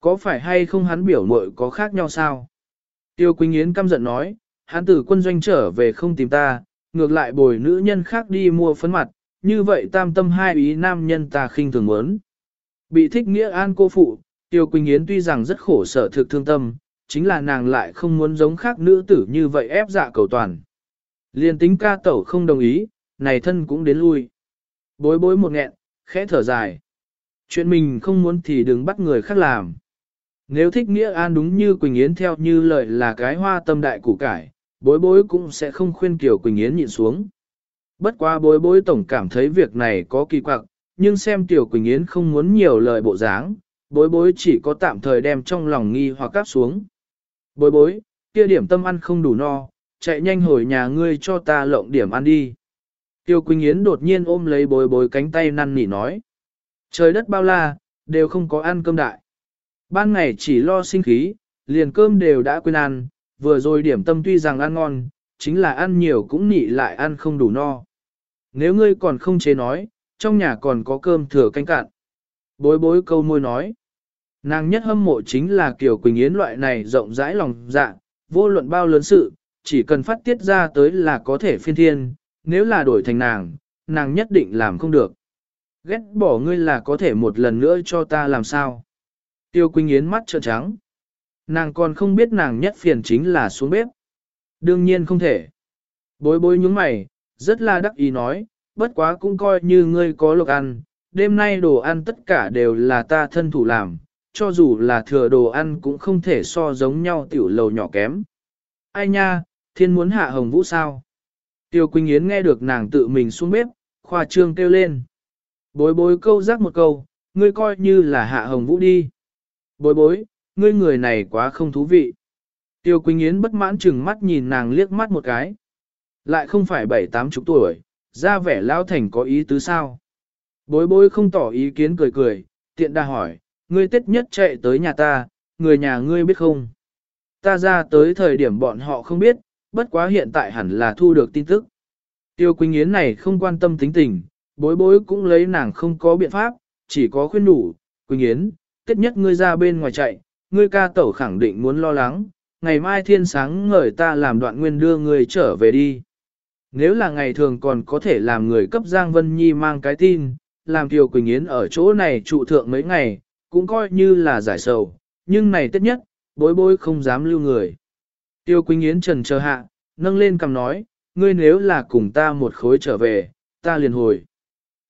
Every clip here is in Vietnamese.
Có phải hay không hắn biểu muội có khác nhau sao? Tiêu Quỳnh Yến căm giận nói, hắn từ quân doanh trở về không tìm ta, ngược lại bồi nữ nhân khác đi mua phấn mặt, như vậy tam tâm hai ý nam nhân ta khinh thường muốn. Bị thích nghĩa an cô phụ, Tiêu Quỳnh Yến tuy rằng rất khổ sở thực thương tâm, chính là nàng lại không muốn giống khác nữ tử như vậy ép dạ cầu toàn. Liên tính ca tẩu không đồng ý, này thân cũng đến lui. Bối bối một nghẹn, khẽ thở dài. Chuyện mình không muốn thì đừng bắt người khác làm. Nếu thích nghĩa an đúng như Quỳnh Yến theo như lời là cái hoa tâm đại củ cải, bối bối cũng sẽ không khuyên Kiều Quỳnh Yến nhịn xuống. Bất quá bối bối tổng cảm thấy việc này có kỳ quặc, nhưng xem Tiểu Quỳnh Yến không muốn nhiều lời bộ dáng, bối bối chỉ có tạm thời đem trong lòng nghi hoặc cáp xuống. Bối bối, kia điểm tâm ăn không đủ no, chạy nhanh hồi nhà ngươi cho ta lộng điểm ăn đi. Tiêu Quỳnh Yến đột nhiên ôm lấy bối bối cánh tay năn nỉ nói. Trời đất bao la, đều không có ăn cơm đại. Ban ngày chỉ lo sinh khí, liền cơm đều đã quên ăn, vừa rồi điểm tâm tuy rằng ăn ngon, chính là ăn nhiều cũng nị lại ăn không đủ no. Nếu ngươi còn không chế nói, trong nhà còn có cơm thừa canh cạn. Bối bối câu môi nói. Nàng nhất hâm mộ chính là kiểu Quỳnh Yến loại này rộng rãi lòng dạ, vô luận bao lớn sự, chỉ cần phát tiết ra tới là có thể phiên thiên, nếu là đổi thành nàng, nàng nhất định làm không được. Ghét bỏ ngươi là có thể một lần nữa cho ta làm sao. Tiêu Quỳnh Yến mắt trợn trắng. Nàng còn không biết nàng nhất phiền chính là xuống bếp. Đương nhiên không thể. Bối bối nhúng mày, rất là đắc ý nói, bất quá cũng coi như ngươi có lộc ăn, đêm nay đồ ăn tất cả đều là ta thân thủ làm, cho dù là thừa đồ ăn cũng không thể so giống nhau tiểu lầu nhỏ kém. Ai nha, thiên muốn hạ hồng vũ sao? Tiêu Quỳnh Yến nghe được nàng tự mình xuống bếp, khoa trương kêu lên. Bối bối câu rắc một câu, ngươi coi như là hạ hồng vũ đi. Bối bối, ngươi người này quá không thú vị. Tiêu Quỳnh Yến bất mãn chừng mắt nhìn nàng liếc mắt một cái. Lại không phải bảy tám chục tuổi, ra vẻ lao thành có ý tứ sao. Bối bối không tỏ ý kiến cười cười, tiện đa hỏi, ngươi tết nhất chạy tới nhà ta, người nhà ngươi biết không? Ta ra tới thời điểm bọn họ không biết, bất quá hiện tại hẳn là thu được tin tức. Tiêu Quỳnh Yến này không quan tâm tính tình, bối bối cũng lấy nàng không có biện pháp, chỉ có khuyên đủ, Quỳnh Yến, tết nhất ngươi ra bên ngoài chạy, ngươi ca tẩu khẳng định muốn lo lắng, ngày mai thiên sáng ngời ta làm đoạn nguyên đưa ngươi trở về đi. Nếu là ngày thường còn có thể làm người cấp Giang Vân Nhi mang cái tin, làm Kiều Quỳnh Yến ở chỗ này trụ thượng mấy ngày, cũng coi như là giải sầu, nhưng này tất nhất, bối bối không dám lưu người. Tiêu Quỳnh Yến trần chờ hạ, nâng lên cầm nói, ngươi nếu là cùng ta một khối trở về, ta liền hồi.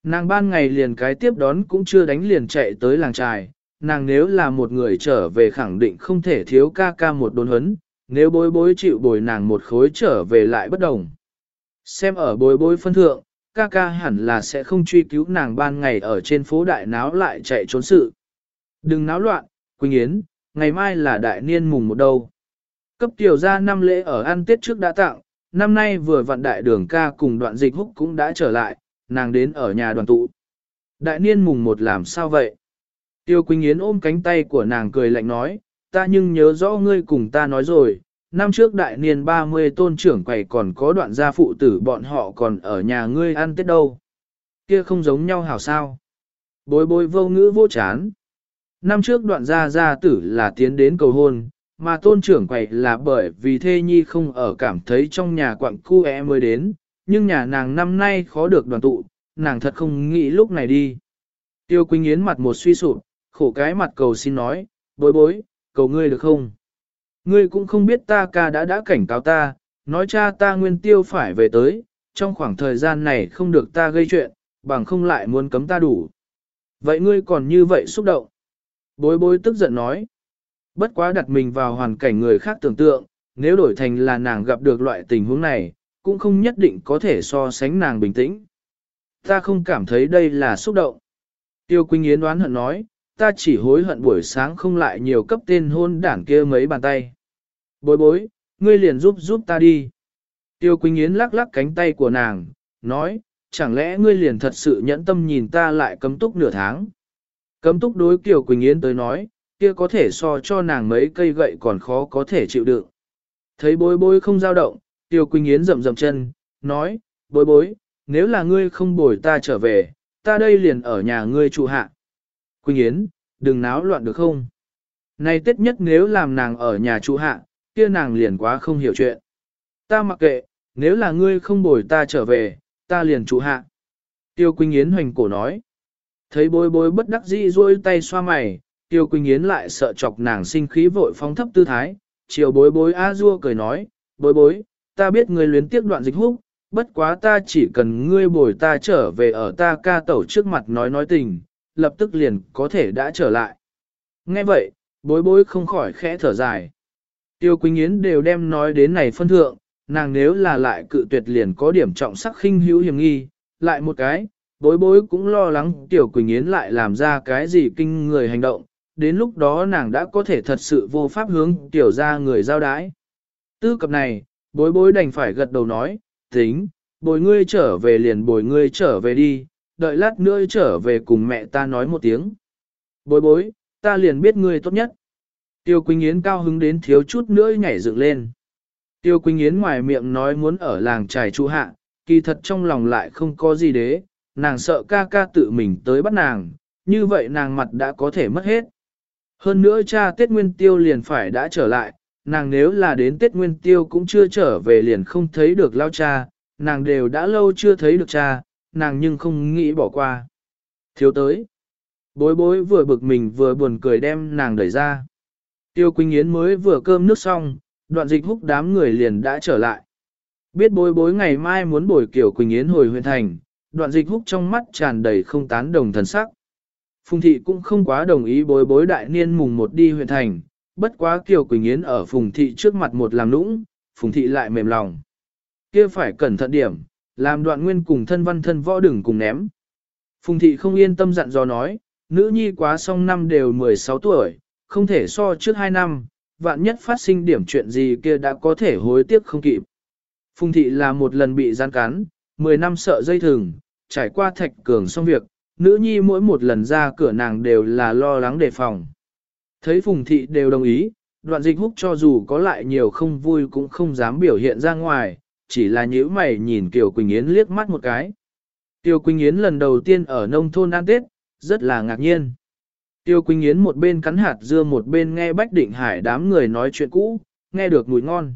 Nàng ban ngày liền cái tiếp đón cũng chưa đánh liền chạy tới làng trài, nàng nếu là một người trở về khẳng định không thể thiếu ca ca một đồn huấn, nếu bối bối chịu bồi nàng một khối trở về lại bất đồng. Xem ở bối bối phân thượng, ca ca hẳn là sẽ không truy cứu nàng ban ngày ở trên phố đại náo lại chạy trốn sự. Đừng náo loạn, Quỳnh Yến, ngày mai là đại niên mùng một đâu. Cấp tiểu ra năm lễ ở ăn tết trước đã tặng, năm nay vừa vặn đại đường ca cùng đoạn dịch húc cũng đã trở lại, nàng đến ở nhà đoàn tụ. Đại niên mùng một làm sao vậy? Tiêu Quỳnh Yến ôm cánh tay của nàng cười lạnh nói, ta nhưng nhớ rõ ngươi cùng ta nói rồi, năm trước đại niên 30 tôn trưởng quầy còn có đoạn gia phụ tử bọn họ còn ở nhà ngươi ăn tết đâu. Kia không giống nhau hảo sao. Bối bối vô ngữ vô chán. Năm trước đoạn gia gia tử là tiến đến cầu hôn, mà tôn trưởng quầy là bởi vì thê nhi không ở cảm thấy trong nhà quặng cu e mới đến, nhưng nhà nàng năm nay khó được đoàn tụ, nàng thật không nghĩ lúc này đi. Tiêu Quỳnh Yến mặt một suy sụp, khổ cái mặt cầu xin nói, bối bối, cầu ngươi được không? Ngươi cũng không biết ta ca đã đã cảnh cáo ta, nói cha ta nguyên tiêu phải về tới, trong khoảng thời gian này không được ta gây chuyện, bằng không lại muốn cấm ta đủ. Vậy ngươi còn như vậy xúc động. Bối bối tức giận nói. Bất quá đặt mình vào hoàn cảnh người khác tưởng tượng, nếu đổi thành là nàng gặp được loại tình huống này, cũng không nhất định có thể so sánh nàng bình tĩnh. Ta không cảm thấy đây là xúc động. Tiêu Quỳnh Yến đoán hận nói, ta chỉ hối hận buổi sáng không lại nhiều cấp tên hôn đảng kia mấy bàn tay. Bối bối, ngươi liền giúp giúp ta đi. Tiêu Quỳnh Yến lắc lắc cánh tay của nàng, nói, chẳng lẽ ngươi liền thật sự nhẫn tâm nhìn ta lại cấm túc nửa tháng. Cấm túc đối Kiều Quỳnh Yến tới nói, kia có thể so cho nàng mấy cây gậy còn khó có thể chịu đựng. Thấy bối bối không dao động, Tiêu Quỳnh Yến rậm rậm chân, nói, bối bối, nếu là ngươi không bồi ta trở về, ta đây liền ở nhà ngươi trụ hạ. Quỳnh Yến, đừng náo loạn được không? Này tết nhất nếu làm nàng ở nhà trụ hạ, kia nàng liền quá không hiểu chuyện. Ta mặc kệ, nếu là ngươi không bồi ta trở về, ta liền trụ hạ. Tiêu Quỳnh Yến hoành cổ nói. Thấy bối bối bất đắc dĩ duỗi tay xoa mày, Tiêu Quỳnh Yến lại sợ chọc nàng sinh khí vội phóng thấp tư thái, chiều bối bối a dua cười nói, bối bối, ta biết ngươi luyến tiếc đoạn dịch húc, bất quá ta chỉ cần ngươi bồi ta trở về ở ta ca tẩu trước mặt nói nói tình, lập tức liền có thể đã trở lại. Nghe vậy, bối bối không khỏi khẽ thở dài. Tiêu Quỳnh Yến đều đem nói đến này phân thượng, nàng nếu là lại cự tuyệt liền có điểm trọng sắc khinh hữu hiểm nghi, lại một cái, bối bối cũng lo lắng Tiểu Quỳnh Yến lại làm ra cái gì kinh người hành động, đến lúc đó nàng đã có thể thật sự vô pháp hướng Tiểu ra người giao đái. Tư cập này, bối bối đành phải gật đầu nói, tính, bồi ngươi trở về liền bồi ngươi trở về đi, đợi lát nữa trở về cùng mẹ ta nói một tiếng. Bối bối, ta liền biết ngươi tốt nhất. Tiêu Quỳnh Yến cao hứng đến thiếu chút nữa nhảy dựng lên. Tiêu Quỳnh Yến ngoài miệng nói muốn ở làng trài trụ hạ, kỳ thật trong lòng lại không có gì đế, nàng sợ ca ca tự mình tới bắt nàng, như vậy nàng mặt đã có thể mất hết. Hơn nữa cha Tết Nguyên Tiêu liền phải đã trở lại, nàng nếu là đến Tết Nguyên Tiêu cũng chưa trở về liền không thấy được lao cha, nàng đều đã lâu chưa thấy được cha, nàng nhưng không nghĩ bỏ qua. Thiếu tới. Bối bối vừa bực mình vừa buồn cười đem nàng đẩy ra. Tiêu Quỳnh Yến mới vừa cơm nước xong, đoạn dịch húc đám người liền đã trở lại. Biết bối bối ngày mai muốn bồi kiểu Quỳnh Yến hồi huyện thành, đoạn dịch húc trong mắt tràn đầy không tán đồng thần sắc. Phùng thị cũng không quá đồng ý bối bối đại niên mùng một đi huyện thành, bất quá Kiều Quỳnh Yến ở Phùng thị trước mặt một làm nũng, Phùng thị lại mềm lòng. kia phải cẩn thận điểm, làm đoạn nguyên cùng thân văn thân võ đừng cùng ném. Phùng thị không yên tâm dặn dò nói, nữ nhi quá xong năm đều 16 tuổi, không thể so trước 2 năm, vạn nhất phát sinh điểm chuyện gì kia đã có thể hối tiếc không kịp. Phùng thị là một lần bị gian cắn, 10 năm sợ dây thừng, trải qua thạch cường xong việc, nữ nhi mỗi một lần ra cửa nàng đều là lo lắng đề phòng. Thấy phùng thị đều đồng ý, đoạn dịch húc cho dù có lại nhiều không vui cũng không dám biểu hiện ra ngoài, chỉ là nhíu mày nhìn Kiều Quỳnh Yến liếc mắt một cái. Kiều Quỳnh Yến lần đầu tiên ở nông thôn ăn Tết, rất là ngạc nhiên. Tiêu Quỳnh Yến một bên cắn hạt dưa một bên nghe Bách Định Hải đám người nói chuyện cũ, nghe được mùi ngon.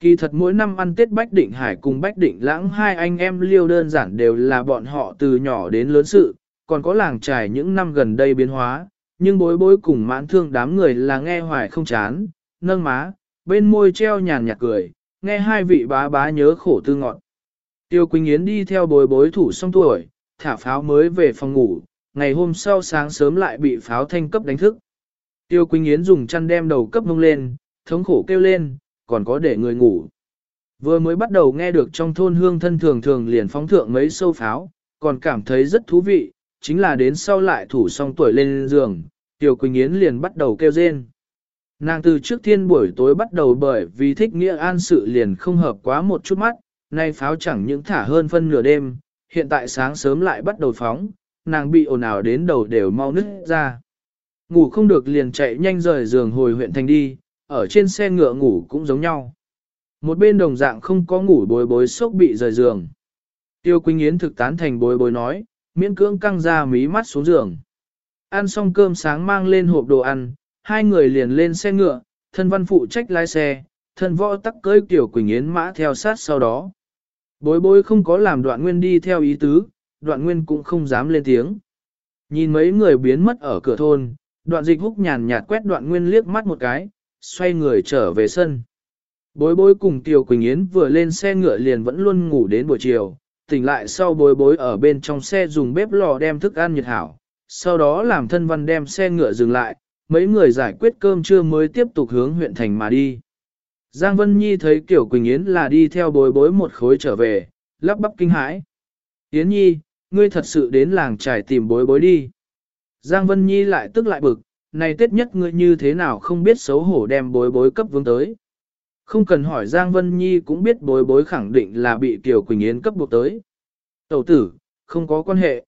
Kỳ thật mỗi năm ăn Tết Bách Định Hải cùng Bách Định Lãng hai anh em liêu đơn giản đều là bọn họ từ nhỏ đến lớn sự, còn có làng trải những năm gần đây biến hóa, nhưng bối bối cùng mãn thương đám người là nghe hoài không chán, nâng má, bên môi treo nhàn nhạt cười, nghe hai vị bá bá nhớ khổ tư ngọn. Tiêu Quỳnh Yến đi theo bối bối thủ xong tuổi, thả pháo mới về phòng ngủ, ngày hôm sau sáng sớm lại bị pháo thanh cấp đánh thức. Tiêu Quỳnh Yến dùng chăn đem đầu cấp mông lên, thống khổ kêu lên, còn có để người ngủ. Vừa mới bắt đầu nghe được trong thôn hương thân thường thường liền phóng thượng mấy sâu pháo, còn cảm thấy rất thú vị, chính là đến sau lại thủ xong tuổi lên giường, Tiêu Quỳnh Yến liền bắt đầu kêu rên. Nàng từ trước thiên buổi tối bắt đầu bởi vì thích nghĩa an sự liền không hợp quá một chút mắt, nay pháo chẳng những thả hơn phân nửa đêm, hiện tại sáng sớm lại bắt đầu phóng, nàng bị ồn ào đến đầu đều mau nứt ra. Ngủ không được liền chạy nhanh rời giường hồi huyện thành đi, ở trên xe ngựa ngủ cũng giống nhau. Một bên đồng dạng không có ngủ bối bối sốc bị rời giường. Tiêu Quỳnh Yến thực tán thành bối bối nói, miễn cưỡng căng ra mí mắt xuống giường. Ăn xong cơm sáng mang lên hộp đồ ăn, hai người liền lên xe ngựa, thân văn phụ trách lái xe, thân võ tắc cưới Tiểu Quỳnh Yến mã theo sát sau đó. Bối bối không có làm đoạn nguyên đi theo ý tứ, đoạn nguyên cũng không dám lên tiếng. Nhìn mấy người biến mất ở cửa thôn, đoạn dịch húc nhàn nhạt quét đoạn nguyên liếc mắt một cái, xoay người trở về sân. Bối bối cùng tiểu Quỳnh Yến vừa lên xe ngựa liền vẫn luôn ngủ đến buổi chiều, tỉnh lại sau bối bối ở bên trong xe dùng bếp lò đem thức ăn nhiệt hảo, sau đó làm thân văn đem xe ngựa dừng lại, mấy người giải quyết cơm trưa mới tiếp tục hướng huyện thành mà đi. Giang Vân Nhi thấy Tiểu Quỳnh Yến là đi theo bối bối một khối trở về, lắp bắp kinh hãi. Yến Nhi, ngươi thật sự đến làng trải tìm bối bối đi. Giang Vân Nhi lại tức lại bực, này tết nhất ngươi như thế nào không biết xấu hổ đem bối bối cấp vương tới. Không cần hỏi Giang Vân Nhi cũng biết bối bối khẳng định là bị Kiều Quỳnh Yến cấp buộc tới. Tẩu tử, không có quan hệ.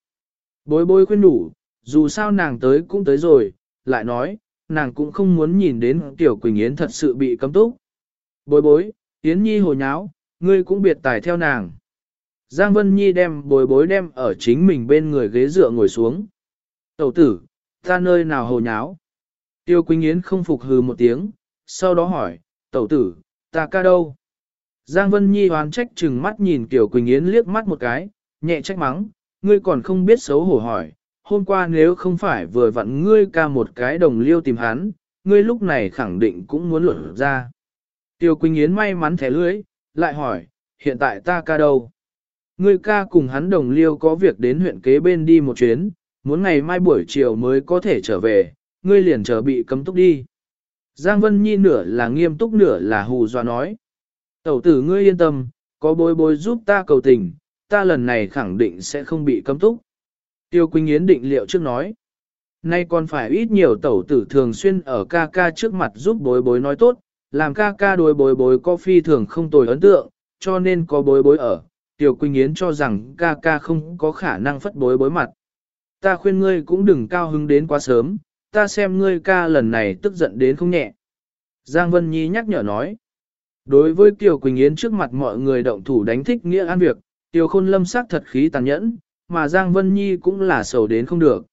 Bối bối khuyên đủ, dù sao nàng tới cũng tới rồi, lại nói, nàng cũng không muốn nhìn đến Tiểu Quỳnh Yến thật sự bị cấm túc. Bối bối, Yến Nhi hồ nháo, ngươi cũng biệt tài theo nàng. Giang Vân Nhi đem bối bối đem ở chính mình bên người ghế dựa ngồi xuống. Tẩu tử, ta nơi nào hồ nháo. Tiêu Quỳnh Yến không phục hừ một tiếng, sau đó hỏi, tẩu tử, ta ca đâu? Giang Vân Nhi hoán trách chừng mắt nhìn Tiểu Quỳnh Yến liếc mắt một cái, nhẹ trách mắng, ngươi còn không biết xấu hổ hỏi, hôm qua nếu không phải vừa vặn ngươi ca một cái đồng liêu tìm hắn, ngươi lúc này khẳng định cũng muốn luận ra. Tiêu Quỳnh Yến may mắn thẻ lưới, lại hỏi, hiện tại ta ca đâu? Ngươi ca cùng hắn đồng liêu có việc đến huyện kế bên đi một chuyến, muốn ngày mai buổi chiều mới có thể trở về, ngươi liền chờ bị cấm túc đi. Giang Vân Nhi nửa là nghiêm túc nửa là hù dọa nói. Tẩu tử ngươi yên tâm, có bối bối giúp ta cầu tình, ta lần này khẳng định sẽ không bị cấm túc. Tiêu Quỳnh Yến định liệu trước nói. Nay còn phải ít nhiều tẩu tử thường xuyên ở ca ca trước mặt giúp bối bối nói tốt, làm ca ca đối bối bối có phi thường không tồi ấn tượng, cho nên có bối bối ở. Tiêu Quỳnh Yến cho rằng ca ca không có khả năng phất bối bối mặt. Ta khuyên ngươi cũng đừng cao hứng đến quá sớm, ta xem ngươi ca lần này tức giận đến không nhẹ. Giang Vân Nhi nhắc nhở nói. Đối với Tiêu Quỳnh Yến trước mặt mọi người động thủ đánh thích nghĩa an việc, Tiêu Khôn Lâm sắc thật khí tàn nhẫn, mà Giang Vân Nhi cũng là sầu đến không được.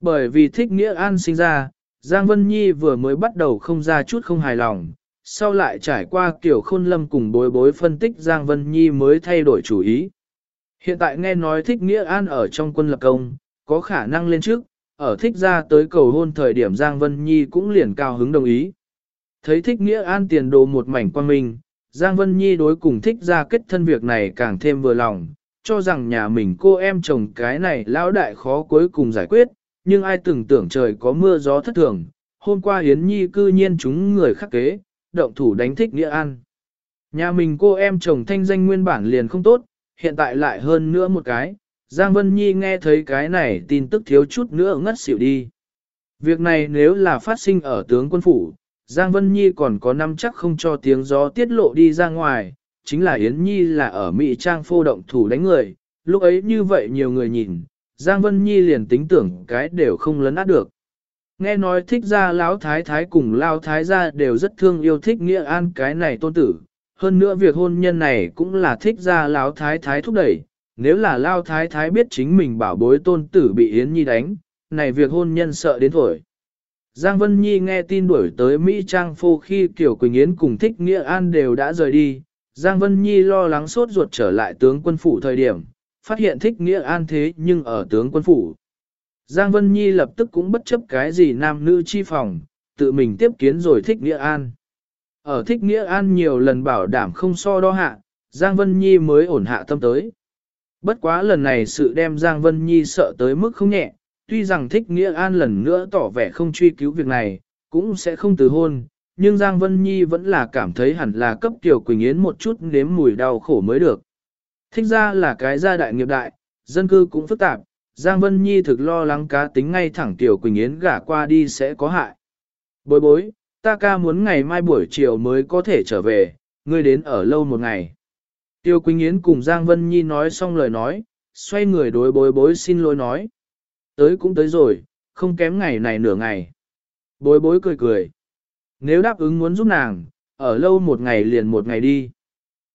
Bởi vì thích nghĩa an sinh ra, Giang Vân Nhi vừa mới bắt đầu không ra chút không hài lòng, sau lại trải qua kiểu Khôn Lâm cùng bối bối phân tích Giang Vân Nhi mới thay đổi chủ ý. Hiện tại nghe nói thích nghĩa an ở trong quân lập công, có khả năng lên trước, ở thích ra tới cầu hôn thời điểm Giang Vân Nhi cũng liền cao hứng đồng ý. Thấy thích nghĩa an tiền đồ một mảnh quan minh, Giang Vân Nhi đối cùng thích ra kết thân việc này càng thêm vừa lòng, cho rằng nhà mình cô em chồng cái này lão đại khó cuối cùng giải quyết, nhưng ai từng tưởng trời có mưa gió thất thường, hôm qua Yến Nhi cư nhiên chúng người khắc kế, động thủ đánh thích nghĩa an. Nhà mình cô em chồng thanh danh nguyên bản liền không tốt, hiện tại lại hơn nữa một cái, Giang Vân Nhi nghe thấy cái này tin tức thiếu chút nữa ngất xỉu đi. Việc này nếu là phát sinh ở tướng quân phủ, Giang Vân Nhi còn có năm chắc không cho tiếng gió tiết lộ đi ra ngoài, chính là Yến Nhi là ở Mỹ Trang phô động thủ đánh người, lúc ấy như vậy nhiều người nhìn, Giang Vân Nhi liền tính tưởng cái đều không lấn át được. Nghe nói thích ra lão thái thái cùng lao thái gia đều rất thương yêu thích nghĩa an cái này tôn tử, hơn nữa việc hôn nhân này cũng là thích ra lão thái thái thúc đẩy, nếu là lao thái thái biết chính mình bảo bối tôn tử bị Yến Nhi đánh, này việc hôn nhân sợ đến thổi. Giang Vân Nhi nghe tin đuổi tới Mỹ Trang Phô khi Kiều Quỳnh Yến cùng Thích Nghĩa An đều đã rời đi. Giang Vân Nhi lo lắng sốt ruột trở lại tướng quân phủ thời điểm, phát hiện Thích Nghĩa An thế nhưng ở tướng quân phủ. Giang Vân Nhi lập tức cũng bất chấp cái gì nam nữ chi phòng, tự mình tiếp kiến rồi Thích Nghĩa An. Ở Thích Nghĩa An nhiều lần bảo đảm không so đo hạ, Giang Vân Nhi mới ổn hạ tâm tới. Bất quá lần này sự đem Giang Vân Nhi sợ tới mức không nhẹ, tuy rằng thích Nghĩa An lần nữa tỏ vẻ không truy cứu việc này, cũng sẽ không từ hôn, nhưng Giang Vân Nhi vẫn là cảm thấy hẳn là cấp Tiểu Quỳnh Yến một chút nếm mùi đau khổ mới được. Thích ra là cái gia đại nghiệp đại, dân cư cũng phức tạp, Giang Vân Nhi thực lo lắng cá tính ngay thẳng Tiểu Quỳnh Yến gả qua đi sẽ có hại. Bối bối, ta ca muốn ngày mai buổi chiều mới có thể trở về, ngươi đến ở lâu một ngày. Tiêu Quỳnh Yến cùng Giang Vân Nhi nói xong lời nói, xoay người đối bối bối xin lỗi nói. Tới cũng tới rồi, không kém ngày này nửa ngày. Bối bối cười cười. Nếu đáp ứng muốn giúp nàng, ở lâu một ngày liền một ngày đi.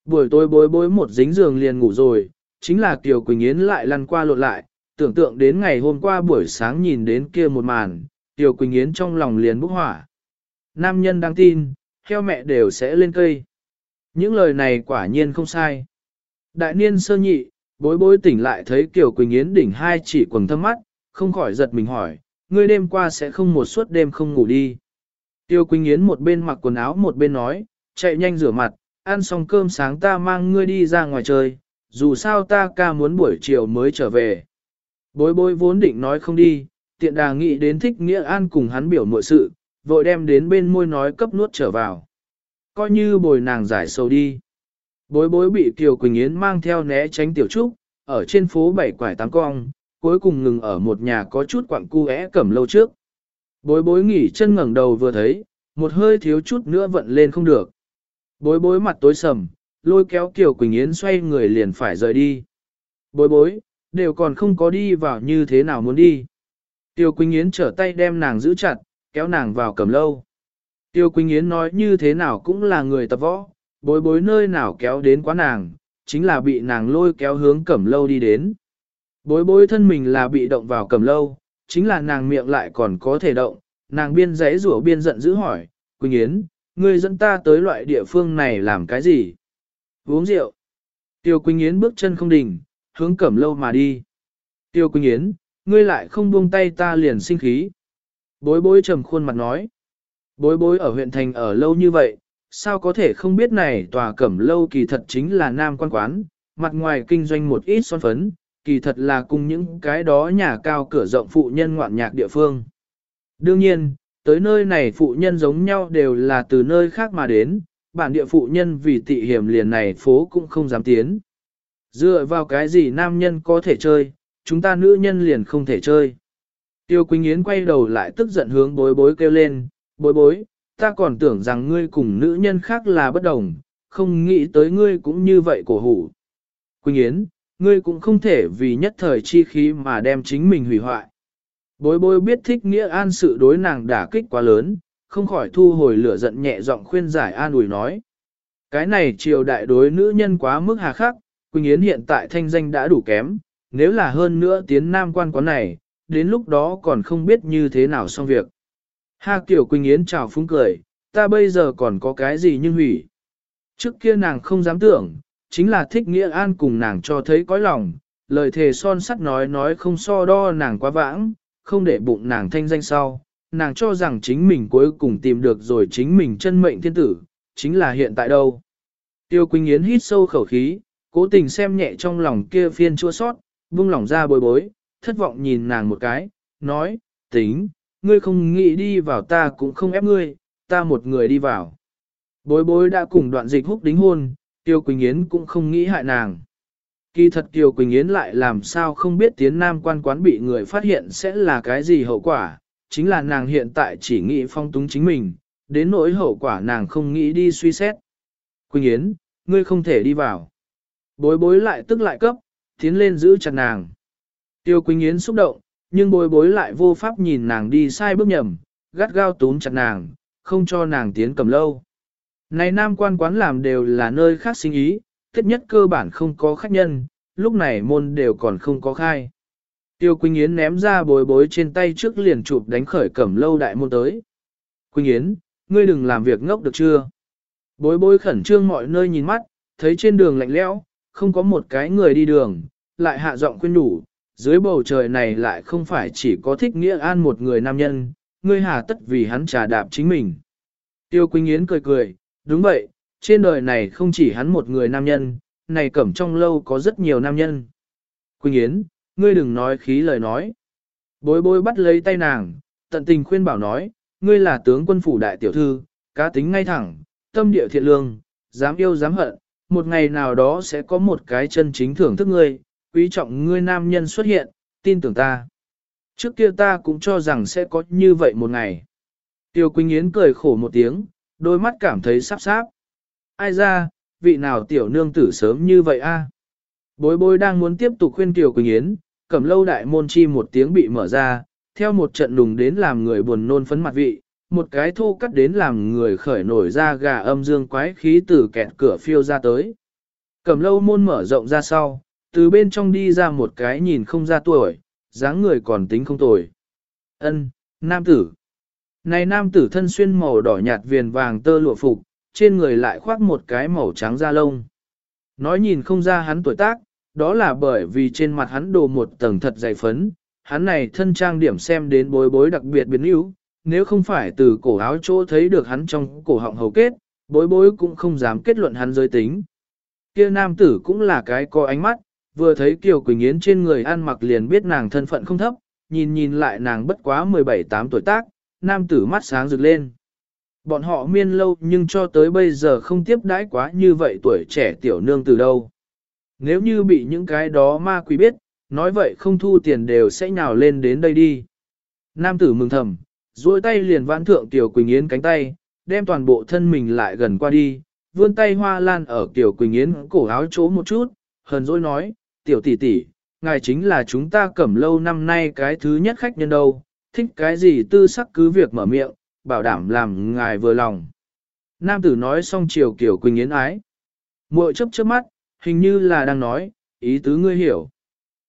Buổi tối bối bối một dính giường liền ngủ rồi, chính là Kiều Quỳnh Yến lại lăn qua lộn lại, tưởng tượng đến ngày hôm qua buổi sáng nhìn đến kia một màn, Kiều Quỳnh Yến trong lòng liền bốc hỏa. Nam nhân đáng tin, theo mẹ đều sẽ lên cây. Những lời này quả nhiên không sai. Đại niên sơ nhị, bối bối tỉnh lại thấy Kiều Quỳnh Yến đỉnh hai chỉ quần thâm mắt, không khỏi giật mình hỏi, ngươi đêm qua sẽ không một suốt đêm không ngủ đi. Tiêu Quỳnh Yến một bên mặc quần áo một bên nói, chạy nhanh rửa mặt, ăn xong cơm sáng ta mang ngươi đi ra ngoài chơi, dù sao ta ca muốn buổi chiều mới trở về. Bối bối vốn định nói không đi, tiện đà nghĩ đến thích nghĩa an cùng hắn biểu mọi sự, vội đem đến bên môi nói cấp nuốt trở vào. Coi như bồi nàng giải sầu đi. Bối bối bị Kiều Quỳnh Yến mang theo né tránh tiểu trúc, ở trên phố bảy quải tám cong, cuối cùng ngừng ở một nhà có chút quặng cu é cẩm lâu trước. Bối bối nghỉ chân ngẩng đầu vừa thấy, một hơi thiếu chút nữa vận lên không được. Bối bối mặt tối sầm, lôi kéo Kiều Quỳnh Yến xoay người liền phải rời đi. Bối bối, đều còn không có đi vào như thế nào muốn đi. Tiêu Quỳnh Yến trở tay đem nàng giữ chặt, kéo nàng vào cẩm lâu. Tiêu Quỳnh Yến nói như thế nào cũng là người tập võ, bối bối nơi nào kéo đến quá nàng, chính là bị nàng lôi kéo hướng cẩm lâu đi đến. Bối bối thân mình là bị động vào cẩm lâu, chính là nàng miệng lại còn có thể động, nàng biên giấy rủa biên giận dữ hỏi, Quỳnh Yến, ngươi dẫn ta tới loại địa phương này làm cái gì? Uống rượu. Tiêu Quỳnh Yến bước chân không đình, hướng cẩm lâu mà đi. Tiêu Quỳnh Yến, ngươi lại không buông tay ta liền sinh khí. Bối bối trầm khuôn mặt nói. Bối bối ở huyện thành ở lâu như vậy, sao có thể không biết này tòa cẩm lâu kỳ thật chính là nam quan quán, mặt ngoài kinh doanh một ít son phấn, kỳ thật là cùng những cái đó nhà cao cửa rộng phụ nhân ngoạn nhạc địa phương. Đương nhiên, tới nơi này phụ nhân giống nhau đều là từ nơi khác mà đến, bản địa phụ nhân vì tị hiểm liền này phố cũng không dám tiến. Dựa vào cái gì nam nhân có thể chơi, chúng ta nữ nhân liền không thể chơi. Tiêu Quỳnh Yến quay đầu lại tức giận hướng bối bối kêu lên, bối bối, ta còn tưởng rằng ngươi cùng nữ nhân khác là bất đồng, không nghĩ tới ngươi cũng như vậy cổ hủ. Quỳnh Yến, ngươi cũng không thể vì nhất thời chi khí mà đem chính mình hủy hoại. Bối bối biết thích nghĩa an sự đối nàng đả kích quá lớn, không khỏi thu hồi lửa giận nhẹ giọng khuyên giải an ủi nói. Cái này triều đại đối nữ nhân quá mức hà khắc, Quỳnh Yến hiện tại thanh danh đã đủ kém, nếu là hơn nữa tiến nam quan quán này, đến lúc đó còn không biết như thế nào xong việc. Ha Kiều Quỳnh Yến chào phúng cười, ta bây giờ còn có cái gì nhưng hủy. Trước kia nàng không dám tưởng, chính là thích nghĩa an cùng nàng cho thấy cõi lòng, lời thề son sắt nói nói không so đo nàng quá vãng, không để bụng nàng thanh danh sau, nàng cho rằng chính mình cuối cùng tìm được rồi chính mình chân mệnh thiên tử, chính là hiện tại đâu. Tiêu Quỳnh Yến hít sâu khẩu khí, cố tình xem nhẹ trong lòng kia phiên chua sót, buông lòng ra bối bối, thất vọng nhìn nàng một cái, nói, tính, ngươi không nghĩ đi vào ta cũng không ép ngươi, ta một người đi vào. Bối bối đã cùng đoạn dịch húc đính hôn, Tiêu Quỳnh Yến cũng không nghĩ hại nàng. Kỳ thật Tiêu Quỳnh Yến lại làm sao không biết tiến nam quan quán bị người phát hiện sẽ là cái gì hậu quả, chính là nàng hiện tại chỉ nghĩ phong túng chính mình, đến nỗi hậu quả nàng không nghĩ đi suy xét. Quỳnh Yến, ngươi không thể đi vào. Bối bối lại tức lại cấp, tiến lên giữ chặt nàng. Tiêu Quỳnh Yến xúc động, nhưng bối bối lại vô pháp nhìn nàng đi sai bước nhầm, gắt gao túm chặt nàng, không cho nàng tiến cầm lâu. Này nam quan quán làm đều là nơi khác sinh ý, tất nhất cơ bản không có khách nhân, lúc này môn đều còn không có khai. Tiêu Quỳnh Yến ném ra bối bối trên tay trước liền chụp đánh khởi cẩm lâu đại môn tới. Quỳnh Yến, ngươi đừng làm việc ngốc được chưa? Bối bối khẩn trương mọi nơi nhìn mắt, thấy trên đường lạnh lẽo, không có một cái người đi đường, lại hạ giọng khuyên đủ, dưới bầu trời này lại không phải chỉ có thích nghĩa an một người nam nhân, ngươi hà tất vì hắn trà đạp chính mình. Tiêu Quỳnh Yến cười cười, đúng vậy, trên đời này không chỉ hắn một người nam nhân, này cẩm trong lâu có rất nhiều nam nhân. Quỳnh Yến, ngươi đừng nói khí lời nói. Bối bối bắt lấy tay nàng, tận tình khuyên bảo nói, ngươi là tướng quân phủ đại tiểu thư, cá tính ngay thẳng, tâm địa thiện lương, dám yêu dám hận, một ngày nào đó sẽ có một cái chân chính thưởng thức ngươi, quý trọng ngươi nam nhân xuất hiện, tin tưởng ta. Trước kia ta cũng cho rằng sẽ có như vậy một ngày. Tiêu Quỳnh Yến cười khổ một tiếng, đôi mắt cảm thấy sắp sáp. Ai ra, vị nào tiểu nương tử sớm như vậy a? Bối bối đang muốn tiếp tục khuyên tiểu Quỳnh Yến, cầm lâu đại môn chi một tiếng bị mở ra, theo một trận đùng đến làm người buồn nôn phấn mặt vị, một cái thô cắt đến làm người khởi nổi ra gà âm dương quái khí từ kẹt cửa phiêu ra tới. Cầm lâu môn mở rộng ra sau, từ bên trong đi ra một cái nhìn không ra tuổi, dáng người còn tính không tồi. Ân, nam tử. Này nam tử thân xuyên màu đỏ nhạt viền vàng tơ lụa phục, trên người lại khoác một cái màu trắng da lông. Nói nhìn không ra hắn tuổi tác, đó là bởi vì trên mặt hắn đồ một tầng thật dày phấn, hắn này thân trang điểm xem đến bối bối đặc biệt biến yếu, nếu không phải từ cổ áo chỗ thấy được hắn trong cổ họng hầu kết, bối bối cũng không dám kết luận hắn giới tính. Kia nam tử cũng là cái có ánh mắt, vừa thấy Kiều Quỳnh Yến trên người ăn mặc liền biết nàng thân phận không thấp, nhìn nhìn lại nàng bất quá 17-8 tuổi tác, nam tử mắt sáng rực lên. Bọn họ miên lâu nhưng cho tới bây giờ không tiếp đãi quá như vậy tuổi trẻ tiểu nương từ đâu. Nếu như bị những cái đó ma quỷ biết, nói vậy không thu tiền đều sẽ nhào lên đến đây đi. Nam tử mừng thầm, duỗi tay liền vãn thượng Tiểu Quỳnh Yến cánh tay, đem toàn bộ thân mình lại gần qua đi, vươn tay hoa lan ở Tiểu Quỳnh Yến cổ áo chỗ một chút, hờn dỗi nói, tiểu tỷ tỷ, ngài chính là chúng ta cẩm lâu năm nay cái thứ nhất khách nhân đâu, thích cái gì tư sắc cứ việc mở miệng, bảo đảm làm ngài vừa lòng. Nam tử nói xong chiều kiểu Quỳnh Yến ái. Muội chấp chớp mắt, hình như là đang nói, ý tứ ngươi hiểu.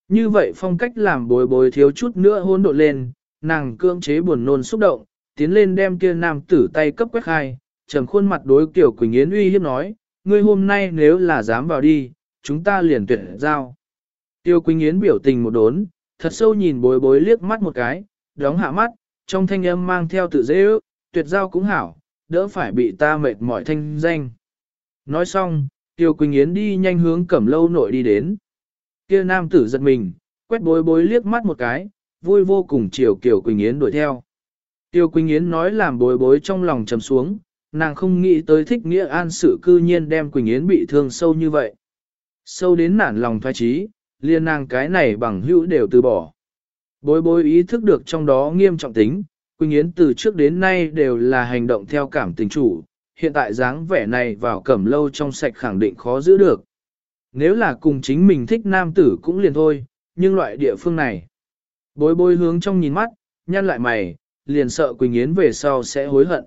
Như vậy phong cách làm bồi bồi thiếu chút nữa hôn độ lên, nàng cưỡng chế buồn nôn xúc động, tiến lên đem kia nam tử tay cấp quét khai, trầm khuôn mặt đối kiểu Quỳnh Yến uy hiếp nói, ngươi hôm nay nếu là dám vào đi, chúng ta liền tuyển giao. Tiêu Quỳnh Yến biểu tình một đốn, thật sâu nhìn bối bối liếc mắt một cái, đóng hạ mắt, trong thanh âm mang theo tự dễ ước, tuyệt giao cũng hảo, đỡ phải bị ta mệt mỏi thanh danh. Nói xong, Tiêu Quỳnh Yến đi nhanh hướng cẩm lâu nội đi đến. Kia nam tử giật mình, quét bối bối liếc mắt một cái, vui vô cùng chiều Kiều Quỳnh Yến đuổi theo. Tiêu Quỳnh Yến nói làm bối bối trong lòng trầm xuống, nàng không nghĩ tới thích nghĩa an sự cư nhiên đem Quỳnh Yến bị thương sâu như vậy. Sâu đến nản lòng thoái trí, liền nàng cái này bằng hữu đều từ bỏ. Bối bối ý thức được trong đó nghiêm trọng tính, Quỳnh Yến từ trước đến nay đều là hành động theo cảm tình chủ, hiện tại dáng vẻ này vào cẩm lâu trong sạch khẳng định khó giữ được. Nếu là cùng chính mình thích nam tử cũng liền thôi, nhưng loại địa phương này. Bối bối hướng trong nhìn mắt, nhăn lại mày, liền sợ Quỳnh Yến về sau sẽ hối hận.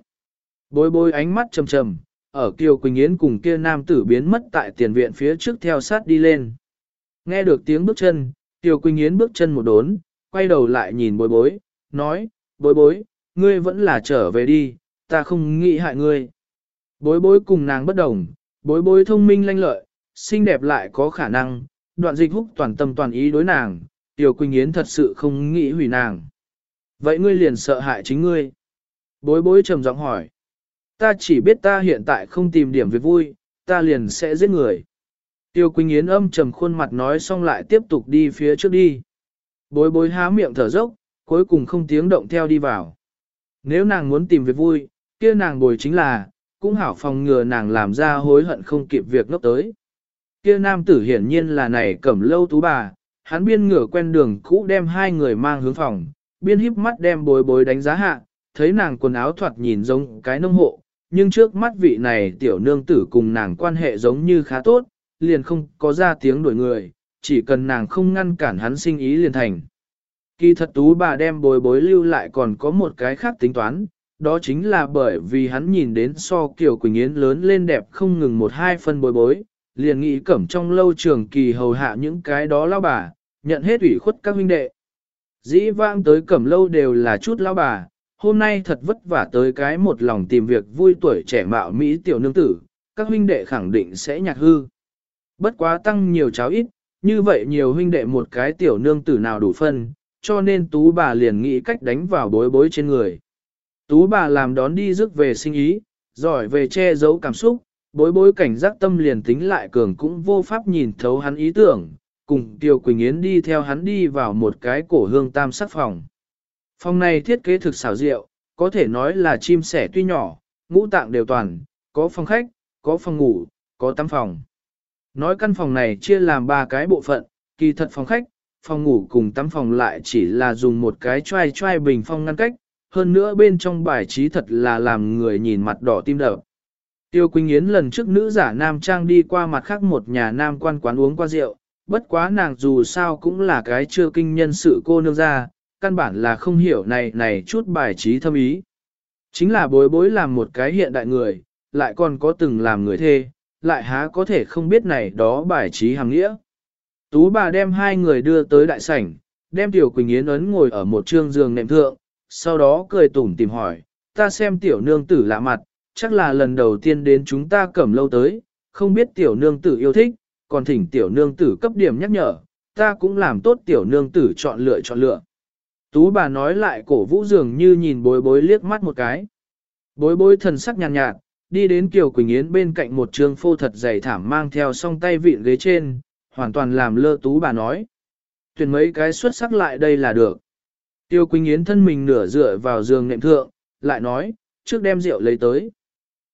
Bối bối ánh mắt trầm trầm, ở Kiều Quỳnh Yến cùng kia nam tử biến mất tại tiền viện phía trước theo sát đi lên. Nghe được tiếng bước chân, Kiều Quỳnh Yến bước chân một đốn, quay đầu lại nhìn bối bối, nói, bối bối, ngươi vẫn là trở về đi, ta không nghĩ hại ngươi. Bối bối cùng nàng bất đồng, bối bối thông minh lanh lợi, xinh đẹp lại có khả năng, đoạn dịch húc toàn tâm toàn ý đối nàng, Tiểu Quỳnh Yến thật sự không nghĩ hủy nàng. Vậy ngươi liền sợ hại chính ngươi. Bối bối trầm giọng hỏi. Ta chỉ biết ta hiện tại không tìm điểm việc vui, ta liền sẽ giết người. Tiêu Quỳnh Yến âm trầm khuôn mặt nói xong lại tiếp tục đi phía trước đi. Bối bối há miệng thở dốc, cuối cùng không tiếng động theo đi vào. Nếu nàng muốn tìm việc vui, kia nàng bồi chính là, cũng hảo phòng ngừa nàng làm ra hối hận không kịp việc ngốc tới. Kia nam tử hiển nhiên là này cẩm lâu tú bà, hắn biên ngửa quen đường cũ đem hai người mang hướng phòng, biên híp mắt đem bối bối đánh giá hạ, thấy nàng quần áo thoạt nhìn giống cái nông hộ, nhưng trước mắt vị này tiểu nương tử cùng nàng quan hệ giống như khá tốt, liền không có ra tiếng đuổi người, chỉ cần nàng không ngăn cản hắn sinh ý liền thành. Kỳ thật tú bà đem bồi bối lưu lại còn có một cái khác tính toán, đó chính là bởi vì hắn nhìn đến so kiểu Quỳnh Yến lớn lên đẹp không ngừng một hai phân bồi bối, liền nghĩ cẩm trong lâu trường kỳ hầu hạ những cái đó lao bà, nhận hết ủy khuất các huynh đệ. Dĩ vãng tới cẩm lâu đều là chút lao bà, hôm nay thật vất vả tới cái một lòng tìm việc vui tuổi trẻ mạo Mỹ tiểu nương tử, các huynh đệ khẳng định sẽ nhạc hư. Bất quá tăng nhiều cháo ít, như vậy nhiều huynh đệ một cái tiểu nương tử nào đủ phân, cho nên tú bà liền nghĩ cách đánh vào bối bối trên người. Tú bà làm đón đi rước về sinh ý, giỏi về che giấu cảm xúc, bối bối cảnh giác tâm liền tính lại cường cũng vô pháp nhìn thấu hắn ý tưởng, cùng Tiêu Quỳnh Yến đi theo hắn đi vào một cái cổ hương tam sắc phòng. Phòng này thiết kế thực xảo diệu, có thể nói là chim sẻ tuy nhỏ, ngũ tạng đều toàn, có phòng khách, có phòng ngủ, có tắm phòng. Nói căn phòng này chia làm ba cái bộ phận, kỳ thật phòng khách, phòng ngủ cùng tắm phòng lại chỉ là dùng một cái choai choai bình phong ngăn cách, hơn nữa bên trong bài trí thật là làm người nhìn mặt đỏ tim đập. Tiêu Quỳnh Yến lần trước nữ giả nam trang đi qua mặt khác một nhà nam quan quán uống qua rượu, bất quá nàng dù sao cũng là cái chưa kinh nhân sự cô nương ra, căn bản là không hiểu này này chút bài trí thâm ý. Chính là bối bối làm một cái hiện đại người, lại còn có từng làm người thê, lại há có thể không biết này đó bài trí hàng nghĩa. Tú bà đem hai người đưa tới đại sảnh, đem Tiểu Quỳnh Yến ấn ngồi ở một trương giường nệm thượng, sau đó cười tủm tìm hỏi, ta xem Tiểu Nương Tử lạ mặt, chắc là lần đầu tiên đến chúng ta cẩm lâu tới, không biết Tiểu Nương Tử yêu thích, còn thỉnh Tiểu Nương Tử cấp điểm nhắc nhở, ta cũng làm tốt Tiểu Nương Tử chọn lựa chọn lựa. Tú bà nói lại cổ vũ dường như nhìn bối bối liếc mắt một cái. Bối bối thần sắc nhàn nhạt, nhạt, đi đến Kiều Quỳnh Yến bên cạnh một trường phô thật dày thảm mang theo song tay vịn ghế trên, hoàn toàn làm lơ tú bà nói. Tuyển mấy cái xuất sắc lại đây là được. Tiêu Quỳnh Yến thân mình nửa dựa vào giường nệm thượng, lại nói, trước đem rượu lấy tới.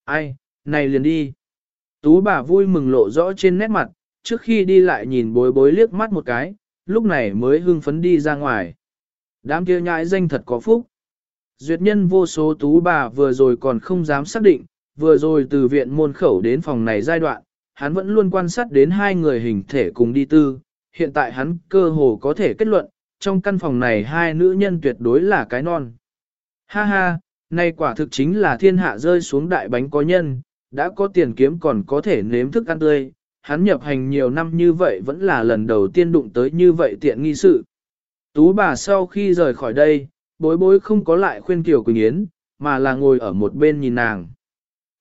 Ai, này liền đi. Tú bà vui mừng lộ rõ trên nét mặt, trước khi đi lại nhìn bối bối liếc mắt một cái, lúc này mới hưng phấn đi ra ngoài. Đám kia nhãi danh thật có phúc. Duyệt nhân vô số tú bà vừa rồi còn không dám xác định, vừa rồi từ viện môn khẩu đến phòng này giai đoạn, hắn vẫn luôn quan sát đến hai người hình thể cùng đi tư, hiện tại hắn cơ hồ có thể kết luận, trong căn phòng này hai nữ nhân tuyệt đối là cái non. Ha ha, nay quả thực chính là thiên hạ rơi xuống đại bánh có nhân, đã có tiền kiếm còn có thể nếm thức ăn tươi, hắn nhập hành nhiều năm như vậy vẫn là lần đầu tiên đụng tới như vậy tiện nghi sự. Tú bà sau khi rời khỏi đây, bối bối không có lại khuyên Kiều Quỳnh Yến, mà là ngồi ở một bên nhìn nàng.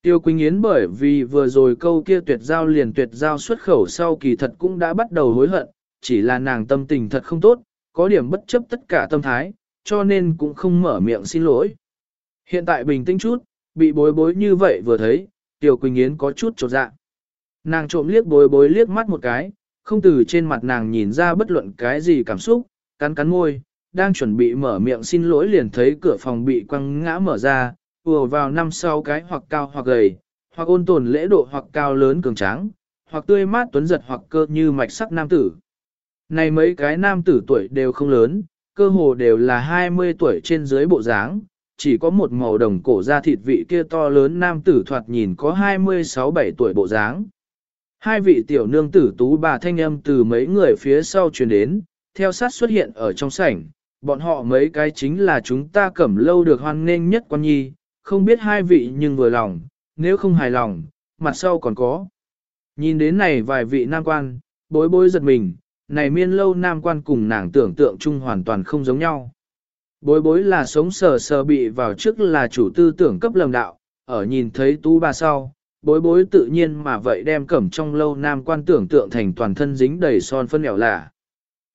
Tiêu Quỳnh Yến bởi vì vừa rồi câu kia tuyệt giao liền tuyệt giao xuất khẩu sau kỳ thật cũng đã bắt đầu hối hận, chỉ là nàng tâm tình thật không tốt, có điểm bất chấp tất cả tâm thái, cho nên cũng không mở miệng xin lỗi. Hiện tại bình tĩnh chút, bị bối bối như vậy vừa thấy, Tiêu Quỳnh Yến có chút trột dạ. Nàng trộm liếc bối bối liếc mắt một cái, không từ trên mặt nàng nhìn ra bất luận cái gì cảm xúc, cắn cắn môi, đang chuẩn bị mở miệng xin lỗi liền thấy cửa phòng bị quăng ngã mở ra, ùa vào năm sau cái hoặc cao hoặc gầy, hoặc ôn tồn lễ độ hoặc cao lớn cường tráng, hoặc tươi mát tuấn giật hoặc cơ như mạch sắc nam tử. Này mấy cái nam tử tuổi đều không lớn, cơ hồ đều là 20 tuổi trên dưới bộ dáng, chỉ có một màu đồng cổ da thịt vị kia to lớn nam tử thoạt nhìn có 26-7 tuổi bộ dáng. Hai vị tiểu nương tử tú bà thanh âm từ mấy người phía sau truyền đến, theo sát xuất hiện ở trong sảnh, bọn họ mấy cái chính là chúng ta cẩm lâu được hoan nghênh nhất quan nhi, không biết hai vị nhưng vừa lòng, nếu không hài lòng, mặt sau còn có. Nhìn đến này vài vị nam quan, bối bối giật mình, này miên lâu nam quan cùng nàng tưởng tượng chung hoàn toàn không giống nhau. Bối bối là sống sờ sờ bị vào trước là chủ tư tưởng cấp lầm đạo, ở nhìn thấy tú bà sau, bối bối tự nhiên mà vậy đem cẩm trong lâu nam quan tưởng tượng thành toàn thân dính đầy son phân mèo lạ.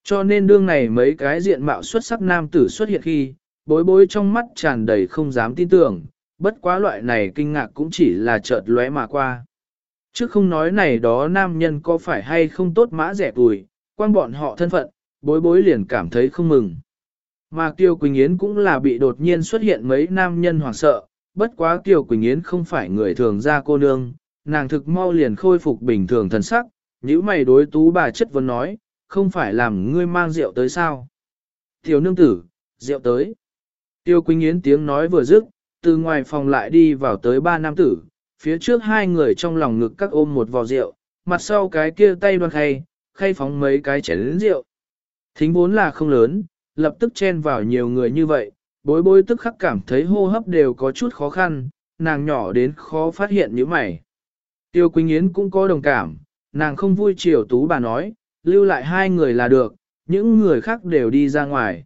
Cho nên đương này mấy cái diện mạo xuất sắc nam tử xuất hiện khi, bối bối trong mắt tràn đầy không dám tin tưởng, bất quá loại này kinh ngạc cũng chỉ là chợt lóe mà qua. Chứ không nói này đó nam nhân có phải hay không tốt mã rẻ tuổi, quan bọn họ thân phận, bối bối liền cảm thấy không mừng. Mà tiêu Quỳnh Yến cũng là bị đột nhiên xuất hiện mấy nam nhân hoảng sợ, bất quá tiêu Quỳnh Yến không phải người thường ra cô nương, nàng thực mau liền khôi phục bình thường thần sắc, nếu mày đối tú bà chất vấn nói, không phải làm ngươi mang rượu tới sao? Tiểu nương tử, rượu tới. Tiêu Quỳnh Yến tiếng nói vừa dứt, từ ngoài phòng lại đi vào tới ba nam tử, phía trước hai người trong lòng ngực các ôm một vò rượu, mặt sau cái kia tay đoan khay, khay phóng mấy cái chén rượu. Thính vốn là không lớn, lập tức chen vào nhiều người như vậy, bối bối tức khắc cảm thấy hô hấp đều có chút khó khăn, nàng nhỏ đến khó phát hiện như mày. Tiêu Quỳnh Yến cũng có đồng cảm, nàng không vui chiều tú bà nói, lưu lại hai người là được, những người khác đều đi ra ngoài.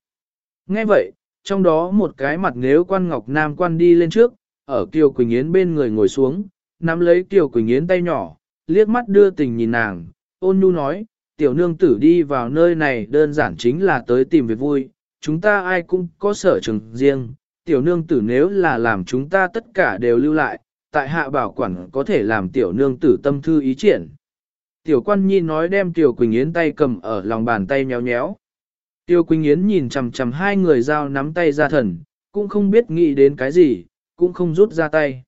Nghe vậy, trong đó một cái mặt nếu quan ngọc nam quan đi lên trước, ở Kiều Quỳnh Yến bên người ngồi xuống, nắm lấy Kiều Quỳnh Yến tay nhỏ, liếc mắt đưa tình nhìn nàng, ôn nhu nói, tiểu nương tử đi vào nơi này đơn giản chính là tới tìm việc vui, chúng ta ai cũng có sở trường riêng, tiểu nương tử nếu là làm chúng ta tất cả đều lưu lại, tại hạ bảo quản có thể làm tiểu nương tử tâm thư ý triển. Tiểu quan nhi nói đem tiểu Quỳnh Yến tay cầm ở lòng bàn tay nhéo nhéo. Tiêu Quỳnh Yến nhìn chằm chằm hai người giao nắm tay ra thần, cũng không biết nghĩ đến cái gì, cũng không rút ra tay.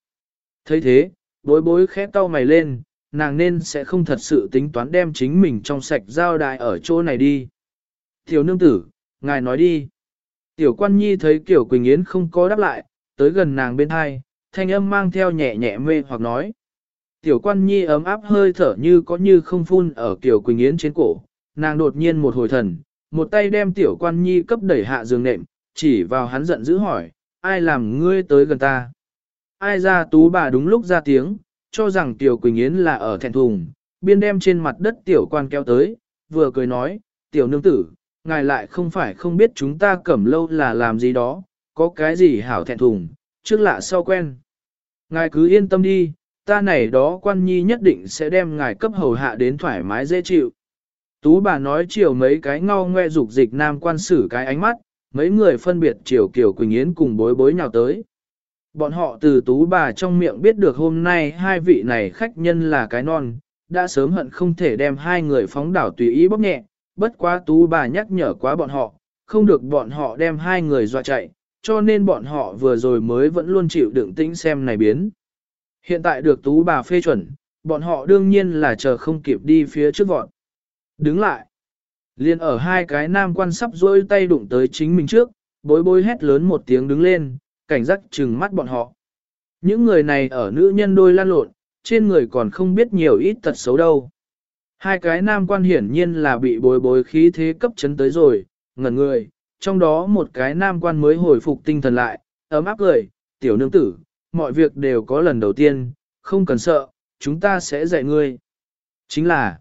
thấy thế, bối bối khẽ cau mày lên, nàng nên sẽ không thật sự tính toán đem chính mình trong sạch giao đại ở chỗ này đi. Tiểu nương tử, ngài nói đi. Tiểu quan nhi thấy Tiểu Quỳnh Yến không có đáp lại, tới gần nàng bên hai, thanh âm mang theo nhẹ nhẹ mê hoặc nói. Tiểu quan nhi ấm áp hơi thở như có như không phun ở Kiều Quỳnh Yến trên cổ, nàng đột nhiên một hồi thần, một tay đem tiểu quan nhi cấp đẩy hạ giường nệm, chỉ vào hắn giận dữ hỏi, ai làm ngươi tới gần ta? Ai ra tú bà đúng lúc ra tiếng, cho rằng tiểu Quỳnh Yến là ở thẹn thùng, biên đem trên mặt đất tiểu quan kéo tới, vừa cười nói, tiểu nương tử, ngài lại không phải không biết chúng ta cẩm lâu là làm gì đó, có cái gì hảo thẹn thùng, trước lạ sau quen. Ngài cứ yên tâm đi, ta này đó quan nhi nhất định sẽ đem ngài cấp hầu hạ đến thoải mái dễ chịu. Tú bà nói chiều mấy cái ngao ngoe dục dịch nam quan xử cái ánh mắt, mấy người phân biệt chiều Kiều Quỳnh Yến cùng bối bối nhào tới. Bọn họ từ tú bà trong miệng biết được hôm nay hai vị này khách nhân là cái non, đã sớm hận không thể đem hai người phóng đảo tùy ý bóp nhẹ, bất quá tú bà nhắc nhở quá bọn họ, không được bọn họ đem hai người dọa chạy, cho nên bọn họ vừa rồi mới vẫn luôn chịu đựng tĩnh xem này biến. Hiện tại được tú bà phê chuẩn, bọn họ đương nhiên là chờ không kịp đi phía trước vọn. Đứng lại. Liên ở hai cái nam quan sắp rôi tay đụng tới chính mình trước, bối bối hét lớn một tiếng đứng lên, cảnh giác trừng mắt bọn họ. Những người này ở nữ nhân đôi lan lộn, trên người còn không biết nhiều ít tật xấu đâu. Hai cái nam quan hiển nhiên là bị bối bối khí thế cấp chấn tới rồi, ngẩn người, trong đó một cái nam quan mới hồi phục tinh thần lại, ấm áp cười, tiểu nương tử, mọi việc đều có lần đầu tiên, không cần sợ, chúng ta sẽ dạy ngươi. Chính là,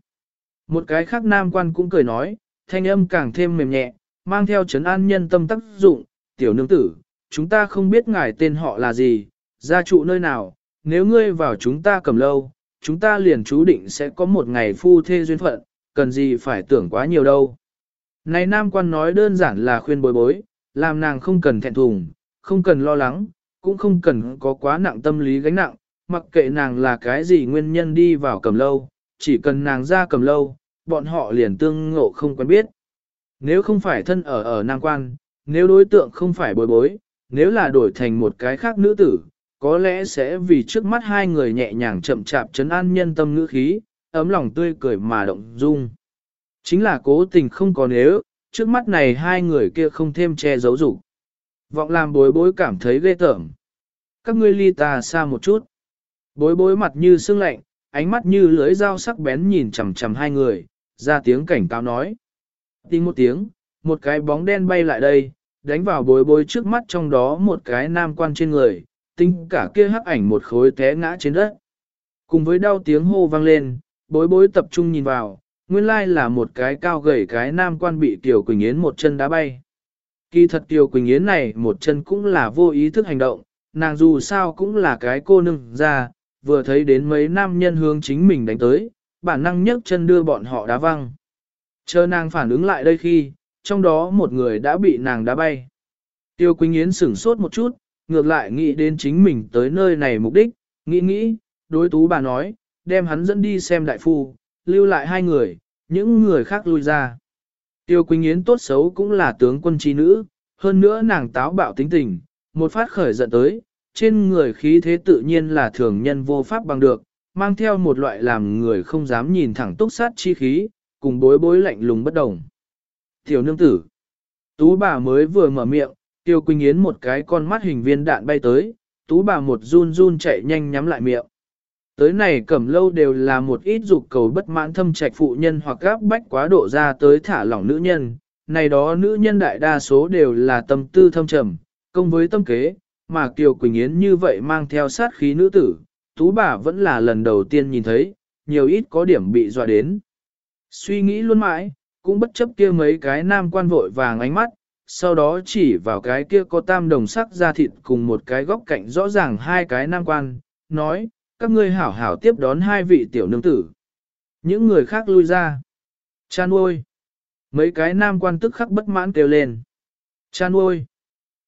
một cái khác nam quan cũng cười nói, thanh âm càng thêm mềm nhẹ, mang theo chấn an nhân tâm tác dụng, tiểu nương tử, chúng ta không biết ngài tên họ là gì, gia trụ nơi nào, nếu ngươi vào chúng ta cầm lâu, chúng ta liền chú định sẽ có một ngày phu thê duyên phận, cần gì phải tưởng quá nhiều đâu. Này nam quan nói đơn giản là khuyên bối bối, làm nàng không cần thẹn thùng, không cần lo lắng, cũng không cần có quá nặng tâm lý gánh nặng, mặc kệ nàng là cái gì nguyên nhân đi vào cầm lâu, chỉ cần nàng ra cầm lâu, bọn họ liền tương ngộ không quen biết. Nếu không phải thân ở ở nam quan, nếu đối tượng không phải bối bối, nếu là đổi thành một cái khác nữ tử, có lẽ sẽ vì trước mắt hai người nhẹ nhàng chậm chạp chấn an nhân tâm ngữ khí, ấm lòng tươi cười mà động dung. Chính là cố tình không có nếu, trước mắt này hai người kia không thêm che giấu dục Vọng làm bối bối cảm thấy ghê tởm. Các ngươi ly ta xa một chút. Bối bối mặt như sương lạnh, ánh mắt như lưới dao sắc bén nhìn chằm chằm hai người, ra tiếng cảnh cáo nói. Tinh một tiếng, một cái bóng đen bay lại đây, đánh vào bối bối trước mắt trong đó một cái nam quan trên người, tinh cả kia hắc ảnh một khối té ngã trên đất. Cùng với đau tiếng hô vang lên, bối bối tập trung nhìn vào, nguyên lai là một cái cao gầy cái nam quan bị Tiểu Quỳnh Yến một chân đá bay. Kỳ thật Tiểu Quỳnh Yến này một chân cũng là vô ý thức hành động, nàng dù sao cũng là cái cô nương ra, vừa thấy đến mấy nam nhân hướng chính mình đánh tới, bản năng nhấc chân đưa bọn họ đá văng. Chờ nàng phản ứng lại đây khi, trong đó một người đã bị nàng đá bay. Tiêu Quỳnh Yến sửng sốt một chút, ngược lại nghĩ đến chính mình tới nơi này mục đích, nghĩ nghĩ, đối tú bà nói, đem hắn dẫn đi xem đại phu, lưu lại hai người, những người khác lui ra. Tiêu Quỳnh Yến tốt xấu cũng là tướng quân trí nữ, hơn nữa nàng táo bạo tính tình, một phát khởi giận tới, trên người khí thế tự nhiên là thường nhân vô pháp bằng được, mang theo một loại làm người không dám nhìn thẳng túc sát chi khí, cùng bối bối lạnh lùng bất đồng. Tiểu nương tử, tú bà mới vừa mở miệng, Tiêu Quỳnh Yến một cái con mắt hình viên đạn bay tới, tú bà một run run chạy nhanh nhắm lại miệng. Tới này cẩm lâu đều là một ít dục cầu bất mãn thâm trạch phụ nhân hoặc gáp bách quá độ ra tới thả lỏng nữ nhân. Này đó nữ nhân đại đa số đều là tâm tư thâm trầm, công với tâm kế, mà Kiều Quỳnh Yến như vậy mang theo sát khí nữ tử, tú bà vẫn là lần đầu tiên nhìn thấy, nhiều ít có điểm bị dọa đến. Suy nghĩ luôn mãi, cũng bất chấp kia mấy cái nam quan vội vàng ánh mắt, sau đó chỉ vào cái kia có tam đồng sắc da thịt cùng một cái góc cạnh rõ ràng hai cái nam quan, nói, các ngươi hảo hảo tiếp đón hai vị tiểu nương tử. Những người khác lui ra. Cha nuôi. Mấy cái nam quan tức khắc bất mãn kêu lên. Cha nuôi.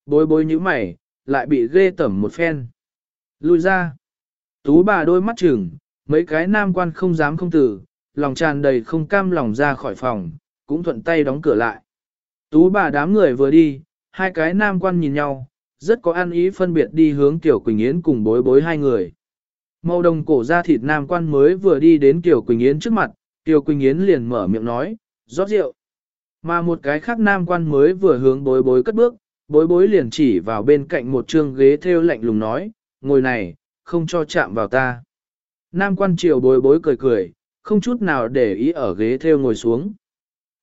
Bối bối như mày, lại bị ghê tẩm một phen. Lui ra. Tú bà đôi mắt trừng, mấy cái nam quan không dám không tử, lòng tràn đầy không cam lòng ra khỏi phòng, cũng thuận tay đóng cửa lại. Tú bà đám người vừa đi, hai cái nam quan nhìn nhau, rất có ăn ý phân biệt đi hướng Tiểu Quỳnh Yến cùng bối bối hai người. Màu đồng cổ ra thịt nam quan mới vừa đi đến Tiểu Quỳnh Yến trước mặt, Tiểu Quỳnh Yến liền mở miệng nói, rót rượu. Mà một cái khác nam quan mới vừa hướng bối bối cất bước, bối bối liền chỉ vào bên cạnh một trương ghế theo lạnh lùng nói, ngồi này, không cho chạm vào ta. Nam quan triều bối bối cười cười, không chút nào để ý ở ghế theo ngồi xuống.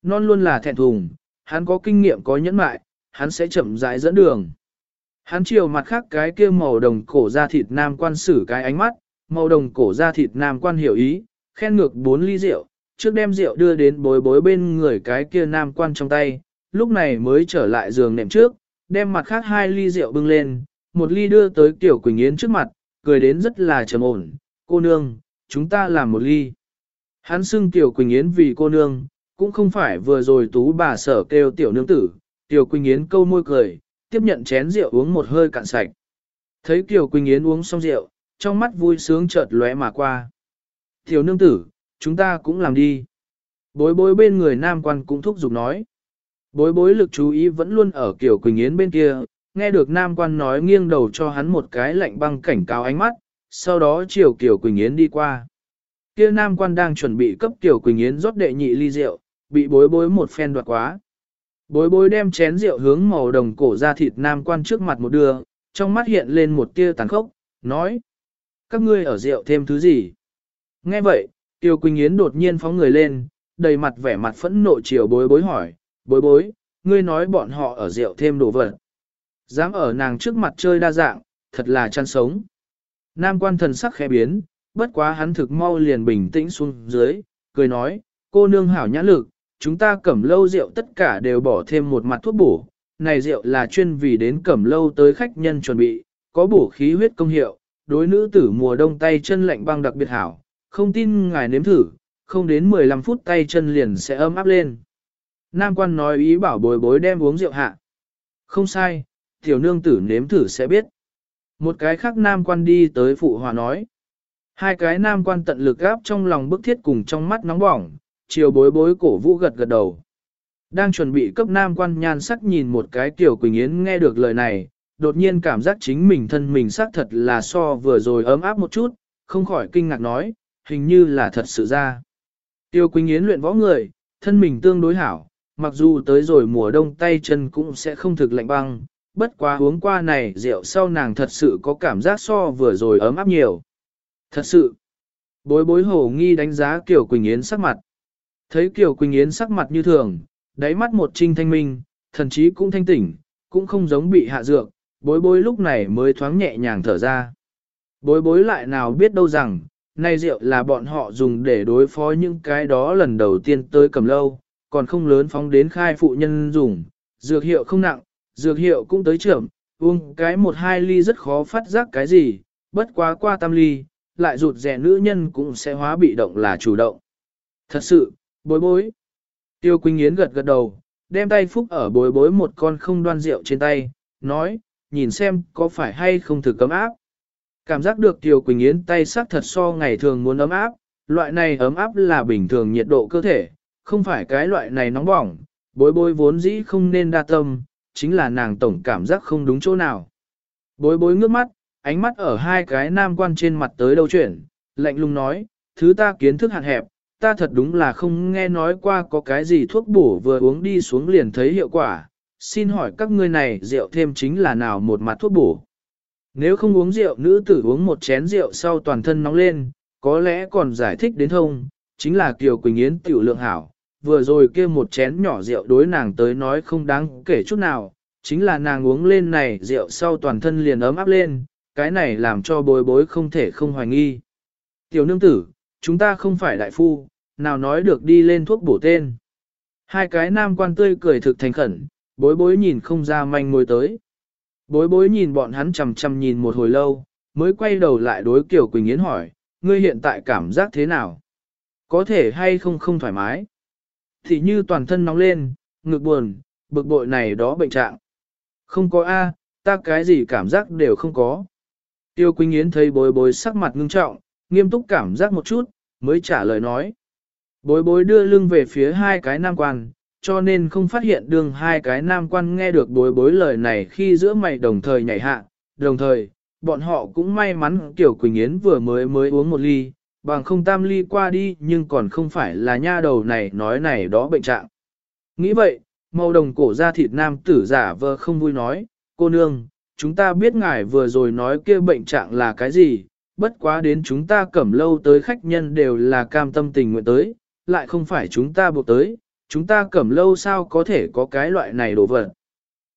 Non luôn là thẹn thùng, hắn có kinh nghiệm có nhẫn mại, hắn sẽ chậm rãi dẫn đường. Hắn chiều mặt khác cái kia màu đồng cổ da thịt nam quan xử cái ánh mắt, màu đồng cổ da thịt nam quan hiểu ý, khen ngược bốn ly rượu, trước đem rượu đưa đến bối bối bên người cái kia nam quan trong tay, lúc này mới trở lại giường nệm trước, đem mặt khác hai ly rượu bưng lên, một ly đưa tới Tiểu Quỳnh Yến trước mặt, cười đến rất là trầm ổn, cô nương, chúng ta làm một ly. Hắn xưng Tiểu Quỳnh Yến vì cô nương, cũng không phải vừa rồi tú bà sở kêu Tiểu nương tử, Tiểu Quỳnh Yến câu môi cười, tiếp nhận chén rượu uống một hơi cạn sạch. Thấy Tiểu Quỳnh Yến uống xong rượu, trong mắt vui sướng chợt lóe mà qua. Tiểu nương tử, chúng ta cũng làm đi. Bối bối bên người nam quan cũng thúc giục nói. Bối bối lực chú ý vẫn luôn ở Kiều Quỳnh Yến bên kia, nghe được nam quan nói nghiêng đầu cho hắn một cái lạnh băng cảnh cáo ánh mắt, sau đó chiều Kiều Quỳnh Yến đi qua. Kia nam quan đang chuẩn bị cấp Kiều Quỳnh Yến rót đệ nhị ly rượu, bị bối bối một phen đoạt quá. Bối bối đem chén rượu hướng màu đồng cổ ra thịt nam quan trước mặt một đưa, trong mắt hiện lên một tia tàn khốc, nói. Các ngươi ở rượu thêm thứ gì? Nghe vậy, Tiêu Quỳnh Yến đột nhiên phóng người lên, đầy mặt vẻ mặt phẫn nộ chiều bối bối hỏi, bối bối, ngươi nói bọn họ ở rượu thêm đồ vật. Dám ở nàng trước mặt chơi đa dạng, thật là chăn sống. Nam quan thần sắc khẽ biến, bất quá hắn thực mau liền bình tĩnh xuống dưới, cười nói, cô nương hảo nhã lực, chúng ta cẩm lâu rượu tất cả đều bỏ thêm một mặt thuốc bổ, này rượu là chuyên vì đến cẩm lâu tới khách nhân chuẩn bị, có bổ khí huyết công hiệu, đối nữ tử mùa đông tay chân lạnh băng đặc biệt hảo, không tin ngài nếm thử, không đến 15 phút tay chân liền sẽ ấm áp lên. Nam quan nói ý bảo bồi bối đem uống rượu hạ. Không sai, tiểu nương tử nếm thử sẽ biết. Một cái khác nam quan đi tới phụ hòa nói. Hai cái nam quan tận lực gáp trong lòng bức thiết cùng trong mắt nóng bỏng, chiều bối bối cổ vũ gật gật đầu. Đang chuẩn bị cấp nam quan nhan sắc nhìn một cái tiểu Quỳnh Yến nghe được lời này, đột nhiên cảm giác chính mình thân mình xác thật là so vừa rồi ấm áp một chút, không khỏi kinh ngạc nói, hình như là thật sự ra. Tiêu Quỳnh Yến luyện võ người, thân mình tương đối hảo, mặc dù tới rồi mùa đông tay chân cũng sẽ không thực lạnh băng, bất quá uống qua này rượu sau nàng thật sự có cảm giác so vừa rồi ấm áp nhiều. Thật sự, bối bối hổ nghi đánh giá Kiều Quỳnh Yến sắc mặt. Thấy Kiều Quỳnh Yến sắc mặt như thường, đáy mắt một trinh thanh minh, thần chí cũng thanh tỉnh, cũng không giống bị hạ dược, bối bối lúc này mới thoáng nhẹ nhàng thở ra. Bối bối lại nào biết đâu rằng, nay rượu là bọn họ dùng để đối phó những cái đó lần đầu tiên tới cầm lâu, còn không lớn phóng đến khai phụ nhân dùng, dược hiệu không nặng, dược hiệu cũng tới trưởng, uống cái một hai ly rất khó phát giác cái gì, bất quá qua tam ly, lại rụt rẻ nữ nhân cũng sẽ hóa bị động là chủ động. Thật sự, bối bối. Tiêu Quỳnh Yến gật gật đầu, đem tay phúc ở bối bối một con không đoan rượu trên tay, nói, nhìn xem có phải hay không thử cấm áp. Cảm giác được Tiêu Quỳnh Yến tay sắc thật so ngày thường muốn ấm áp, loại này ấm áp là bình thường nhiệt độ cơ thể, không phải cái loại này nóng bỏng, bối bối vốn dĩ không nên đa tâm, chính là nàng tổng cảm giác không đúng chỗ nào. Bối bối ngước mắt, ánh mắt ở hai cái nam quan trên mặt tới đâu chuyển, lạnh lùng nói, thứ ta kiến thức hạn hẹp, ta thật đúng là không nghe nói qua có cái gì thuốc bổ vừa uống đi xuống liền thấy hiệu quả, xin hỏi các ngươi này rượu thêm chính là nào một mặt thuốc bổ. Nếu không uống rượu nữ tử uống một chén rượu sau toàn thân nóng lên, có lẽ còn giải thích đến thông, chính là Kiều Quỳnh Yến tiểu lượng hảo, vừa rồi kia một chén nhỏ rượu đối nàng tới nói không đáng kể chút nào, chính là nàng uống lên này rượu sau toàn thân liền ấm áp lên, cái này làm cho bối bối không thể không hoài nghi. Tiểu nương tử, chúng ta không phải đại phu, nào nói được đi lên thuốc bổ tên. Hai cái nam quan tươi cười thực thành khẩn, bối bối nhìn không ra manh mối tới. Bối bối nhìn bọn hắn chầm chầm nhìn một hồi lâu, mới quay đầu lại đối Kiều Quỳnh Yến hỏi, ngươi hiện tại cảm giác thế nào? Có thể hay không không thoải mái? Thì như toàn thân nóng lên, ngực buồn, bực bội này đó bệnh trạng. Không có A, ta cái gì cảm giác đều không có. Tiêu Quỳnh Yến thấy bối bối sắc mặt ngưng trọng, nghiêm túc cảm giác một chút, mới trả lời nói. Bối bối đưa lưng về phía hai cái nam quan, cho nên không phát hiện đường hai cái nam quan nghe được bối bối lời này khi giữa mày đồng thời nhảy hạ. Đồng thời, bọn họ cũng may mắn Tiểu Quỳnh Yến vừa mới mới uống một ly, bằng không tam ly qua đi nhưng còn không phải là nha đầu này nói này đó bệnh trạng. Nghĩ vậy, màu đồng cổ ra thịt nam tử giả vờ không vui nói, cô nương, chúng ta biết ngài vừa rồi nói kia bệnh trạng là cái gì, bất quá đến chúng ta cẩm lâu tới khách nhân đều là cam tâm tình nguyện tới, lại không phải chúng ta buộc tới, chúng ta cẩm lâu sao có thể có cái loại này đồ vật.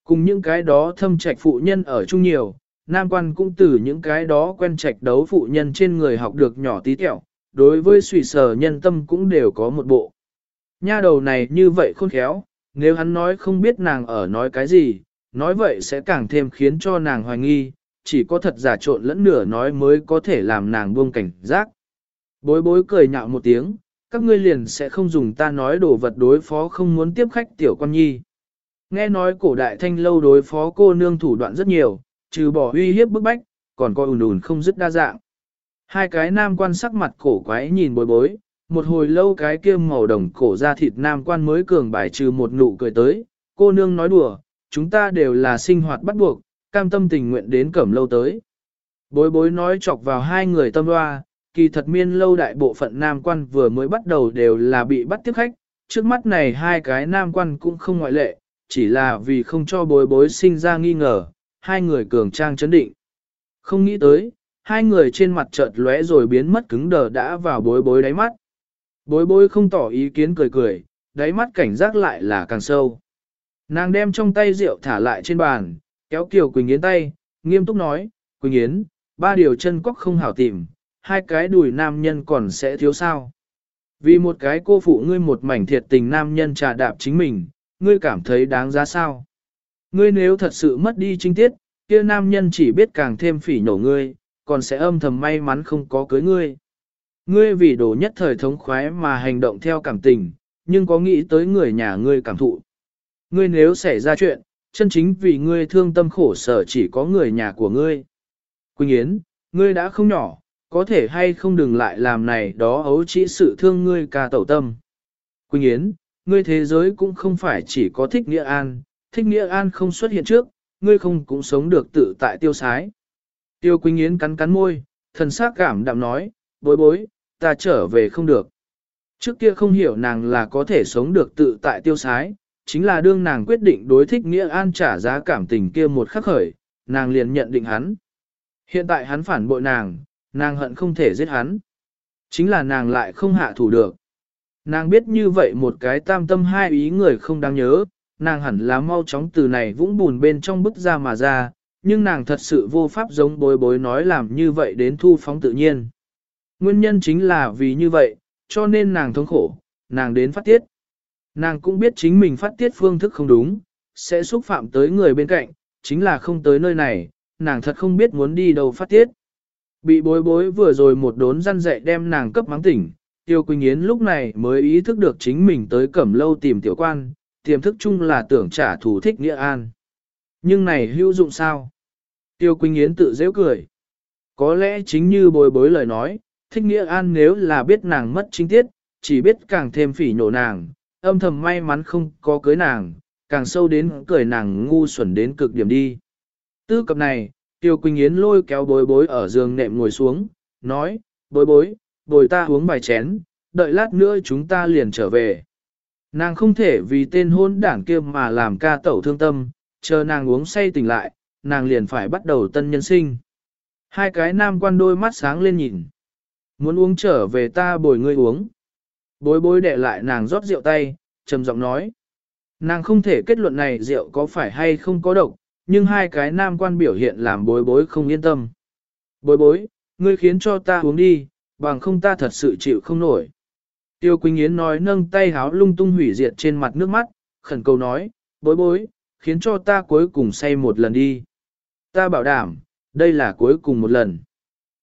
Cùng những cái đó thâm trạch phụ nhân ở chung nhiều, nam quan cũng từ những cái đó quen trạch đấu phụ nhân trên người học được nhỏ tí tẹo, đối với suy sở nhân tâm cũng đều có một bộ. Nha đầu này như vậy khôn khéo, nếu hắn nói không biết nàng ở nói cái gì, nói vậy sẽ càng thêm khiến cho nàng hoài nghi, chỉ có thật giả trộn lẫn nửa nói mới có thể làm nàng buông cảnh giác. Bối bối cười nhạo một tiếng, các ngươi liền sẽ không dùng ta nói đồ vật đối phó không muốn tiếp khách tiểu con nhi. Nghe nói cổ đại thanh lâu đối phó cô nương thủ đoạn rất nhiều, trừ bỏ uy hiếp bức bách, còn coi ùn ùn không dứt đa dạng. Hai cái nam quan sắc mặt cổ quái nhìn bối bối, một hồi lâu cái kia màu đồng cổ ra thịt nam quan mới cường bài trừ một nụ cười tới, cô nương nói đùa, chúng ta đều là sinh hoạt bắt buộc, cam tâm tình nguyện đến cẩm lâu tới. Bối bối nói chọc vào hai người tâm loa kỳ thật miên lâu đại bộ phận nam quan vừa mới bắt đầu đều là bị bắt tiếp khách, trước mắt này hai cái nam quan cũng không ngoại lệ, chỉ là vì không cho bối bối sinh ra nghi ngờ, hai người cường trang chấn định. Không nghĩ tới, hai người trên mặt chợt lóe rồi biến mất cứng đờ đã vào bối bối đáy mắt. Bối bối không tỏ ý kiến cười cười, đáy mắt cảnh giác lại là càng sâu. Nàng đem trong tay rượu thả lại trên bàn, kéo Kiều Quỳnh Yến tay, nghiêm túc nói, Quỳnh Yến, ba điều chân cóc không hảo tìm, hai cái đùi nam nhân còn sẽ thiếu sao. Vì một cái cô phụ ngươi một mảnh thiệt tình nam nhân trà đạp chính mình, ngươi cảm thấy đáng giá sao. Ngươi nếu thật sự mất đi trinh tiết, kia nam nhân chỉ biết càng thêm phỉ nổ ngươi, còn sẽ âm thầm may mắn không có cưới ngươi. Ngươi vì đồ nhất thời thống khoái mà hành động theo cảm tình, nhưng có nghĩ tới người nhà ngươi cảm thụ. Ngươi nếu xảy ra chuyện, chân chính vì ngươi thương tâm khổ sở chỉ có người nhà của ngươi. Quỳnh Yến, ngươi đã không nhỏ, có thể hay không đừng lại làm này đó ấu chỉ sự thương ngươi ca tẩu tâm. Quỳnh Yến, ngươi thế giới cũng không phải chỉ có thích nghĩa an, thích nghĩa an không xuất hiện trước, ngươi không cũng sống được tự tại tiêu sái. Tiêu Quỳnh Yến cắn cắn môi, thần sắc cảm đạm nói, bối bối, ta trở về không được. Trước kia không hiểu nàng là có thể sống được tự tại tiêu sái, chính là đương nàng quyết định đối thích nghĩa an trả giá cảm tình kia một khắc khởi, nàng liền nhận định hắn. Hiện tại hắn phản bội nàng, nàng hận không thể giết hắn. Chính là nàng lại không hạ thủ được. Nàng biết như vậy một cái tam tâm hai ý người không đáng nhớ, nàng hẳn là mau chóng từ này vũng bùn bên trong bức ra mà ra, nhưng nàng thật sự vô pháp giống bối bối nói làm như vậy đến thu phóng tự nhiên. Nguyên nhân chính là vì như vậy, cho nên nàng thống khổ, nàng đến phát tiết. Nàng cũng biết chính mình phát tiết phương thức không đúng, sẽ xúc phạm tới người bên cạnh, chính là không tới nơi này, nàng thật không biết muốn đi đâu phát tiết. Bị bối bối vừa rồi một đốn răn dạy đem nàng cấp mắng tỉnh, Tiêu Quỳnh Yến lúc này mới ý thức được chính mình tới cẩm lâu tìm tiểu quan, tiềm thức chung là tưởng trả thù thích nghĩa an. Nhưng này hữu dụng sao? Tiêu Quỳnh Yến tự dễ cười. Có lẽ chính như bồi bối lời nói, thích nghĩa an nếu là biết nàng mất chính tiết, chỉ biết càng thêm phỉ nhổ nàng, âm thầm may mắn không có cưới nàng, càng sâu đến cười nàng ngu xuẩn đến cực điểm đi. Tư cập này, Tiêu Quỳnh Yến lôi kéo bối bối ở giường nệm ngồi xuống, nói, bối bối, bồi ta uống vài chén, đợi lát nữa chúng ta liền trở về. Nàng không thể vì tên hôn đảng kia mà làm ca tẩu thương tâm, chờ nàng uống say tỉnh lại, nàng liền phải bắt đầu tân nhân sinh. Hai cái nam quan đôi mắt sáng lên nhìn. Muốn uống trở về ta bồi ngươi uống. Bối bối đệ lại nàng rót rượu tay, trầm giọng nói. Nàng không thể kết luận này rượu có phải hay không có độc, nhưng hai cái nam quan biểu hiện làm bối bối không yên tâm. Bối bối, ngươi khiến cho ta uống đi, bằng không ta thật sự chịu không nổi. Tiêu Quỳnh Yến nói nâng tay háo lung tung hủy diệt trên mặt nước mắt, khẩn cầu nói, bối bối, khiến cho ta cuối cùng say một lần đi. Ta bảo đảm, đây là cuối cùng một lần.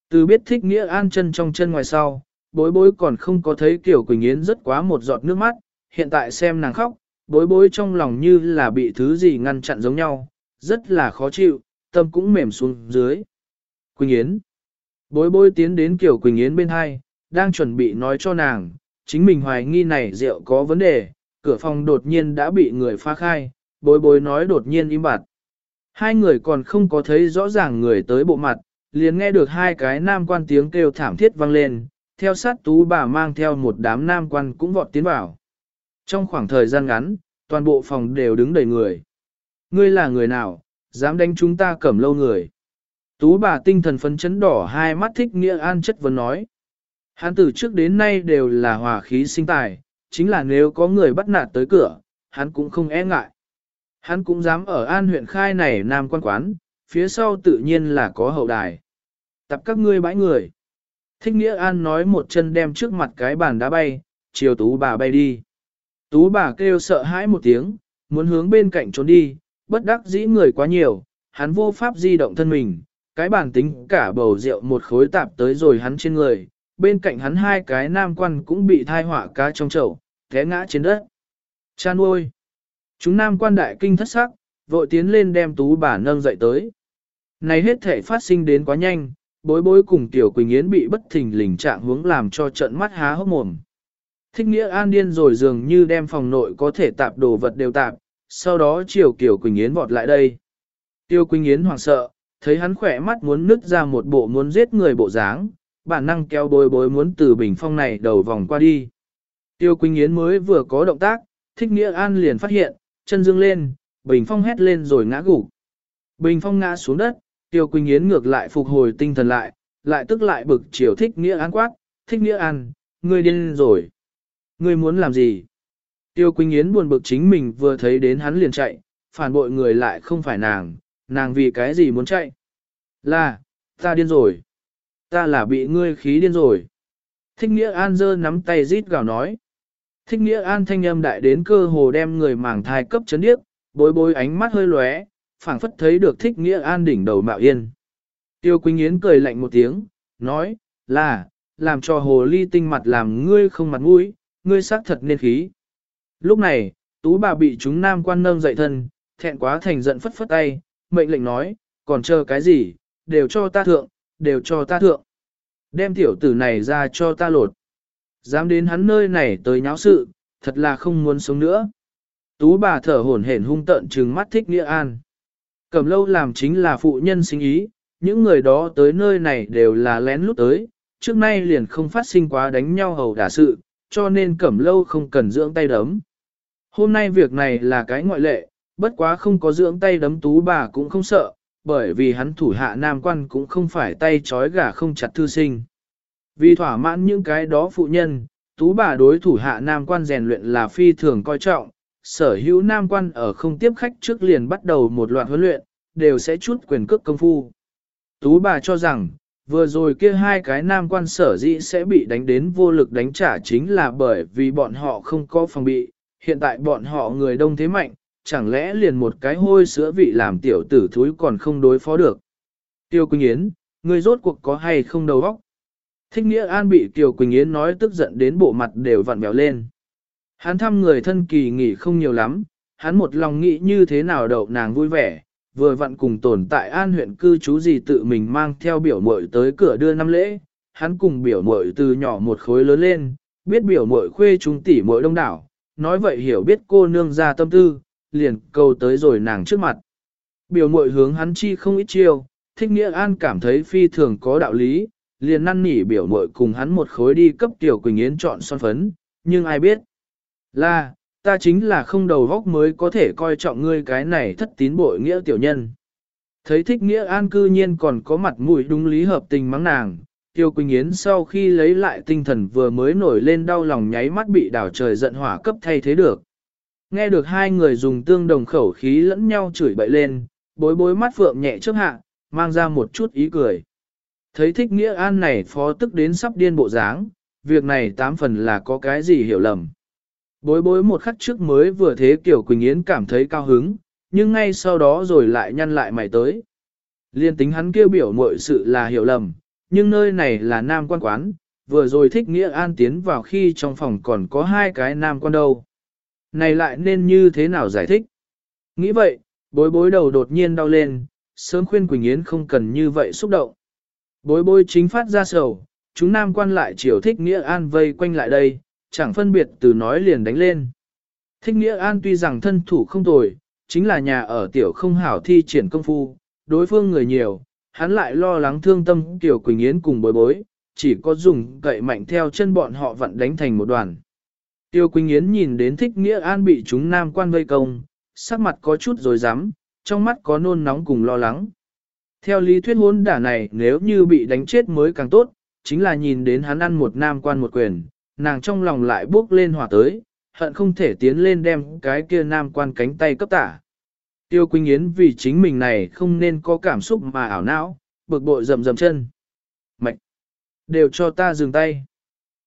Từ biết thích nghĩa an chân trong chân ngoài sau, bối bối còn không có thấy Kiều Quỳnh Yến rất quá một giọt nước mắt, hiện tại xem nàng khóc, bối bối trong lòng như là bị thứ gì ngăn chặn giống nhau, rất là khó chịu, tâm cũng mềm xuống dưới. Quỳnh Yến Bối bối tiến đến Kiều Quỳnh Yến bên hai, đang chuẩn bị nói cho nàng, chính mình hoài nghi này rượu có vấn đề, cửa phòng đột nhiên đã bị người phá khai, bối bối nói đột nhiên im bặt. Hai người còn không có thấy rõ ràng người tới bộ mặt, liền nghe được hai cái nam quan tiếng kêu thảm thiết vang lên, theo sát tú bà mang theo một đám nam quan cũng vọt tiến vào. Trong khoảng thời gian ngắn, toàn bộ phòng đều đứng đầy người. Ngươi là người nào, dám đánh chúng ta cẩm lâu người. Tú bà tinh thần phấn chấn đỏ hai mắt thích nghĩa an chất vấn nói. Hắn từ trước đến nay đều là hòa khí sinh tài, chính là nếu có người bắt nạt tới cửa, hắn cũng không e ngại. Hắn cũng dám ở an huyện khai này nam quan quán, phía sau tự nhiên là có hậu đài. Tập các ngươi bãi người. Thích nghĩa an nói một chân đem trước mặt cái bàn đá bay, chiều tú bà bay đi. Tú bà kêu sợ hãi một tiếng, muốn hướng bên cạnh trốn đi, bất đắc dĩ người quá nhiều, hắn vô pháp di động thân mình, cái bàn tính cả bầu rượu một khối tạp tới rồi hắn trên người, bên cạnh hắn hai cái nam quan cũng bị thai họa cá trong chậu, té ngã trên đất. Cha nuôi. Chúng nam quan đại kinh thất sắc, vội tiến lên đem tú bà nâng dậy tới. Này hết thể phát sinh đến quá nhanh, bối bối cùng Tiểu Quỳnh Yến bị bất thình lình trạng hướng làm cho trận mắt há hốc mồm. Thích nghĩa an điên rồi dường như đem phòng nội có thể tạp đồ vật đều tạp, sau đó chiều Kiều Quỳnh Yến vọt lại đây. Tiêu Quỳnh Yến hoảng sợ, thấy hắn khỏe mắt muốn nứt ra một bộ muốn giết người bộ dáng, bản năng kéo bối bối muốn từ bình phong này đầu vòng qua đi. Tiêu Quỳnh Yến mới vừa có động tác, thích nghĩa an liền phát hiện, chân dương lên, bình phong hét lên rồi ngã gục. Bình phong ngã xuống đất, Tiêu Quỳnh Yến ngược lại phục hồi tinh thần lại, lại tức lại bực chiều thích nghĩa an quát, thích nghĩa an, ngươi điên rồi. Ngươi muốn làm gì? Tiêu Quỳnh Yến buồn bực chính mình vừa thấy đến hắn liền chạy, phản bội người lại không phải nàng, nàng vì cái gì muốn chạy? Là, ta điên rồi. Ta là bị ngươi khí điên rồi. Thích Nghĩa An dơ nắm tay rít gào nói. Thích Nghĩa An thanh âm đại đến cơ hồ đem người màng thai cấp chấn điếc, bối bối ánh mắt hơi lóe, phảng phất thấy được thích nghĩa an đỉnh đầu mạo yên. Tiêu Quỳnh Yến cười lạnh một tiếng, nói, là, làm cho hồ ly tinh mặt làm ngươi không mặt mũi, ngươi xác thật nên khí. Lúc này, tú bà bị chúng nam quan nâng dậy thân, thẹn quá thành giận phất phất tay, mệnh lệnh nói, còn chờ cái gì, đều cho ta thượng, đều cho ta thượng. Đem tiểu tử này ra cho ta lột. Dám đến hắn nơi này tới nháo sự, thật là không muốn sống nữa. Tú bà thở hổn hển hung tận trừng mắt thích nghĩa an. Cầm lâu làm chính là phụ nhân sinh ý, những người đó tới nơi này đều là lén lút tới, trước nay liền không phát sinh quá đánh nhau hầu đả sự, cho nên cẩm lâu không cần dưỡng tay đấm. Hôm nay việc này là cái ngoại lệ, bất quá không có dưỡng tay đấm tú bà cũng không sợ, bởi vì hắn thủ hạ nam quan cũng không phải tay trói gà không chặt thư sinh. Vì thỏa mãn những cái đó phụ nhân, tú bà đối thủ hạ nam quan rèn luyện là phi thường coi trọng, sở hữu nam quan ở không tiếp khách trước liền bắt đầu một loạt huấn luyện, đều sẽ chút quyền cước công phu. Tú bà cho rằng, vừa rồi kia hai cái nam quan sở dĩ sẽ bị đánh đến vô lực đánh trả chính là bởi vì bọn họ không có phòng bị, hiện tại bọn họ người đông thế mạnh, chẳng lẽ liền một cái hôi sữa vị làm tiểu tử thúi còn không đối phó được. Tiêu Quỳnh Yến, người rốt cuộc có hay không đầu óc? Thích Nghĩa An bị Tiêu Quỳnh Yến nói tức giận đến bộ mặt đều vặn béo lên. Hắn thăm người thân kỳ nghỉ không nhiều lắm, hắn một lòng nghĩ như thế nào đậu nàng vui vẻ, vừa vặn cùng tồn tại an huyện cư chú gì tự mình mang theo biểu muội tới cửa đưa năm lễ, hắn cùng biểu muội từ nhỏ một khối lớn lên, biết biểu muội khuê chúng tỷ muội đông đảo, nói vậy hiểu biết cô nương ra tâm tư, liền cầu tới rồi nàng trước mặt. Biểu muội hướng hắn chi không ít chiêu, thích nghĩa an cảm thấy phi thường có đạo lý, liền năn nỉ biểu muội cùng hắn một khối đi cấp tiểu Quỳnh Yến chọn son phấn, nhưng ai biết là, ta chính là không đầu góc mới có thể coi trọng ngươi cái này thất tín bội nghĩa tiểu nhân. Thấy thích nghĩa an cư nhiên còn có mặt mũi đúng lý hợp tình mắng nàng, Tiêu Quỳnh Yến sau khi lấy lại tinh thần vừa mới nổi lên đau lòng nháy mắt bị đảo trời giận hỏa cấp thay thế được. Nghe được hai người dùng tương đồng khẩu khí lẫn nhau chửi bậy lên, bối bối mắt phượng nhẹ trước hạ, mang ra một chút ý cười. Thấy thích nghĩa an này phó tức đến sắp điên bộ dáng, việc này tám phần là có cái gì hiểu lầm. Bối bối một khắc trước mới vừa thế kiểu Quỳnh Yến cảm thấy cao hứng, nhưng ngay sau đó rồi lại nhăn lại mày tới. Liên tính hắn kêu biểu mọi sự là hiểu lầm, nhưng nơi này là nam quan quán, vừa rồi thích nghĩa an tiến vào khi trong phòng còn có hai cái nam quan đâu. Này lại nên như thế nào giải thích? Nghĩ vậy, bối bối đầu đột nhiên đau lên, sớm khuyên Quỳnh Yến không cần như vậy xúc động. Bối bối chính phát ra sầu, chúng nam quan lại chiều thích nghĩa an vây quanh lại đây, chẳng phân biệt từ nói liền đánh lên. Thích nghĩa an tuy rằng thân thủ không tồi, chính là nhà ở tiểu không hảo thi triển công phu, đối phương người nhiều, hắn lại lo lắng thương tâm tiểu Quỳnh Yến cùng bối bối, chỉ có dùng cậy mạnh theo chân bọn họ vặn đánh thành một đoàn. Tiêu Quỳnh Yến nhìn đến thích nghĩa an bị chúng nam quan vây công, sắc mặt có chút rồi rắm, trong mắt có nôn nóng cùng lo lắng. Theo lý thuyết hôn đả này nếu như bị đánh chết mới càng tốt, chính là nhìn đến hắn ăn một nam quan một quyền, nàng trong lòng lại bước lên hỏa tới, hận không thể tiến lên đem cái kia nam quan cánh tay cấp tả. Tiêu Quỳnh Yến vì chính mình này không nên có cảm xúc mà ảo não, bực bội rầm rầm chân. Mạch! Đều cho ta dừng tay.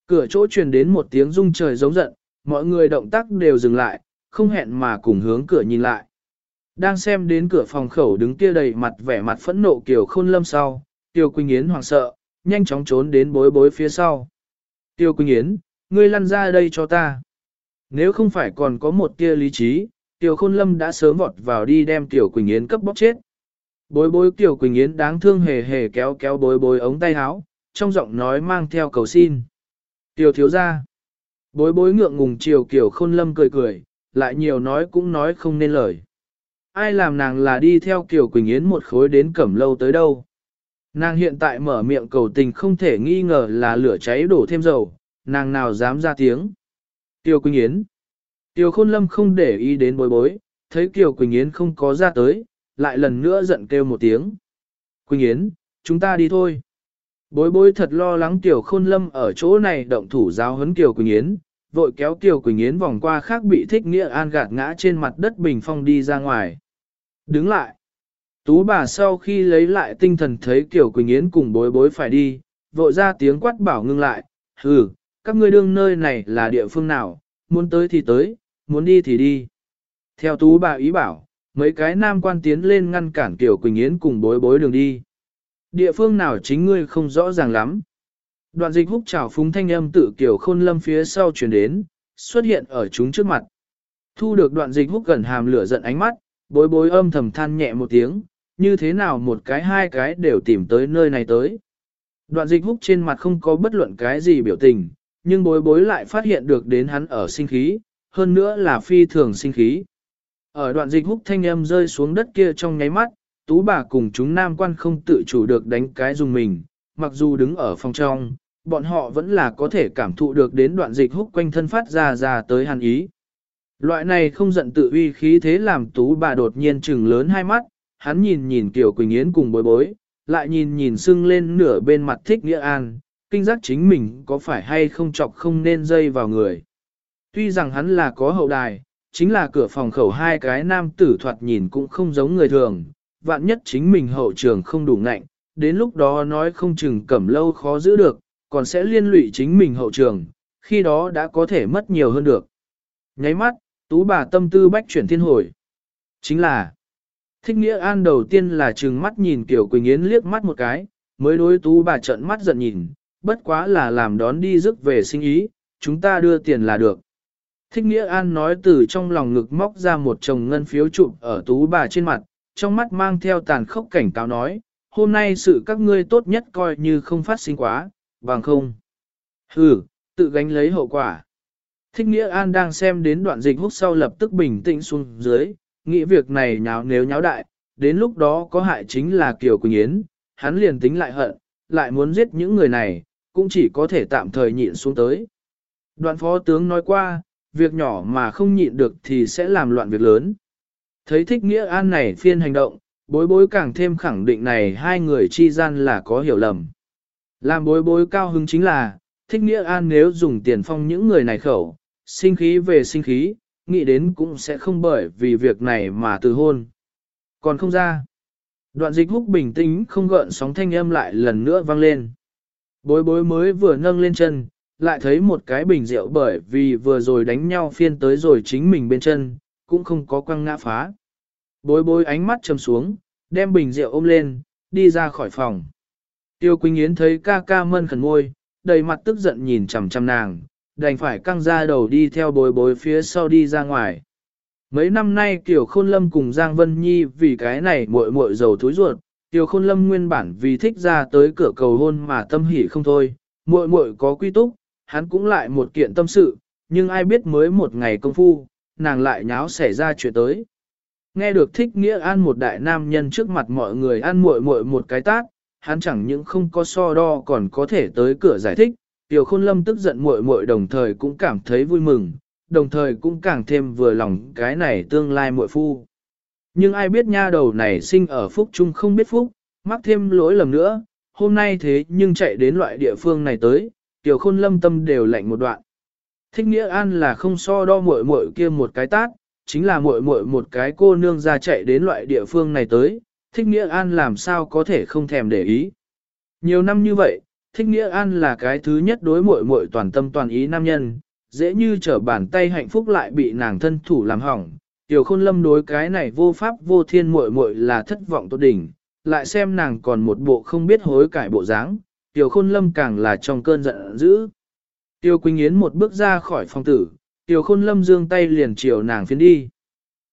Cửa chỗ truyền đến một tiếng rung trời giống giận, mọi người động tác đều dừng lại, không hẹn mà cùng hướng cửa nhìn lại. Đang xem đến cửa phòng khẩu đứng kia đầy mặt vẻ mặt phẫn nộ kiểu khôn lâm sau, Tiêu Quỳnh Yến hoảng sợ, nhanh chóng trốn đến bối bối phía sau. Tiêu Quỳnh Yến, ngươi lăn ra đây cho ta. Nếu không phải còn có một tia lý trí, Tiêu Khôn Lâm đã sớm vọt vào đi đem Tiểu Quỳnh Yến cấp bóc chết. Bối bối Tiểu Quỳnh Yến đáng thương hề hề kéo kéo bối bối ống tay áo, trong giọng nói mang theo cầu xin. Tiểu thiếu ra. Bối bối ngượng ngùng chiều Kiều Khôn Lâm cười cười, lại nhiều nói cũng nói không nên lời. Ai làm nàng là đi theo Kiều Quỳnh Yến một khối đến cẩm lâu tới đâu. Nàng hiện tại mở miệng cầu tình không thể nghi ngờ là lửa cháy đổ thêm dầu, nàng nào dám ra tiếng. Tiêu Quỳnh Yến Tiêu Khôn Lâm không để ý đến bối bối, thấy Kiều Quỳnh Yến không có ra tới, lại lần nữa giận kêu một tiếng. Quỳnh Yến, chúng ta đi thôi. Bối bối thật lo lắng Tiểu Khôn Lâm ở chỗ này động thủ giáo huấn Kiều Quỳnh Yến, vội kéo Kiều Quỳnh Yến vòng qua khác bị thích nghĩa an gạt ngã trên mặt đất bình phong đi ra ngoài. Đứng lại. Tú bà sau khi lấy lại tinh thần thấy Kiều Quỳnh Yến cùng bối bối phải đi, vội ra tiếng quát bảo ngưng lại, hừ, các ngươi đương nơi này là địa phương nào, muốn tới thì tới, muốn đi thì đi. Theo tú bà ý bảo, mấy cái nam quan tiến lên ngăn cản Kiều Quỳnh Yến cùng bối bối đường đi. Địa phương nào chính ngươi không rõ ràng lắm. Đoạn dịch húc trào phúng thanh âm tự kiểu Khôn Lâm phía sau chuyển đến, xuất hiện ở chúng trước mặt. Thu được đoạn dịch húc gần hàm lửa giận ánh mắt, bối bối âm thầm than nhẹ một tiếng, như thế nào một cái hai cái đều tìm tới nơi này tới. Đoạn dịch húc trên mặt không có bất luận cái gì biểu tình, nhưng bối bối lại phát hiện được đến hắn ở sinh khí, hơn nữa là phi thường sinh khí. Ở đoạn dịch húc thanh âm rơi xuống đất kia trong nháy mắt, tú bà cùng chúng nam quan không tự chủ được đánh cái dùng mình, mặc dù đứng ở phòng trong, bọn họ vẫn là có thể cảm thụ được đến đoạn dịch húc quanh thân phát ra ra tới hàn ý. Loại này không giận tự uy khí thế làm tú bà đột nhiên trừng lớn hai mắt, hắn nhìn nhìn Kiều Quỳnh Yến cùng bối bối, lại nhìn nhìn sưng lên nửa bên mặt thích nghĩa an, kinh giác chính mình có phải hay không chọc không nên dây vào người. Tuy rằng hắn là có hậu đài, chính là cửa phòng khẩu hai cái nam tử thoạt nhìn cũng không giống người thường, vạn nhất chính mình hậu trường không đủ ngạnh, đến lúc đó nói không chừng cẩm lâu khó giữ được, còn sẽ liên lụy chính mình hậu trường, khi đó đã có thể mất nhiều hơn được. Nháy mắt, tú bà tâm tư bách chuyển thiên hồi. Chính là, thích nghĩa an đầu tiên là trừng mắt nhìn Kiều Quỳnh Yến liếc mắt một cái, mới đối tú bà trợn mắt giận nhìn, bất quá là làm đón đi rước về sinh ý, chúng ta đưa tiền là được. Thích Nghĩa An nói từ trong lòng ngực móc ra một chồng ngân phiếu chụp ở tú bà trên mặt, trong mắt mang theo tàn khốc cảnh cáo nói, hôm nay sự các ngươi tốt nhất coi như không phát sinh quá, bằng không. Hừ, tự gánh lấy hậu quả. Thích Nghĩa An đang xem đến đoạn dịch hút sau lập tức bình tĩnh xuống dưới, nghĩ việc này nháo nếu nháo đại, đến lúc đó có hại chính là Kiều Quỳnh Yến, hắn liền tính lại hận, lại muốn giết những người này, cũng chỉ có thể tạm thời nhịn xuống tới. Đoạn phó tướng nói qua, việc nhỏ mà không nhịn được thì sẽ làm loạn việc lớn. Thấy thích nghĩa an này phiên hành động, bối bối càng thêm khẳng định này hai người chi gian là có hiểu lầm. Làm bối bối cao hứng chính là, thích nghĩa an nếu dùng tiền phong những người này khẩu, sinh khí về sinh khí, nghĩ đến cũng sẽ không bởi vì việc này mà từ hôn. Còn không ra. Đoạn dịch húc bình tĩnh không gợn sóng thanh âm lại lần nữa vang lên. Bối bối mới vừa nâng lên chân, lại thấy một cái bình rượu bởi vì vừa rồi đánh nhau phiên tới rồi chính mình bên chân, cũng không có quăng ngã phá. Bối bối ánh mắt trầm xuống, đem bình rượu ôm lên, đi ra khỏi phòng. Tiêu Quỳnh Yến thấy ca ca mân khẩn môi, đầy mặt tức giận nhìn chằm chằm nàng, đành phải căng ra đầu đi theo bối bối phía sau đi ra ngoài. Mấy năm nay Kiều Khôn Lâm cùng Giang Vân Nhi vì cái này muội muội dầu túi ruột, Kiều Khôn Lâm nguyên bản vì thích ra tới cửa cầu hôn mà tâm hỉ không thôi, muội muội có quy túc, hắn cũng lại một kiện tâm sự, nhưng ai biết mới một ngày công phu, nàng lại nháo xảy ra chuyện tới. Nghe được thích nghĩa an một đại nam nhân trước mặt mọi người ăn muội muội một cái tát, hắn chẳng những không có so đo còn có thể tới cửa giải thích, Tiểu Khôn Lâm tức giận muội muội đồng thời cũng cảm thấy vui mừng, đồng thời cũng càng thêm vừa lòng cái này tương lai muội phu. Nhưng ai biết nha đầu này sinh ở phúc chung không biết phúc, mắc thêm lỗi lầm nữa, hôm nay thế nhưng chạy đến loại địa phương này tới, tiểu khôn lâm tâm đều lạnh một đoạn. Thích nghĩa an là không so đo muội muội kia một cái tát, chính là muội muội một cái cô nương ra chạy đến loại địa phương này tới, thích nghĩa an làm sao có thể không thèm để ý. Nhiều năm như vậy, thích nghĩa an là cái thứ nhất đối muội muội toàn tâm toàn ý nam nhân, dễ như trở bàn tay hạnh phúc lại bị nàng thân thủ làm hỏng. Tiểu khôn lâm đối cái này vô pháp vô thiên muội muội là thất vọng tốt đỉnh, lại xem nàng còn một bộ không biết hối cải bộ dáng, Tiểu Khôn Lâm càng là trong cơn giận dữ. Tiêu Quỳnh Yến một bước ra khỏi phòng tử, Tiêu Khôn Lâm dương tay liền chiều nàng phiến đi.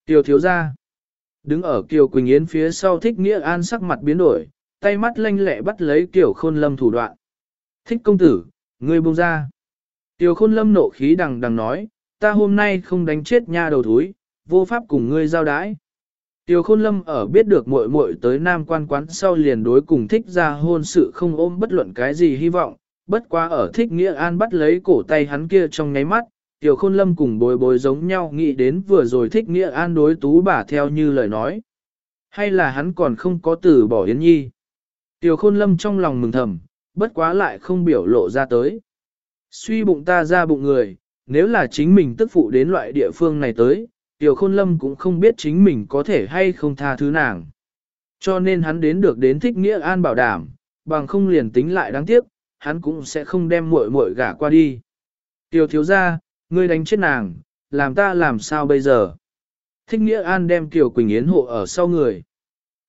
Tiêu thiếu ra. Đứng ở Kiều Quỳnh Yến phía sau thích nghĩa an sắc mặt biến đổi, tay mắt lanh lẹ bắt lấy Tiêu Khôn Lâm thủ đoạn. Thích công tử, ngươi buông ra. Tiêu Khôn Lâm nộ khí đằng đằng nói, ta hôm nay không đánh chết nha đầu thúi, vô pháp cùng ngươi giao đái. Tiêu Khôn Lâm ở biết được muội muội tới Nam Quan quán sau liền đối cùng thích ra hôn sự không ôm bất luận cái gì hy vọng, bất quá ở thích nghĩa an bắt lấy cổ tay hắn kia trong nháy mắt, Tiểu Khôn Lâm cùng bồi bồi giống nhau nghĩ đến vừa rồi thích nghĩa an đối tú bà theo như lời nói. Hay là hắn còn không có từ bỏ Yến Nhi? Tiểu Khôn Lâm trong lòng mừng thầm, bất quá lại không biểu lộ ra tới. Suy bụng ta ra bụng người, nếu là chính mình tức phụ đến loại địa phương này tới, Tiểu Khôn Lâm cũng không biết chính mình có thể hay không tha thứ nàng. Cho nên hắn đến được đến thích nghĩa an bảo đảm, bằng không liền tính lại đáng tiếc, hắn cũng sẽ không đem muội muội gả qua đi. Tiểu thiếu gia, ngươi đánh chết nàng, làm ta làm sao bây giờ? Thích Nghĩa An đem Kiều Quỳnh Yến hộ ở sau người.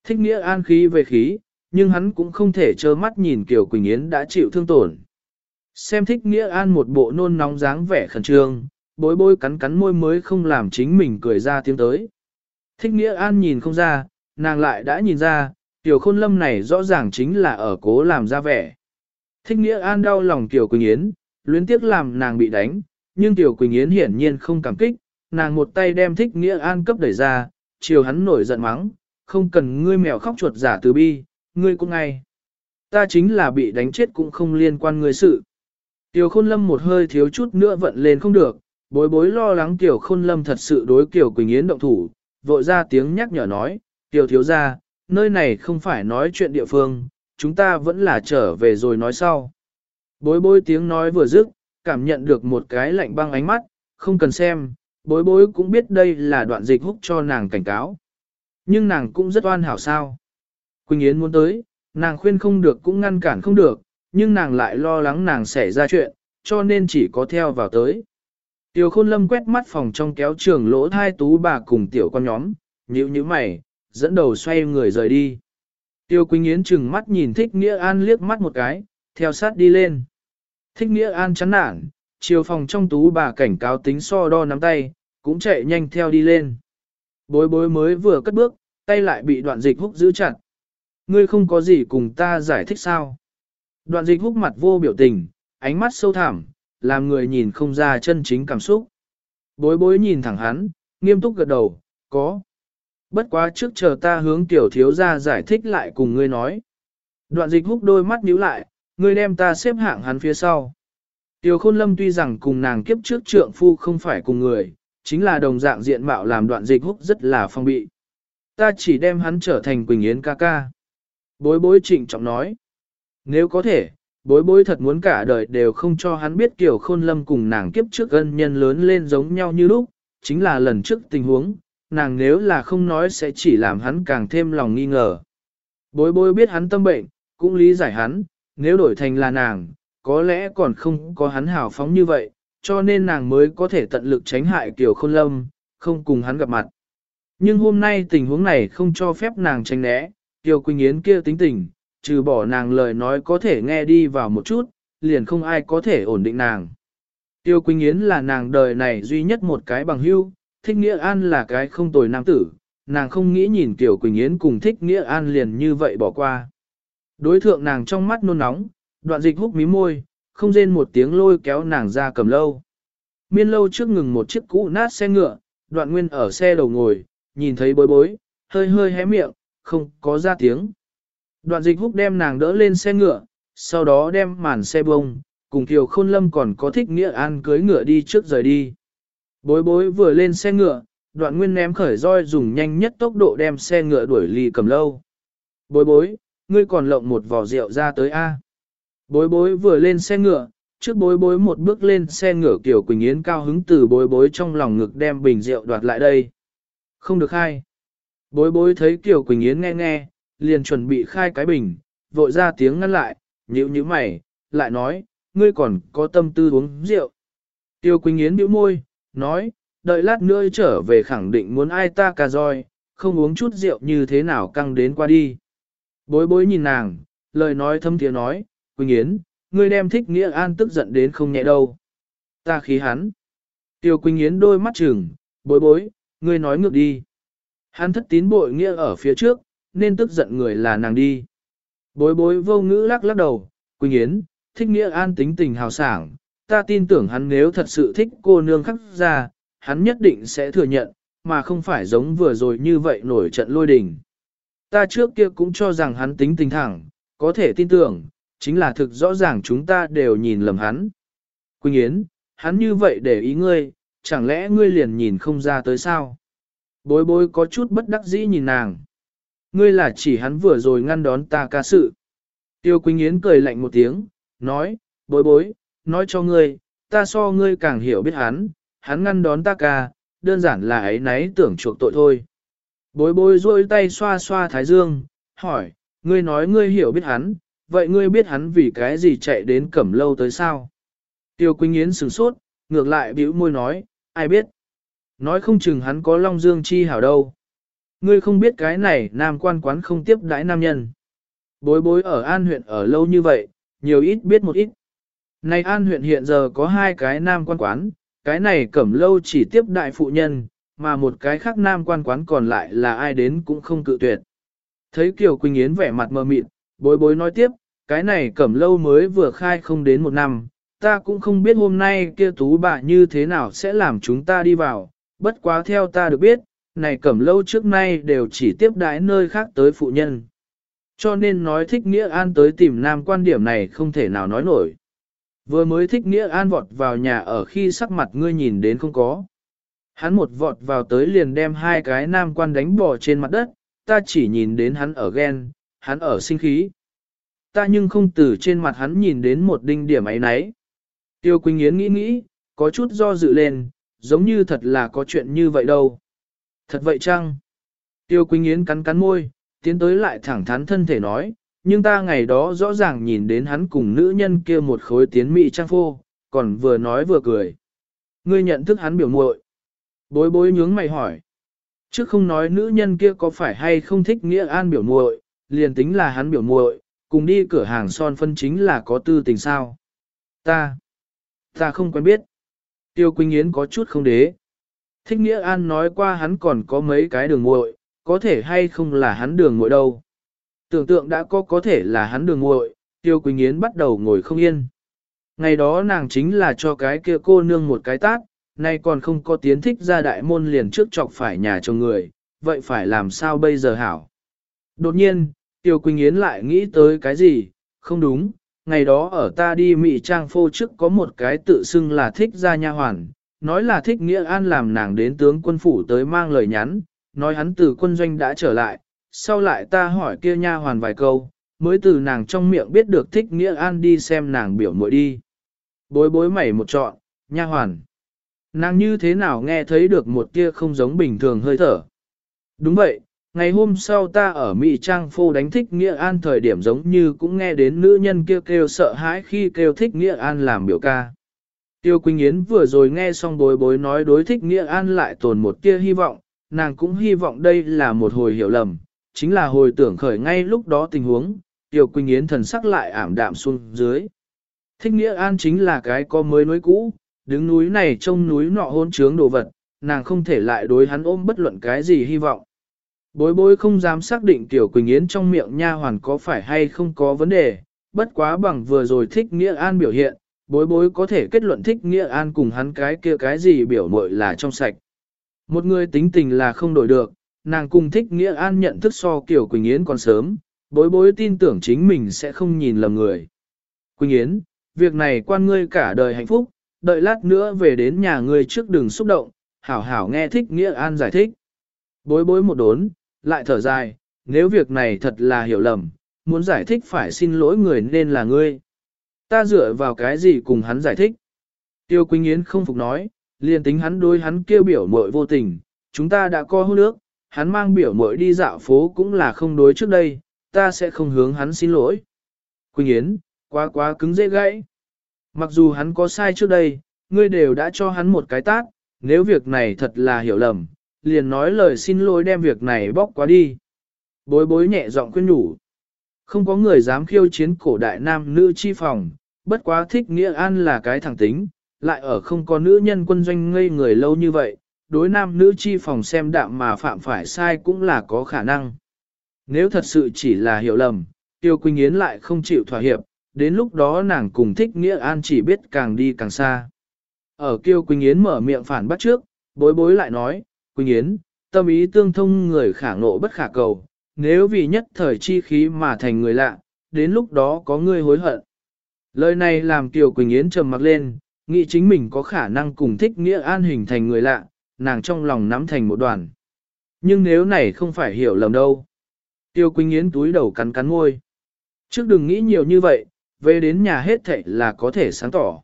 Thích Nghĩa An khí về khí, nhưng hắn cũng không thể trơ mắt nhìn Kiều Quỳnh Yến đã chịu thương tổn. Xem Thích Nghĩa An một bộ nôn nóng dáng vẻ khẩn trương, bối bối cắn cắn môi mới không làm chính mình cười ra tiếng tới. Thích Nghĩa An nhìn không ra, nàng lại đã nhìn ra, Tiểu Khôn Lâm này rõ ràng chính là ở cố làm ra vẻ. Thích Nghĩa An đau lòng Tiểu Quỳnh Yến, luyến tiếc làm nàng bị đánh, nhưng Tiểu Quỳnh Yến hiển nhiên không cảm kích, nàng một tay đem Thích Nghĩa An cấp đẩy ra, chiều hắn nổi giận mắng, không cần ngươi mèo khóc chuột giả từ bi, ngươi cũng ngay. Ta chính là bị đánh chết cũng không liên quan ngươi sự. Tiểu Khôn Lâm một hơi thiếu chút nữa vận lên không được, bối bối lo lắng Tiểu Khôn Lâm thật sự đối Tiểu Quỳnh Yến động thủ, vội ra tiếng nhắc nhở nói, Tiểu thiếu ra, nơi này không phải nói chuyện địa phương, chúng ta vẫn là trở về rồi nói sau. Bối bối tiếng nói vừa dứt, cảm nhận được một cái lạnh băng ánh mắt, không cần xem, bối bối cũng biết đây là đoạn dịch húc cho nàng cảnh cáo. Nhưng nàng cũng rất oan hảo sao. Quỳnh Yến muốn tới, nàng khuyên không được cũng ngăn cản không được, nhưng nàng lại lo lắng nàng sẽ ra chuyện, cho nên chỉ có theo vào tới. Tiểu khôn lâm quét mắt phòng trong kéo trường lỗ thai tú bà cùng tiểu con nhóm, nhíu nhíu mày, dẫn đầu xoay người rời đi. Tiêu Quỳnh Yến chừng mắt nhìn Thích Nghĩa An liếc mắt một cái, theo sát đi lên. Thích Nghĩa An chán nản, chiều phòng trong tú bà cảnh cáo tính so đo nắm tay, cũng chạy nhanh theo đi lên. Bối bối mới vừa cất bước, tay lại bị đoạn dịch húc giữ chặt. Ngươi không có gì cùng ta giải thích sao? Đoạn dịch húc mặt vô biểu tình, ánh mắt sâu thẳm, làm người nhìn không ra chân chính cảm xúc. Bối bối nhìn thẳng hắn, nghiêm túc gật đầu, có. Bất quá trước chờ ta hướng tiểu thiếu ra giải thích lại cùng ngươi nói. Đoạn dịch húc đôi mắt nhíu lại, ngươi đem ta xếp hạng hắn phía sau. Tiểu khôn lâm tuy rằng cùng nàng kiếp trước trượng phu không phải cùng người, chính là đồng dạng diện mạo làm đoạn dịch húc rất là phong bị. Ta chỉ đem hắn trở thành Quỳnh Yến ca ca. Bối bối trịnh trọng nói. Nếu có thể, bối bối thật muốn cả đời đều không cho hắn biết kiểu khôn lâm cùng nàng kiếp trước ân nhân lớn lên giống nhau như lúc, chính là lần trước tình huống, nàng nếu là không nói sẽ chỉ làm hắn càng thêm lòng nghi ngờ. Bối bối biết hắn tâm bệnh, cũng lý giải hắn, nếu đổi thành là nàng, có lẽ còn không có hắn hào phóng như vậy, cho nên nàng mới có thể tận lực tránh hại kiểu khôn lâm, không cùng hắn gặp mặt. Nhưng hôm nay tình huống này không cho phép nàng tránh né, Kiều Quỳnh Yến kia tính tình, trừ bỏ nàng lời nói có thể nghe đi vào một chút, liền không ai có thể ổn định nàng. Tiêu Quỳnh Yến là nàng đời này duy nhất một cái bằng hưu, Thích Nghĩa An là cái không tồi nam tử, nàng không nghĩ nhìn Tiểu Quỳnh Yến cùng Thích Nghĩa An liền như vậy bỏ qua. Đối thượng nàng trong mắt nôn nóng, đoạn dịch hút mí môi, không rên một tiếng lôi kéo nàng ra cầm lâu. Miên lâu trước ngừng một chiếc cũ nát xe ngựa, đoạn nguyên ở xe đầu ngồi, nhìn thấy bối bối, hơi hơi hé miệng, không có ra tiếng. Đoạn dịch húc đem nàng đỡ lên xe ngựa, sau đó đem màn xe bông, cùng Kiều Khôn Lâm còn có thích nghĩa an cưới ngựa đi trước rời đi. Bối bối vừa lên xe ngựa, đoạn nguyên ném khởi roi dùng nhanh nhất tốc độ đem xe ngựa đuổi ly cầm lâu. Bối bối, ngươi còn lộng một vỏ rượu ra tới A. Bối bối vừa lên xe ngựa, trước bối bối một bước lên xe ngựa Kiều Quỳnh Yến cao hứng từ bối bối trong lòng ngực đem bình rượu đoạt lại đây. Không được khai. Bối bối thấy Kiều Quỳnh Yến nghe nghe, liền chuẩn bị khai cái bình, vội ra tiếng ngăn lại, nhíu nhíu mày, lại nói, ngươi còn có tâm tư uống rượu. Tiêu Quỳnh Yến bĩu môi, nói, đợi lát nữa trở về khẳng định muốn ai ta cà roi, không uống chút rượu như thế nào căng đến qua đi. Bối bối nhìn nàng, lời nói thâm tiếng nói, Quỳnh Yến, ngươi đem thích nghĩa an tức giận đến không nhẹ đâu. Ta khí hắn. Tiêu Quỳnh Yến đôi mắt trừng, bối bối, ngươi nói ngược đi. Hắn thất tín bội nghĩa ở phía trước, nên tức giận người là nàng đi. Bối bối vô ngữ lắc lắc đầu, Quỳnh Yến, thích nghĩa an tính tình hào sảng, ta tin tưởng hắn nếu thật sự thích cô nương khắc ra, hắn nhất định sẽ thừa nhận, mà không phải giống vừa rồi như vậy nổi trận lôi đình. Ta trước kia cũng cho rằng hắn tính tình thẳng, có thể tin tưởng, chính là thực rõ ràng chúng ta đều nhìn lầm hắn. Quỳnh Yến, hắn như vậy để ý ngươi, chẳng lẽ ngươi liền nhìn không ra tới sao? Bối bối có chút bất đắc dĩ nhìn nàng. Ngươi là chỉ hắn vừa rồi ngăn đón ta ca sự. Tiêu Quỳnh Yến cười lạnh một tiếng, nói, bối bối, nói cho ngươi, ta so ngươi càng hiểu biết hắn, hắn ngăn đón ta ca, đơn giản là ấy nấy tưởng chuộc tội thôi. Bối bối rôi tay xoa xoa thái dương, hỏi, ngươi nói ngươi hiểu biết hắn, vậy ngươi biết hắn vì cái gì chạy đến cẩm lâu tới sao? Tiêu Quỳnh Yến sửng sốt, ngược lại bĩu môi nói, ai biết? Nói không chừng hắn có Long Dương chi hảo đâu. Ngươi không biết cái này nam quan quán không tiếp đãi nam nhân. Bối bối ở An huyện ở lâu như vậy, nhiều ít biết một ít. Này An huyện hiện giờ có hai cái nam quan quán, cái này cẩm lâu chỉ tiếp đại phụ nhân, mà một cái khác nam quan quán còn lại là ai đến cũng không cự tuyệt. Thấy Kiều Quỳnh Yến vẻ mặt mờ mịt, bối bối nói tiếp, cái này cẩm lâu mới vừa khai không đến một năm, ta cũng không biết hôm nay kia tú bà như thế nào sẽ làm chúng ta đi vào, bất quá theo ta được biết, này cẩm lâu trước nay đều chỉ tiếp đái nơi khác tới phụ nhân. Cho nên nói thích nghĩa an tới tìm nam quan điểm này không thể nào nói nổi. Vừa mới thích nghĩa an vọt vào nhà ở khi sắc mặt ngươi nhìn đến không có. Hắn một vọt vào tới liền đem hai cái nam quan đánh bỏ trên mặt đất, ta chỉ nhìn đến hắn ở ghen, hắn ở sinh khí. Ta nhưng không từ trên mặt hắn nhìn đến một đinh điểm ấy nấy. Tiêu Quỳnh Yến nghĩ nghĩ, có chút do dự lên, giống như thật là có chuyện như vậy đâu. Thật vậy chăng? Tiêu Quỳnh Yến cắn cắn môi, tiến tới lại thẳng thắn thân thể nói, nhưng ta ngày đó rõ ràng nhìn đến hắn cùng nữ nhân kia một khối tiến mỹ trang phô, còn vừa nói vừa cười. Ngươi nhận thức hắn biểu muội. Bối bối nhướng mày hỏi. Trước không nói nữ nhân kia có phải hay không thích nghĩa an biểu muội, liền tính là hắn biểu muội, cùng đi cửa hàng son phân chính là có tư tình sao. Ta, ta không quen biết. Tiêu Quỳnh Yến có chút không đế. Thích Nghĩa An nói qua hắn còn có mấy cái đường muội, có thể hay không là hắn đường muội đâu. Tưởng tượng đã có có thể là hắn đường muội, Tiêu Quỳnh Yến bắt đầu ngồi không yên. Ngày đó nàng chính là cho cái kia cô nương một cái tát, nay còn không có tiến thích ra đại môn liền trước chọc phải nhà chồng người, vậy phải làm sao bây giờ hảo? Đột nhiên, Tiêu Quỳnh Yến lại nghĩ tới cái gì, không đúng, ngày đó ở ta đi Mỹ Trang phô trước có một cái tự xưng là thích ra nha hoàn, nói là thích nghĩa an làm nàng đến tướng quân phủ tới mang lời nhắn, nói hắn từ quân doanh đã trở lại, sau lại ta hỏi kia nha hoàn vài câu, mới từ nàng trong miệng biết được thích nghĩa an đi xem nàng biểu muội đi. Bối bối mẩy một trọn, nha hoàn. Nàng như thế nào nghe thấy được một kia không giống bình thường hơi thở. Đúng vậy, ngày hôm sau ta ở Mỹ Trang Phô đánh thích Nghĩa An thời điểm giống như cũng nghe đến nữ nhân kêu kêu sợ hãi khi kêu thích Nghĩa An làm biểu ca. Tiêu Quỳnh Yến vừa rồi nghe xong bối bối nói đối thích Nghĩa An lại tồn một tia hy vọng, nàng cũng hy vọng đây là một hồi hiểu lầm, chính là hồi tưởng khởi ngay lúc đó tình huống, Tiểu Quỳnh Yến thần sắc lại ảm đạm xuống dưới. Thích Nghĩa An chính là cái có mới núi cũ, đứng núi này trông núi nọ hôn trướng đồ vật, nàng không thể lại đối hắn ôm bất luận cái gì hy vọng. Bối bối không dám xác định Tiểu Quỳnh Yến trong miệng nha hoàn có phải hay không có vấn đề, bất quá bằng vừa rồi thích Nghĩa An biểu hiện, bối bối có thể kết luận thích Nghĩa An cùng hắn cái kia cái gì biểu mội là trong sạch. Một người tính tình là không đổi được, nàng cùng thích Nghĩa An nhận thức so kiểu Quỳnh Yến còn sớm, bối bối tin tưởng chính mình sẽ không nhìn lầm người. Quỳnh Yến, việc này quan ngươi cả đời hạnh phúc, đợi lát nữa về đến nhà ngươi trước đừng xúc động, hảo hảo nghe thích Nghĩa An giải thích. Bối bối một đốn, lại thở dài, nếu việc này thật là hiểu lầm, muốn giải thích phải xin lỗi người nên là ngươi. Ta dựa vào cái gì cùng hắn giải thích? Tiêu Quỳnh Yến không phục nói, liền tính hắn đối hắn kêu biểu mội vô tình, chúng ta đã co hôn nước, hắn mang biểu mội đi dạo phố cũng là không đối trước đây, ta sẽ không hướng hắn xin lỗi. Quỳnh Yến, quá quá cứng dễ gãy. Mặc dù hắn có sai trước đây, ngươi đều đã cho hắn một cái tát, nếu việc này thật là hiểu lầm, liền nói lời xin lỗi đem việc này bóc qua đi. Bối bối nhẹ giọng khuyên nhủ. Không có người dám khiêu chiến cổ đại nam nữ chi phòng, bất quá thích nghĩa an là cái thẳng tính, lại ở không có nữ nhân quân doanh ngây người lâu như vậy, đối nam nữ chi phòng xem đạm mà phạm phải sai cũng là có khả năng. Nếu thật sự chỉ là hiểu lầm, Tiêu Quỳnh Yến lại không chịu thỏa hiệp, đến lúc đó nàng cùng thích nghĩa an chỉ biết càng đi càng xa. Ở Kiêu Quỳnh Yến mở miệng phản bắt trước, bối bối lại nói, Quỳnh Yến, tâm ý tương thông người khả ngộ bất khả cầu, nếu vì nhất thời chi khí mà thành người lạ, đến lúc đó có người hối hận. Lời này làm Kiều Quỳnh Yến trầm mặc lên, nghĩ chính mình có khả năng cùng thích nghĩa an hình thành người lạ, nàng trong lòng nắm thành một đoàn. Nhưng nếu này không phải hiểu lầm đâu. Tiêu Quỳnh Yến túi đầu cắn cắn môi. Trước đừng nghĩ nhiều như vậy, về đến nhà hết thảy là có thể sáng tỏ.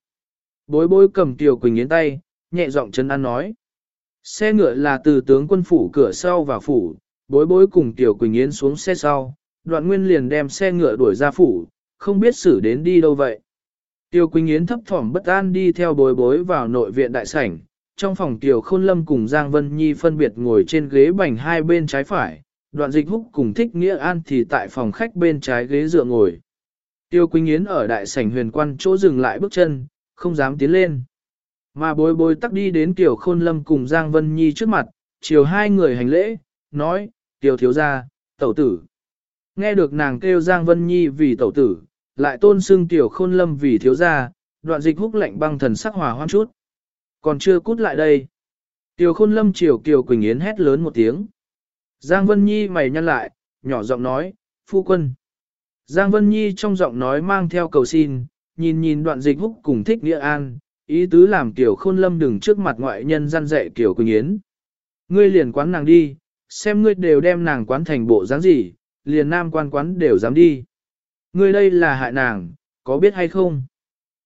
Bối bối cầm Tiêu Quỳnh Yến tay, nhẹ giọng chân ăn nói. Xe ngựa là từ tướng quân phủ cửa sau vào phủ, bối bối cùng Tiểu Quỳnh Yến xuống xe sau, đoạn nguyên liền đem xe ngựa đuổi ra phủ, không biết xử đến đi đâu vậy. Tiêu Quỳnh Yến thấp thỏm bất an đi theo bối bối vào nội viện đại sảnh, trong phòng Tiểu Khôn Lâm cùng Giang Vân Nhi phân biệt ngồi trên ghế bành hai bên trái phải, đoạn dịch húc cùng thích nghĩa an thì tại phòng khách bên trái ghế dựa ngồi. Tiêu Quỳnh Yến ở đại sảnh huyền quan chỗ dừng lại bước chân, không dám tiến lên. Mà bối bối tắc đi đến Tiểu Khôn Lâm cùng Giang Vân Nhi trước mặt, chiều hai người hành lễ, nói, Tiểu thiếu gia, tẩu tử. Nghe được nàng kêu Giang Vân Nhi vì tẩu tử, lại tôn xưng Tiểu Khôn Lâm vì thiếu gia, đoạn dịch húc lạnh băng thần sắc hòa hoan chút. Còn chưa cút lại đây. Tiểu Khôn Lâm chiều Kiều Quỳnh Yến hét lớn một tiếng. Giang Vân Nhi mày nhăn lại, nhỏ giọng nói, phu quân. Giang Vân Nhi trong giọng nói mang theo cầu xin, nhìn nhìn đoạn dịch húc cùng thích nghĩa an, ý tứ làm Kiều Khôn Lâm đừng trước mặt ngoại nhân gian dạy Kiều Quỳnh Yến. Ngươi liền quán nàng đi, xem ngươi đều đem nàng quán thành bộ dáng gì, liền nam quan quán đều dám đi. Ngươi đây là hại nàng, có biết hay không?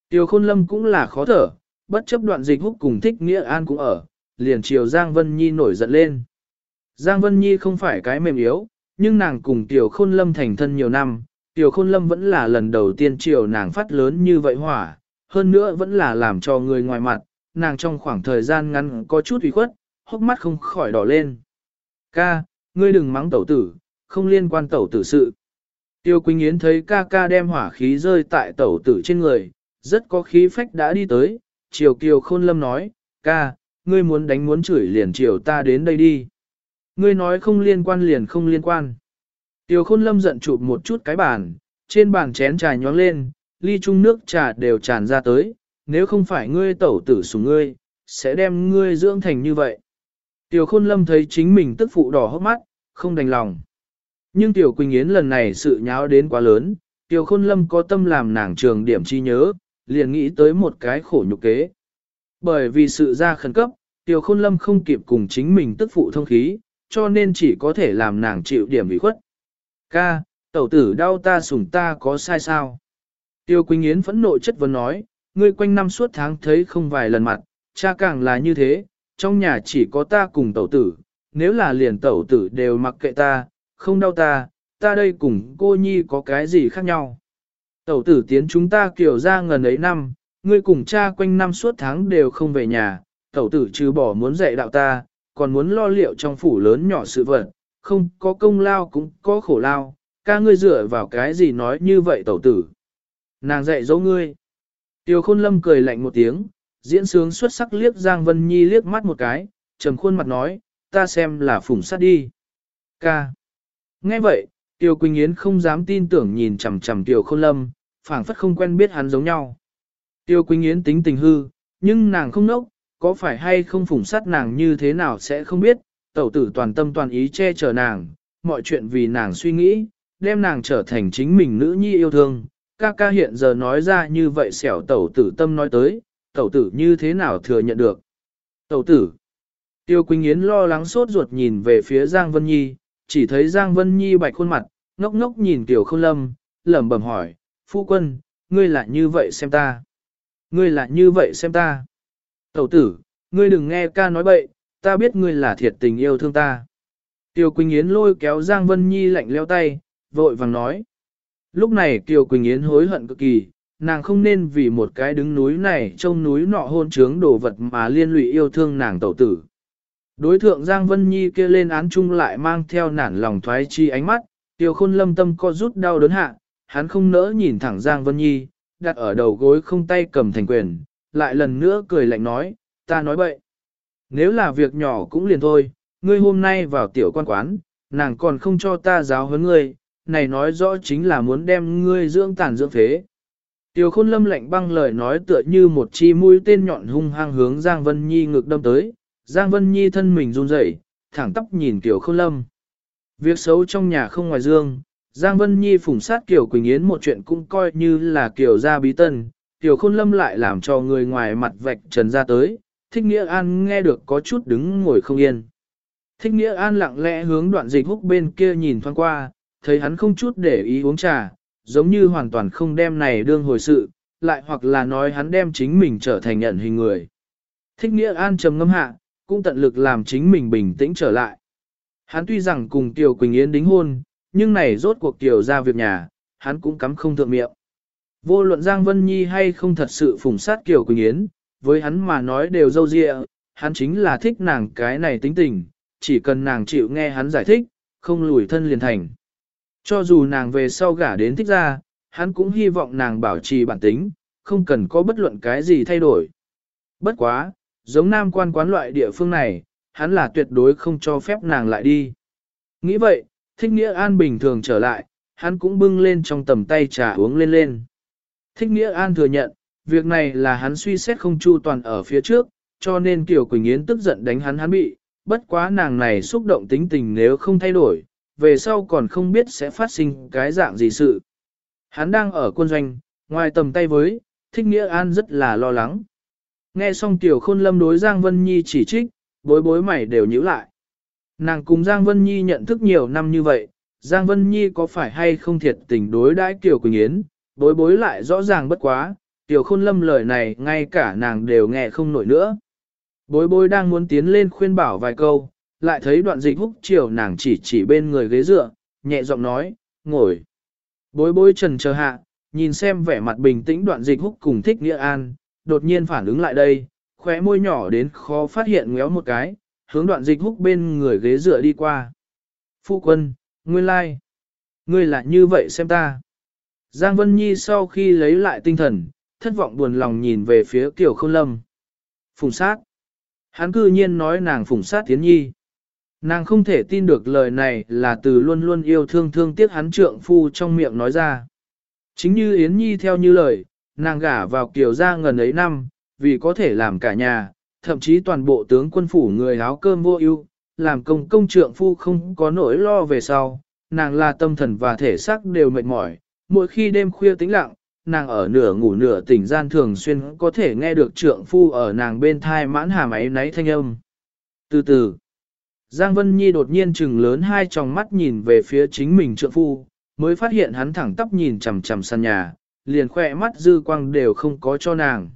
Tiêu Khôn Lâm cũng là khó thở, bất chấp đoạn dịch húc cùng thích nghĩa an cũng ở, liền chiều Giang Vân Nhi nổi giận lên. Giang Vân Nhi không phải cái mềm yếu, nhưng nàng cùng Tiểu Khôn Lâm thành thân nhiều năm, Tiểu Khôn Lâm vẫn là lần đầu tiên chiều nàng phát lớn như vậy hỏa, hơn nữa vẫn là làm cho người ngoài mặt, nàng trong khoảng thời gian ngắn có chút ủy khuất, hốc mắt không khỏi đỏ lên. Ca, ngươi đừng mắng tẩu tử, không liên quan tẩu tử sự. Tiêu Quỳnh Yến thấy ca ca đem hỏa khí rơi tại tẩu tử trên người, rất có khí phách đã đi tới, Triều kiều khôn lâm nói, ca, ngươi muốn đánh muốn chửi liền triều ta đến đây đi. Ngươi nói không liên quan liền không liên quan. Tiêu khôn lâm giận chụp một chút cái bàn, trên bàn chén trà nhóng lên, ly chung nước trà đều tràn ra tới, nếu không phải ngươi tẩu tử sủng ngươi, sẽ đem ngươi dưỡng thành như vậy. Tiểu khôn lâm thấy chính mình tức phụ đỏ hốc mắt, không đành lòng. Nhưng Tiểu Quỳnh Yến lần này sự nháo đến quá lớn, Tiểu khôn lâm có tâm làm nàng trường điểm chi nhớ, liền nghĩ tới một cái khổ nhục kế. Bởi vì sự ra khẩn cấp, Tiêu khôn lâm không kịp cùng chính mình tức phụ thông khí, cho nên chỉ có thể làm nàng chịu điểm bị khuất. Ca, tẩu tử đau ta sủng ta có sai sao? Tiêu Quỳnh Yến phẫn nộ chất vấn nói, ngươi quanh năm suốt tháng thấy không vài lần mặt, cha càng là như thế, trong nhà chỉ có ta cùng tẩu tử, nếu là liền tẩu tử đều mặc kệ ta, không đau ta, ta đây cùng cô nhi có cái gì khác nhau. Tẩu tử tiến chúng ta kiểu ra ngần ấy năm, ngươi cùng cha quanh năm suốt tháng đều không về nhà, tẩu tử trừ bỏ muốn dạy đạo ta, còn muốn lo liệu trong phủ lớn nhỏ sự vật, không có công lao cũng có khổ lao, ca ngươi dựa vào cái gì nói như vậy tẩu tử. Nàng dạy dỗ ngươi. Tiêu khôn lâm cười lạnh một tiếng, diễn sướng xuất sắc liếc Giang Vân Nhi liếc mắt một cái, trầm khuôn mặt nói, ta xem là phủng sát đi. Ca. Nghe vậy, Tiêu Quỳnh Yến không dám tin tưởng nhìn chằm chằm Tiêu Khôn Lâm, phảng phất không quen biết hắn giống nhau. Tiêu Quỳnh Yến tính tình hư, nhưng nàng không nốc, có phải hay không phủng sát nàng như thế nào sẽ không biết, tẩu tử toàn tâm toàn ý che chở nàng, mọi chuyện vì nàng suy nghĩ, đem nàng trở thành chính mình nữ nhi yêu thương. Ca ca hiện giờ nói ra như vậy xẻo tẩu tử tâm nói tới, tẩu tử như thế nào thừa nhận được. Tẩu tử. Tiêu Quỳnh Yến lo lắng sốt ruột nhìn về phía Giang Vân Nhi, chỉ thấy Giang Vân Nhi bạch khuôn mặt, ngốc ngốc nhìn Tiểu Không Lâm, lẩm bẩm hỏi, phu quân, ngươi là như vậy xem ta. Ngươi là như vậy xem ta. Tẩu tử, ngươi đừng nghe ca nói bậy, ta biết ngươi là thiệt tình yêu thương ta. Tiêu Quỳnh Yến lôi kéo Giang Vân Nhi lạnh leo tay, vội vàng nói. Lúc này Tiêu Quỳnh Yến hối hận cực kỳ, nàng không nên vì một cái đứng núi này trông núi nọ hôn trướng đồ vật mà liên lụy yêu thương nàng tẩu tử. Đối thượng Giang Vân Nhi kia lên án chung lại mang theo nản lòng thoái chi ánh mắt, tiêu khôn lâm tâm co rút đau đớn hạ, hắn không nỡ nhìn thẳng Giang Vân Nhi, đặt ở đầu gối không tay cầm thành quyền, lại lần nữa cười lạnh nói, ta nói bậy. Nếu là việc nhỏ cũng liền thôi, ngươi hôm nay vào tiểu quan quán, nàng còn không cho ta giáo huấn ngươi, này nói rõ chính là muốn đem ngươi dưỡng tàn dưỡng phế. Tiêu khôn lâm lạnh băng lời nói tựa như một chi mũi tên nhọn hung hăng hướng Giang Vân Nhi ngược đâm tới. Giang Vân Nhi thân mình run rẩy, thẳng tóc nhìn Tiểu khôn lâm. Việc xấu trong nhà không ngoài dương, Giang Vân Nhi phủng sát Kiều Quỳnh Yến một chuyện cũng coi như là Kiều gia bí tân. Kiều khôn lâm lại làm cho người ngoài mặt vạch trần ra tới, thích nghĩa an nghe được có chút đứng ngồi không yên. Thích nghĩa an lặng lẽ hướng đoạn dịch húc bên kia nhìn thoáng qua, thấy hắn không chút để ý uống trà, giống như hoàn toàn không đem này đương hồi sự, lại hoặc là nói hắn đem chính mình trở thành nhận hình người. Thích nghĩa an trầm ngâm hạ, cũng tận lực làm chính mình bình tĩnh trở lại. Hắn tuy rằng cùng Tiểu Quỳnh Yến đính hôn, nhưng này rốt cuộc Tiểu ra việc nhà, hắn cũng cắm không thượng miệng. Vô luận Giang Vân Nhi hay không thật sự phủng sát Kiều Quỳnh Yến, với hắn mà nói đều dâu dịa, hắn chính là thích nàng cái này tính tình, chỉ cần nàng chịu nghe hắn giải thích, không lùi thân liền thành. Cho dù nàng về sau gả đến thích ra, hắn cũng hy vọng nàng bảo trì bản tính, không cần có bất luận cái gì thay đổi. Bất quá, giống nam quan quán loại địa phương này, hắn là tuyệt đối không cho phép nàng lại đi. Nghĩ vậy, thích nghĩa an bình thường trở lại, hắn cũng bưng lên trong tầm tay trà uống lên lên. Thích nghĩa an thừa nhận, việc này là hắn suy xét không chu toàn ở phía trước, cho nên Kiều Quỳnh Yến tức giận đánh hắn hắn bị, bất quá nàng này xúc động tính tình nếu không thay đổi, về sau còn không biết sẽ phát sinh cái dạng gì sự. Hắn đang ở quân doanh, ngoài tầm tay với, thích nghĩa an rất là lo lắng. Nghe xong tiểu khôn lâm đối Giang Vân Nhi chỉ trích, bối bối mày đều nhíu lại. Nàng cùng Giang Vân Nhi nhận thức nhiều năm như vậy, Giang Vân Nhi có phải hay không thiệt tình đối đãi Kiều Quỳnh Yến, bối bối lại rõ ràng bất quá, Tiểu Khôn Lâm lời này ngay cả nàng đều nghe không nổi nữa. Bối bối đang muốn tiến lên khuyên bảo vài câu, lại thấy đoạn dịch húc chiều nàng chỉ chỉ bên người ghế dựa, nhẹ giọng nói, ngồi. Bối bối trần chờ hạ, nhìn xem vẻ mặt bình tĩnh đoạn dịch húc cùng thích nghĩa an, đột nhiên phản ứng lại đây, khóe môi nhỏ đến khó phát hiện ngéo một cái, hướng đoạn dịch húc bên người ghế dựa đi qua. Phu quân, nguyên lai, like. ngươi là như vậy xem ta. Giang Vân Nhi sau khi lấy lại tinh thần, thất vọng buồn lòng nhìn về phía Kiều Khôn Lâm. Phùng sát. Hắn cư nhiên nói nàng phùng sát tiến nhi. Nàng không thể tin được lời này là từ luôn luôn yêu thương thương tiếc hắn trượng phu trong miệng nói ra. Chính như Yến Nhi theo như lời, nàng gả vào Kiều gia ngần ấy năm, vì có thể làm cả nhà, thậm chí toàn bộ tướng quân phủ người áo cơm vô ưu, làm công công trượng phu không có nỗi lo về sau, nàng là tâm thần và thể xác đều mệt mỏi, mỗi khi đêm khuya tĩnh lặng, nàng ở nửa ngủ nửa tỉnh gian thường xuyên có thể nghe được trượng phu ở nàng bên thai mãn hàm ấy náy thanh âm. Từ từ, Giang Vân Nhi đột nhiên chừng lớn hai tròng mắt nhìn về phía chính mình trượng phu, mới phát hiện hắn thẳng tóc nhìn chằm chằm sàn nhà, liền khỏe mắt dư quang đều không có cho nàng.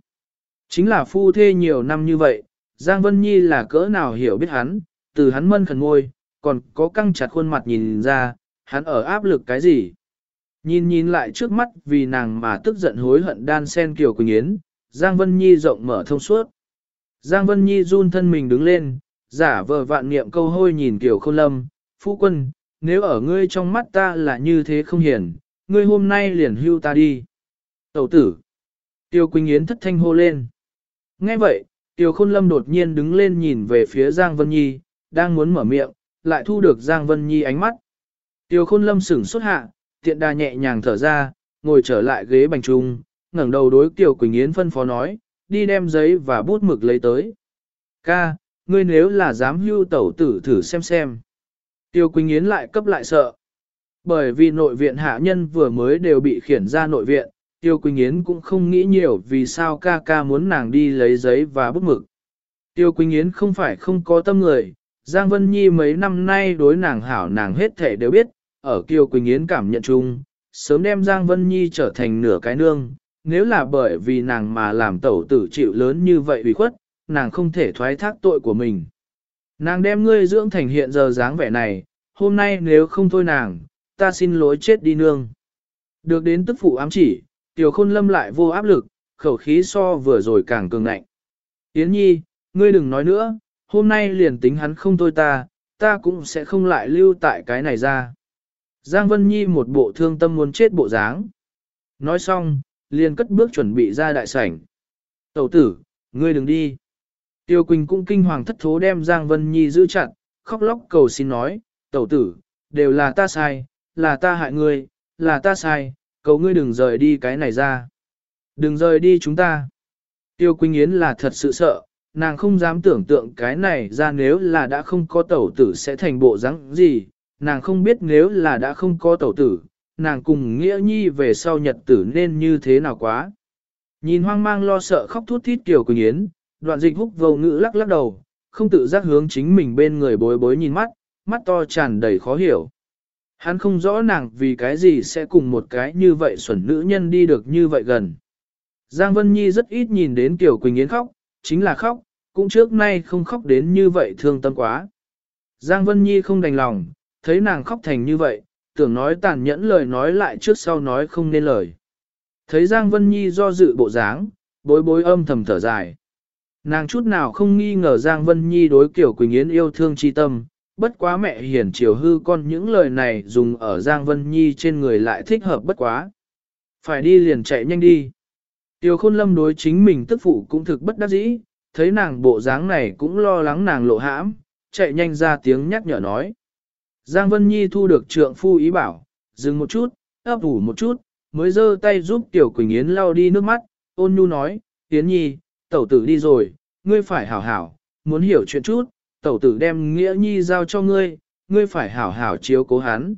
Chính là phu thê nhiều năm như vậy, Giang Vân Nhi là cỡ nào hiểu biết hắn, từ hắn mân khẩn ngôi, còn có căng chặt khuôn mặt nhìn ra, hắn ở áp lực cái gì. Nhìn nhìn lại trước mắt vì nàng mà tức giận hối hận đan sen Kiều Quỳnh Yến, Giang Vân Nhi rộng mở thông suốt. Giang Vân Nhi run thân mình đứng lên, giả vờ vạn niệm câu hôi nhìn Kiều Khôn Lâm, Phu quân, nếu ở ngươi trong mắt ta là như thế không hiển, ngươi hôm nay liền hưu ta đi. Tẩu tử. Tiêu Quỳnh Yến thất thanh hô lên. Nghe vậy, Tiêu Khôn Lâm đột nhiên đứng lên nhìn về phía Giang Vân Nhi, đang muốn mở miệng, lại thu được Giang Vân Nhi ánh mắt. Tiêu Khôn Lâm sửng xuất hạ, tiện đà nhẹ nhàng thở ra, ngồi trở lại ghế bành trung, ngẩng đầu đối Tiêu Quỳnh Yến phân phó nói, đi đem giấy và bút mực lấy tới. Ca, ngươi nếu là dám hưu tẩu tử thử xem xem. Tiêu Quỳnh Yến lại cấp lại sợ. Bởi vì nội viện hạ nhân vừa mới đều bị khiển ra nội viện, Tiêu Quỳnh Yến cũng không nghĩ nhiều vì sao ca ca muốn nàng đi lấy giấy và bút mực. Tiêu Quỳnh Yến không phải không có tâm người, Giang Vân Nhi mấy năm nay đối nàng hảo nàng hết thể đều biết, ở Tiêu Quỳnh Yến cảm nhận chung, sớm đem Giang Vân Nhi trở thành nửa cái nương, nếu là bởi vì nàng mà làm tẩu tử chịu lớn như vậy ủy khuất, nàng không thể thoái thác tội của mình. Nàng đem ngươi dưỡng thành hiện giờ dáng vẻ này, hôm nay nếu không thôi nàng, ta xin lỗi chết đi nương. Được đến tức phụ ám chỉ, tiểu khôn lâm lại vô áp lực, khẩu khí so vừa rồi càng cường ngạnh. Yến nhi, ngươi đừng nói nữa, hôm nay liền tính hắn không thôi ta, ta cũng sẽ không lại lưu tại cái này ra. Giang Vân Nhi một bộ thương tâm muốn chết bộ dáng. Nói xong, liền cất bước chuẩn bị ra đại sảnh. Tẩu tử, ngươi đừng đi. Tiêu Quỳnh cũng kinh hoàng thất thố đem Giang Vân Nhi giữ chặt, khóc lóc cầu xin nói, tẩu tử, đều là ta sai, là ta hại ngươi, là ta sai, cầu ngươi đừng rời đi cái này ra. Đừng rời đi chúng ta. Tiêu Quỳnh Yến là thật sự sợ, nàng không dám tưởng tượng cái này ra nếu là đã không có tẩu tử sẽ thành bộ rắn gì, nàng không biết nếu là đã không có tẩu tử, nàng cùng nghĩa nhi về sau nhật tử nên như thế nào quá. Nhìn hoang mang lo sợ khóc thút thít Tiêu Quỳnh Yến, đoạn dịch húc vô ngữ lắc lắc đầu, không tự giác hướng chính mình bên người bối bối nhìn mắt, mắt to tràn đầy khó hiểu. Hắn không rõ nàng vì cái gì sẽ cùng một cái như vậy xuẩn nữ nhân đi được như vậy gần. Giang Vân Nhi rất ít nhìn đến Tiểu Quỳnh Yến khóc, chính là khóc, cũng trước nay không khóc đến như vậy thương tâm quá. Giang Vân Nhi không đành lòng, thấy nàng khóc thành như vậy, tưởng nói tàn nhẫn lời nói lại trước sau nói không nên lời. Thấy Giang Vân Nhi do dự bộ dáng, bối bối âm thầm thở dài. Nàng chút nào không nghi ngờ Giang Vân Nhi đối Kiều Quỳnh Yến yêu thương chi tâm, bất quá mẹ hiền chiều hư con những lời này dùng ở Giang Vân Nhi trên người lại thích hợp bất quá. Phải đi liền chạy nhanh đi. Tiêu khôn lâm đối chính mình tức phụ cũng thực bất đắc dĩ, thấy nàng bộ dáng này cũng lo lắng nàng lộ hãm, chạy nhanh ra tiếng nhắc nhở nói. Giang Vân Nhi thu được trượng phu ý bảo, dừng một chút, ấp ủ một chút, mới giơ tay giúp Tiểu Quỳnh Yến lau đi nước mắt, ôn nhu nói, Yến Nhi, tẩu tử đi rồi, ngươi phải hảo hảo, muốn hiểu chuyện chút, tẩu tử đem nghĩa nhi giao cho ngươi, ngươi phải hảo hảo chiếu cố hắn.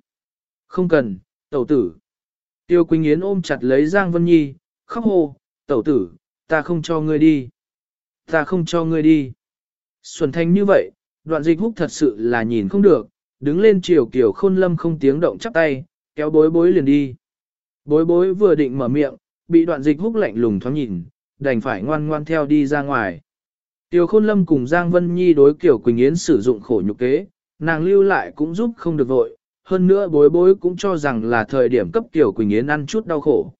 Không cần, tẩu tử. Tiêu Quỳnh Yến ôm chặt lấy Giang Vân Nhi, khóc hồ, tẩu tử, ta không cho ngươi đi. Ta không cho ngươi đi. Xuân thanh như vậy, đoạn dịch húc thật sự là nhìn không được, đứng lên chiều kiểu khôn lâm không tiếng động chắp tay, kéo bối bối liền đi. Bối bối vừa định mở miệng, bị đoạn dịch húc lạnh lùng thoáng nhìn, đành phải ngoan ngoan theo đi ra ngoài. Tiểu Khôn Lâm cùng Giang Vân Nhi đối kiểu Quỳnh Yến sử dụng khổ nhục kế, nàng lưu lại cũng giúp không được vội, hơn nữa bối bối cũng cho rằng là thời điểm cấp Kiều Quỳnh Yến ăn chút đau khổ.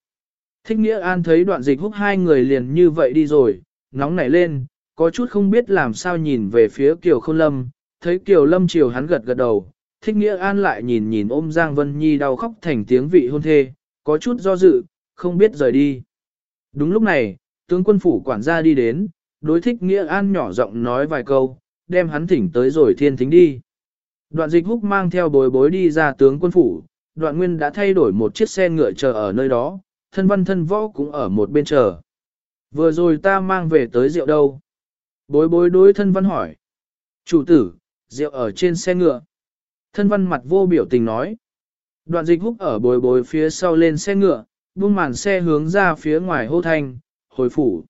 Thích Nghĩa An thấy đoạn dịch húc hai người liền như vậy đi rồi, nóng nảy lên, có chút không biết làm sao nhìn về phía Kiều Khôn Lâm, thấy Kiều Lâm chiều hắn gật gật đầu, Thích Nghĩa An lại nhìn nhìn ôm Giang Vân Nhi đau khóc thành tiếng vị hôn thê, có chút do dự, không biết rời đi. Đúng lúc này, tướng quân phủ quản gia đi đến, đối thích Nghĩa An nhỏ giọng nói vài câu, đem hắn thỉnh tới rồi thiên thính đi. Đoạn dịch húc mang theo bối bối đi ra tướng quân phủ, đoạn nguyên đã thay đổi một chiếc xe ngựa chờ ở nơi đó, thân văn thân võ cũng ở một bên chờ. Vừa rồi ta mang về tới rượu đâu? Bối bối đối thân văn hỏi. Chủ tử, rượu ở trên xe ngựa. Thân văn mặt vô biểu tình nói. Đoạn dịch húc ở bồi bối phía sau lên xe ngựa, buông màn xe hướng ra phía ngoài hô thanh, hồi phủ.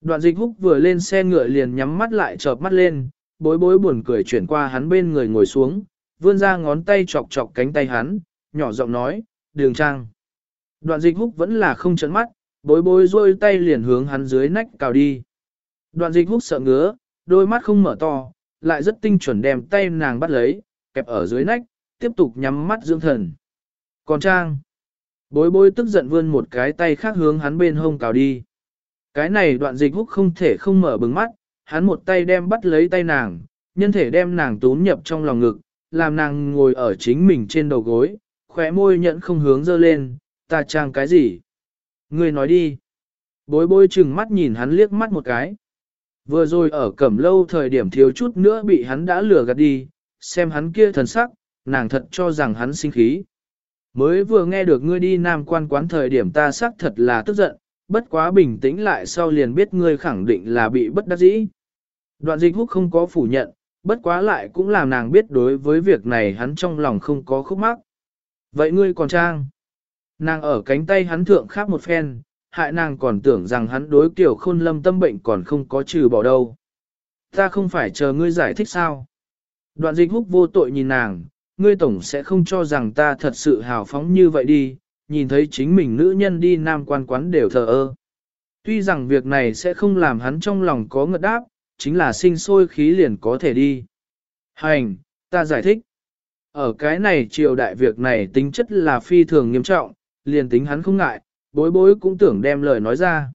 Đoạn dịch húc vừa lên xe ngựa liền nhắm mắt lại chợp mắt lên, bối bối buồn cười chuyển qua hắn bên người ngồi xuống, vươn ra ngón tay chọc chọc cánh tay hắn, nhỏ giọng nói, đường trang. Đoạn dịch húc vẫn là không chấn mắt, bối bối rôi tay liền hướng hắn dưới nách cào đi. Đoạn dịch húc sợ ngứa, đôi mắt không mở to, lại rất tinh chuẩn đem tay nàng bắt lấy, kẹp ở dưới nách, tiếp tục nhắm mắt dưỡng thần. Còn trang, bối bối tức giận vươn một cái tay khác hướng hắn bên hông cào đi. Cái này đoạn dịch húc không thể không mở bừng mắt, hắn một tay đem bắt lấy tay nàng, nhân thể đem nàng tún nhập trong lòng ngực, làm nàng ngồi ở chính mình trên đầu gối, khóe môi nhận không hướng dơ lên, ta trang cái gì? Ngươi nói đi. Bối bối chừng mắt nhìn hắn liếc mắt một cái. Vừa rồi ở cẩm lâu thời điểm thiếu chút nữa bị hắn đã lừa gạt đi, xem hắn kia thần sắc, nàng thật cho rằng hắn sinh khí. Mới vừa nghe được ngươi đi nam quan quán thời điểm ta xác thật là tức giận, bất quá bình tĩnh lại sau liền biết ngươi khẳng định là bị bất đắc dĩ. Đoạn dịch húc không có phủ nhận, bất quá lại cũng làm nàng biết đối với việc này hắn trong lòng không có khúc mắc. Vậy ngươi còn trang? Nàng ở cánh tay hắn thượng khác một phen, hại nàng còn tưởng rằng hắn đối kiểu khôn lâm tâm bệnh còn không có trừ bỏ đâu. Ta không phải chờ ngươi giải thích sao? Đoạn dịch húc vô tội nhìn nàng, ngươi tổng sẽ không cho rằng ta thật sự hào phóng như vậy đi, nhìn thấy chính mình nữ nhân đi nam quan quán đều thờ ơ. Tuy rằng việc này sẽ không làm hắn trong lòng có ngợt đáp, chính là sinh sôi khí liền có thể đi. Hành, ta giải thích. Ở cái này triều đại việc này tính chất là phi thường nghiêm trọng, liền tính hắn không ngại, bối bối cũng tưởng đem lời nói ra.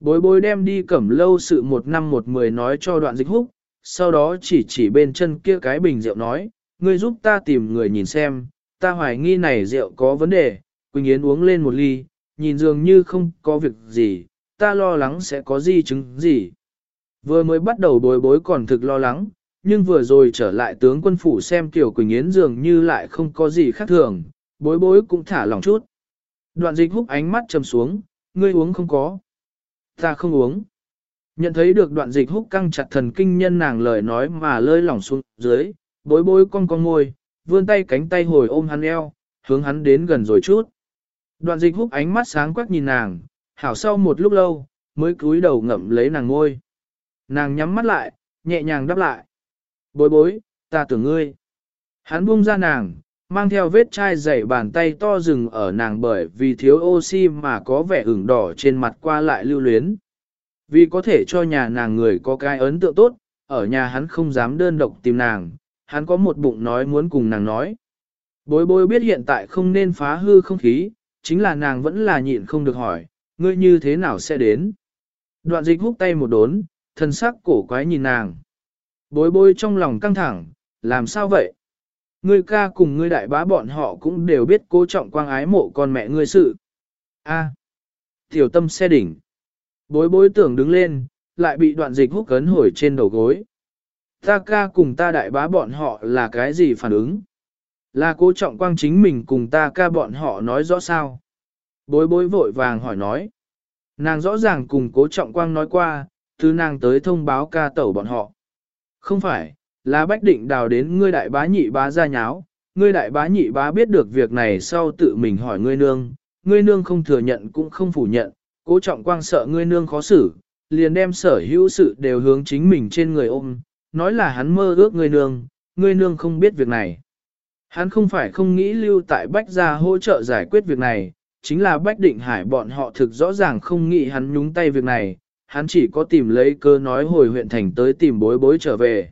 Bối bối đem đi cẩm lâu sự một năm một mười nói cho đoạn dịch húc, sau đó chỉ chỉ bên chân kia cái bình rượu nói, ngươi giúp ta tìm người nhìn xem, ta hoài nghi này rượu có vấn đề, Quỳnh Yến uống lên một ly, nhìn dường như không có việc gì, ta lo lắng sẽ có di chứng gì. Vừa mới bắt đầu bối bối còn thực lo lắng, nhưng vừa rồi trở lại tướng quân phủ xem Tiểu Quỳnh Yến dường như lại không có gì khác thường, bối bối cũng thả lòng chút. Đoạn dịch húc ánh mắt trầm xuống, ngươi uống không có. Ta không uống. Nhận thấy được đoạn dịch húc căng chặt thần kinh nhân nàng lời nói mà lơi lỏng xuống dưới, bối bối con con ngồi, vươn tay cánh tay hồi ôm hắn eo, hướng hắn đến gần rồi chút. Đoạn dịch húc ánh mắt sáng quắc nhìn nàng, hảo sau một lúc lâu, mới cúi đầu ngậm lấy nàng ngôi. Nàng nhắm mắt lại, nhẹ nhàng đáp lại. Bối bối, ta tưởng ngươi. Hắn buông ra nàng, mang theo vết chai dày bàn tay to rừng ở nàng bởi vì thiếu oxy mà có vẻ ửng đỏ trên mặt qua lại lưu luyến. Vì có thể cho nhà nàng người có cái ấn tượng tốt, ở nhà hắn không dám đơn độc tìm nàng, hắn có một bụng nói muốn cùng nàng nói. Bối bối biết hiện tại không nên phá hư không khí, chính là nàng vẫn là nhịn không được hỏi, ngươi như thế nào sẽ đến. Đoạn dịch hút tay một đốn, thân sắc cổ quái nhìn nàng. Bối bối trong lòng căng thẳng, làm sao vậy? Ngươi ca cùng ngươi đại bá bọn họ cũng đều biết cố trọng quang ái mộ con mẹ ngươi sự. A. À, tiểu tâm xe đỉnh. Bối bối tưởng đứng lên, lại bị đoạn dịch hút cấn hồi trên đầu gối. Ta ca cùng ta đại bá bọn họ là cái gì phản ứng? Là cố trọng quang chính mình cùng ta ca bọn họ nói rõ sao? Bối bối vội vàng hỏi nói. Nàng rõ ràng cùng cố trọng quang nói qua, từ nàng tới thông báo ca tẩu bọn họ. Không phải, là bách định đào đến ngươi đại bá nhị bá ra nháo, ngươi đại bá nhị bá biết được việc này sau tự mình hỏi ngươi nương, ngươi nương không thừa nhận cũng không phủ nhận, cố trọng quang sợ ngươi nương khó xử, liền đem sở hữu sự đều hướng chính mình trên người ôm, nói là hắn mơ ước ngươi nương, ngươi nương không biết việc này. Hắn không phải không nghĩ lưu tại Bách gia hỗ trợ giải quyết việc này, chính là Bách Định Hải bọn họ thực rõ ràng không nghĩ hắn nhúng tay việc này, hắn chỉ có tìm lấy cơ nói hồi huyện thành tới tìm bối bối trở về.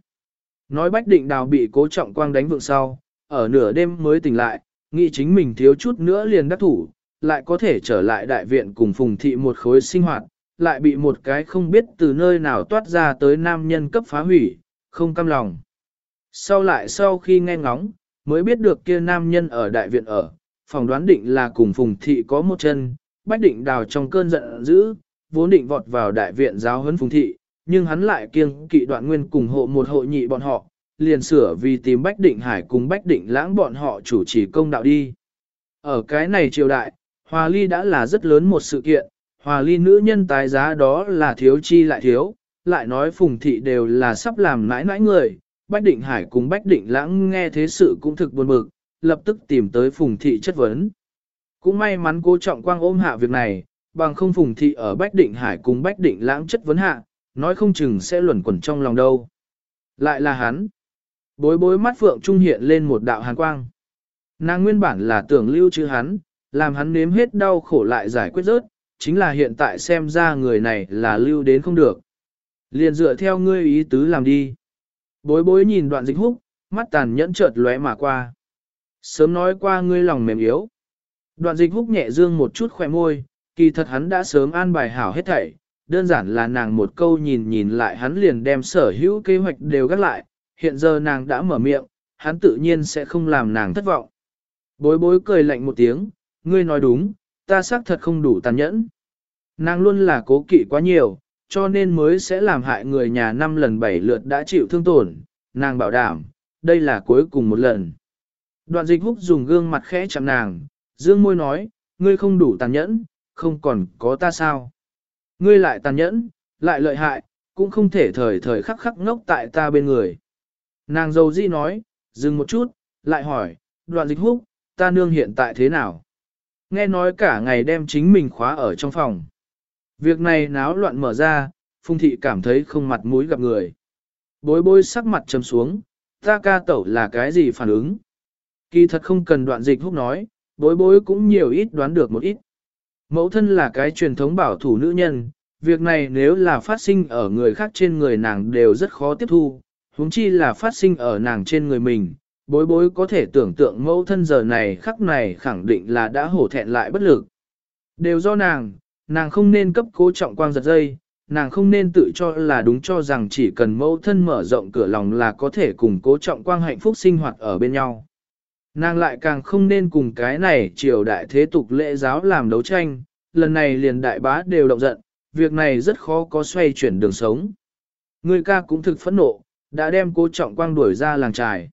Nói Bách Định Đào bị cố trọng quang đánh vượng sau, ở nửa đêm mới tỉnh lại, nghĩ chính mình thiếu chút nữa liền đắc thủ, lại có thể trở lại đại viện cùng Phùng Thị một khối sinh hoạt, lại bị một cái không biết từ nơi nào toát ra tới nam nhân cấp phá hủy, không cam lòng. Sau lại sau khi nghe ngóng, mới biết được kia nam nhân ở đại viện ở, phòng đoán định là cùng Phùng Thị có một chân, Bách Định Đào trong cơn giận dữ, vốn định vọt vào đại viện giáo huấn Phùng Thị, nhưng hắn lại kiêng kỵ đoạn nguyên cùng hộ một hộ nhị bọn họ, liền sửa vì tìm Bách Định Hải cùng Bách Định lãng bọn họ chủ trì công đạo đi. Ở cái này triều đại, Hòa Ly đã là rất lớn một sự kiện, Hòa Ly nữ nhân tái giá đó là thiếu chi lại thiếu, lại nói Phùng Thị đều là sắp làm nãi nãi người, Bách Định Hải cùng Bách Định lãng nghe thế sự cũng thực buồn bực, lập tức tìm tới Phùng Thị chất vấn. Cũng may mắn cố trọng quang ôm hạ việc này, bằng không Phùng Thị ở Bách Định Hải cùng Bách Định lãng chất vấn hạ, nói không chừng sẽ luẩn quẩn trong lòng đâu. Lại là hắn. Bối bối mắt phượng trung hiện lên một đạo hàn quang. Nàng nguyên bản là tưởng lưu chứ hắn, làm hắn nếm hết đau khổ lại giải quyết rớt, chính là hiện tại xem ra người này là lưu đến không được. Liền dựa theo ngươi ý tứ làm đi. Bối bối nhìn đoạn dịch húc, mắt tàn nhẫn chợt lóe mà qua. Sớm nói qua ngươi lòng mềm yếu. Đoạn dịch húc nhẹ dương một chút khỏe môi, kỳ thật hắn đã sớm an bài hảo hết thảy, đơn giản là nàng một câu nhìn nhìn lại hắn liền đem sở hữu kế hoạch đều gác lại, hiện giờ nàng đã mở miệng, hắn tự nhiên sẽ không làm nàng thất vọng. Bối bối cười lạnh một tiếng, ngươi nói đúng, ta xác thật không đủ tàn nhẫn. Nàng luôn là cố kỵ quá nhiều, cho nên mới sẽ làm hại người nhà năm lần bảy lượt đã chịu thương tổn, nàng bảo đảm, đây là cuối cùng một lần. Đoạn dịch húc dùng gương mặt khẽ chạm nàng, dương môi nói, ngươi không đủ tàn nhẫn, không còn có ta sao. Ngươi lại tàn nhẫn, lại lợi hại, cũng không thể thời thời khắc khắc ngốc tại ta bên người. Nàng dâu di nói, dừng một chút, lại hỏi, đoạn dịch húc, ta nương hiện tại thế nào? Nghe nói cả ngày đem chính mình khóa ở trong phòng. Việc này náo loạn mở ra, Phùng Thị cảm thấy không mặt mũi gặp người. Bối bối sắc mặt trầm xuống, ta ca tẩu là cái gì phản ứng? Kỳ thật không cần đoạn dịch húc nói, bối bối cũng nhiều ít đoán được một ít. Mẫu thân là cái truyền thống bảo thủ nữ nhân, việc này nếu là phát sinh ở người khác trên người nàng đều rất khó tiếp thu, huống chi là phát sinh ở nàng trên người mình. Bối bối có thể tưởng tượng mẫu thân giờ này khắc này khẳng định là đã hổ thẹn lại bất lực. Đều do nàng, nàng không nên cấp cố trọng quang giật dây, nàng không nên tự cho là đúng cho rằng chỉ cần mẫu thân mở rộng cửa lòng là có thể cùng cố trọng quang hạnh phúc sinh hoạt ở bên nhau. Nàng lại càng không nên cùng cái này triều đại thế tục lễ giáo làm đấu tranh, lần này liền đại bá đều động giận, việc này rất khó có xoay chuyển đường sống. Người ca cũng thực phẫn nộ, đã đem cố trọng quang đuổi ra làng trài.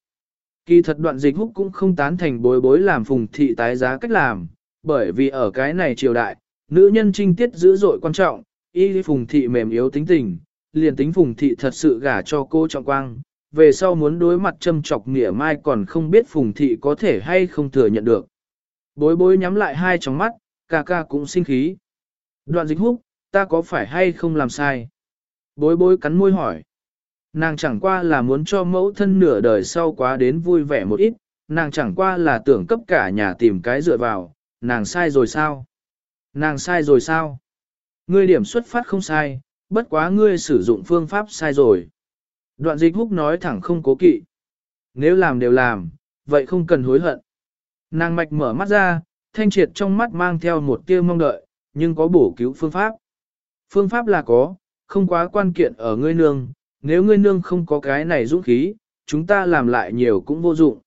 Kỳ thật đoạn dịch húc cũng không tán thành bối bối làm phùng thị tái giá cách làm, bởi vì ở cái này triều đại, nữ nhân trinh tiết dữ dội quan trọng, y phùng thị mềm yếu tính tình, liền tính phùng thị thật sự gả cho cô trọng quang, về sau muốn đối mặt châm chọc nghĩa mai còn không biết phùng thị có thể hay không thừa nhận được. Bối bối nhắm lại hai tròng mắt, ca ca cũng sinh khí. Đoạn dịch húc, ta có phải hay không làm sai? Bối bối cắn môi hỏi. Nàng chẳng qua là muốn cho mẫu thân nửa đời sau quá đến vui vẻ một ít, nàng chẳng qua là tưởng cấp cả nhà tìm cái dựa vào, nàng sai rồi sao? Nàng sai rồi sao? Ngươi điểm xuất phát không sai, bất quá ngươi sử dụng phương pháp sai rồi. Đoạn dịch húc nói thẳng không cố kỵ. Nếu làm đều làm, vậy không cần hối hận. Nàng mạch mở mắt ra, thanh triệt trong mắt mang theo một tia mong đợi, nhưng có bổ cứu phương pháp. Phương pháp là có, không quá quan kiện ở ngươi nương, nếu ngươi nương không có cái này dũng khí, chúng ta làm lại nhiều cũng vô dụng.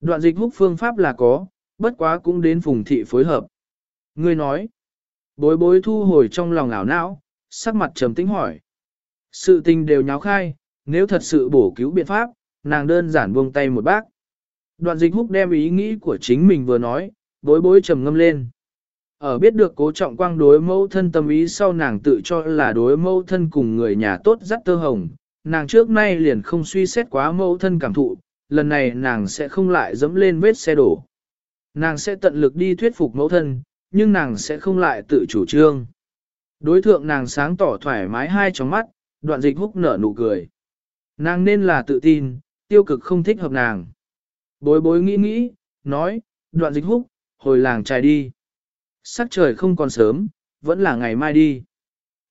Đoạn dịch húc phương pháp là có, bất quá cũng đến phùng thị phối hợp. Ngươi nói, bối bối thu hồi trong lòng ảo não, sắc mặt trầm tĩnh hỏi. Sự tình đều nháo khai, nếu thật sự bổ cứu biện pháp, nàng đơn giản buông tay một bác. Đoạn dịch húc đem ý nghĩ của chính mình vừa nói, bối bối trầm ngâm lên. Ở biết được cố trọng quang đối mẫu thân tâm ý sau nàng tự cho là đối mẫu thân cùng người nhà tốt dắt tơ hồng, nàng trước nay liền không suy xét quá mẫu thân cảm thụ, lần này nàng sẽ không lại dẫm lên vết xe đổ. Nàng sẽ tận lực đi thuyết phục mẫu thân, nhưng nàng sẽ không lại tự chủ trương. Đối thượng nàng sáng tỏ thoải mái hai trong mắt, đoạn dịch húc nở nụ cười. Nàng nên là tự tin, tiêu cực không thích hợp nàng. Bối bối nghĩ nghĩ, nói, đoạn dịch húc, hồi làng trai đi. Sắc trời không còn sớm, vẫn là ngày mai đi.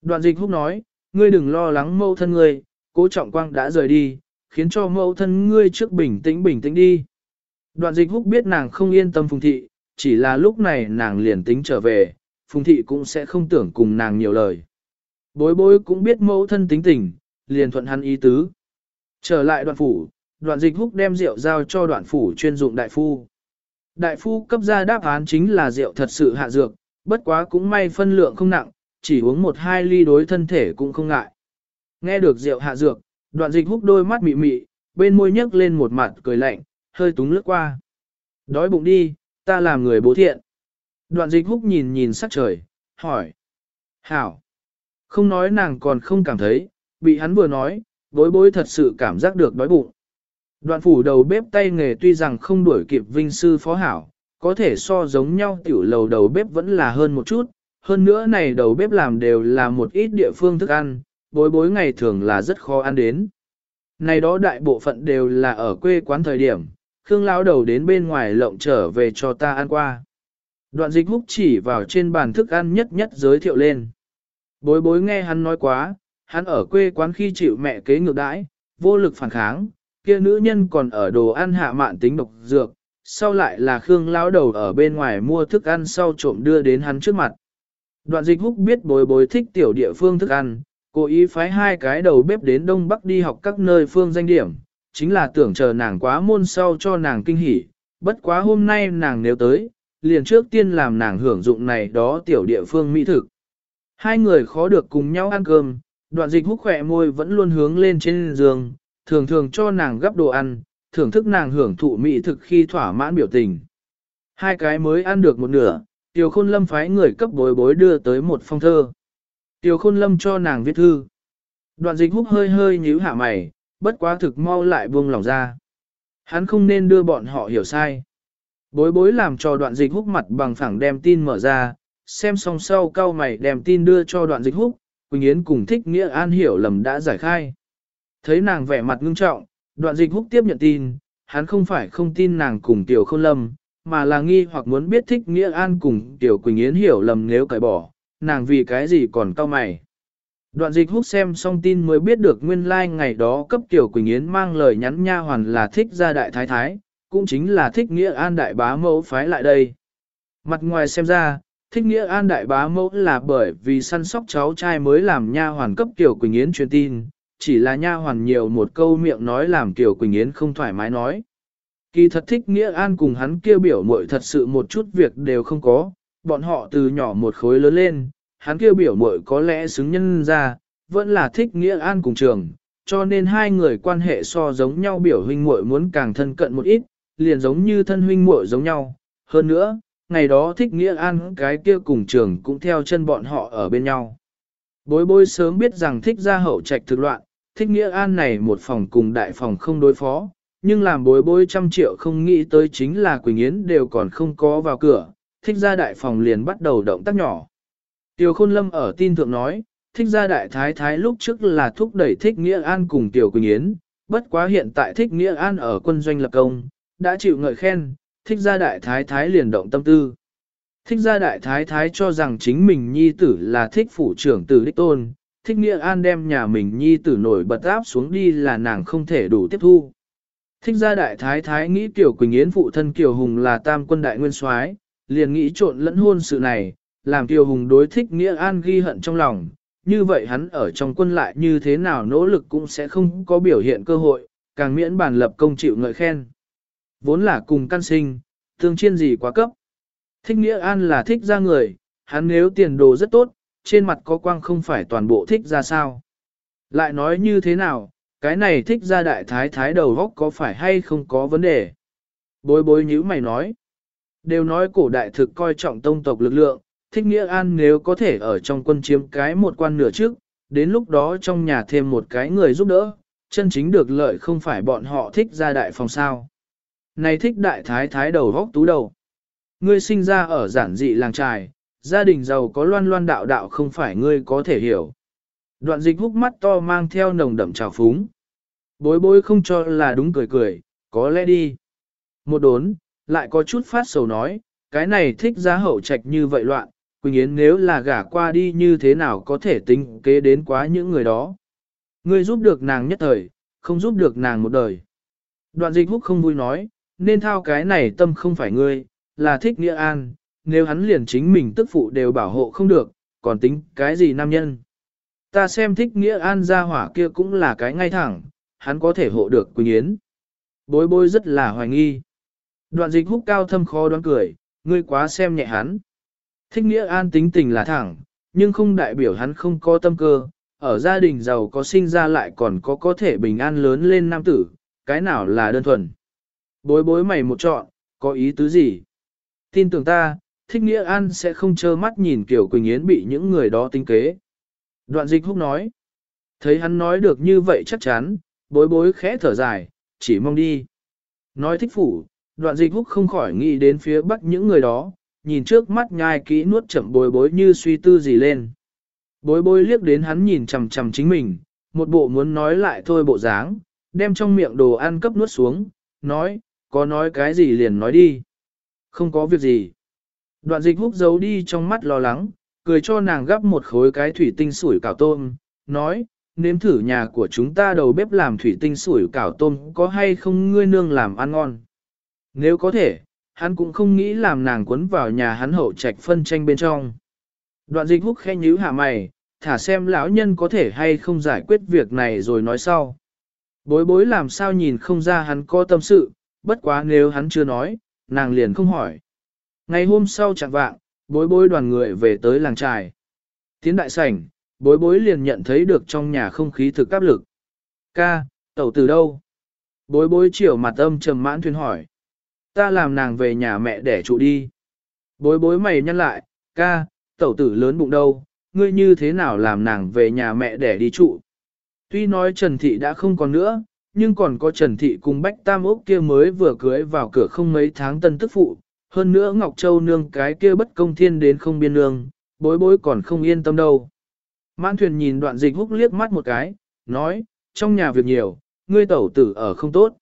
Đoạn dịch húc nói, ngươi đừng lo lắng mâu thân ngươi, cố trọng quang đã rời đi, khiến cho mâu thân ngươi trước bình tĩnh bình tĩnh đi. Đoạn dịch húc biết nàng không yên tâm phùng thị, chỉ là lúc này nàng liền tính trở về, phùng thị cũng sẽ không tưởng cùng nàng nhiều lời. Bối bối cũng biết mẫu thân tính tình, liền thuận hắn ý tứ. Trở lại đoạn phủ, đoạn dịch húc đem rượu giao cho đoạn phủ chuyên dụng đại phu. Đại phu cấp ra đáp án chính là rượu thật sự hạ dược, bất quá cũng may phân lượng không nặng, chỉ uống một hai ly đối thân thể cũng không ngại. Nghe được rượu hạ dược, đoạn dịch húc đôi mắt mị mị, bên môi nhấc lên một mặt cười lạnh, hơi túng lướt qua. Đói bụng đi, ta làm người bố thiện. Đoạn dịch húc nhìn nhìn sắc trời, hỏi. Hảo. Không nói nàng còn không cảm thấy, bị hắn vừa nói, bối bối thật sự cảm giác được đói bụng. Đoạn phủ đầu bếp tay nghề tuy rằng không đuổi kịp vinh sư phó hảo, có thể so giống nhau tiểu lầu đầu bếp vẫn là hơn một chút, hơn nữa này đầu bếp làm đều là một ít địa phương thức ăn, bối bối ngày thường là rất khó ăn đến. Này đó đại bộ phận đều là ở quê quán thời điểm, Khương lão đầu đến bên ngoài lộng trở về cho ta ăn qua. Đoạn dịch húc chỉ vào trên bàn thức ăn nhất nhất giới thiệu lên. Bối bối nghe hắn nói quá, hắn ở quê quán khi chịu mẹ kế ngược đãi, vô lực phản kháng, kia nữ nhân còn ở đồ ăn hạ mạn tính độc dược, sau lại là Khương lão đầu ở bên ngoài mua thức ăn sau trộm đưa đến hắn trước mặt. Đoạn dịch húc biết bối bối thích tiểu địa phương thức ăn, cố ý phái hai cái đầu bếp đến Đông Bắc đi học các nơi phương danh điểm, chính là tưởng chờ nàng quá môn sau cho nàng kinh hỉ, bất quá hôm nay nàng nếu tới, liền trước tiên làm nàng hưởng dụng này đó tiểu địa phương mỹ thực. Hai người khó được cùng nhau ăn cơm, đoạn dịch hút khỏe môi vẫn luôn hướng lên trên giường, thường thường cho nàng gấp đồ ăn, thưởng thức nàng hưởng thụ mỹ thực khi thỏa mãn biểu tình. Hai cái mới ăn được một nửa, Tiểu Khôn Lâm phái người cấp bối bối đưa tới một phong thơ. Tiểu Khôn Lâm cho nàng viết thư. Đoạn dịch hút hơi hơi nhíu hạ mày, bất quá thực mau lại buông lòng ra. Hắn không nên đưa bọn họ hiểu sai. Bối bối làm cho đoạn dịch hút mặt bằng phẳng đem tin mở ra, xem xong sau cao mày đem tin đưa cho đoạn dịch hút, Quỳnh Yến cùng thích nghĩa an hiểu lầm đã giải khai. Thấy nàng vẻ mặt ngưng trọng, đoạn dịch hút tiếp nhận tin, hắn không phải không tin nàng cùng tiểu khôn lâm, mà là nghi hoặc muốn biết thích nghĩa an cùng tiểu Quỳnh Yến hiểu lầm nếu cải bỏ, nàng vì cái gì còn cao mày. Đoạn dịch hút xem xong tin mới biết được nguyên lai like ngày đó cấp tiểu Quỳnh Yến mang lời nhắn nha hoàn là thích gia đại thái thái, cũng chính là thích nghĩa an đại bá mẫu phái lại đây. Mặt ngoài xem ra, thích nghĩa an đại bá mẫu là bởi vì săn sóc cháu trai mới làm nha hoàn cấp tiểu Quỳnh Yến truyền tin, chỉ là nha hoàn nhiều một câu miệng nói làm tiểu Quỳnh Yến không thoải mái nói. Kỳ thật thích nghĩa an cùng hắn kêu biểu muội thật sự một chút việc đều không có, bọn họ từ nhỏ một khối lớn lên, hắn kia biểu muội có lẽ xứng nhân ra, vẫn là thích nghĩa an cùng trường, cho nên hai người quan hệ so giống nhau biểu huynh muội muốn càng thân cận một ít, liền giống như thân huynh muội giống nhau. Hơn nữa, ngày đó thích nghĩa an cái kia cùng trường cũng theo chân bọn họ ở bên nhau. Bối bối sớm biết rằng thích ra hậu trạch thực loạn, thích nghĩa an này một phòng cùng đại phòng không đối phó, nhưng làm bối bối trăm triệu không nghĩ tới chính là Quỳnh Yến đều còn không có vào cửa, thích ra đại phòng liền bắt đầu động tác nhỏ. Tiểu Khôn Lâm ở tin thượng nói, thích gia đại thái thái lúc trước là thúc đẩy thích nghĩa an cùng Tiểu Quỳnh Yến, bất quá hiện tại thích nghĩa an ở quân doanh lập công, đã chịu ngợi khen, thích gia đại thái thái liền động tâm tư. Thích gia đại thái thái cho rằng chính mình nhi tử là thích phủ trưởng tử đích tôn, thích nghĩa an đem nhà mình nhi tử nổi bật áp xuống đi là nàng không thể đủ tiếp thu. Thích gia đại thái thái nghĩ Tiểu Quỳnh Yến phụ thân Kiều Hùng là tam quân đại nguyên soái, liền nghĩ trộn lẫn hôn sự này, làm Kiều Hùng đối thích nghĩa an ghi hận trong lòng, như vậy hắn ở trong quân lại như thế nào nỗ lực cũng sẽ không có biểu hiện cơ hội, càng miễn bản lập công chịu ngợi khen. Vốn là cùng căn sinh, tương chiên gì quá cấp. Thích nghĩa an là thích ra người, hắn nếu tiền đồ rất tốt, trên mặt có quang không phải toàn bộ thích ra sao. Lại nói như thế nào, cái này thích ra đại thái thái đầu góc có phải hay không có vấn đề. Bối bối nhữ mày nói. Đều nói cổ đại thực coi trọng tông tộc lực lượng, thích nghĩa an nếu có thể ở trong quân chiếm cái một quan nửa trước, đến lúc đó trong nhà thêm một cái người giúp đỡ, chân chính được lợi không phải bọn họ thích ra đại phòng sao. Này thích đại thái thái đầu góc tú đầu. Ngươi sinh ra ở giản dị làng trài, gia đình giàu có loan loan đạo đạo không phải ngươi có thể hiểu. Đoạn dịch hút mắt to mang theo nồng đậm trào phúng. Bối bối không cho là đúng cười cười, có lẽ đi. Một đốn, lại có chút phát sầu nói, cái này thích giá hậu trạch như vậy loạn, Quỳnh Yến nếu là gả qua đi như thế nào có thể tính kế đến quá những người đó. Ngươi giúp được nàng nhất thời, không giúp được nàng một đời. Đoạn dịch húc không vui nói, nên thao cái này tâm không phải ngươi, là thích nghĩa an, nếu hắn liền chính mình tức phụ đều bảo hộ không được, còn tính cái gì nam nhân. Ta xem thích nghĩa an ra hỏa kia cũng là cái ngay thẳng, hắn có thể hộ được Quỳnh Yến. Bối bối rất là hoài nghi. Đoạn dịch húc cao thâm khó đoán cười, ngươi quá xem nhẹ hắn. Thích nghĩa an tính tình là thẳng, nhưng không đại biểu hắn không có tâm cơ, ở gia đình giàu có sinh ra lại còn có có thể bình an lớn lên nam tử, cái nào là đơn thuần. Bối bối mày một chọn, có ý tứ gì? Tin tưởng ta, thích nghĩa an sẽ không trơ mắt nhìn Kiều Quỳnh Yến bị những người đó tính kế. Đoạn dịch húc nói, thấy hắn nói được như vậy chắc chắn, bối bối khẽ thở dài, chỉ mong đi. Nói thích phủ, đoạn dịch húc không khỏi nghĩ đến phía bắc những người đó, nhìn trước mắt nhai kỹ nuốt chậm bối bối như suy tư gì lên. Bối bối liếc đến hắn nhìn chằm chằm chính mình, một bộ muốn nói lại thôi bộ dáng, đem trong miệng đồ ăn cấp nuốt xuống, nói, có nói cái gì liền nói đi. Không có việc gì. Đoạn dịch hút giấu đi trong mắt lo lắng, cười cho nàng gắp một khối cái thủy tinh sủi cảo tôm, nói, nếm thử nhà của chúng ta đầu bếp làm thủy tinh sủi cảo tôm có hay không ngươi nương làm ăn ngon. Nếu có thể, hắn cũng không nghĩ làm nàng cuốn vào nhà hắn hậu trạch phân tranh bên trong. Đoạn dịch húc khen nhíu hạ mày, thả xem lão nhân có thể hay không giải quyết việc này rồi nói sau. Bối bối làm sao nhìn không ra hắn có tâm sự, bất quá nếu hắn chưa nói, nàng liền không hỏi. Ngày hôm sau chẳng vạng, bối bối đoàn người về tới làng trài. Tiến đại sảnh, bối bối liền nhận thấy được trong nhà không khí thực áp lực. Ca, tẩu từ đâu? Bối bối chiều mặt âm trầm mãn thuyền hỏi. Ta làm nàng về nhà mẹ để trụ đi. Bối bối mày nhăn lại, ca, tẩu tử lớn bụng đâu, ngươi như thế nào làm nàng về nhà mẹ để đi trụ. Tuy nói Trần Thị đã không còn nữa, nhưng còn có Trần Thị cùng Bách Tam Úc kia mới vừa cưới vào cửa không mấy tháng tân tức phụ, hơn nữa Ngọc Châu nương cái kia bất công thiên đến không biên nương, bối bối còn không yên tâm đâu. Mãn thuyền nhìn đoạn dịch húc liếc mắt một cái, nói, trong nhà việc nhiều, ngươi tẩu tử ở không tốt.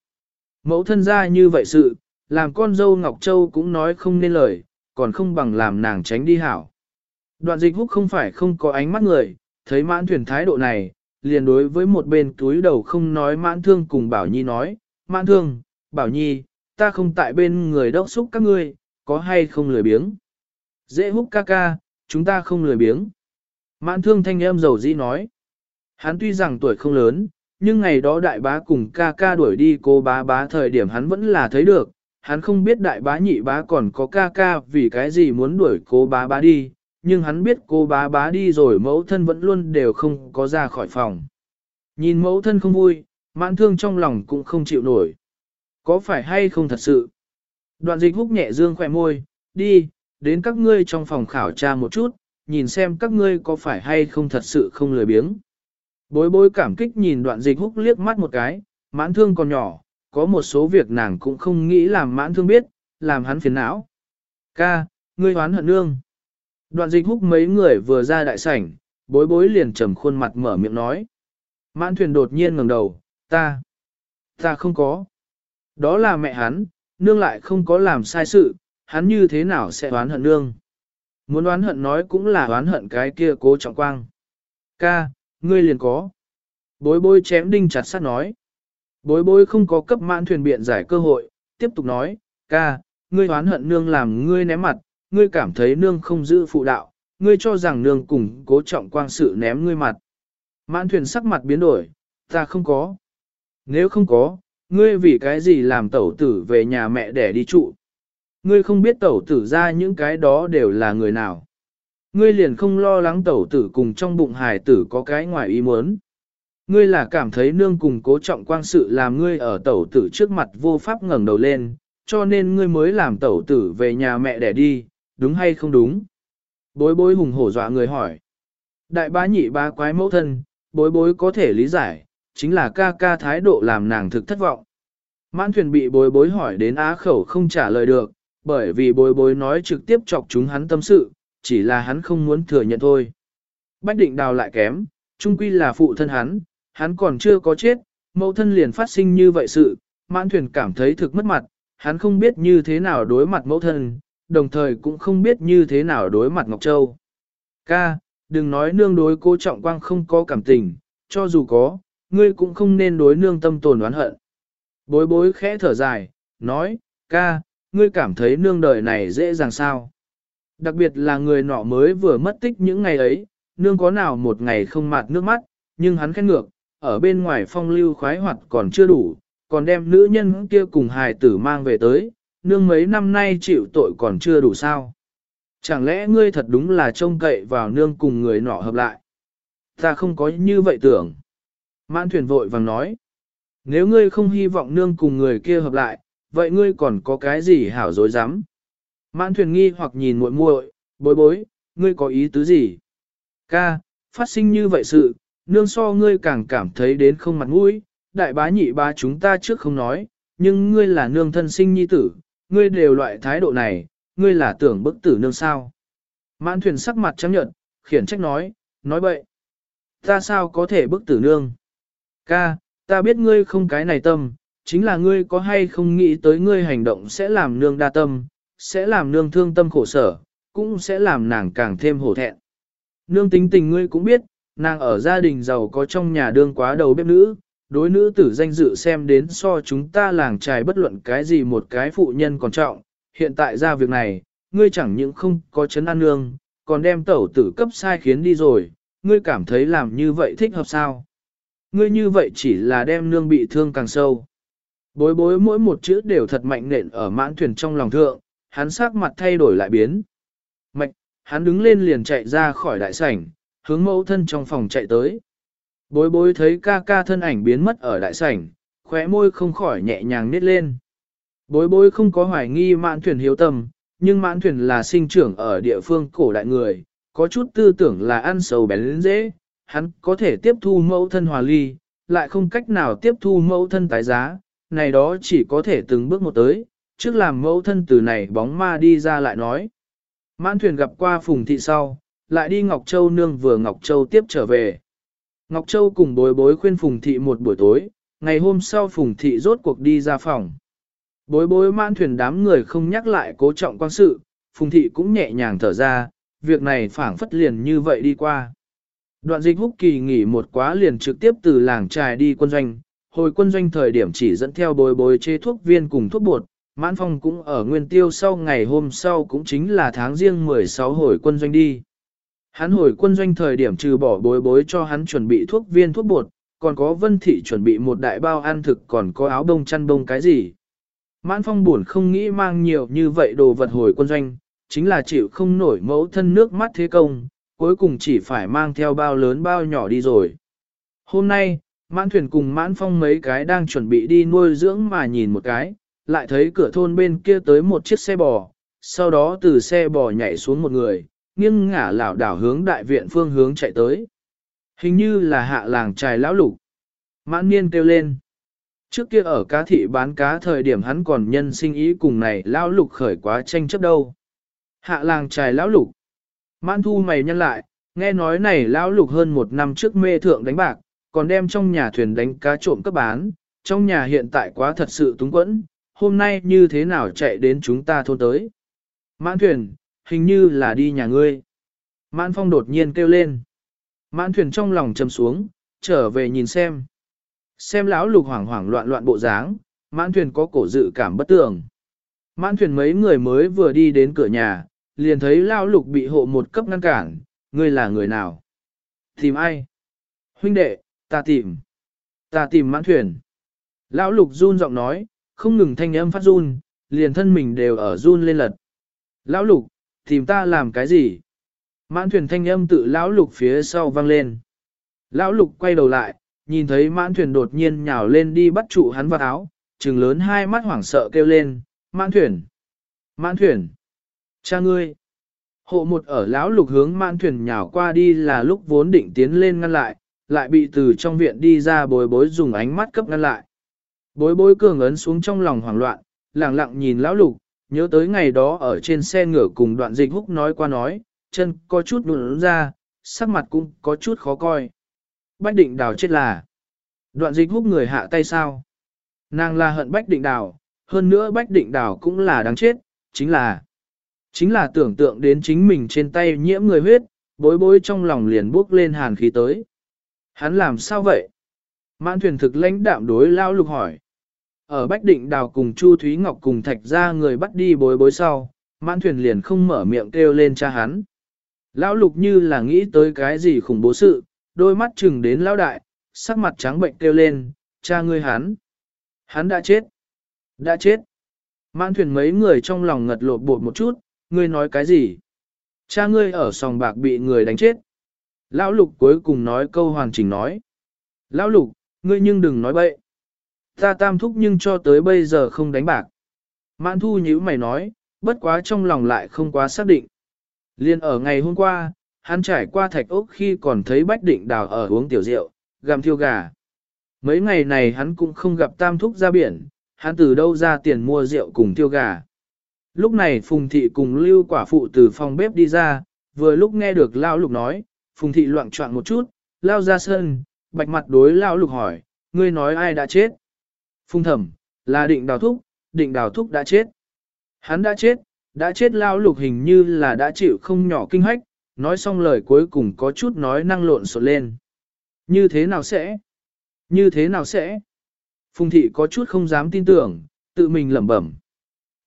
Mẫu thân ra như vậy sự, làm con dâu Ngọc Châu cũng nói không nên lời, còn không bằng làm nàng tránh đi hảo. Đoạn dịch húc không phải không có ánh mắt người, thấy mãn thuyền thái độ này, liền đối với một bên túi đầu không nói mãn thương cùng Bảo Nhi nói, mãn thương, Bảo Nhi, ta không tại bên người đốc xúc các ngươi, có hay không lười biếng. Dễ húc ca ca, chúng ta không lười biếng. Mãn thương thanh em dầu dĩ nói, hắn tuy rằng tuổi không lớn, nhưng ngày đó đại bá cùng ca ca đuổi đi cô bá bá thời điểm hắn vẫn là thấy được, hắn không biết đại bá nhị bá còn có ca ca vì cái gì muốn đuổi cô bá bá đi, nhưng hắn biết cô bá bá đi rồi mẫu thân vẫn luôn đều không có ra khỏi phòng. Nhìn mẫu thân không vui, mãn thương trong lòng cũng không chịu nổi. Có phải hay không thật sự? Đoạn dịch húc nhẹ dương khỏe môi, đi, đến các ngươi trong phòng khảo tra một chút, nhìn xem các ngươi có phải hay không thật sự không lười biếng. Bối bối cảm kích nhìn đoạn dịch húc liếc mắt một cái, mãn thương còn nhỏ, có một số việc nàng cũng không nghĩ làm mãn thương biết, làm hắn phiền não. Ca, ngươi hoán hận nương. Đoạn dịch húc mấy người vừa ra đại sảnh, bối bối liền trầm khuôn mặt mở miệng nói. Mãn thuyền đột nhiên ngẩng đầu, ta, ta không có. Đó là mẹ hắn, nương lại không có làm sai sự, hắn như thế nào sẽ oán hận nương. Muốn oán hận nói cũng là oán hận cái kia cố trọng quang. Ca, ngươi liền có. Bối bối chém đinh chặt sắt nói. Bối bối không có cấp mãn thuyền biện giải cơ hội, tiếp tục nói, ca, ngươi oán hận nương làm ngươi ném mặt, ngươi cảm thấy nương không giữ phụ đạo, ngươi cho rằng nương cùng cố trọng quang sự ném ngươi mặt. Mãn thuyền sắc mặt biến đổi, ta không có. Nếu không có, ngươi vì cái gì làm tẩu tử về nhà mẹ để đi trụ. Ngươi không biết tẩu tử ra những cái đó đều là người nào. Ngươi liền không lo lắng tẩu tử cùng trong bụng hài tử có cái ngoài ý muốn. Ngươi là cảm thấy nương cùng cố trọng quang sự làm ngươi ở tẩu tử trước mặt vô pháp ngẩng đầu lên, cho nên ngươi mới làm tẩu tử về nhà mẹ để đi, đúng hay không đúng? Bối bối hùng hổ dọa người hỏi. Đại bá nhị bá quái mẫu thân, bối bối có thể lý giải, chính là ca ca thái độ làm nàng thực thất vọng. Mãn thuyền bị bối bối hỏi đến á khẩu không trả lời được, bởi vì bối bối nói trực tiếp chọc chúng hắn tâm sự, chỉ là hắn không muốn thừa nhận thôi. Bách định đào lại kém, trung quy là phụ thân hắn, hắn còn chưa có chết, mẫu thân liền phát sinh như vậy sự, mãn thuyền cảm thấy thực mất mặt, hắn không biết như thế nào đối mặt mẫu thân, đồng thời cũng không biết như thế nào đối mặt Ngọc Châu. Ca, đừng nói nương đối cô trọng quang không có cảm tình, cho dù có, ngươi cũng không nên đối nương tâm tồn oán hận. Bối bối khẽ thở dài, nói, ca, ngươi cảm thấy nương đời này dễ dàng sao. Đặc biệt là người nọ mới vừa mất tích những ngày ấy, nương có nào một ngày không mạt nước mắt, nhưng hắn khen ngược, ở bên ngoài phong lưu khoái hoạt còn chưa đủ, còn đem nữ nhân kia cùng hài tử mang về tới, nương mấy năm nay chịu tội còn chưa đủ sao. Chẳng lẽ ngươi thật đúng là trông cậy vào nương cùng người nọ hợp lại? Ta không có như vậy tưởng. Mãn thuyền vội vàng nói. Nếu ngươi không hy vọng nương cùng người kia hợp lại, vậy ngươi còn có cái gì hảo dối dám? Mãn thuyền nghi hoặc nhìn muội muội, bối bối, ngươi có ý tứ gì? Ca, phát sinh như vậy sự, nương so ngươi càng cảm thấy đến không mặt mũi, đại bá nhị bá chúng ta trước không nói, nhưng ngươi là nương thân sinh nhi tử, ngươi đều loại thái độ này, ngươi là tưởng bức tử nương sao. Mãn thuyền sắc mặt chấp nhận, khiển trách nói, nói bậy. Ta sao có thể bức tử nương? Ca, ta biết ngươi không cái này tâm, chính là ngươi có hay không nghĩ tới ngươi hành động sẽ làm nương đa tâm, sẽ làm nương thương tâm khổ sở, cũng sẽ làm nàng càng thêm hổ thẹn. Nương tính tình ngươi cũng biết, nàng ở gia đình giàu có trong nhà đương quá đầu bếp nữ, đối nữ tử danh dự xem đến so chúng ta làng trài bất luận cái gì một cái phụ nhân còn trọng, hiện tại ra việc này, ngươi chẳng những không có chấn an nương, còn đem tẩu tử cấp sai khiến đi rồi, ngươi cảm thấy làm như vậy thích hợp sao? Ngươi như vậy chỉ là đem nương bị thương càng sâu. Bối bối mỗi một chữ đều thật mạnh nện ở mãn thuyền trong lòng thượng, hắn sắc mặt thay đổi lại biến. Mạch, hắn đứng lên liền chạy ra khỏi đại sảnh, hướng mẫu thân trong phòng chạy tới. Bối bối thấy ca ca thân ảnh biến mất ở đại sảnh, khóe môi không khỏi nhẹ nhàng nít lên. Bối bối không có hoài nghi mãn thuyền hiếu tâm, nhưng mãn thuyền là sinh trưởng ở địa phương cổ đại người, có chút tư tưởng là ăn sầu bén dễ, hắn có thể tiếp thu mẫu thân hòa ly, lại không cách nào tiếp thu mẫu thân tái giá, này đó chỉ có thể từng bước một tới, trước làm mẫu thân từ này bóng ma đi ra lại nói. Mãn thuyền gặp qua Phùng Thị sau, lại đi Ngọc Châu nương vừa Ngọc Châu tiếp trở về. Ngọc Châu cùng bối bối khuyên Phùng Thị một buổi tối, ngày hôm sau Phùng Thị rốt cuộc đi ra phòng. Bối bối mãn thuyền đám người không nhắc lại cố trọng quan sự, Phùng Thị cũng nhẹ nhàng thở ra, việc này phảng phất liền như vậy đi qua. Đoạn dịch húc kỳ nghỉ một quá liền trực tiếp từ làng trài đi quân doanh, hồi quân doanh thời điểm chỉ dẫn theo bồi bồi chế thuốc viên cùng thuốc bột, mãn phong cũng ở nguyên tiêu sau ngày hôm sau cũng chính là tháng riêng 16 hồi quân doanh đi. Hắn hồi quân doanh thời điểm trừ bỏ bối bối cho hắn chuẩn bị thuốc viên thuốc bột, còn có vân thị chuẩn bị một đại bao ăn thực còn có áo đông chăn đông cái gì. Mãn phong buồn không nghĩ mang nhiều như vậy đồ vật hồi quân doanh, chính là chịu không nổi mẫu thân nước mắt thế công, cuối cùng chỉ phải mang theo bao lớn bao nhỏ đi rồi. Hôm nay, mãn thuyền cùng mãn phong mấy cái đang chuẩn bị đi nuôi dưỡng mà nhìn một cái, lại thấy cửa thôn bên kia tới một chiếc xe bò, sau đó từ xe bò nhảy xuống một người, nghiêng ngả lảo đảo hướng đại viện phương hướng chạy tới. Hình như là hạ làng trài lão lục. Mãn niên kêu lên. Trước kia ở cá thị bán cá thời điểm hắn còn nhân sinh ý cùng này lão lục khởi quá tranh chấp đâu. Hạ làng trài lão lục. Mãn thu mày nhân lại, nghe nói này lão lục hơn một năm trước mê thượng đánh bạc, còn đem trong nhà thuyền đánh cá trộm cấp bán, trong nhà hiện tại quá thật sự túng quẫn, hôm nay như thế nào chạy đến chúng ta thôn tới. Mãn thuyền, hình như là đi nhà ngươi. Mãn phong đột nhiên kêu lên. Mãn thuyền trong lòng chầm xuống, trở về nhìn xem. Xem lão lục hoảng hoảng loạn loạn bộ dáng, mãn thuyền có cổ dự cảm bất tường. Mãn thuyền mấy người mới vừa đi đến cửa nhà, liền thấy lão lục bị hộ một cấp ngăn cản, ngươi là người nào? Tìm ai? Huynh đệ, ta tìm. Ta tìm mãn thuyền. Lão lục run giọng nói, không ngừng thanh âm phát run, liền thân mình đều ở run lên lật. Lão lục, tìm ta làm cái gì? Mãn thuyền thanh âm tự lão lục phía sau vang lên. Lão lục quay đầu lại, nhìn thấy mãn thuyền đột nhiên nhào lên đi bắt trụ hắn vào áo, trừng lớn hai mắt hoảng sợ kêu lên, mãn thuyền, mãn thuyền, cha ngươi. Hộ một ở lão lục hướng mãn thuyền nhào qua đi là lúc vốn định tiến lên ngăn lại, lại bị từ trong viện đi ra bối bối dùng ánh mắt cấp ngăn lại. Bối bối cường ấn xuống trong lòng hoảng loạn, lặng lặng nhìn lão lục, nhớ tới ngày đó ở trên xe ngựa cùng đoạn dịch húc nói qua nói, chân có chút nụn ra, sắc mặt cũng có chút khó coi. Bách định đào chết là. Đoạn dịch húc người hạ tay sao? Nàng là hận bách định đào, hơn nữa bách định đào cũng là đáng chết, chính là chính là tưởng tượng đến chính mình trên tay nhiễm người huyết, bối bối trong lòng liền bước lên hàn khí tới. Hắn làm sao vậy? Mãn thuyền thực lãnh đạm đối lao lục hỏi. Ở Bách Định Đào cùng Chu Thúy Ngọc cùng thạch ra người bắt đi bối bối sau, mãn thuyền liền không mở miệng kêu lên cha hắn. Lão lục như là nghĩ tới cái gì khủng bố sự, đôi mắt chừng đến lão đại, sắc mặt trắng bệnh kêu lên, cha ngươi hắn. Hắn đã chết. Đã chết. Mãn thuyền mấy người trong lòng ngật lột bột một chút, ngươi nói cái gì? Cha ngươi ở sòng bạc bị người đánh chết. Lão lục cuối cùng nói câu hoàn chỉnh nói. Lão lục, ngươi nhưng đừng nói bậy. Ta tam thúc nhưng cho tới bây giờ không đánh bạc. Mãn thu nhữ mày nói, bất quá trong lòng lại không quá xác định. Liên ở ngày hôm qua, hắn trải qua thạch ốc khi còn thấy Bách Định Đào ở uống tiểu rượu, gặm thiêu gà. Mấy ngày này hắn cũng không gặp tam thúc ra biển, hắn từ đâu ra tiền mua rượu cùng thiêu gà. Lúc này Phùng Thị cùng Lưu quả phụ từ phòng bếp đi ra, vừa lúc nghe được Lao Lục nói, Phùng Thị loạn trọng một chút, lao ra sân, bạch mặt đối Lao Lục hỏi, ngươi nói ai đã chết? Phùng Thẩm, là định đào thúc, định đào thúc đã chết. Hắn đã chết, đã chết Lao Lục hình như là đã chịu không nhỏ kinh hách, nói xong lời cuối cùng có chút nói năng lộn xộn lên. Như thế nào sẽ? Như thế nào sẽ? Phùng thị có chút không dám tin tưởng, tự mình lẩm bẩm.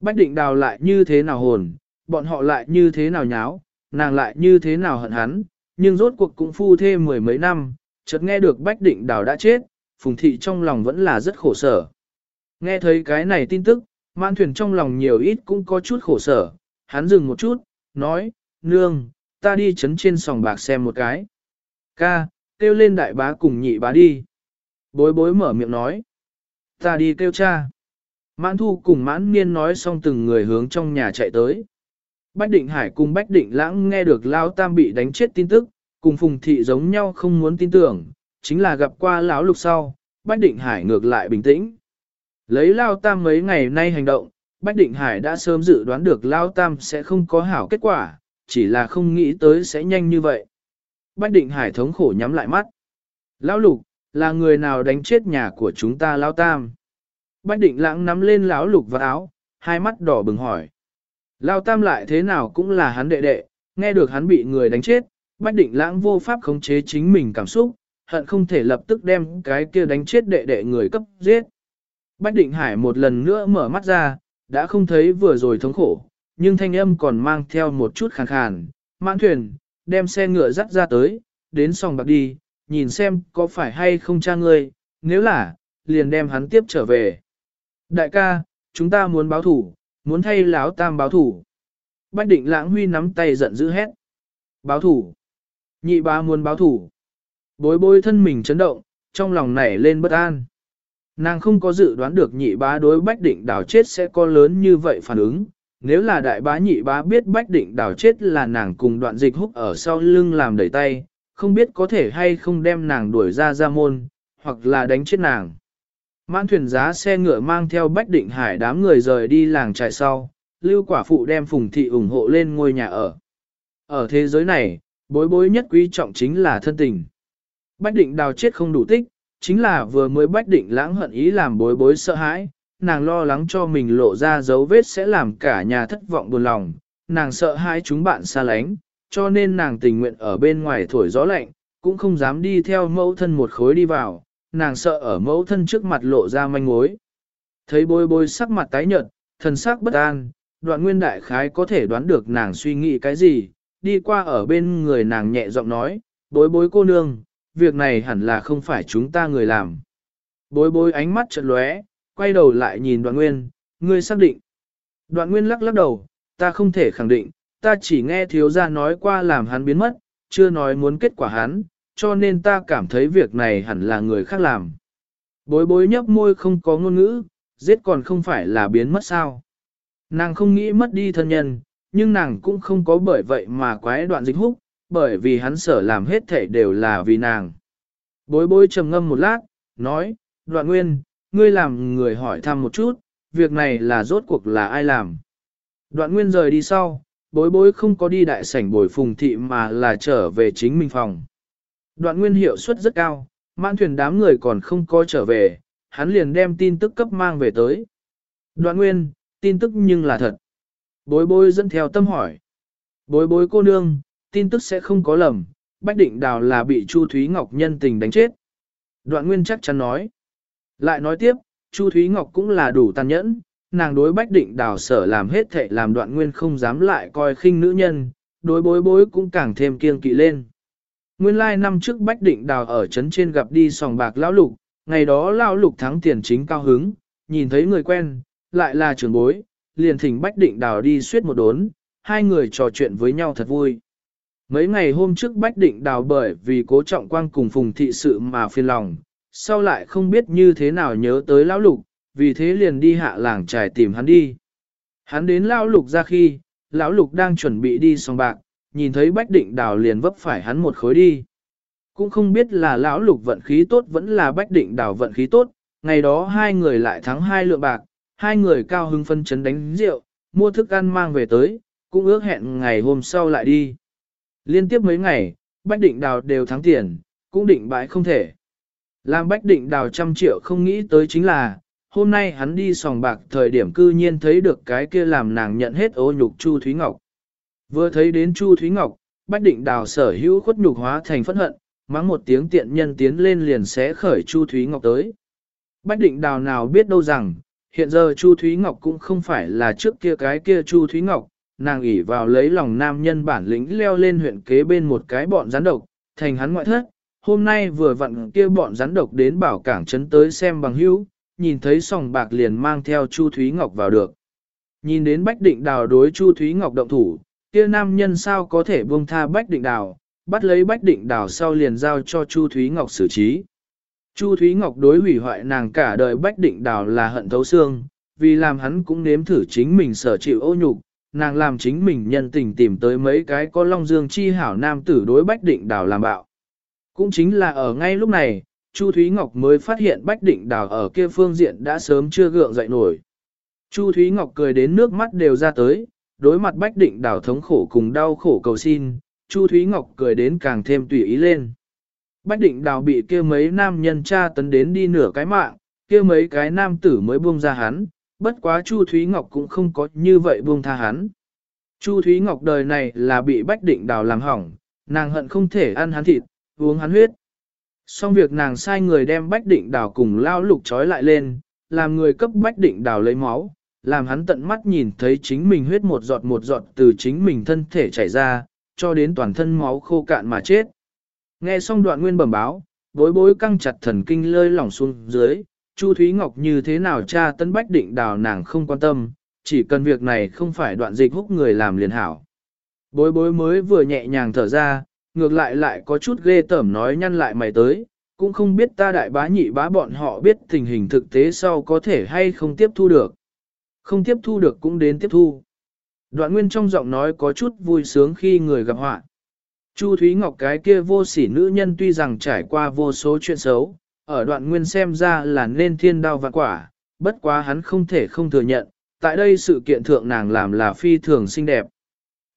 Bách định đào lại như thế nào hồn, bọn họ lại như thế nào nháo, nàng lại như thế nào hận hắn, nhưng rốt cuộc cũng phu thê mười mấy năm, chợt nghe được Bách định đào đã chết, phùng thị trong lòng vẫn là rất khổ sở. Nghe thấy cái này tin tức, mãn thuyền trong lòng nhiều ít cũng có chút khổ sở, hắn dừng một chút, nói, nương, ta đi chấn trên sòng bạc xem một cái. Ca, kêu lên đại bá cùng nhị bá đi. Bối bối mở miệng nói. Ta đi kêu cha. Mãn thu cùng mãn niên nói xong từng người hướng trong nhà chạy tới. Bách định hải cùng bách định lãng nghe được lao tam bị đánh chết tin tức, cùng phùng thị giống nhau không muốn tin tưởng, chính là gặp qua lão lục sau, bách định hải ngược lại bình tĩnh. Lấy lao tam mấy ngày nay hành động, bách định hải đã sớm dự đoán được lao tam sẽ không có hảo kết quả, chỉ là không nghĩ tới sẽ nhanh như vậy. Bách định hải thống khổ nhắm lại mắt. Lão lục, là người nào đánh chết nhà của chúng ta lão tam? Bách định lãng nắm lên lão lục vào áo, hai mắt đỏ bừng hỏi. Lão tam lại thế nào cũng là hắn đệ đệ, nghe được hắn bị người đánh chết, bách định lãng vô pháp khống chế chính mình cảm xúc, hận không thể lập tức đem cái kia đánh chết đệ đệ người cấp giết. Bách định hải một lần nữa mở mắt ra, đã không thấy vừa rồi thống khổ, nhưng thanh âm còn mang theo một chút khàn khàn. Mãn thuyền, đem xe ngựa dắt ra tới, đến sòng bạc đi, nhìn xem có phải hay không cha ngươi, nếu là, liền đem hắn tiếp trở về. Đại ca, chúng ta muốn báo thủ, muốn thay láo tam báo thủ. Bách định lãng huy nắm tay giận dữ hét. Báo thủ. Nhị ba muốn báo thủ. Bối bối thân mình chấn động, trong lòng nảy lên bất an. Nàng không có dự đoán được nhị bá đối bách định đảo chết sẽ có lớn như vậy phản ứng, nếu là đại bá nhị bá biết bách định đào chết là nàng cùng đoạn dịch húc ở sau lưng làm đẩy tay, không biết có thể hay không đem nàng đuổi ra ra môn, hoặc là đánh chết nàng. Mãn thuyền giá xe ngựa mang theo bách định hải đám người rời đi làng trại sau, lưu quả phụ đem phùng thị ủng hộ lên ngôi nhà ở. Ở thế giới này, bối bối nhất quý trọng chính là thân tình. Bách định đào chết không đủ tích, chính là vừa mới bách định lãng hận ý làm bối bối sợ hãi, nàng lo lắng cho mình lộ ra dấu vết sẽ làm cả nhà thất vọng buồn lòng, nàng sợ hãi chúng bạn xa lánh, cho nên nàng tình nguyện ở bên ngoài thổi gió lạnh, cũng không dám đi theo mẫu thân một khối đi vào, nàng sợ ở mẫu thân trước mặt lộ ra manh mối. Thấy bối bối sắc mặt tái nhợt, thần sắc bất an, đoạn nguyên đại khái có thể đoán được nàng suy nghĩ cái gì, đi qua ở bên người nàng nhẹ giọng nói, bối bối cô nương, việc này hẳn là không phải chúng ta người làm. Bối bối ánh mắt chợt lóe, quay đầu lại nhìn đoạn nguyên, ngươi xác định. Đoạn nguyên lắc lắc đầu, ta không thể khẳng định, ta chỉ nghe thiếu gia nói qua làm hắn biến mất, chưa nói muốn kết quả hắn, cho nên ta cảm thấy việc này hẳn là người khác làm. Bối bối nhấp môi không có ngôn ngữ, giết còn không phải là biến mất sao. Nàng không nghĩ mất đi thân nhân, nhưng nàng cũng không có bởi vậy mà quái đoạn dịch húc, bởi vì hắn sở làm hết thể đều là vì nàng. Bối bối trầm ngâm một lát, nói, đoạn nguyên, ngươi làm người hỏi thăm một chút, việc này là rốt cuộc là ai làm. Đoạn nguyên rời đi sau, bối bối không có đi đại sảnh bồi phùng thị mà là trở về chính mình phòng. Đoạn nguyên hiệu suất rất cao, mãn thuyền đám người còn không có trở về, hắn liền đem tin tức cấp mang về tới. Đoạn nguyên, tin tức nhưng là thật. Bối bối dẫn theo tâm hỏi. Bối bối cô nương, tin tức sẽ không có lầm, Bách Định Đào là bị Chu Thúy Ngọc nhân tình đánh chết. Đoạn Nguyên chắc chắn nói. Lại nói tiếp, Chu Thúy Ngọc cũng là đủ tàn nhẫn, nàng đối Bách Định Đào sở làm hết thệ làm Đoạn Nguyên không dám lại coi khinh nữ nhân, đối bối bối cũng càng thêm kiêng kỵ lên. Nguyên lai năm trước Bách Định Đào ở trấn trên gặp đi sòng bạc lão lục, ngày đó lão lục thắng tiền chính cao hứng, nhìn thấy người quen, lại là trưởng bối, liền thỉnh Bách Định Đào đi suyết một đốn, hai người trò chuyện với nhau thật vui. Mấy ngày hôm trước Bách Định Đào bởi vì cố trọng quang cùng phùng thị sự mà phiền lòng, sau lại không biết như thế nào nhớ tới lão lục, vì thế liền đi hạ làng trải tìm hắn đi. Hắn đến lão lục ra khi, lão lục đang chuẩn bị đi sòng bạc, nhìn thấy Bách Định Đào liền vấp phải hắn một khối đi. Cũng không biết là lão lục vận khí tốt vẫn là Bách Định Đào vận khí tốt, ngày đó hai người lại thắng hai lượng bạc, hai người cao hưng phân chấn đánh rượu, mua thức ăn mang về tới, cũng ước hẹn ngày hôm sau lại đi. Liên tiếp mấy ngày, Bách Định Đào đều thắng tiền, cũng định bãi không thể. Làm Bách Định Đào trăm triệu không nghĩ tới chính là, hôm nay hắn đi sòng bạc thời điểm cư nhiên thấy được cái kia làm nàng nhận hết ô nhục Chu Thúy Ngọc. Vừa thấy đến Chu Thúy Ngọc, Bách Định Đào sở hữu khuất nhục hóa thành phẫn hận, mắng một tiếng tiện nhân tiến lên liền sẽ khởi Chu Thúy Ngọc tới. Bách Định Đào nào biết đâu rằng, hiện giờ Chu Thúy Ngọc cũng không phải là trước kia cái kia Chu Thúy Ngọc, nàng ỉ vào lấy lòng nam nhân bản lĩnh leo lên huyện kế bên một cái bọn rắn độc, thành hắn ngoại thất. Hôm nay vừa vặn kia bọn rắn độc đến bảo cảng trấn tới xem bằng hữu, nhìn thấy sòng bạc liền mang theo Chu Thúy Ngọc vào được. Nhìn đến Bách Định Đào đối Chu Thúy Ngọc động thủ, kia nam nhân sao có thể buông tha Bách Định Đào, bắt lấy Bách Định Đào sau liền giao cho Chu Thúy Ngọc xử trí. Chu Thúy Ngọc đối hủy hoại nàng cả đời Bách Định Đào là hận thấu xương, vì làm hắn cũng nếm thử chính mình sở chịu ô nhục, nàng làm chính mình nhân tình tìm tới mấy cái có long dương chi hảo nam tử đối Bách Định Đào làm bạo. Cũng chính là ở ngay lúc này, Chu Thúy Ngọc mới phát hiện Bách Định Đào ở kia phương diện đã sớm chưa gượng dậy nổi. Chu Thúy Ngọc cười đến nước mắt đều ra tới, đối mặt Bách Định Đào thống khổ cùng đau khổ cầu xin, Chu Thúy Ngọc cười đến càng thêm tùy ý lên. Bách Định Đào bị kia mấy nam nhân tra tấn đến đi nửa cái mạng, kia mấy cái nam tử mới buông ra hắn, bất quá Chu Thúy Ngọc cũng không có như vậy buông tha hắn. Chu Thúy Ngọc đời này là bị Bách Định Đào làm hỏng, nàng hận không thể ăn hắn thịt, uống hắn huyết. Xong việc nàng sai người đem Bách Định Đào cùng lao lục trói lại lên, làm người cấp Bách Định Đào lấy máu, làm hắn tận mắt nhìn thấy chính mình huyết một giọt một giọt từ chính mình thân thể chảy ra, cho đến toàn thân máu khô cạn mà chết. Nghe xong đoạn nguyên bẩm báo, bối bối căng chặt thần kinh lơi lỏng xuống dưới, Chu Thúy Ngọc như thế nào cha tân bách định đào nàng không quan tâm, chỉ cần việc này không phải đoạn dịch húc người làm liền hảo. Bối bối mới vừa nhẹ nhàng thở ra, ngược lại lại có chút ghê tởm nói nhăn lại mày tới, cũng không biết ta đại bá nhị bá bọn họ biết tình hình thực tế sau có thể hay không tiếp thu được. Không tiếp thu được cũng đến tiếp thu. Đoạn nguyên trong giọng nói có chút vui sướng khi người gặp họa. Chu Thúy Ngọc cái kia vô sỉ nữ nhân tuy rằng trải qua vô số chuyện xấu, ở đoạn nguyên xem ra là nên thiên đao vạn quả, bất quá hắn không thể không thừa nhận, tại đây sự kiện thượng nàng làm là phi thường xinh đẹp.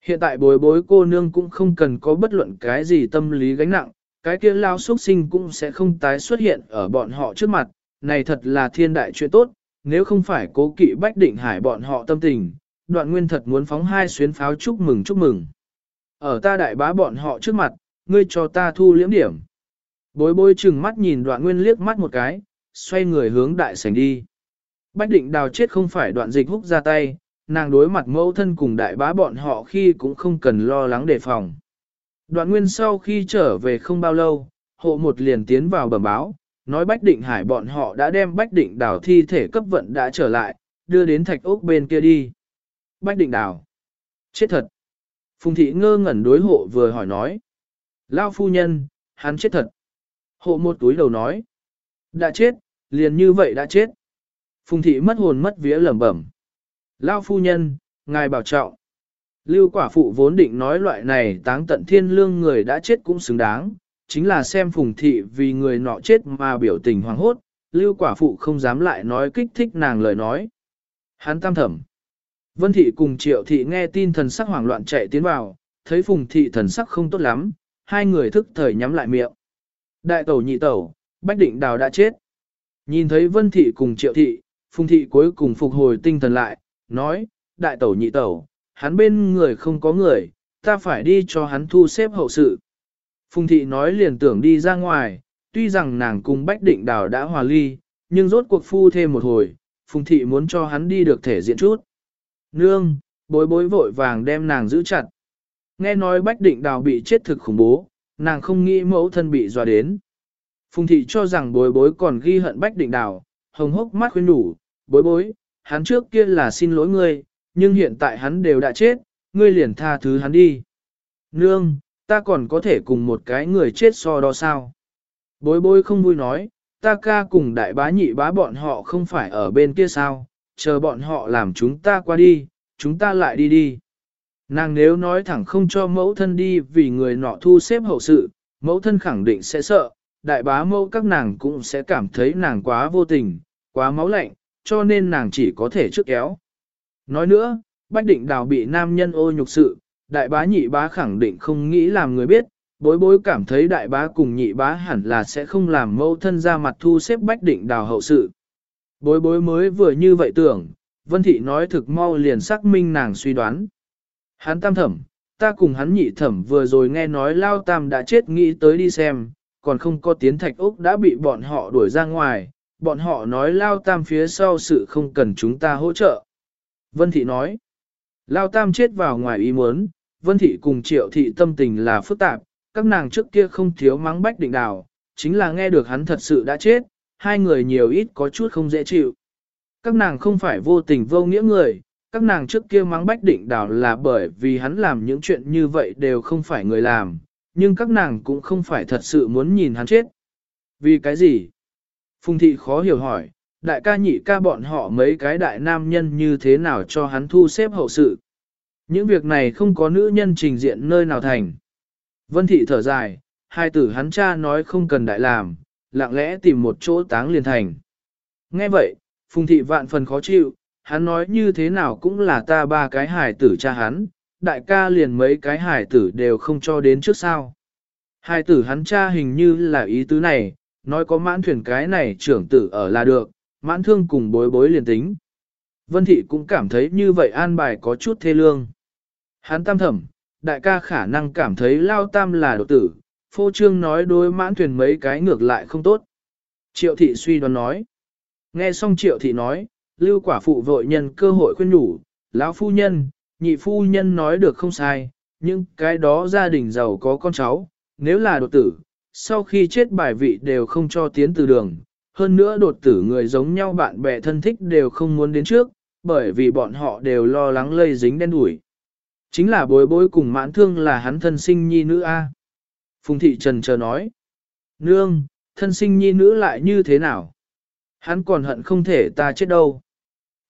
Hiện tại bối bối cô nương cũng không cần có bất luận cái gì tâm lý gánh nặng, cái kia lao xuất sinh cũng sẽ không tái xuất hiện ở bọn họ trước mặt, này thật là thiên đại chuyện tốt, nếu không phải cố kỵ bách định hải bọn họ tâm tình, đoạn nguyên thật muốn phóng hai xuyến pháo chúc mừng chúc mừng. Ở ta đại bá bọn họ trước mặt, ngươi cho ta thu liễm điểm. Bối bối chừng mắt nhìn đoạn nguyên liếc mắt một cái, xoay người hướng đại sảnh đi. Bách định đào chết không phải đoạn dịch húc ra tay, nàng đối mặt mẫu thân cùng đại bá bọn họ khi cũng không cần lo lắng đề phòng. Đoạn nguyên sau khi trở về không bao lâu, hộ một liền tiến vào bẩm báo, nói Bách Định Hải bọn họ đã đem Bách Định đảo thi thể cấp vận đã trở lại, đưa đến thạch ốc bên kia đi. Bách Định đảo. Chết thật. Phùng thị ngơ ngẩn đối hộ vừa hỏi nói. Lao phu nhân, hắn chết thật. Hộ một túi đầu nói. Đã chết, liền như vậy đã chết. Phùng thị mất hồn mất vía lẩm bẩm. Lao phu nhân, ngài bảo trọng. Lưu quả phụ vốn định nói loại này táng tận thiên lương người đã chết cũng xứng đáng, chính là xem phùng thị vì người nọ chết mà biểu tình hoàng hốt, lưu quả phụ không dám lại nói kích thích nàng lời nói. Hắn tam thẩm. Vân thị cùng triệu thị nghe tin thần sắc hoảng loạn chạy tiến vào, thấy phùng thị thần sắc không tốt lắm, hai người thức thời nhắm lại miệng. Đại tẩu nhị tẩu, bách định đào đã chết. Nhìn thấy vân thị cùng triệu thị, phùng thị cuối cùng phục hồi tinh thần lại, nói, đại tẩu nhị tẩu, hắn bên người không có người, ta phải đi cho hắn thu xếp hậu sự. Phùng thị nói liền tưởng đi ra ngoài, tuy rằng nàng cùng Bách Định Đào đã hòa ly, nhưng rốt cuộc phu thêm một hồi, Phùng thị muốn cho hắn đi được thể diện chút. Nương, bối bối vội vàng đem nàng giữ chặt. Nghe nói Bách Định Đào bị chết thực khủng bố, nàng không nghĩ mẫu thân bị dọa đến. Phùng thị cho rằng bối bối còn ghi hận Bách Định Đào, hồng hốc mắt khuyên đủ, bối bối, hắn trước kia là xin lỗi ngươi, nhưng hiện tại hắn đều đã chết, ngươi liền tha thứ hắn đi. Nương, ta còn có thể cùng một cái người chết so đo sao? Bối bối không vui nói, ta ca cùng đại bá nhị bá bọn họ không phải ở bên kia sao, chờ bọn họ làm chúng ta qua đi, chúng ta lại đi đi. Nàng nếu nói thẳng không cho mẫu thân đi vì người nọ thu xếp hậu sự, mẫu thân khẳng định sẽ sợ, đại bá mẫu các nàng cũng sẽ cảm thấy nàng quá vô tình, quá máu lạnh, cho nên nàng chỉ có thể trước kéo. Nói nữa, Bách Định Đào bị nam nhân ô nhục sự, đại bá nhị bá khẳng định không nghĩ làm người biết, bối bối cảm thấy đại bá cùng nhị bá hẳn là sẽ không làm mẫu thân ra mặt thu xếp Bách Định Đào hậu sự. Bối bối mới vừa như vậy tưởng, Vân Thị nói thực mau liền xác minh nàng suy đoán. Hắn tam thẩm, ta cùng hắn nhị thẩm vừa rồi nghe nói Lao Tam đã chết nghĩ tới đi xem, còn không có tiến thạch ốc đã bị bọn họ đuổi ra ngoài, bọn họ nói Lao Tam phía sau sự không cần chúng ta hỗ trợ. Vân Thị nói, Lao Tam chết vào ngoài ý muốn, Vân Thị cùng Triệu Thị tâm tình là phức tạp, các nàng trước kia không thiếu mắng bách định đào, chính là nghe được hắn thật sự đã chết, hai người nhiều ít có chút không dễ chịu. Các nàng không phải vô tình vô nghĩa người, các nàng trước kia mắng bách định đào là bởi vì hắn làm những chuyện như vậy đều không phải người làm, nhưng các nàng cũng không phải thật sự muốn nhìn hắn chết. Vì cái gì? Phùng thị khó hiểu hỏi, đại ca nhị ca bọn họ mấy cái đại nam nhân như thế nào cho hắn thu xếp hậu sự. Những việc này không có nữ nhân trình diện nơi nào thành. Vân thị thở dài, hai tử hắn cha nói không cần đại làm, lặng lẽ tìm một chỗ táng liền thành. Nghe vậy, phùng thị vạn phần khó chịu, hắn nói như thế nào cũng là ta ba cái hải tử cha hắn, đại ca liền mấy cái hải tử đều không cho đến trước sao. Hải tử hắn cha hình như là ý tứ này, nói có mãn thuyền cái này trưởng tử ở là được, mãn thương cùng bối bối liền tính. Vân thị cũng cảm thấy như vậy an bài có chút thê lương. Hắn tam thẩm, đại ca khả năng cảm thấy lao tam là độc tử, phô trương nói đối mãn thuyền mấy cái ngược lại không tốt. Triệu thị suy đoán nói. Nghe xong triệu thị nói, lưu quả phụ vội nhân cơ hội khuyên nhủ, lão phu nhân, nhị phu nhân nói được không sai, nhưng cái đó gia đình giàu có con cháu, nếu là đột tử, sau khi chết bài vị đều không cho tiến từ đường, hơn nữa đột tử người giống nhau bạn bè thân thích đều không muốn đến trước, bởi vì bọn họ đều lo lắng lây dính đen đủi. Chính là bối bối cùng mãn thương là hắn thân sinh nhi nữ A. Phùng thị trần chờ nói. Nương, thân sinh nhi nữ lại như thế nào? Hắn còn hận không thể ta chết đâu.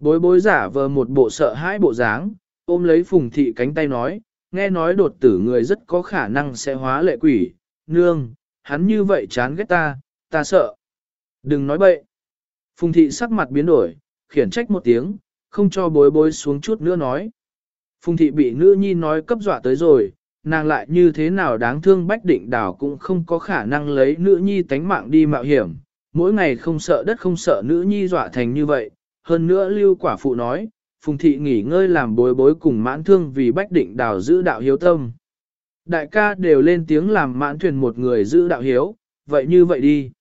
Bối bối giả vờ một bộ sợ hãi bộ dáng, ôm lấy phùng thị cánh tay nói, nghe nói đột tử người rất có khả năng sẽ hóa lệ quỷ. Nương, hắn như vậy chán ghét ta, ta sợ. Đừng nói bậy. Phùng thị sắc mặt biến đổi, khiển trách một tiếng, không cho bối bối xuống chút nữa nói. Phùng thị bị nữ nhi nói cấp dọa tới rồi, nàng lại như thế nào đáng thương bách định đảo cũng không có khả năng lấy nữ nhi tánh mạng đi mạo hiểm, mỗi ngày không sợ đất không sợ nữ nhi dọa thành như vậy, hơn nữa lưu quả phụ nói, phùng thị nghỉ ngơi làm bối bối cùng mãn thương vì bách định đào giữ đạo hiếu tâm. Đại ca đều lên tiếng làm mãn thuyền một người giữ đạo hiếu, vậy như vậy đi.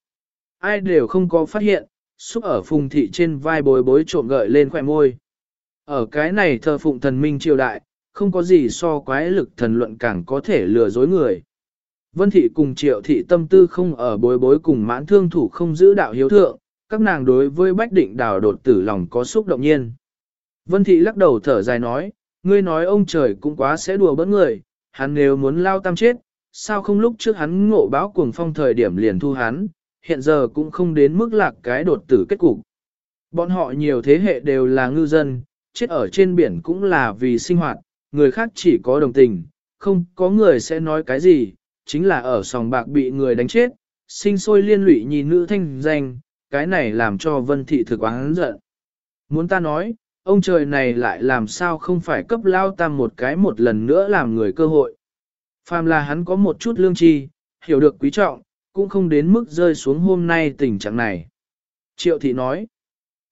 Ai đều không có phát hiện, xúc ở phùng thị trên vai bối bối trộm gợi lên khỏe môi. Ở cái này thờ phụng thần minh triều đại, không có gì so quái lực thần luận càng có thể lừa dối người. Vân thị cùng triệu thị tâm tư không ở bối bối cùng mãn thương thủ không giữ đạo hiếu thượng, các nàng đối với bách định đào đột tử lòng có xúc động nhiên. Vân thị lắc đầu thở dài nói, ngươi nói ông trời cũng quá sẽ đùa bỡn người, hắn nếu muốn lao tam chết, sao không lúc trước hắn ngộ báo cuồng phong thời điểm liền thu hắn, hiện giờ cũng không đến mức lạc cái đột tử kết cục. Bọn họ nhiều thế hệ đều là ngư dân, chết ở trên biển cũng là vì sinh hoạt, người khác chỉ có đồng tình, không có người sẽ nói cái gì, chính là ở sòng bạc bị người đánh chết, sinh sôi liên lụy nhìn nữ thanh danh, cái này làm cho vân thị thực oán giận. Muốn ta nói, ông trời này lại làm sao không phải cấp lao tam một cái một lần nữa làm người cơ hội. Phàm là hắn có một chút lương tri, hiểu được quý trọng, cũng không đến mức rơi xuống hôm nay tình trạng này. Triệu thị nói,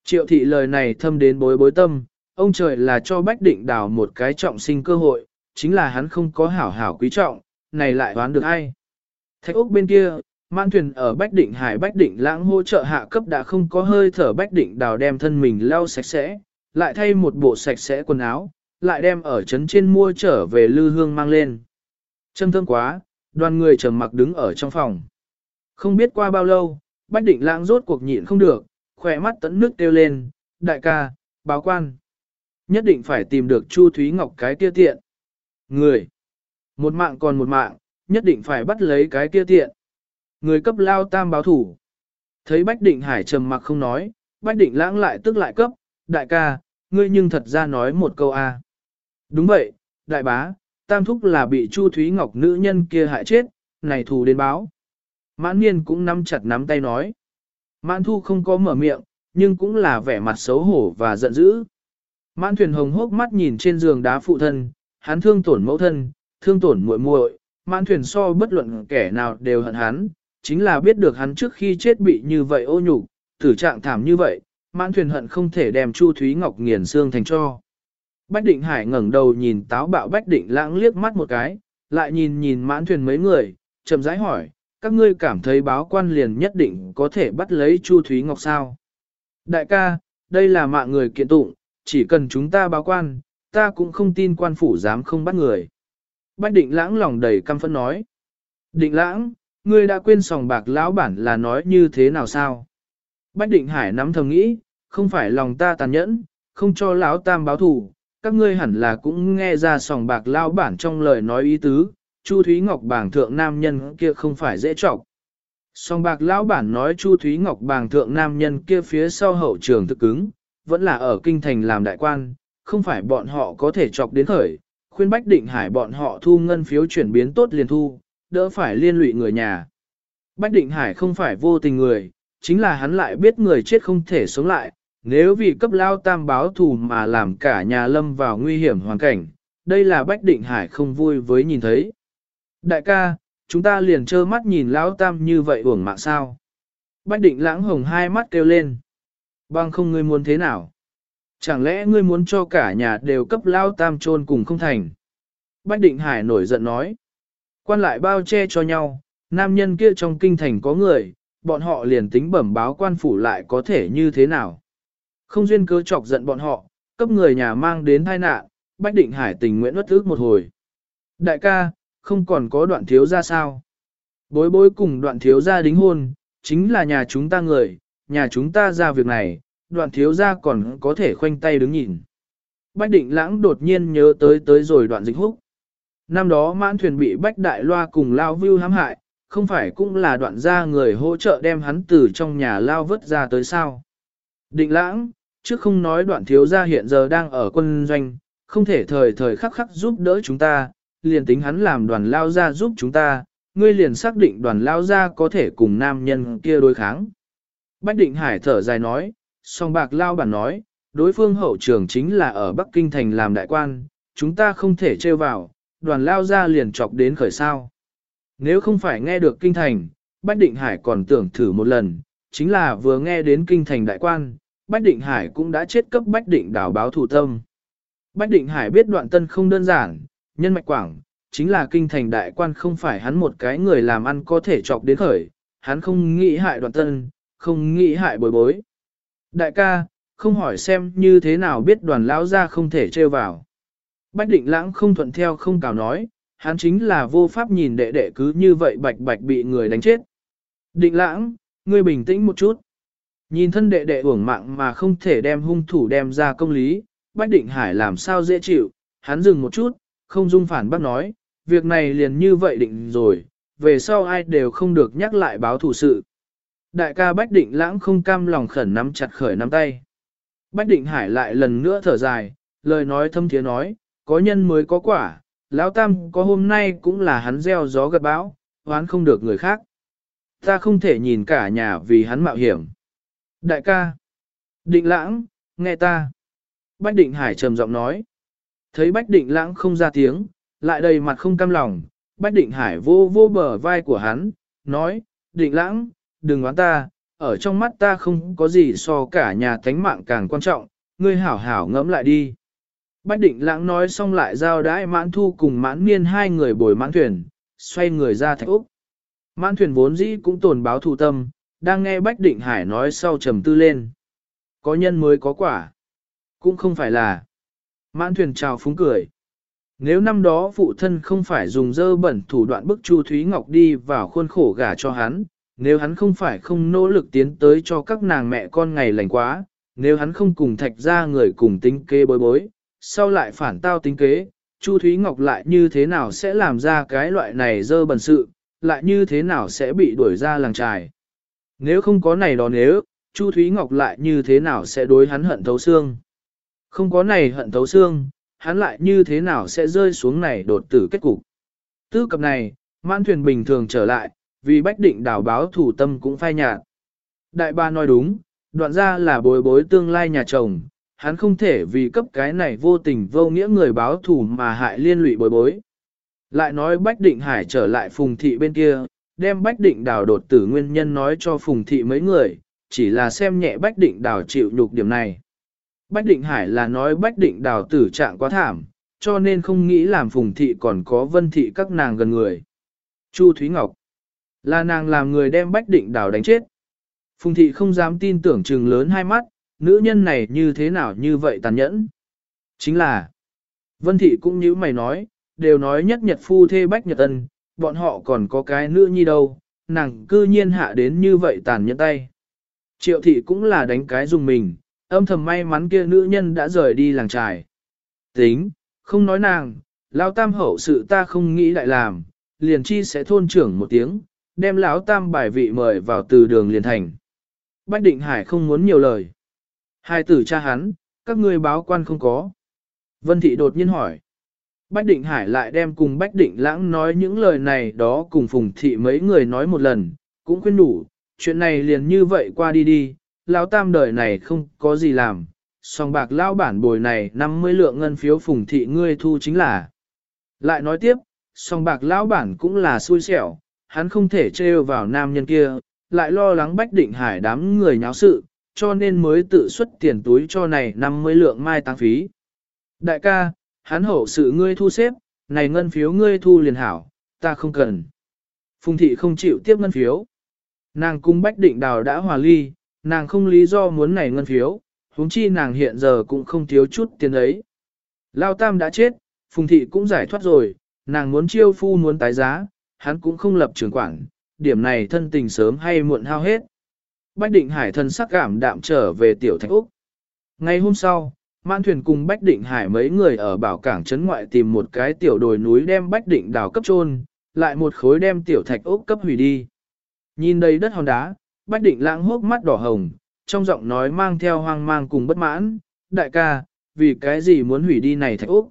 triệu thị lời này thâm đến bối bối tâm, ông trời là cho Bách Định đào một cái trọng sinh cơ hội, chính là hắn không có hảo hảo quý trọng, này lại đoán được ai. Thạch úc bên kia, mãn thuyền ở Bách Định Hải Bách Định lãng hỗ trợ hạ cấp đã không có hơi thở Bách Định đào đem thân mình lau sạch sẽ, lại thay một bộ sạch sẽ quần áo, lại đem ở trấn trên mua trở về lư hương mang lên. Châm thơm quá, đoàn người trầm mặc đứng ở trong phòng. Không biết qua bao lâu, Bách Định lãng rốt cuộc nhịn không được, khỏe mắt tẫn nước kêu lên, đại ca, báo quan. Nhất định phải tìm được Chu Thúy Ngọc cái kia tiện. Người. Một mạng còn một mạng, nhất định phải bắt lấy cái kia tiện. Người cấp lao tam báo thủ. Thấy Bách Định Hải trầm mặc không nói, Bách Định lãng lại tức lại cấp, đại ca, ngươi nhưng thật ra nói một câu a. Đúng vậy, đại bá, tam thúc là bị Chu Thúy Ngọc nữ nhân kia hại chết, này thù đến báo. Mãn niên cũng nắm chặt nắm tay nói. Mãn thu không có mở miệng, nhưng cũng là vẻ mặt xấu hổ và giận dữ. Mãn thuyền hồng hốc mắt nhìn trên giường đá phụ thân, hắn thương tổn mẫu thân, thương tổn muội muội, mãn thuyền so bất luận kẻ nào đều hận hắn, chính là biết được hắn trước khi chết bị như vậy ô nhục, tử trạng thảm như vậy, mãn thuyền hận không thể đem Chu Thúy Ngọc nghiền xương thành cho. Bách Định Hải ngẩng đầu nhìn táo bạo Bách Định lãng liếc mắt một cái, lại nhìn nhìn mãn thuyền mấy người, chậm rãi hỏi, các ngươi cảm thấy báo quan liền nhất định có thể bắt lấy Chu Thúy Ngọc sao? Đại ca, đây là mạng người kiện tụng, chỉ cần chúng ta báo quan, ta cũng không tin quan phủ dám không bắt người. Bách định lãng lòng đầy căm phẫn nói. Định lãng, ngươi đã quên sòng bạc lão bản là nói như thế nào sao? Bách định hải nắm thầm nghĩ, không phải lòng ta tàn nhẫn, không cho lão tam báo thù, các ngươi hẳn là cũng nghe ra sòng bạc lão bản trong lời nói ý tứ, Chu Thúy Ngọc bảng thượng nam nhân kia không phải dễ trọc. Song bạc lão bản nói Chu Thúy Ngọc bàng thượng nam nhân kia phía sau hậu trường thực cứng, vẫn là ở kinh thành làm đại quan, không phải bọn họ có thể chọc đến khởi, khuyên Bách Định Hải bọn họ thu ngân phiếu chuyển biến tốt liền thu, đỡ phải liên lụy người nhà. Bách Định Hải không phải vô tình người, chính là hắn lại biết người chết không thể sống lại, nếu vì cấp lao tam báo thù mà làm cả nhà lâm vào nguy hiểm hoàn cảnh, đây là Bách Định Hải không vui với nhìn thấy. Đại ca, chúng ta liền trơ mắt nhìn lão tam như vậy uổng mạng sao. Bách Định lãng hồng hai mắt kêu lên. Bằng không ngươi muốn thế nào? Chẳng lẽ ngươi muốn cho cả nhà đều cấp lao tam trôn cùng không thành? Bách Định Hải nổi giận nói. Quan lại bao che cho nhau, nam nhân kia trong kinh thành có người, bọn họ liền tính bẩm báo quan phủ lại có thể như thế nào? Không duyên cớ chọc giận bọn họ, cấp người nhà mang đến tai nạn, Bách Định Hải tình nguyện bất ước một hồi. Đại ca, không còn có đoạn thiếu ra sao? Bối bối cùng đoạn thiếu ra đính hôn, chính là nhà chúng ta người, nhà chúng ta ra việc này, đoạn thiếu ra còn có thể khoanh tay đứng nhìn. Bách định lãng đột nhiên nhớ tới tới rồi đoạn dịch húc. Năm đó mãn thuyền bị bách đại loa cùng lao vưu hãm hại, không phải cũng là đoạn gia người hỗ trợ đem hắn từ trong nhà lao vứt ra tới sao. Định lãng, trước không nói đoạn thiếu gia hiện giờ đang ở quân doanh, không thể thời thời khắc khắc giúp đỡ chúng ta, liền tính hắn làm đoàn lao gia giúp chúng ta, ngươi liền xác định đoàn lao gia có thể cùng nam nhân kia đối kháng. Bách định hải thở dài nói, song bạc lao bản nói, đối phương hậu trưởng chính là ở Bắc Kinh Thành làm đại quan, chúng ta không thể trêu vào, đoàn lao ra liền chọc đến khởi sao. Nếu không phải nghe được Kinh Thành, Bách Định Hải còn tưởng thử một lần, chính là vừa nghe đến Kinh Thành đại quan, Bách Định Hải cũng đã chết cấp Bách Định đảo báo thủ tâm. Bách Định Hải biết đoạn tân không đơn giản, nhân mạch quảng, chính là Kinh Thành đại quan không phải hắn một cái người làm ăn có thể chọc đến khởi, hắn không nghĩ hại đoạn tân, không nghĩ hại bối bối. Đại ca, không hỏi xem như thế nào biết đoàn lão ra không thể trêu vào. Bách định lãng không thuận theo không cào nói, hắn chính là vô pháp nhìn đệ đệ cứ như vậy bạch bạch bị người đánh chết. Định lãng, ngươi bình tĩnh một chút. Nhìn thân đệ đệ uổng mạng mà không thể đem hung thủ đem ra công lý, Bách Định Hải làm sao dễ chịu, hắn dừng một chút, không dung phản bác nói, việc này liền như vậy định rồi, về sau ai đều không được nhắc lại báo thủ sự. Đại ca Bách Định lãng không cam lòng khẩn nắm chặt khởi nắm tay. Bách Định Hải lại lần nữa thở dài, lời nói thâm thiế nói, có nhân mới có quả, lão tam có hôm nay cũng là hắn gieo gió gật bão, hoán không được người khác. Ta không thể nhìn cả nhà vì hắn mạo hiểm. Đại ca, định lãng, nghe ta. Bách định hải trầm giọng nói. Thấy bách định lãng không ra tiếng, lại đầy mặt không cam lòng, bách định hải vô vô bờ vai của hắn, nói, định lãng, đừng oán ta, ở trong mắt ta không có gì so cả nhà thánh mạng càng quan trọng, ngươi hảo hảo ngẫm lại đi. Bách định lãng nói xong lại giao đãi mãn thu cùng mãn niên hai người bồi mãn thuyền, xoay người ra thạch Úc. Mãn thuyền vốn dĩ cũng tồn báo thù tâm, đang nghe Bách Định Hải nói sau trầm tư lên. Có nhân mới có quả. Cũng không phải là. Mãn thuyền chào phúng cười. Nếu năm đó phụ thân không phải dùng dơ bẩn thủ đoạn bức Chu Thúy Ngọc đi vào khuôn khổ gả cho hắn, nếu hắn không phải không nỗ lực tiến tới cho các nàng mẹ con ngày lành quá, nếu hắn không cùng thạch ra người cùng tính kê bối bối, sau lại phản tao tính kế, Chu Thúy Ngọc lại như thế nào sẽ làm ra cái loại này dơ bẩn sự, lại như thế nào sẽ bị đuổi ra làng trài. Nếu không có này đó nếu, Chu Thúy Ngọc lại như thế nào sẽ đối hắn hận thấu xương. Không có này hận thấu xương, hắn lại như thế nào sẽ rơi xuống này đột tử kết cục. Tư cập này, mãn thuyền bình thường trở lại, vì bách định đảo báo thủ tâm cũng phai nhạt. Đại ba nói đúng, đoạn ra là bối bối tương lai nhà chồng, hắn không thể vì cấp cái này vô tình vô nghĩa người báo thù mà hại liên lụy bối bối. Lại nói Bách Định Hải trở lại phùng thị bên kia, đem Bách Định Đào đột tử nguyên nhân nói cho phùng thị mấy người, chỉ là xem nhẹ Bách Định Đào chịu nhục điểm này. Bách Định Hải là nói Bách Định Đào tử trạng quá thảm, cho nên không nghĩ làm phùng thị còn có vân thị các nàng gần người. Chu Thúy Ngọc là nàng làm người đem Bách Định Đào đánh chết. Phùng thị không dám tin tưởng trừng lớn hai mắt, nữ nhân này như thế nào như vậy tàn nhẫn. Chính là, Vân thị cũng như mày nói, đều nói nhất nhật phu thê bách nhật ân, bọn họ còn có cái nữ nhi đâu, nàng cư nhiên hạ đến như vậy tàn nhẫn tay. Triệu thị cũng là đánh cái dùng mình, âm thầm may mắn kia nữ nhân đã rời đi làng trài. Tính, không nói nàng, lão tam hậu sự ta không nghĩ lại làm, liền chi sẽ thôn trưởng một tiếng, đem lão tam bài vị mời vào từ đường liền thành. Bách định hải không muốn nhiều lời. Hai tử cha hắn, các ngươi báo quan không có. Vân thị đột nhiên hỏi. Bách Định Hải lại đem cùng Bách Định Lãng nói những lời này đó cùng Phùng Thị mấy người nói một lần, cũng khuyên đủ, chuyện này liền như vậy qua đi đi, lão tam đời này không có gì làm, song bạc lao bản bồi này 50 lượng ngân phiếu Phùng Thị ngươi thu chính là. Lại nói tiếp, song bạc lão bản cũng là xui xẻo, hắn không thể trêu vào nam nhân kia, lại lo lắng Bách Định Hải đám người nháo sự, cho nên mới tự xuất tiền túi cho này 50 lượng mai tăng phí. Đại ca, hắn hậu sự ngươi thu xếp, này ngân phiếu ngươi thu liền hảo, ta không cần. Phùng thị không chịu tiếp ngân phiếu. Nàng cung bách định đào đã hòa ly, nàng không lý do muốn này ngân phiếu, huống chi nàng hiện giờ cũng không thiếu chút tiền ấy. Lao tam đã chết, phùng thị cũng giải thoát rồi, nàng muốn chiêu phu muốn tái giá, hắn cũng không lập trường quản, điểm này thân tình sớm hay muộn hao hết. Bách định hải thân sắc cảm đạm trở về tiểu thạch Úc. Ngày hôm sau, Mãn thuyền cùng Bách Định Hải mấy người ở bảo cảng trấn ngoại tìm một cái tiểu đồi núi đem Bách Định đào cấp trôn, lại một khối đem tiểu thạch ốc cấp hủy đi. Nhìn đầy đất hòn đá, Bách Định lãng hốc mắt đỏ hồng, trong giọng nói mang theo hoang mang cùng bất mãn, đại ca, vì cái gì muốn hủy đi này thạch ốc?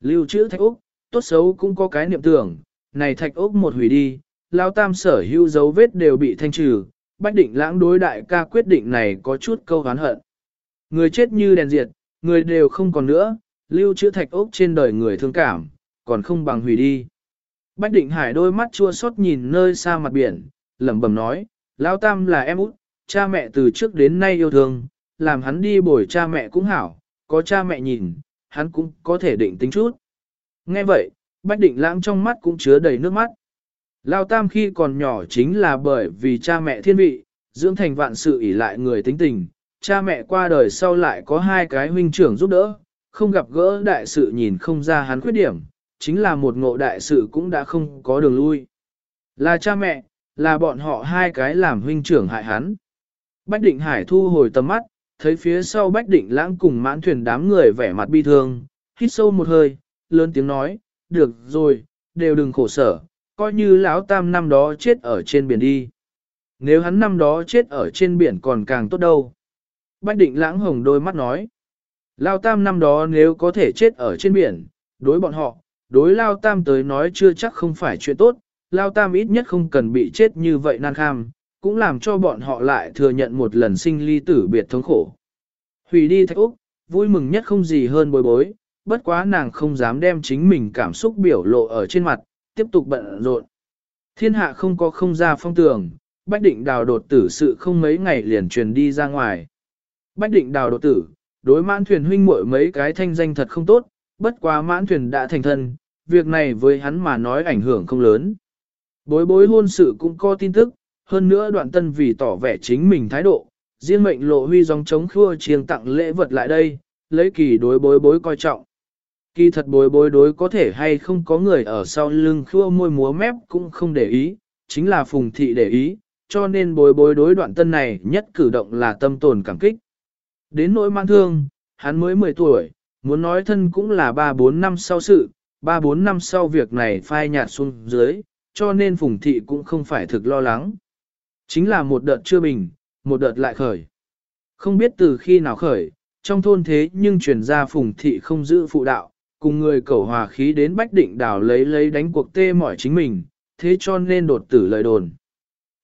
Lưu trữ thạch ốc, tốt xấu cũng có cái niệm tưởng, này thạch ốc một hủy đi, lao tam sở hữu dấu vết đều bị thanh trừ, Bách Định lãng đối đại ca quyết định này có chút câu hán hận. Người chết như đèn diệt, người đều không còn nữa, lưu trữ thạch ốc trên đời người thương cảm, còn không bằng hủy đi. Bách định hải đôi mắt chua xót nhìn nơi xa mặt biển, lẩm bẩm nói, Lão Tam là em út, cha mẹ từ trước đến nay yêu thương, làm hắn đi bồi cha mẹ cũng hảo, có cha mẹ nhìn, hắn cũng có thể định tính chút. Nghe vậy, Bách định lãng trong mắt cũng chứa đầy nước mắt. Lao Tam khi còn nhỏ chính là bởi vì cha mẹ thiên vị, dưỡng thành vạn sự ỷ lại người tính tình, cha mẹ qua đời sau lại có hai cái huynh trưởng giúp đỡ, không gặp gỡ đại sự nhìn không ra hắn khuyết điểm, chính là một ngộ đại sự cũng đã không có đường lui. Là cha mẹ, là bọn họ hai cái làm huynh trưởng hại hắn. Bách định hải thu hồi tầm mắt, thấy phía sau bách định lãng cùng mãn thuyền đám người vẻ mặt bi thương, hít sâu một hơi, lớn tiếng nói, được rồi, đều đừng khổ sở, coi như lão tam năm đó chết ở trên biển đi. Nếu hắn năm đó chết ở trên biển còn càng tốt đâu. Bách định lãng hồng đôi mắt nói, Lao tam năm đó nếu có thể chết ở trên biển, đối bọn họ, đối Lao tam tới nói chưa chắc không phải chuyện tốt, Lao tam ít nhất không cần bị chết như vậy nan kham, cũng làm cho bọn họ lại thừa nhận một lần sinh ly tử biệt thống khổ. Hủy đi thạch Úc, vui mừng nhất không gì hơn bối bối, bất quá nàng không dám đem chính mình cảm xúc biểu lộ ở trên mặt, tiếp tục bận rộn. Thiên hạ không có không ra phong tường, Bách định đào đột tử sự không mấy ngày liền truyền đi ra ngoài. Bách định đào đột tử, đối mãn thuyền huynh muội mấy cái thanh danh thật không tốt, bất quá mãn thuyền đã thành thân, việc này với hắn mà nói ảnh hưởng không lớn. Bối bối hôn sự cũng có tin tức, hơn nữa đoạn tân vì tỏ vẻ chính mình thái độ, riêng mệnh lộ huy dòng chống khua chiêng tặng lễ vật lại đây, lấy kỳ đối bối bối coi trọng. Kỳ thật bối bối đối có thể hay không có người ở sau lưng khua môi múa mép cũng không để ý, chính là phùng thị để ý, cho nên bối bối đối đoạn tân này nhất cử động là tâm tồn cảm kích. Đến nỗi mang thương, hắn mới 10 tuổi, muốn nói thân cũng là 3-4 năm sau sự, 3-4 năm sau việc này phai nhạt xuống dưới, cho nên Phùng Thị cũng không phải thực lo lắng. Chính là một đợt chưa bình, một đợt lại khởi. Không biết từ khi nào khởi, trong thôn thế nhưng truyền ra Phùng Thị không giữ phụ đạo, cùng người cầu hòa khí đến Bách Định đảo lấy lấy đánh cuộc tê mỏi chính mình, thế cho nên đột tử lời đồn.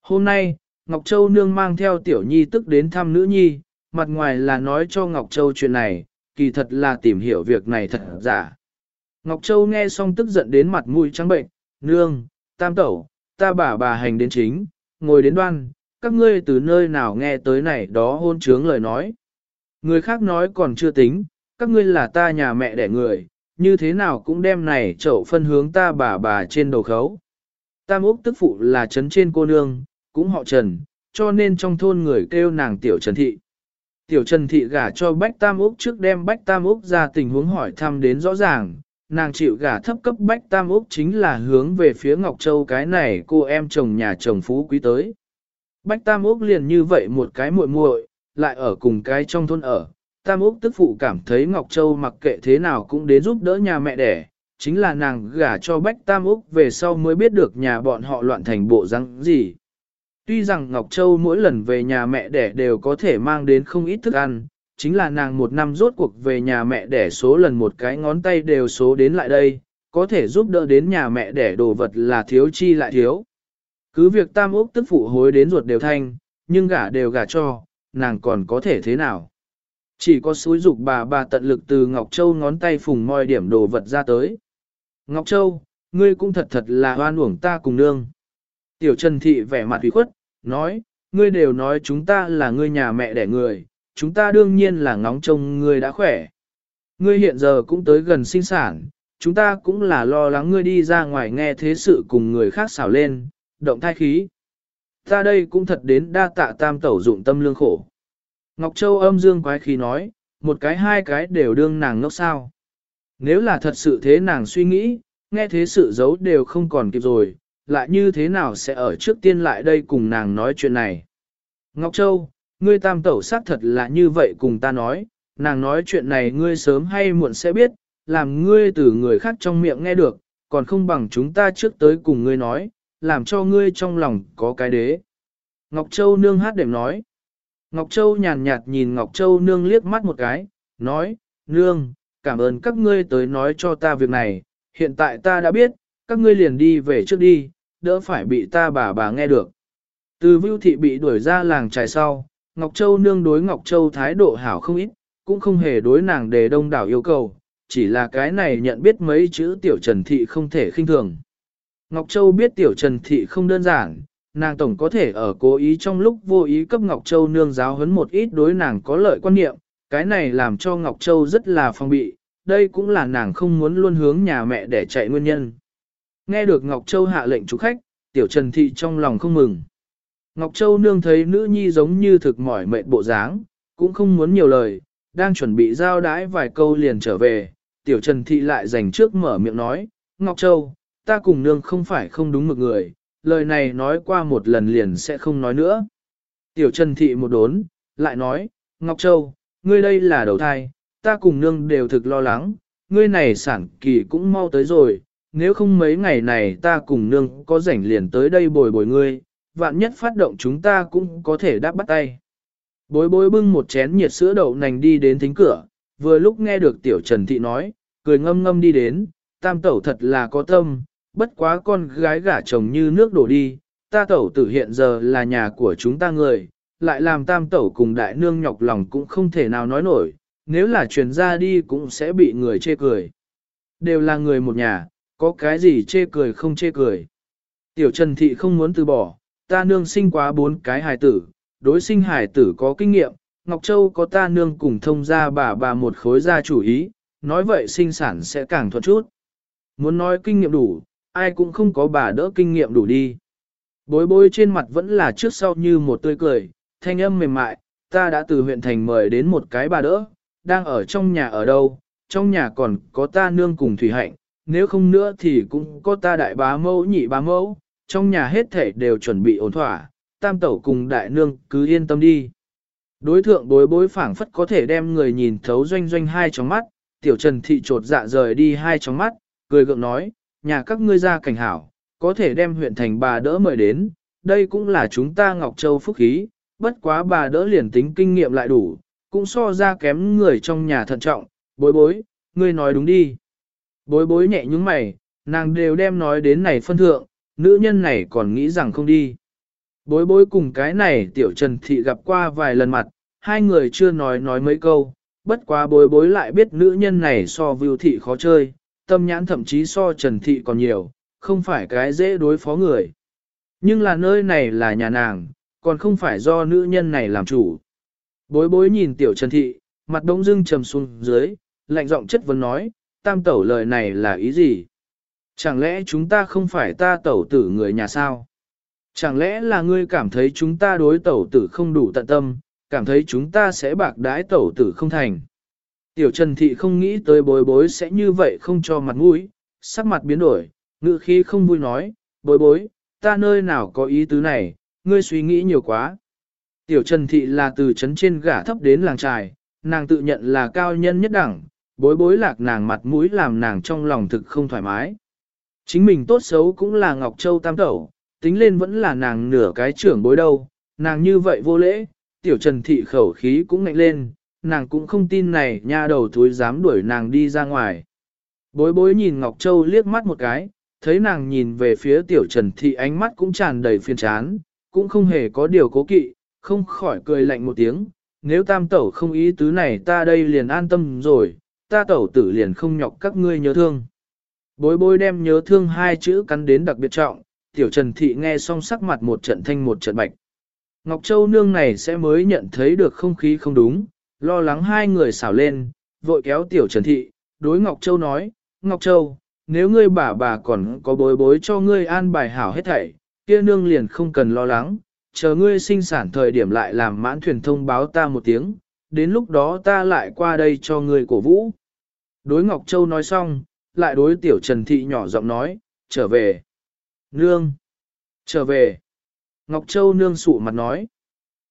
Hôm nay, Ngọc Châu Nương mang theo Tiểu Nhi tức đến thăm nữ nhi, mặt ngoài là nói cho Ngọc Châu chuyện này, kỳ thật là tìm hiểu việc này thật giả. Ngọc Châu nghe xong tức giận đến mặt mũi trắng bệnh, nương, tam tẩu, ta bà bà hành đến chính, ngồi đến đoan, các ngươi từ nơi nào nghe tới này đó hôn trướng lời nói. Người khác nói còn chưa tính, các ngươi là ta nhà mẹ đẻ người, như thế nào cũng đem này chậu phân hướng ta bà bà trên đầu khấu. Tam Úc tức phụ là trấn trên cô nương, cũng họ Trần, cho nên trong thôn người kêu nàng tiểu Trần Thị. Tiểu Trần Thị gả cho Bách Tam Úc trước đem Bách Tam Úc ra tình huống hỏi thăm đến rõ ràng, nàng chịu gả thấp cấp Bách Tam Úc chính là hướng về phía Ngọc Châu cái này cô em chồng nhà chồng phú quý tới. Bách Tam Úc liền như vậy một cái muội muội, lại ở cùng cái trong thôn ở. Tam Úc tức phụ cảm thấy Ngọc Châu mặc kệ thế nào cũng đến giúp đỡ nhà mẹ đẻ, chính là nàng gả cho Bách Tam Úc về sau mới biết được nhà bọn họ loạn thành bộ răng gì. Tuy rằng Ngọc Châu mỗi lần về nhà mẹ đẻ đều có thể mang đến không ít thức ăn, chính là nàng một năm rốt cuộc về nhà mẹ đẻ số lần một cái ngón tay đều số đến lại đây, có thể giúp đỡ đến nhà mẹ đẻ đồ vật là thiếu chi lại thiếu. Cứ việc tam úc tức phụ hối đến ruột đều thanh, nhưng gả đều gả cho, nàng còn có thể thế nào. Chỉ có suối dục bà bà tận lực từ Ngọc Châu ngón tay phùng moi điểm đồ vật ra tới. Ngọc Châu, ngươi cũng thật thật là hoan uổng ta cùng nương. Tiểu Trần Thị vẻ mặt ủy khuất, nói, ngươi đều nói chúng ta là ngươi nhà mẹ đẻ người, chúng ta đương nhiên là ngóng trông ngươi đã khỏe. Ngươi hiện giờ cũng tới gần sinh sản, chúng ta cũng là lo lắng ngươi đi ra ngoài nghe thế sự cùng người khác xảo lên, động thai khí. Ta đây cũng thật đến đa tạ tam tẩu dụng tâm lương khổ. Ngọc Châu âm dương quái khí nói, một cái hai cái đều đương nàng ngốc sao. Nếu là thật sự thế nàng suy nghĩ, nghe thế sự giấu đều không còn kịp rồi, lại như thế nào sẽ ở trước tiên lại đây cùng nàng nói chuyện này. Ngọc Châu, ngươi tam tẩu xác thật là như vậy cùng ta nói, nàng nói chuyện này ngươi sớm hay muộn sẽ biết, làm ngươi từ người khác trong miệng nghe được, còn không bằng chúng ta trước tới cùng ngươi nói, làm cho ngươi trong lòng có cái đế. Ngọc Châu nương hát đệm nói. Ngọc Châu nhàn nhạt nhìn Ngọc Châu nương liếc mắt một cái, nói, nương, cảm ơn các ngươi tới nói cho ta việc này, hiện tại ta đã biết, các ngươi liền đi về trước đi, đỡ phải bị ta bà bà nghe được. Từ Vưu Thị bị đuổi ra làng trài sau, Ngọc Châu nương đối Ngọc Châu thái độ hảo không ít, cũng không hề đối nàng đề đông đảo yêu cầu, chỉ là cái này nhận biết mấy chữ tiểu Trần Thị không thể khinh thường. Ngọc Châu biết tiểu Trần Thị không đơn giản, nàng tổng có thể ở cố ý trong lúc vô ý cấp Ngọc Châu nương giáo huấn một ít đối nàng có lợi quan niệm, cái này làm cho Ngọc Châu rất là phong bị, đây cũng là nàng không muốn luôn hướng nhà mẹ để chạy nguyên nhân. Nghe được Ngọc Châu hạ lệnh chủ khách, tiểu Trần Thị trong lòng không mừng. Ngọc Châu nương thấy nữ nhi giống như thực mỏi mệt bộ dáng, cũng không muốn nhiều lời, đang chuẩn bị giao đái vài câu liền trở về, tiểu Trần Thị lại dành trước mở miệng nói, Ngọc Châu, ta cùng nương không phải không đúng mực người, lời này nói qua một lần liền sẽ không nói nữa. Tiểu Trần Thị một đốn, lại nói, Ngọc Châu, ngươi đây là đầu thai, ta cùng nương đều thực lo lắng, ngươi này sản kỳ cũng mau tới rồi, nếu không mấy ngày này ta cùng nương có rảnh liền tới đây bồi bồi ngươi, vạn nhất phát động chúng ta cũng có thể đáp bắt tay. Bối bối bưng một chén nhiệt sữa đậu nành đi đến thính cửa, vừa lúc nghe được tiểu Trần Thị nói, cười ngâm ngâm đi đến, tam tẩu thật là có tâm, bất quá con gái gả chồng như nước đổ đi, ta tẩu tử hiện giờ là nhà của chúng ta người, lại làm tam tẩu cùng đại nương nhọc lòng cũng không thể nào nói nổi, nếu là truyền ra đi cũng sẽ bị người chê cười. Đều là người một nhà, có cái gì chê cười không chê cười. Tiểu Trần Thị không muốn từ bỏ, ta nương sinh quá bốn cái hài tử, đối sinh hài tử có kinh nghiệm, Ngọc Châu có ta nương cùng thông ra bà bà một khối gia chủ ý, nói vậy sinh sản sẽ càng thuận chút. Muốn nói kinh nghiệm đủ, ai cũng không có bà đỡ kinh nghiệm đủ đi. Bối bối trên mặt vẫn là trước sau như một tươi cười, thanh âm mềm mại, ta đã từ huyện thành mời đến một cái bà đỡ, đang ở trong nhà ở đâu, trong nhà còn có ta nương cùng Thủy Hạnh, nếu không nữa thì cũng có ta đại bá mẫu nhị bá mẫu, trong nhà hết thể đều chuẩn bị ổn thỏa, tam tẩu cùng đại nương cứ yên tâm đi. Đối thượng bối bối phảng phất có thể đem người nhìn thấu doanh doanh hai trong mắt, tiểu trần thị trột dạ rời đi hai trong mắt, cười gượng nói, nhà các ngươi ra cảnh hảo, có thể đem huyện thành bà đỡ mời đến, đây cũng là chúng ta Ngọc Châu phúc khí, bất quá bà đỡ liền tính kinh nghiệm lại đủ, cũng so ra kém người trong nhà thận trọng, bối bối, ngươi nói đúng đi. Bối bối nhẹ nhúng mày, nàng đều đem nói đến này phân thượng, nữ nhân này còn nghĩ rằng không đi. Bối bối cùng cái này tiểu trần thị gặp qua vài lần mặt, hai người chưa nói nói mấy câu, bất quá bối bối lại biết nữ nhân này so vưu thị khó chơi, tâm nhãn thậm chí so trần thị còn nhiều, không phải cái dễ đối phó người. Nhưng là nơi này là nhà nàng, còn không phải do nữ nhân này làm chủ. Bối bối nhìn tiểu trần thị, mặt đống dưng trầm xuống dưới, lạnh giọng chất vấn nói, tam tẩu lời này là ý gì? Chẳng lẽ chúng ta không phải ta tẩu tử người nhà sao? Chẳng lẽ là ngươi cảm thấy chúng ta đối tẩu tử không đủ tận tâm, cảm thấy chúng ta sẽ bạc đái tẩu tử không thành? Tiểu Trần Thị không nghĩ tới bối bối sẽ như vậy không cho mặt mũi, sắc mặt biến đổi, ngữ khí không vui nói, bối bối, ta nơi nào có ý tứ này, ngươi suy nghĩ nhiều quá. Tiểu Trần Thị là từ trấn trên gả thấp đến làng trài, nàng tự nhận là cao nhân nhất đẳng, bối bối lạc nàng mặt mũi làm nàng trong lòng thực không thoải mái. Chính mình tốt xấu cũng là Ngọc Châu Tam Tẩu, tính lên vẫn là nàng nửa cái trưởng bối đâu, nàng như vậy vô lễ, tiểu trần thị khẩu khí cũng ngạnh lên, nàng cũng không tin này nha đầu thúi dám đuổi nàng đi ra ngoài. Bối bối nhìn Ngọc Châu liếc mắt một cái, thấy nàng nhìn về phía tiểu trần thị ánh mắt cũng tràn đầy phiền chán, cũng không hề có điều cố kỵ, không khỏi cười lạnh một tiếng, nếu tam tẩu không ý tứ này ta đây liền an tâm rồi, ta tẩu tử liền không nhọc các ngươi nhớ thương. Bối bối đem nhớ thương hai chữ cắn đến đặc biệt trọng, tiểu trần thị nghe xong sắc mặt một trận thanh một trận bạch. Ngọc Châu nương này sẽ mới nhận thấy được không khí không đúng, lo lắng hai người xảo lên, vội kéo tiểu trần thị, đối Ngọc Châu nói, Ngọc Châu, nếu ngươi bà bà còn có bối bối cho ngươi an bài hảo hết thảy, kia nương liền không cần lo lắng, chờ ngươi sinh sản thời điểm lại làm mãn thuyền thông báo ta một tiếng, đến lúc đó ta lại qua đây cho ngươi cổ vũ. Đối Ngọc Châu nói xong, lại đối tiểu Trần Thị nhỏ giọng nói, trở về. Nương! Trở về! Ngọc Châu nương sụ mặt nói.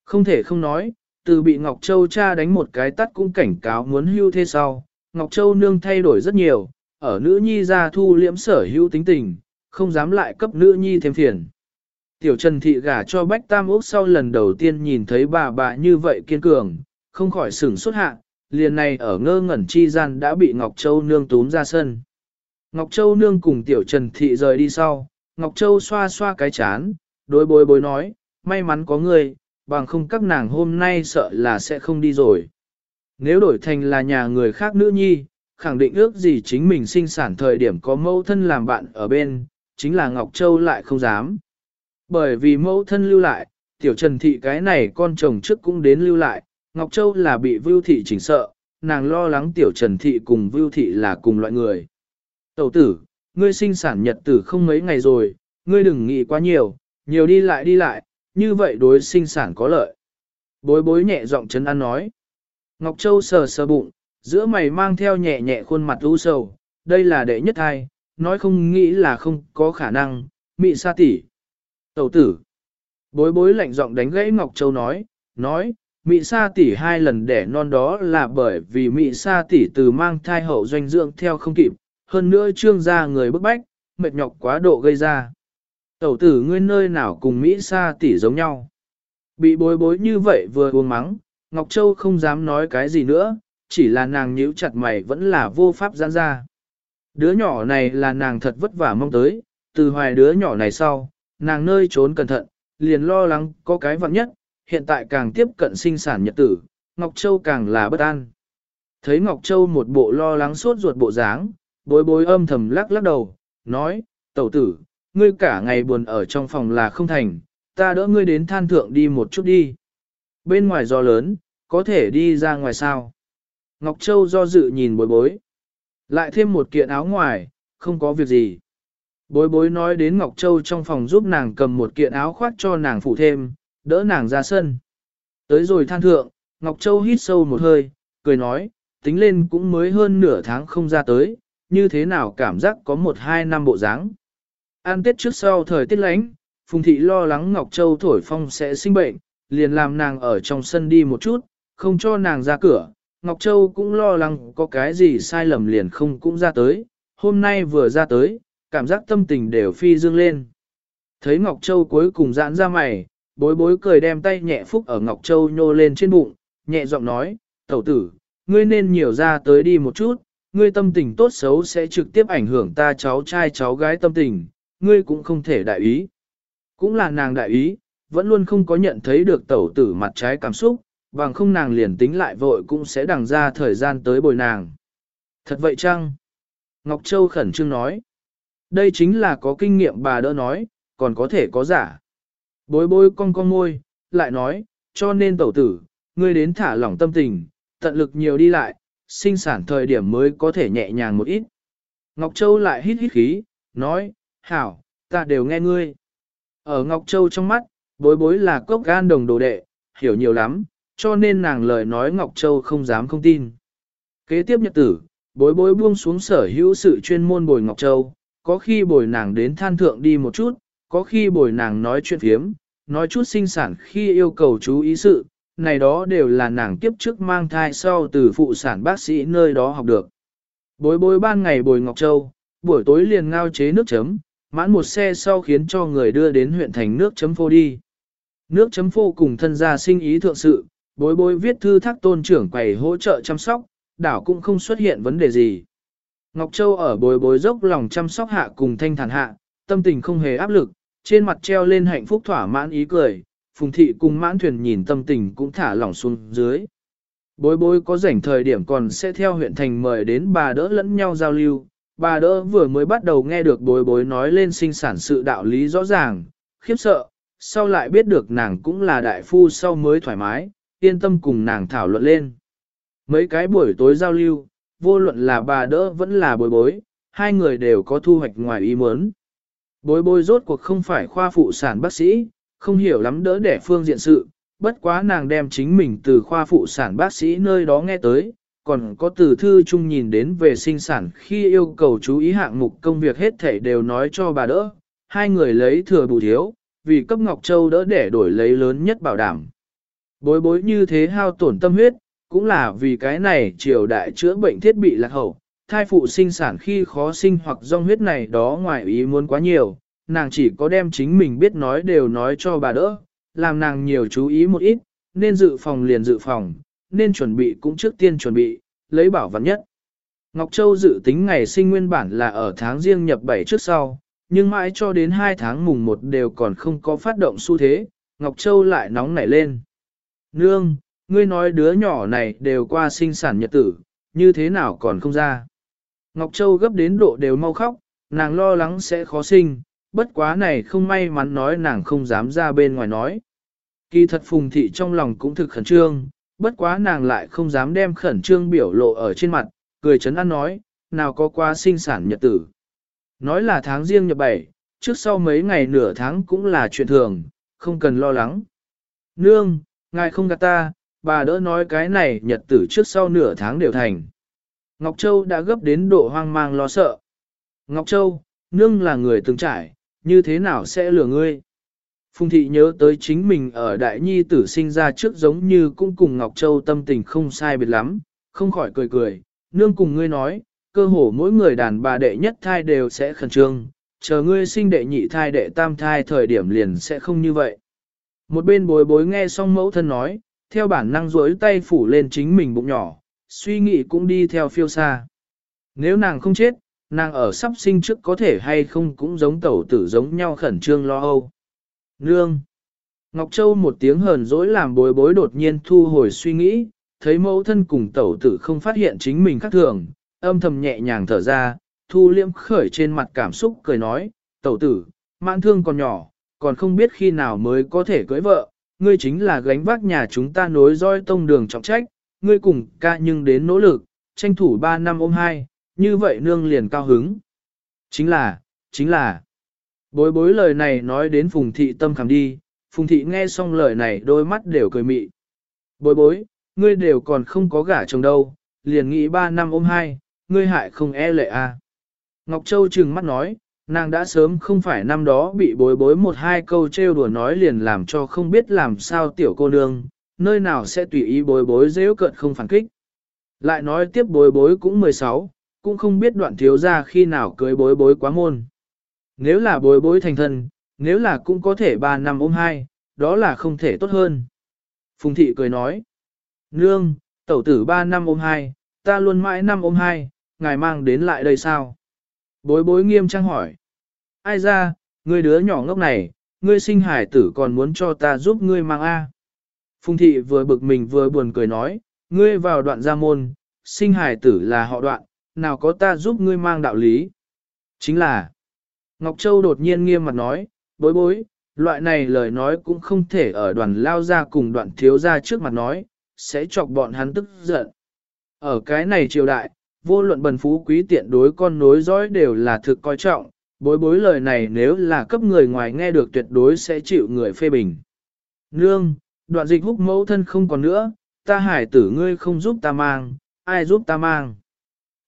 Không thể không nói, từ bị Ngọc Châu cha đánh một cái tắt cũng cảnh cáo muốn hưu thế sau. Ngọc Châu nương thay đổi rất nhiều, ở nữ nhi ra thu liễm sở hữu tính tình, không dám lại cấp nữ nhi thêm phiền. Tiểu Trần Thị gả cho Bách Tam Úc sau lần đầu tiên nhìn thấy bà bà như vậy kiên cường, không khỏi sửng xuất hạ, liền này ở ngơ ngẩn chi gian đã bị Ngọc Châu nương túm ra sân. Ngọc Châu nương cùng tiểu Trần Thị rời đi sau, Ngọc Châu xoa xoa cái chán, đối bối bối nói, may mắn có người, bằng không các nàng hôm nay sợ là sẽ không đi rồi. Nếu đổi thành là nhà người khác nữ nhi, khẳng định ước gì chính mình sinh sản thời điểm có mẫu thân làm bạn ở bên, chính là Ngọc Châu lại không dám. Bởi vì mẫu thân lưu lại, tiểu Trần Thị cái này con chồng trước cũng đến lưu lại, Ngọc Châu là bị Vưu Thị chỉnh sợ, nàng lo lắng tiểu Trần Thị cùng Vưu Thị là cùng loại người. Tẩu tử, ngươi sinh sản nhật tử không mấy ngày rồi, ngươi đừng nghĩ quá nhiều, nhiều đi lại đi lại, như vậy đối sinh sản có lợi. Bối bối nhẹ giọng chấn an nói. Ngọc Châu sờ sờ bụng, giữa mày mang theo nhẹ nhẹ khuôn mặt u sầu, đây là đệ nhất thai, nói không nghĩ là không có khả năng, mị sa tỷ. Tẩu tử. Bối bối lạnh giọng đánh gãy Ngọc Châu nói, nói, mị sa tỷ hai lần đẻ non đó là bởi vì mị sa tỷ từ mang thai hậu doanh dưỡng theo không kịp, hơn nữa trương gia người bức bách, mệt nhọc quá độ gây ra. Tẩu tử ngươi nơi nào cùng Mỹ sa tỷ giống nhau. Bị bối bối như vậy vừa uống mắng, Ngọc Châu không dám nói cái gì nữa, chỉ là nàng nhíu chặt mày vẫn là vô pháp giãn ra. Đứa nhỏ này là nàng thật vất vả mong tới, từ hoài đứa nhỏ này sau, nàng nơi trốn cẩn thận, liền lo lắng có cái vặn nhất, hiện tại càng tiếp cận sinh sản nhật tử, Ngọc Châu càng là bất an. Thấy Ngọc Châu một bộ lo lắng suốt ruột bộ dáng, bối bối âm thầm lắc lắc đầu, nói, tẩu tử, ngươi cả ngày buồn ở trong phòng là không thành, ta đỡ ngươi đến than thượng đi một chút đi. Bên ngoài gió lớn, có thể đi ra ngoài sao? Ngọc Châu do dự nhìn bối bối. Lại thêm một kiện áo ngoài, không có việc gì. Bối bối nói đến Ngọc Châu trong phòng giúp nàng cầm một kiện áo khoác cho nàng phủ thêm, đỡ nàng ra sân. Tới rồi than thượng, Ngọc Châu hít sâu một hơi, cười nói, tính lên cũng mới hơn nửa tháng không ra tới, như thế nào cảm giác có một hai năm bộ dáng. An tết trước sau thời tiết lánh, Phùng Thị lo lắng Ngọc Châu thổi phong sẽ sinh bệnh, liền làm nàng ở trong sân đi một chút, không cho nàng ra cửa. Ngọc Châu cũng lo lắng có cái gì sai lầm liền không cũng ra tới, hôm nay vừa ra tới, cảm giác tâm tình đều phi dương lên. Thấy Ngọc Châu cuối cùng giãn ra mày, bối bối cười đem tay nhẹ phúc ở Ngọc Châu nhô lên trên bụng, nhẹ giọng nói, tẩu tử, ngươi nên nhiều ra tới đi một chút, ngươi tâm tình tốt xấu sẽ trực tiếp ảnh hưởng ta cháu trai cháu gái tâm tình, ngươi cũng không thể đại ý. Cũng là nàng đại ý, vẫn luôn không có nhận thấy được tẩu tử mặt trái cảm xúc, bằng không nàng liền tính lại vội cũng sẽ đằng ra thời gian tới bồi nàng. Thật vậy chăng? Ngọc Châu khẩn trương nói. Đây chính là có kinh nghiệm bà đỡ nói, còn có thể có giả. Bối bối con con môi, lại nói, cho nên tẩu tử, ngươi đến thả lỏng tâm tình, tận lực nhiều đi lại, sinh sản thời điểm mới có thể nhẹ nhàng một ít. Ngọc Châu lại hít hít khí, nói, hảo, ta đều nghe ngươi. Ở Ngọc Châu trong mắt, bối bối là cốc gan đồng đồ đệ, hiểu nhiều lắm, cho nên nàng lời nói Ngọc Châu không dám không tin. Kế tiếp nhật tử, bối bối buông xuống sở hữu sự chuyên môn bồi Ngọc Châu, có khi bồi nàng đến than thượng đi một chút, có khi bồi nàng nói chuyện phiếm, nói chút sinh sản khi yêu cầu chú ý sự, này đó đều là nàng kiếp trước mang thai sau từ phụ sản bác sĩ nơi đó học được. Bối bối ban ngày bồi Ngọc Châu, buổi tối liền ngao chế nước chấm, mãn một xe sau khiến cho người đưa đến huyện thành nước chấm phô đi. Nước chấm phô cùng thân gia sinh ý thượng sự, bối bối viết thư thác tôn trưởng quầy hỗ trợ chăm sóc, đảo cũng không xuất hiện vấn đề gì. Ngọc Châu ở bối bối dốc lòng chăm sóc hạ cùng thanh thản hạ, tâm tình không hề áp lực, trên mặt treo lên hạnh phúc thỏa mãn ý cười, phùng thị cùng mãn thuyền nhìn tâm tình cũng thả lỏng xuống dưới. Bối bối có rảnh thời điểm còn sẽ theo huyện thành mời đến bà đỡ lẫn nhau giao lưu, bà đỡ vừa mới bắt đầu nghe được bối bối nói lên sinh sản sự đạo lý rõ ràng, khiếp sợ, sau lại biết được nàng cũng là đại phu sau mới thoải mái, yên tâm cùng nàng thảo luận lên. Mấy cái buổi tối giao lưu, vô luận là bà đỡ vẫn là bối bối, hai người đều có thu hoạch ngoài ý muốn. Bối bối rốt cuộc không phải khoa phụ sản bác sĩ, không hiểu lắm đỡ đẻ phương diện sự, bất quá nàng đem chính mình từ khoa phụ sản bác sĩ nơi đó nghe tới, còn có từ thư chung nhìn đến về sinh sản khi yêu cầu chú ý hạng mục công việc hết thể đều nói cho bà đỡ, hai người lấy thừa bù thiếu, vì cấp Ngọc Châu đỡ để đổi lấy lớn nhất bảo đảm. Bối bối như thế hao tổn tâm huyết, cũng là vì cái này triều đại chữa bệnh thiết bị lạc hậu, thai phụ sinh sản khi khó sinh hoặc do huyết này đó ngoài ý muốn quá nhiều, nàng chỉ có đem chính mình biết nói đều nói cho bà đỡ, làm nàng nhiều chú ý một ít, nên dự phòng liền dự phòng, nên chuẩn bị cũng trước tiên chuẩn bị, lấy bảo vật nhất. Ngọc Châu dự tính ngày sinh nguyên bản là ở tháng riêng nhập 7 trước sau, nhưng mãi cho đến 2 tháng mùng 1 đều còn không có phát động xu thế, Ngọc Châu lại nóng nảy lên. Nương, ngươi nói đứa nhỏ này đều qua sinh sản nhật tử, như thế nào còn không ra. Ngọc Châu gấp đến độ đều mau khóc, nàng lo lắng sẽ khó sinh, bất quá này không may mắn nói nàng không dám ra bên ngoài nói. Kỳ thật phùng thị trong lòng cũng thực khẩn trương, bất quá nàng lại không dám đem khẩn trương biểu lộ ở trên mặt, cười chấn an nói, nào có qua sinh sản nhật tử. Nói là tháng riêng nhập bảy, trước sau mấy ngày nửa tháng cũng là chuyện thường, không cần lo lắng. Nương, ngài không gạt ta, bà đỡ nói cái này nhật tử trước sau nửa tháng đều thành. Ngọc Châu đã gấp đến độ hoang mang lo sợ. Ngọc Châu, nương là người từng trải, như thế nào sẽ lừa ngươi? Phùng thị nhớ tới chính mình ở đại nhi tử sinh ra trước giống như cũng cùng Ngọc Châu tâm tình không sai biệt lắm, không khỏi cười cười, nương cùng ngươi nói, cơ hồ mỗi người đàn bà đệ nhất thai đều sẽ khẩn trương, chờ ngươi sinh đệ nhị thai đệ tam thai thời điểm liền sẽ không như vậy. Một bên bối bối nghe xong mẫu thân nói, theo bản năng rối tay phủ lên chính mình bụng nhỏ, suy nghĩ cũng đi theo phiêu xa. Nếu nàng không chết, nàng ở sắp sinh trước có thể hay không cũng giống tẩu tử giống nhau khẩn trương lo âu. Nương! Ngọc Châu một tiếng hờn dỗi làm bối bối đột nhiên thu hồi suy nghĩ, thấy mẫu thân cùng tẩu tử không phát hiện chính mình khác thường, âm thầm nhẹ nhàng thở ra, thu liễm khởi trên mặt cảm xúc cười nói, tẩu tử, mãn thương còn nhỏ, còn không biết khi nào mới có thể cưới vợ, ngươi chính là gánh vác nhà chúng ta nối roi tông đường trọng trách, ngươi cùng ca nhưng đến nỗ lực, tranh thủ 3 năm ôm hai, như vậy nương liền cao hứng. Chính là, chính là, bối bối lời này nói đến phùng thị tâm khảm đi, phùng thị nghe xong lời này đôi mắt đều cười mị. Bối bối, ngươi đều còn không có gả chồng đâu, liền nghĩ ba năm ôm hai, ngươi hại không e lệ à. Ngọc Châu trừng mắt nói, nàng đã sớm không phải năm đó bị bối bối một hai câu trêu đùa nói liền làm cho không biết làm sao tiểu cô nương, nơi nào sẽ tùy ý bối bối dễ cận không phản kích. Lại nói tiếp bối bối cũng 16, cũng không biết đoạn thiếu ra khi nào cưới bối bối quá môn. Nếu là bối bối thành thân, nếu là cũng có thể 3 năm ôm hai, đó là không thể tốt hơn. Phùng thị cười nói, Nương, tẩu tử 3 năm ôm hai, ta luôn mãi năm ôm hai, ngài mang đến lại đây sao? Bối bối nghiêm trang hỏi. Ai ra, ngươi đứa nhỏ ngốc này, ngươi sinh hải tử còn muốn cho ta giúp ngươi mang A. Phùng thị vừa bực mình vừa buồn cười nói, ngươi vào đoạn gia môn, sinh hải tử là họ đoạn, nào có ta giúp ngươi mang đạo lý. Chính là, Ngọc Châu đột nhiên nghiêm mặt nói, bối bối, loại này lời nói cũng không thể ở đoàn lao ra cùng đoạn thiếu ra trước mặt nói, sẽ chọc bọn hắn tức giận. Ở cái này triều đại, vô luận bần phú quý tiện đối con nối dõi đều là thực coi trọng, bối bối lời này nếu là cấp người ngoài nghe được tuyệt đối sẽ chịu người phê bình. Nương, đoạn dịch húc mẫu thân không còn nữa, ta hải tử ngươi không giúp ta mang, ai giúp ta mang.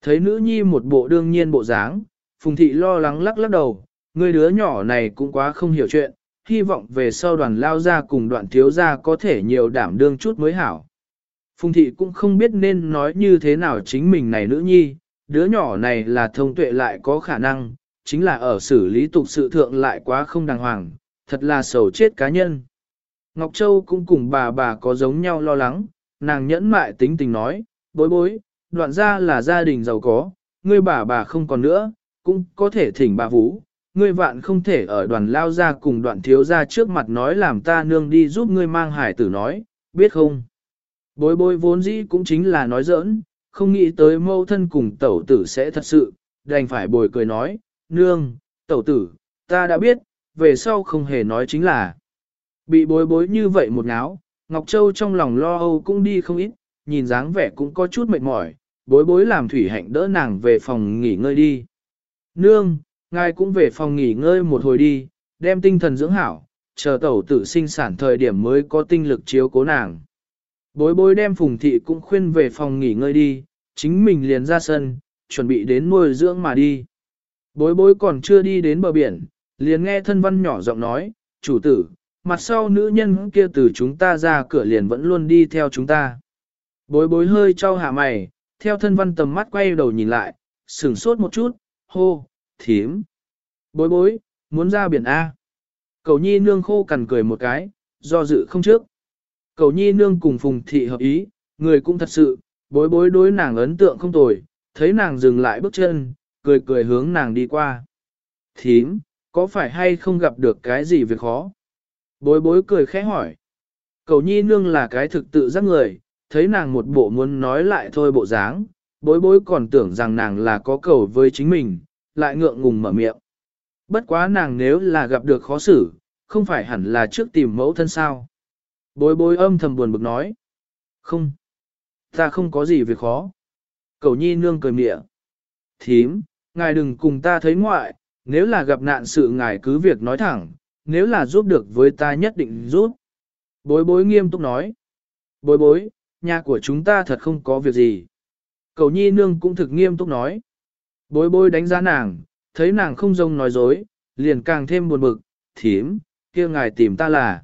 Thấy nữ nhi một bộ đương nhiên bộ dáng, phùng thị lo lắng lắc lắc đầu, người đứa nhỏ này cũng quá không hiểu chuyện, hy vọng về sau đoàn lao ra cùng đoạn thiếu ra có thể nhiều đảm đương chút mới hảo. Phùng thị cũng không biết nên nói như thế nào chính mình này nữ nhi, đứa nhỏ này là thông tuệ lại có khả năng, chính là ở xử lý tục sự thượng lại quá không đàng hoàng, thật là sầu chết cá nhân. Ngọc Châu cũng cùng bà bà có giống nhau lo lắng, nàng nhẫn mại tính tình nói, bối bối, đoạn ra là gia đình giàu có, ngươi bà bà không còn nữa, cũng có thể thỉnh bà vũ, ngươi vạn không thể ở đoàn lao ra cùng đoạn thiếu ra trước mặt nói làm ta nương đi giúp ngươi mang hải tử nói, biết không? Bối bối vốn dĩ cũng chính là nói giỡn, không nghĩ tới mâu thân cùng tẩu tử sẽ thật sự, đành phải bồi cười nói, nương, tẩu tử, ta đã biết, về sau không hề nói chính là. Bị bối bối như vậy một ngáo, Ngọc Châu trong lòng lo âu cũng đi không ít, nhìn dáng vẻ cũng có chút mệt mỏi, bối bối làm thủy hạnh đỡ nàng về phòng nghỉ ngơi đi. Nương, ngài cũng về phòng nghỉ ngơi một hồi đi, đem tinh thần dưỡng hảo, chờ tẩu tử sinh sản thời điểm mới có tinh lực chiếu cố nàng. Bối bối đem phùng thị cũng khuyên về phòng nghỉ ngơi đi, chính mình liền ra sân, chuẩn bị đến nuôi dưỡng mà đi. Bối bối còn chưa đi đến bờ biển, liền nghe thân văn nhỏ giọng nói, chủ tử, mặt sau nữ nhân kia từ chúng ta ra cửa liền vẫn luôn đi theo chúng ta. Bối bối hơi trao hạ mày, theo thân văn tầm mắt quay đầu nhìn lại, sửng sốt một chút, hô, thím. Bối bối, muốn ra biển A. Cầu nhi nương khô cằn cười một cái, do dự không trước. Cầu nhi nương cùng phùng thị hợp ý, người cũng thật sự, bối bối đối nàng ấn tượng không tồi, thấy nàng dừng lại bước chân, cười cười hướng nàng đi qua. Thím, có phải hay không gặp được cái gì việc khó? Bối bối cười khẽ hỏi. Cầu nhi nương là cái thực tự giác người, thấy nàng một bộ muốn nói lại thôi bộ dáng, bối bối còn tưởng rằng nàng là có cầu với chính mình, lại ngượng ngùng mở miệng. Bất quá nàng nếu là gặp được khó xử, không phải hẳn là trước tìm mẫu thân sao. Bối bối âm thầm buồn bực nói. Không. Ta không có gì việc khó. Cầu nhi nương cười mịa. Thím, ngài đừng cùng ta thấy ngoại, nếu là gặp nạn sự ngài cứ việc nói thẳng, nếu là giúp được với ta nhất định giúp. Bối bối nghiêm túc nói. Bối bối, nhà của chúng ta thật không có việc gì. Cầu nhi nương cũng thực nghiêm túc nói. Bối bối đánh giá nàng, thấy nàng không rông nói dối, liền càng thêm buồn bực, thím, kia ngài tìm ta là.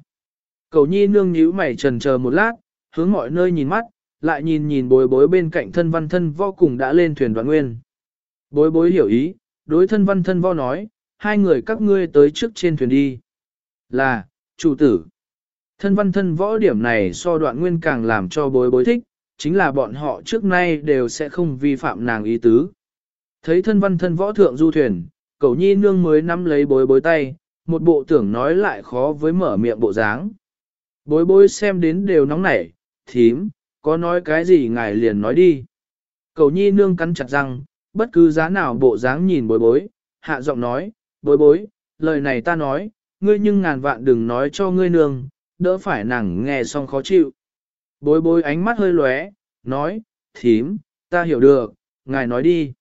Cầu nhi nương nhíu mày trần chờ một lát, hướng mọi nơi nhìn mắt, lại nhìn nhìn bối bối bên cạnh thân văn thân vô cùng đã lên thuyền đoạn nguyên. Bối bối hiểu ý, đối thân văn thân vo nói, hai người các ngươi tới trước trên thuyền đi. Là, chủ tử. Thân văn thân võ điểm này so đoạn nguyên càng làm cho bối bối thích, chính là bọn họ trước nay đều sẽ không vi phạm nàng ý tứ. Thấy thân văn thân võ thượng du thuyền, cậu nhi nương mới nắm lấy bối bối tay, một bộ tưởng nói lại khó với mở miệng bộ dáng. Bối bối xem đến đều nóng nảy, thím, có nói cái gì ngài liền nói đi. Cậu nhi nương cắn chặt răng, bất cứ giá nào bộ dáng nhìn bối bối, hạ giọng nói, bối bối, lời này ta nói, ngươi nhưng ngàn vạn đừng nói cho ngươi nương, đỡ phải nàng nghe xong khó chịu. Bối bối ánh mắt hơi lóe, nói, thím, ta hiểu được, ngài nói đi.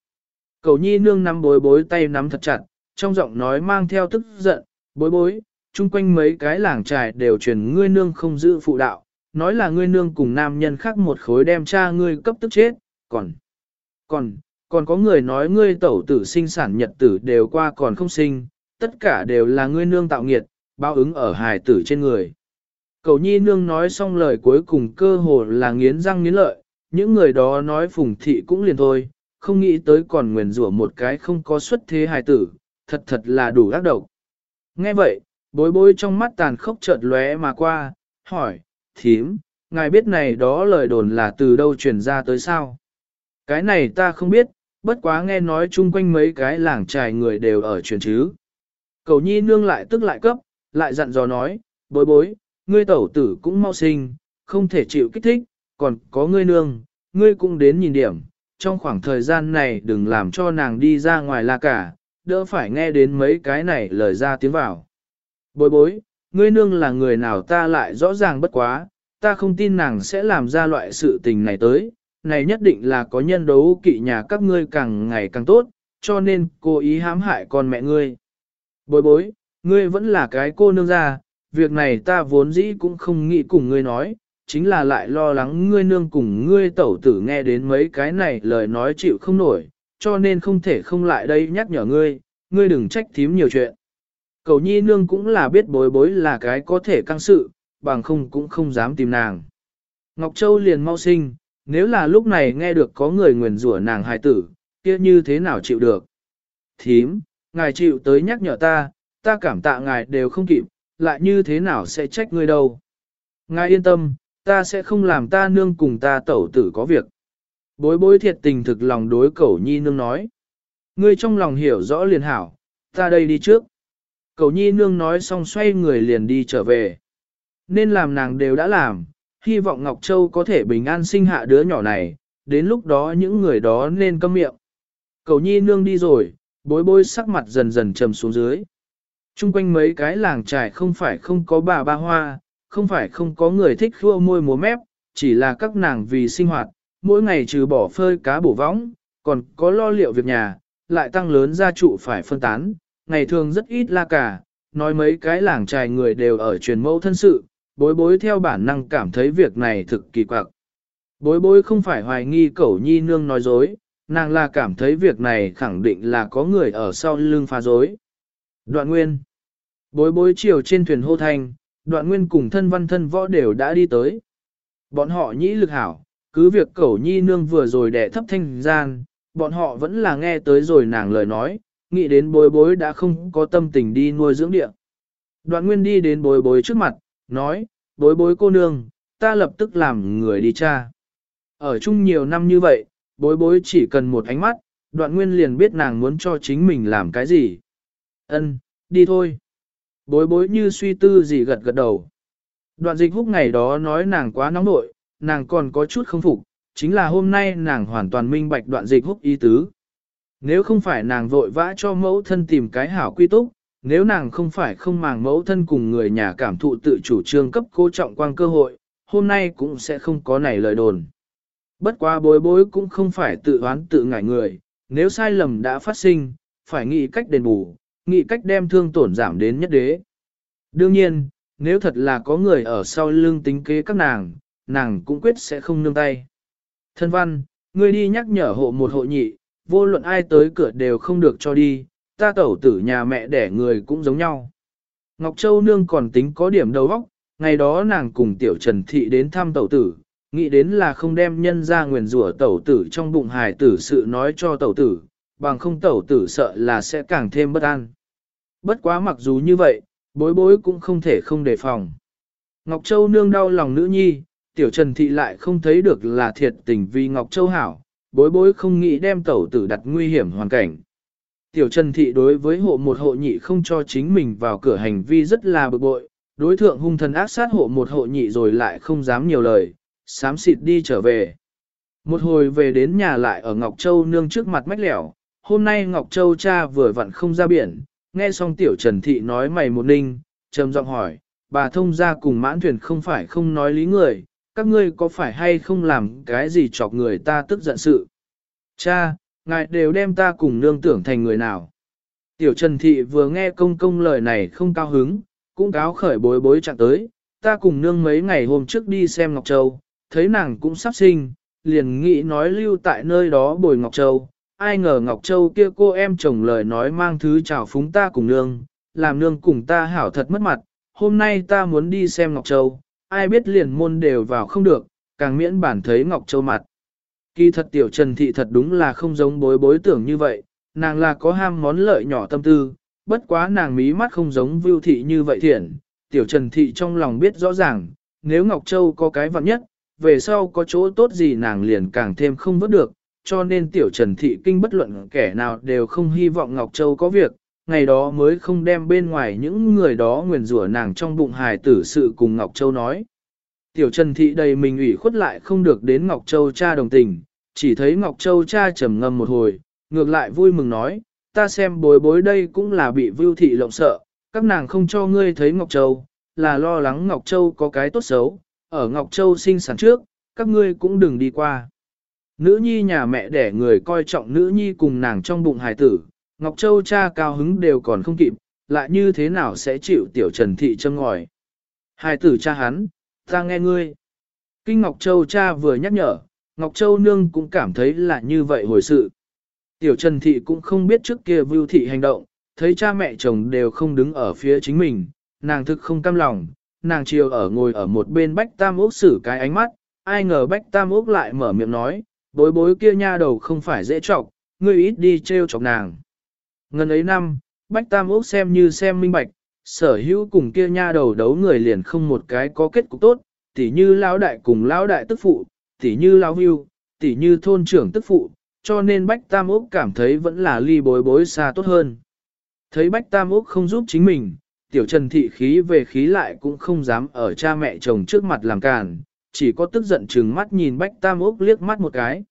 Cầu nhi nương nắm bối bối tay nắm thật chặt, trong giọng nói mang theo tức giận, bối bối, chung quanh mấy cái làng trài đều truyền ngươi nương không giữ phụ đạo, nói là ngươi nương cùng nam nhân khác một khối đem cha ngươi cấp tức chết, còn, còn, còn có người nói ngươi tẩu tử sinh sản nhật tử đều qua còn không sinh, tất cả đều là ngươi nương tạo nghiệt, bao ứng ở hài tử trên người. Cầu nhi nương nói xong lời cuối cùng cơ hồ là nghiến răng nghiến lợi, những người đó nói phùng thị cũng liền thôi, không nghĩ tới còn nguyền rủa một cái không có xuất thế hài tử, thật thật là đủ ác độc. Nghe vậy, bối bối trong mắt tàn khốc chợt lóe mà qua, hỏi, thím, ngài biết này đó lời đồn là từ đâu truyền ra tới sao? Cái này ta không biết, bất quá nghe nói chung quanh mấy cái làng trài người đều ở truyền chứ. Cầu nhi nương lại tức lại cấp, lại dặn dò nói, bối bối, ngươi tẩu tử cũng mau sinh, không thể chịu kích thích, còn có ngươi nương, ngươi cũng đến nhìn điểm, trong khoảng thời gian này đừng làm cho nàng đi ra ngoài la cả, đỡ phải nghe đến mấy cái này lời ra tiếng vào. Bối bối, ngươi nương là người nào ta lại rõ ràng bất quá, ta không tin nàng sẽ làm ra loại sự tình này tới, này nhất định là có nhân đấu kỵ nhà các ngươi càng ngày càng tốt, cho nên cô ý hãm hại con mẹ ngươi. Bối bối, ngươi vẫn là cái cô nương ra, việc này ta vốn dĩ cũng không nghĩ cùng ngươi nói, chính là lại lo lắng ngươi nương cùng ngươi tẩu tử nghe đến mấy cái này lời nói chịu không nổi, cho nên không thể không lại đây nhắc nhở ngươi, ngươi đừng trách thím nhiều chuyện. Cầu nhi nương cũng là biết bối bối là cái có thể căng sự, bằng không cũng không dám tìm nàng. Ngọc Châu liền mau sinh, nếu là lúc này nghe được có người nguyền rủa nàng hài tử, kia như thế nào chịu được? Thím, ngài chịu tới nhắc nhở ta, ta cảm tạ ngài đều không kịp, lại như thế nào sẽ trách ngươi đâu. Ngài yên tâm, ta sẽ không làm ta nương cùng ta tẩu tử có việc. Bối bối thiệt tình thực lòng đối cẩu nhi nương nói. Ngươi trong lòng hiểu rõ liền hảo, ta đây đi trước. Cẩu nhi nương nói xong xoay người liền đi trở về. Nên làm nàng đều đã làm, hy vọng Ngọc Châu có thể bình an sinh hạ đứa nhỏ này, đến lúc đó những người đó nên câm miệng. Cẩu nhi nương đi rồi, bối bối sắc mặt dần dần trầm xuống dưới. Trung quanh mấy cái làng trải không phải không có bà ba hoa, không phải không có người thích khua môi múa mép, chỉ là các nàng vì sinh hoạt, mỗi ngày trừ bỏ phơi cá bổ võng, còn có lo liệu việc nhà, lại tăng lớn gia trụ phải phân tán, ngày thường rất ít la cả, nói mấy cái làng trài người đều ở truyền mẫu thân sự, bối bối theo bản năng cảm thấy việc này thực kỳ quặc. Bối bối không phải hoài nghi cẩu nhi nương nói dối, nàng là cảm thấy việc này khẳng định là có người ở sau lưng phá dối. Đoạn nguyên Bối bối chiều trên thuyền hô thanh, đoạn nguyên cùng thân văn thân võ đều đã đi tới. Bọn họ nhĩ lực hảo, cứ việc cẩu nhi nương vừa rồi đẻ thấp thanh gian, bọn họ vẫn là nghe tới rồi nàng lời nói, nghĩ đến bối bối đã không có tâm tình đi nuôi dưỡng địa. Đoạn nguyên đi đến bối bối trước mặt, nói, bối bối cô nương, ta lập tức làm người đi cha. Ở chung nhiều năm như vậy, bối bối chỉ cần một ánh mắt, đoạn nguyên liền biết nàng muốn cho chính mình làm cái gì. Ân, đi thôi. Bối bối như suy tư gì gật gật đầu. Đoạn dịch húc ngày đó nói nàng quá nóng nội, nàng còn có chút không phục, chính là hôm nay nàng hoàn toàn minh bạch đoạn dịch húc ý tứ. Nếu không phải nàng vội vã cho mẫu thân tìm cái hảo quy túc, nếu nàng không phải không màng mẫu thân cùng người nhà cảm thụ tự chủ trương cấp cố trọng quang cơ hội, hôm nay cũng sẽ không có này lời đồn. Bất quá bối bối cũng không phải tự oán tự ngại người, nếu sai lầm đã phát sinh, phải nghĩ cách đền bù, nghĩ cách đem thương tổn giảm đến nhất đế. Đương nhiên, nếu thật là có người ở sau lưng tính kế các nàng, nàng cũng quyết sẽ không nương tay. Thân văn, ngươi đi nhắc nhở hộ một hộ nhị, vô luận ai tới cửa đều không được cho đi, ta tẩu tử nhà mẹ đẻ người cũng giống nhau. Ngọc Châu Nương còn tính có điểm đầu óc, ngày đó nàng cùng tiểu Trần Thị đến thăm tẩu tử, nghĩ đến là không đem nhân ra nguyền rủa tẩu tử trong bụng hài tử sự nói cho tẩu tử, bằng không tẩu tử sợ là sẽ càng thêm bất an. Bất quá mặc dù như vậy, bối bối cũng không thể không đề phòng. Ngọc Châu nương đau lòng nữ nhi, tiểu Trần Thị lại không thấy được là thiệt tình vì Ngọc Châu hảo, bối bối không nghĩ đem tẩu tử đặt nguy hiểm hoàn cảnh. Tiểu Trần Thị đối với hộ một hộ nhị không cho chính mình vào cửa hành vi rất là bực bội, đối thượng hung thần ác sát hộ một hộ nhị rồi lại không dám nhiều lời, sám xịt đi trở về. Một hồi về đến nhà lại ở Ngọc Châu nương trước mặt mách lẻo, hôm nay Ngọc Châu cha vừa vặn không ra biển, nghe xong tiểu Trần Thị nói mày một ninh, trầm giọng hỏi, bà thông ra cùng mãn thuyền không phải không nói lý người, các ngươi có phải hay không làm cái gì chọc người ta tức giận sự. Cha, ngài đều đem ta cùng nương tưởng thành người nào. Tiểu Trần Thị vừa nghe công công lời này không cao hứng, cũng cáo khởi bối bối chặn tới, ta cùng nương mấy ngày hôm trước đi xem Ngọc Châu, thấy nàng cũng sắp sinh, liền nghĩ nói lưu tại nơi đó bồi Ngọc Châu. Ai ngờ Ngọc Châu kia cô em chồng lời nói mang thứ chào phúng ta cùng nương, làm nương cùng ta hảo thật mất mặt, hôm nay ta muốn đi xem Ngọc Châu, ai biết liền môn đều vào không được, càng miễn bản thấy Ngọc Châu mặt. Kỳ thật tiểu Trần Thị thật đúng là không giống bối bối tưởng như vậy, nàng là có ham món lợi nhỏ tâm tư, bất quá nàng mí mắt không giống Vưu Thị như vậy thiện, tiểu Trần Thị trong lòng biết rõ ràng, nếu Ngọc Châu có cái vặn nhất, về sau có chỗ tốt gì nàng liền càng thêm không vớt được, cho nên tiểu Trần Thị kinh bất luận kẻ nào đều không hy vọng Ngọc Châu có việc, ngày đó mới không đem bên ngoài những người đó nguyền rủa nàng trong bụng hài tử sự cùng Ngọc Châu nói. Tiểu Trần Thị đầy mình ủy khuất lại không được đến Ngọc Châu cha đồng tình, chỉ thấy Ngọc Châu cha trầm ngâm một hồi, ngược lại vui mừng nói, ta xem bối bối đây cũng là bị Vưu Thị lộng sợ, các nàng không cho ngươi thấy Ngọc Châu, là lo lắng Ngọc Châu có cái tốt xấu, ở Ngọc Châu sinh sản trước, các ngươi cũng đừng đi qua. Nữ nhi nhà mẹ đẻ người coi trọng nữ nhi cùng nàng trong bụng hài tử, Ngọc Châu cha cao hứng đều còn không kịp, lại như thế nào sẽ chịu tiểu trần thị châm ngòi. Hài tử cha hắn, ta nghe ngươi. Kinh Ngọc Châu cha vừa nhắc nhở, Ngọc Châu nương cũng cảm thấy là như vậy hồi sự. Tiểu Trần Thị cũng không biết trước kia Vưu Thị hành động, thấy cha mẹ chồng đều không đứng ở phía chính mình, nàng thực không cam lòng, nàng chiều ở ngồi ở một bên Bách Tam Úc xử cái ánh mắt, ai ngờ Bách Tam Úc lại mở miệng nói, bối bối kia nha đầu không phải dễ trọc, ngươi ít đi trêu chọc nàng. Ngân ấy năm, Bách Tam Úc xem như xem minh bạch, sở hữu cùng kia nha đầu đấu người liền không một cái có kết cục tốt, tỉ như lão đại cùng lão đại tức phụ, tỉ như lão hưu, tỉ như thôn trưởng tức phụ, cho nên Bách Tam Úc cảm thấy vẫn là ly bối bối xa tốt hơn. Thấy Bách Tam Úc không giúp chính mình, tiểu trần thị khí về khí lại cũng không dám ở cha mẹ chồng trước mặt làm càn, chỉ có tức giận chừng mắt nhìn Bách Tam Úc liếc mắt một cái.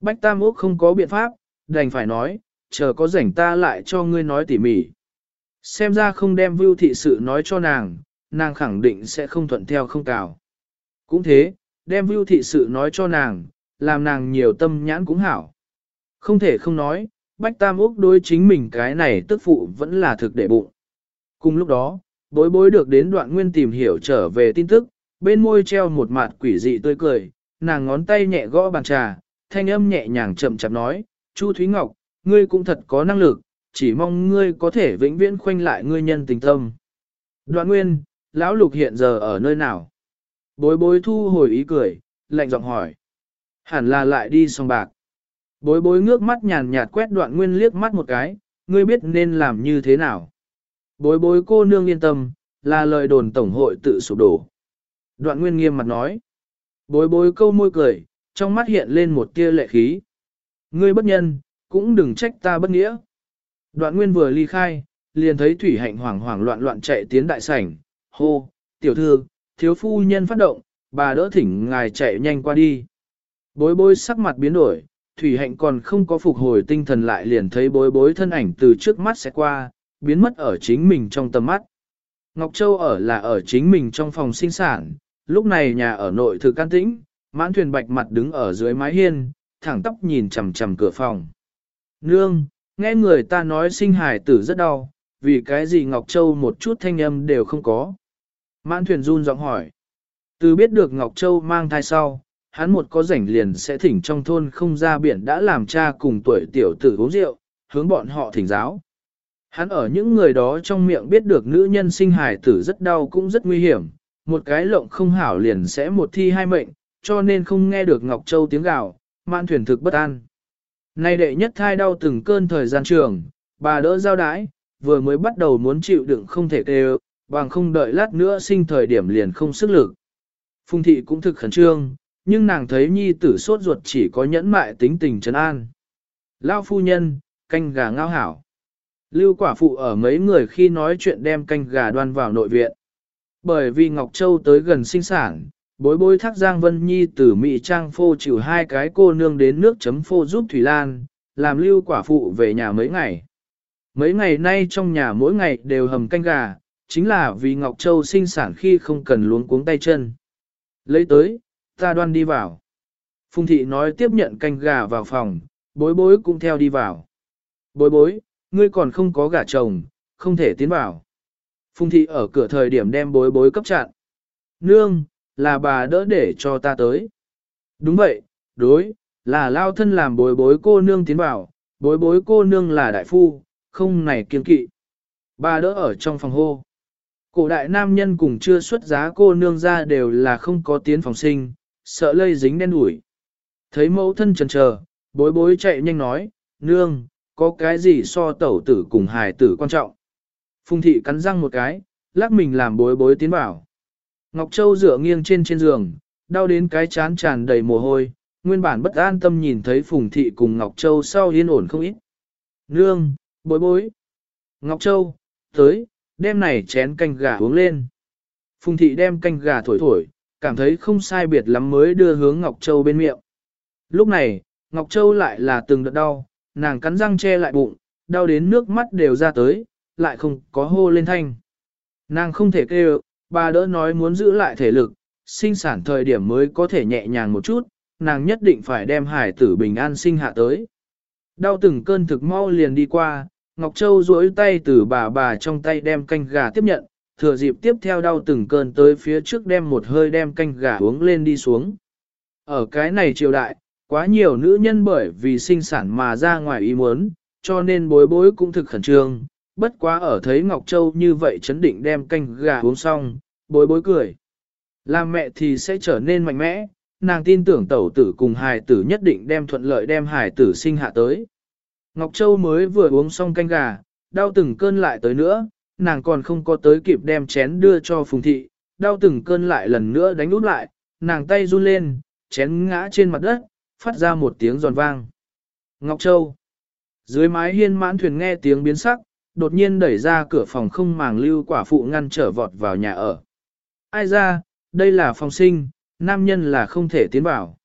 Bách Tam Úc không có biện pháp, đành phải nói, chờ có rảnh ta lại cho ngươi nói tỉ mỉ. Xem ra không đem vưu thị sự nói cho nàng, nàng khẳng định sẽ không thuận theo không cào. Cũng thế, đem vưu thị sự nói cho nàng, làm nàng nhiều tâm nhãn cũng hảo. Không thể không nói, Bách Tam Úc đối chính mình cái này tức phụ vẫn là thực để bụng. Cùng lúc đó, bối bối được đến đoạn nguyên tìm hiểu trở về tin tức, bên môi treo một mặt quỷ dị tươi cười, nàng ngón tay nhẹ gõ bàn trà, thanh âm nhẹ nhàng chậm chạp nói, Chu Thúy Ngọc, ngươi cũng thật có năng lực, chỉ mong ngươi có thể vĩnh viễn khoanh lại ngươi nhân tình tâm. Đoạn nguyên, lão lục hiện giờ ở nơi nào? Bối bối thu hồi ý cười, lạnh giọng hỏi. Hẳn là lại đi song bạc. Bối bối ngước mắt nhàn nhạt quét đoạn nguyên liếc mắt một cái, ngươi biết nên làm như thế nào. Bối bối cô nương yên tâm, là lời đồn tổng hội tự sụp đổ. Đoạn nguyên nghiêm mặt nói. Bối bối câu môi cười, trong mắt hiện lên một tia lệ khí. Ngươi bất nhân, cũng đừng trách ta bất nghĩa. Đoạn nguyên vừa ly khai, liền thấy thủy hạnh hoảng hoảng loạn loạn chạy tiến đại sảnh, hô, tiểu thư, thiếu phu nhân phát động, bà đỡ thỉnh ngài chạy nhanh qua đi. Bối bối sắc mặt biến đổi, thủy hạnh còn không có phục hồi tinh thần lại liền thấy bối bối thân ảnh từ trước mắt sẽ qua, biến mất ở chính mình trong tầm mắt. Ngọc Châu ở là ở chính mình trong phòng sinh sản, lúc này nhà ở nội thực can tĩnh, mãn thuyền bạch mặt đứng ở dưới mái hiên, thẳng tóc nhìn chằm chằm cửa phòng. Nương, nghe người ta nói sinh hài tử rất đau, vì cái gì Ngọc Châu một chút thanh âm đều không có. Mãn thuyền run giọng hỏi. Từ biết được Ngọc Châu mang thai sau, hắn một có rảnh liền sẽ thỉnh trong thôn không ra biển đã làm cha cùng tuổi tiểu tử uống rượu, hướng bọn họ thỉnh giáo. Hắn ở những người đó trong miệng biết được nữ nhân sinh hài tử rất đau cũng rất nguy hiểm, một cái lộng không hảo liền sẽ một thi hai mệnh, cho nên không nghe được Ngọc Châu tiếng gào, man thuyền thực bất an. Nay đệ nhất thai đau từng cơn thời gian trường, bà đỡ giao đái, vừa mới bắt đầu muốn chịu đựng không thể kêu, bằng không đợi lát nữa sinh thời điểm liền không sức lực. Phùng thị cũng thực khẩn trương, nhưng nàng thấy nhi tử sốt ruột chỉ có nhẫn mại tính tình trấn an. Lao phu nhân, canh gà ngao hảo. Lưu quả phụ ở mấy người khi nói chuyện đem canh gà đoan vào nội viện. Bởi vì Ngọc Châu tới gần sinh sản, bối bối thác Giang Vân Nhi từ Mỹ Trang phô chịu hai cái cô nương đến nước chấm phô giúp Thủy Lan, làm lưu quả phụ về nhà mấy ngày. Mấy ngày nay trong nhà mỗi ngày đều hầm canh gà, chính là vì Ngọc Châu sinh sản khi không cần luống cuống tay chân. Lấy tới, ta đoan đi vào. Phùng thị nói tiếp nhận canh gà vào phòng, bối bối cũng theo đi vào. Bối bối, ngươi còn không có gà chồng, không thể tiến vào. Phùng thị ở cửa thời điểm đem bối bối cấp chặn. Nương, là bà đỡ để cho ta tới. Đúng vậy, đối, là lao thân làm bối bối cô nương tiến vào, bối bối cô nương là đại phu, không này kiên kỵ. Bà đỡ ở trong phòng hô. Cổ đại nam nhân cùng chưa xuất giá cô nương ra đều là không có tiến phòng sinh, sợ lây dính đen đuổi. Thấy mẫu thân trần chờ, bối bối chạy nhanh nói, nương, có cái gì so tẩu tử cùng hài tử quan trọng. Phùng thị cắn răng một cái, lắc mình làm bối bối tiến vào. Ngọc Châu dựa nghiêng trên trên giường, đau đến cái chán tràn đầy mồ hôi, nguyên bản bất an tâm nhìn thấy Phùng thị cùng Ngọc Châu sau yên ổn không ít. Nương, bối bối. Ngọc Châu, tới, đem này chén canh gà uống lên. Phùng thị đem canh gà thổi thổi, cảm thấy không sai biệt lắm mới đưa hướng Ngọc Châu bên miệng. Lúc này, Ngọc Châu lại là từng đợt đau, nàng cắn răng che lại bụng, đau đến nước mắt đều ra tới, lại không có hô lên thanh. Nàng không thể kêu, bà đỡ nói muốn giữ lại thể lực, sinh sản thời điểm mới có thể nhẹ nhàng một chút, nàng nhất định phải đem hải tử bình an sinh hạ tới. Đau từng cơn thực mau liền đi qua, Ngọc Châu duỗi tay từ bà bà trong tay đem canh gà tiếp nhận, thừa dịp tiếp theo đau từng cơn tới phía trước đem một hơi đem canh gà uống lên đi xuống. Ở cái này triều đại, quá nhiều nữ nhân bởi vì sinh sản mà ra ngoài ý muốn, cho nên bối bối cũng thực khẩn trương, bất quá ở thấy Ngọc Châu như vậy chấn định đem canh gà uống xong, bối bối cười. Làm mẹ thì sẽ trở nên mạnh mẽ, nàng tin tưởng tẩu tử cùng hài tử nhất định đem thuận lợi đem hài tử sinh hạ tới. Ngọc Châu mới vừa uống xong canh gà, đau từng cơn lại tới nữa, nàng còn không có tới kịp đem chén đưa cho Phùng Thị, đau từng cơn lại lần nữa đánh út lại, nàng tay run lên, chén ngã trên mặt đất, phát ra một tiếng giòn vang. Ngọc Châu Dưới mái hiên mãn thuyền nghe tiếng biến sắc, đột nhiên đẩy ra cửa phòng không màng lưu quả phụ ngăn trở vọt vào nhà ở. Ai ra, đây là phòng sinh, nam nhân là không thể tiến vào.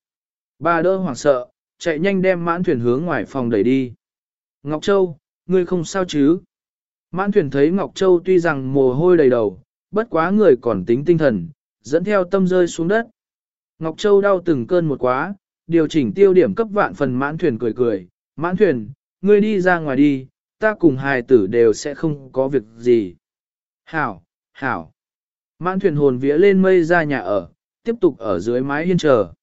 Bà đỡ hoảng sợ, chạy nhanh đem mãn thuyền hướng ngoài phòng đẩy đi. Ngọc Châu, ngươi không sao chứ? Mãn thuyền thấy Ngọc Châu tuy rằng mồ hôi đầy đầu, bất quá người còn tính tinh thần, dẫn theo tâm rơi xuống đất. Ngọc Châu đau từng cơn một quá, điều chỉnh tiêu điểm cấp vạn phần mãn thuyền cười cười. Mãn thuyền, ngươi đi ra ngoài đi, ta cùng hài tử đều sẽ không có việc gì. Hảo, hảo. Mãn thuyền hồn vía lên mây ra nhà ở, tiếp tục ở dưới mái hiên chờ.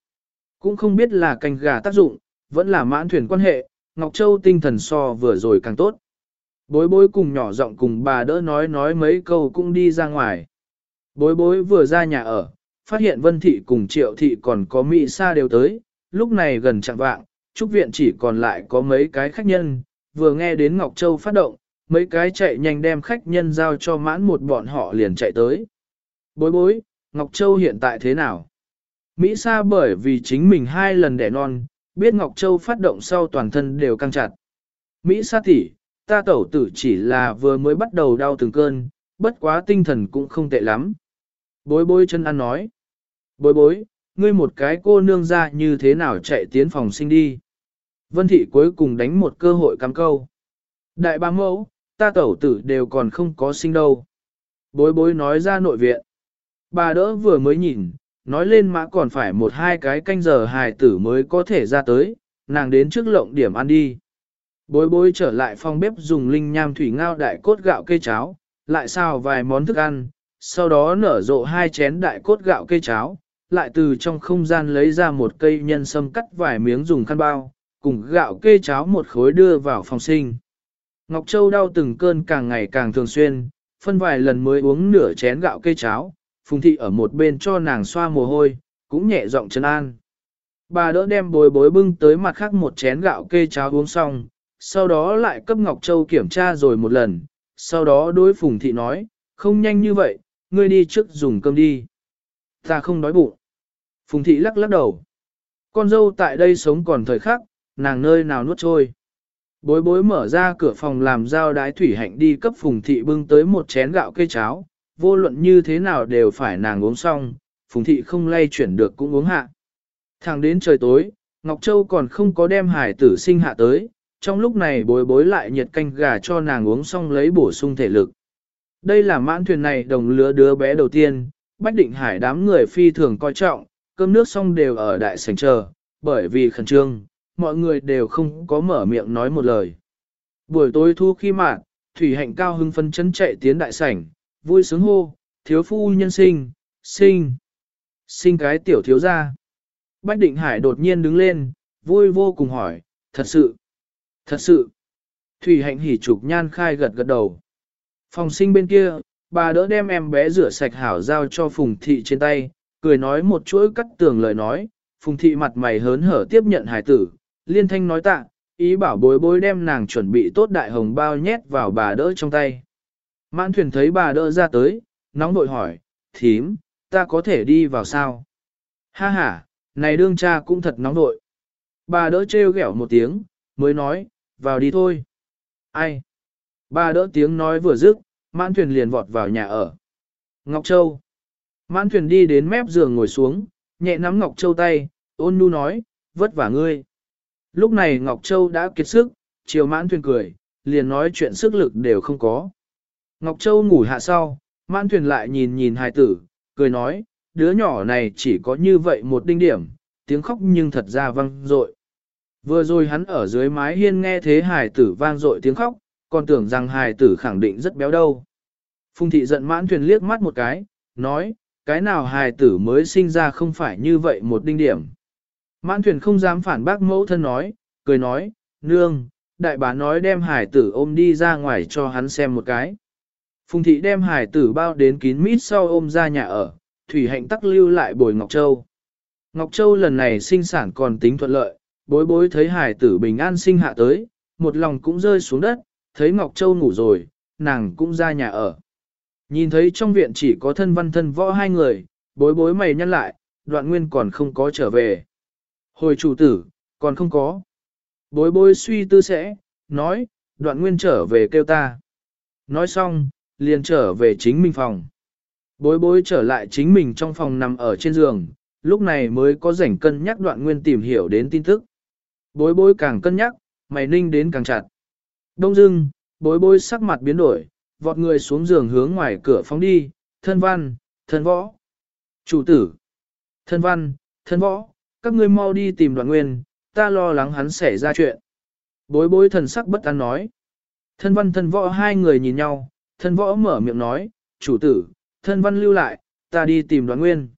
Cũng không biết là canh gà tác dụng, vẫn là mãn thuyền quan hệ, Ngọc Châu tinh thần so vừa rồi càng tốt. Bối bối cùng nhỏ giọng cùng bà đỡ nói nói mấy câu cũng đi ra ngoài. Bối bối vừa ra nhà ở, phát hiện Vân Thị cùng Triệu Thị còn có Mỹ Sa đều tới, lúc này gần chẳng vạng, trúc viện chỉ còn lại có mấy cái khách nhân, vừa nghe đến Ngọc Châu phát động, mấy cái chạy nhanh đem khách nhân giao cho mãn một bọn họ liền chạy tới. Bối bối, Ngọc Châu hiện tại thế nào? Mỹ Sa bởi vì chính mình hai lần đẻ non, biết Ngọc Châu phát động sau toàn thân đều căng chặt. Mỹ Sa tỷ, ta tẩu tử chỉ là vừa mới bắt đầu đau từng cơn, bất quá tinh thần cũng không tệ lắm. Bối bối chân ăn nói. Bối bối, ngươi một cái cô nương ra như thế nào chạy tiến phòng sinh đi. Vân thị cuối cùng đánh một cơ hội cắm câu. Đại bá mẫu, ta tẩu tử đều còn không có sinh đâu. Bối bối nói ra nội viện. Bà đỡ vừa mới nhìn, nói lên mã còn phải một hai cái canh giờ hài tử mới có thể ra tới, nàng đến trước lộng điểm ăn đi. Bối bối trở lại phòng bếp dùng linh nham thủy ngao đại cốt gạo cây cháo, lại xào vài món thức ăn, sau đó nở rộ hai chén đại cốt gạo cây cháo, lại từ trong không gian lấy ra một cây nhân sâm cắt vài miếng dùng khăn bao, cùng gạo kê cháo một khối đưa vào phòng sinh. Ngọc Châu đau từng cơn càng ngày càng thường xuyên, phân vài lần mới uống nửa chén gạo kê cháo, Phùng Thị ở một bên cho nàng xoa mồ hôi, cũng nhẹ giọng chân an. Bà đỡ đem bồi bối bưng tới mặt khác một chén gạo kê cháo uống xong, sau đó lại cấp Ngọc Châu kiểm tra rồi một lần, sau đó đối Phùng Thị nói, không nhanh như vậy, ngươi đi trước dùng cơm đi. Ta không đói bụng. Phùng Thị lắc lắc đầu. Con dâu tại đây sống còn thời khắc, nàng nơi nào nuốt trôi. Bối bối mở ra cửa phòng làm giao đái thủy hạnh đi cấp Phùng Thị bưng tới một chén gạo cây cháo, vô luận như thế nào đều phải nàng uống xong, Phùng Thị không lay chuyển được cũng uống hạ. Thẳng đến trời tối, Ngọc Châu còn không có đem hải tử sinh hạ tới, trong lúc này bối bối lại nhiệt canh gà cho nàng uống xong lấy bổ sung thể lực. Đây là mãn thuyền này đồng lứa đứa bé đầu tiên, Bách Định Hải đám người phi thường coi trọng, cơm nước xong đều ở đại sảnh chờ, bởi vì khẩn trương, mọi người đều không có mở miệng nói một lời. Buổi tối thu khi mạn, Thủy Hạnh cao hưng phân chấn chạy tiến đại sảnh, vui sướng hô, thiếu phu nhân sinh, sinh, sinh cái tiểu thiếu gia. Bách Định Hải đột nhiên đứng lên, vui vô cùng hỏi, thật sự, thật sự. Thủy Hạnh hỉ trục nhan khai gật gật đầu. Phòng sinh bên kia, bà đỡ đem em bé rửa sạch hảo giao cho Phùng Thị trên tay, cười nói một chuỗi cắt tường lời nói, Phùng Thị mặt mày hớn hở tiếp nhận hải tử, liên thanh nói tạ, ý bảo bối bối đem nàng chuẩn bị tốt đại hồng bao nhét vào bà đỡ trong tay. Mãn thuyền thấy bà đỡ ra tới, nóng nội hỏi, thím, ta có thể đi vào sao? Ha ha, này đương cha cũng thật nóng nội. Bà đỡ trêu ghẹo một tiếng, mới nói, vào đi thôi. Ai? Bà đỡ tiếng nói vừa dứt, mãn thuyền liền vọt vào nhà ở. Ngọc Châu. Mãn thuyền đi đến mép giường ngồi xuống, nhẹ nắm Ngọc Châu tay, ôn nhu nói, vất vả ngươi. Lúc này Ngọc Châu đã kiệt sức, chiều mãn thuyền cười, liền nói chuyện sức lực đều không có. Ngọc Châu ngủ hạ sau, mãn thuyền lại nhìn nhìn hài tử, cười nói, đứa nhỏ này chỉ có như vậy một đinh điểm, tiếng khóc nhưng thật ra vang dội. Vừa rồi hắn ở dưới mái hiên nghe thế hài tử vang dội tiếng khóc, còn tưởng rằng hài tử khẳng định rất béo đâu. Phùng thị giận mãn thuyền liếc mắt một cái, nói, cái nào hài tử mới sinh ra không phải như vậy một đinh điểm. Mãn thuyền không dám phản bác mẫu thân nói, cười nói, nương, đại bá nói đem hải tử ôm đi ra ngoài cho hắn xem một cái. Phùng thị đem hải tử bao đến kín mít sau ôm ra nhà ở, thủy hạnh tắc lưu lại bồi Ngọc Châu. Ngọc Châu lần này sinh sản còn tính thuận lợi, bối bối thấy hải tử bình an sinh hạ tới, một lòng cũng rơi xuống đất, thấy Ngọc Châu ngủ rồi, nàng cũng ra nhà ở. Nhìn thấy trong viện chỉ có thân văn thân võ hai người, bối bối mày nhăn lại, đoạn nguyên còn không có trở về. Hồi chủ tử, còn không có. Bối bối suy tư sẽ, nói, đoạn nguyên trở về kêu ta. Nói xong, liền trở về chính mình phòng. Bối bối trở lại chính mình trong phòng nằm ở trên giường, lúc này mới có rảnh cân nhắc đoạn nguyên tìm hiểu đến tin tức. Bối bối càng cân nhắc, mày ninh đến càng chặt. Đông dưng, bối bối sắc mặt biến đổi, vọt người xuống giường hướng ngoài cửa phóng đi, thân văn, thân võ. Chủ tử, thân văn, thân võ, các ngươi mau đi tìm đoạn nguyên, ta lo lắng hắn xảy ra chuyện. Bối bối thần sắc bất an nói. Thân văn thân võ hai người nhìn nhau, thân võ mở miệng nói, chủ tử, thân văn lưu lại, ta đi tìm đoạn nguyên.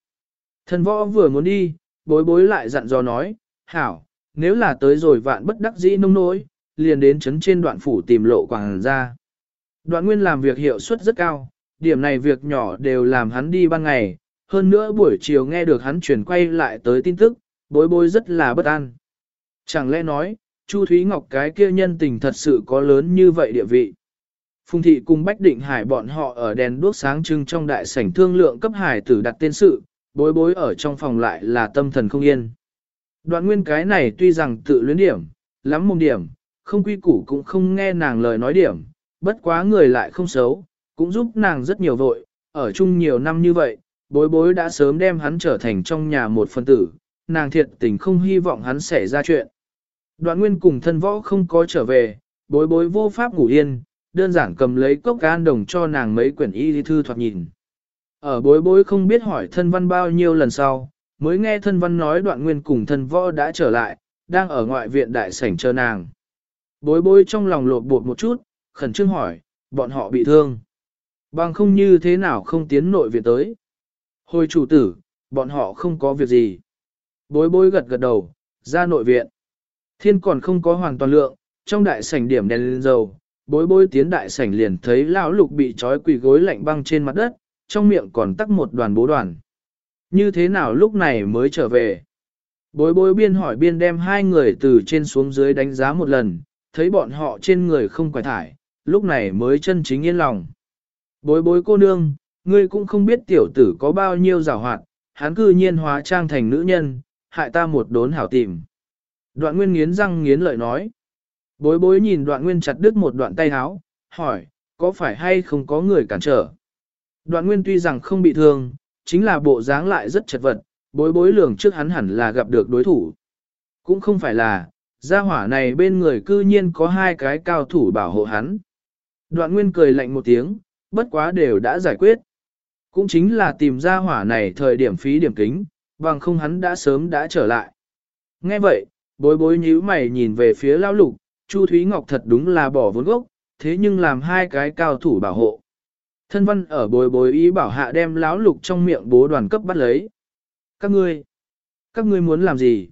Thân võ vừa muốn đi, bối bối lại dặn dò nói, hảo, nếu là tới rồi vạn bất đắc dĩ nông nỗi, liền đến chấn trên đoạn phủ tìm lộ quảng ra. Đoạn nguyên làm việc hiệu suất rất cao, điểm này việc nhỏ đều làm hắn đi ban ngày, hơn nữa buổi chiều nghe được hắn chuyển quay lại tới tin tức, bối bối rất là bất an. Chẳng lẽ nói, Chu Thúy Ngọc cái kia nhân tình thật sự có lớn như vậy địa vị. Phùng thị cùng Bách Định Hải bọn họ ở đèn đuốc sáng trưng trong đại sảnh thương lượng cấp hải tử đặt tên sự, bối bối ở trong phòng lại là tâm thần không yên. Đoạn nguyên cái này tuy rằng tự luyến điểm, lắm mồm điểm, không quy củ cũng không nghe nàng lời nói điểm, bất quá người lại không xấu, cũng giúp nàng rất nhiều vội, ở chung nhiều năm như vậy, bối bối đã sớm đem hắn trở thành trong nhà một phân tử, nàng thiệt tình không hy vọng hắn xảy ra chuyện. Đoạn nguyên cùng thân võ không có trở về, bối bối vô pháp ngủ yên, đơn giản cầm lấy cốc can đồng cho nàng mấy quyển y thư thoạt nhìn. Ở bối bối không biết hỏi thân văn bao nhiêu lần sau, mới nghe thân văn nói đoạn nguyên cùng thân võ đã trở lại, đang ở ngoại viện đại sảnh chờ nàng. Bối bối trong lòng lột bột một chút, khẩn trương hỏi, bọn họ bị thương. Bằng không như thế nào không tiến nội viện tới. Hồi chủ tử, bọn họ không có việc gì. Bối bối gật gật đầu, ra nội viện. Thiên còn không có hoàn toàn lượng, trong đại sảnh điểm đèn lên dầu, bối bối tiến đại sảnh liền thấy lão lục bị trói quỳ gối lạnh băng trên mặt đất, trong miệng còn tắc một đoàn bố đoàn. Như thế nào lúc này mới trở về? Bối bối biên hỏi biên đem hai người từ trên xuống dưới đánh giá một lần, thấy bọn họ trên người không quải thải, lúc này mới chân chính yên lòng. Bối bối cô nương, ngươi cũng không biết tiểu tử có bao nhiêu rào hoạt, hắn cư nhiên hóa trang thành nữ nhân, hại ta một đốn hảo tìm. Đoạn nguyên nghiến răng nghiến lợi nói. Bối bối nhìn đoạn nguyên chặt đứt một đoạn tay háo, hỏi, có phải hay không có người cản trở? Đoạn nguyên tuy rằng không bị thương, chính là bộ dáng lại rất chật vật, bối bối lường trước hắn hẳn là gặp được đối thủ. Cũng không phải là, gia hỏa này bên người cư nhiên có hai cái cao thủ bảo hộ hắn. Đoạn nguyên cười lạnh một tiếng, bất quá đều đã giải quyết. Cũng chính là tìm gia hỏa này thời điểm phí điểm kính, bằng không hắn đã sớm đã trở lại. Nghe vậy, bối bối nhíu mày nhìn về phía lão lục, Chu Thúy Ngọc thật đúng là bỏ vốn gốc, thế nhưng làm hai cái cao thủ bảo hộ. Thân văn ở bối bối ý bảo hạ đem lão lục trong miệng bố đoàn cấp bắt lấy. Các ngươi, các ngươi muốn làm gì?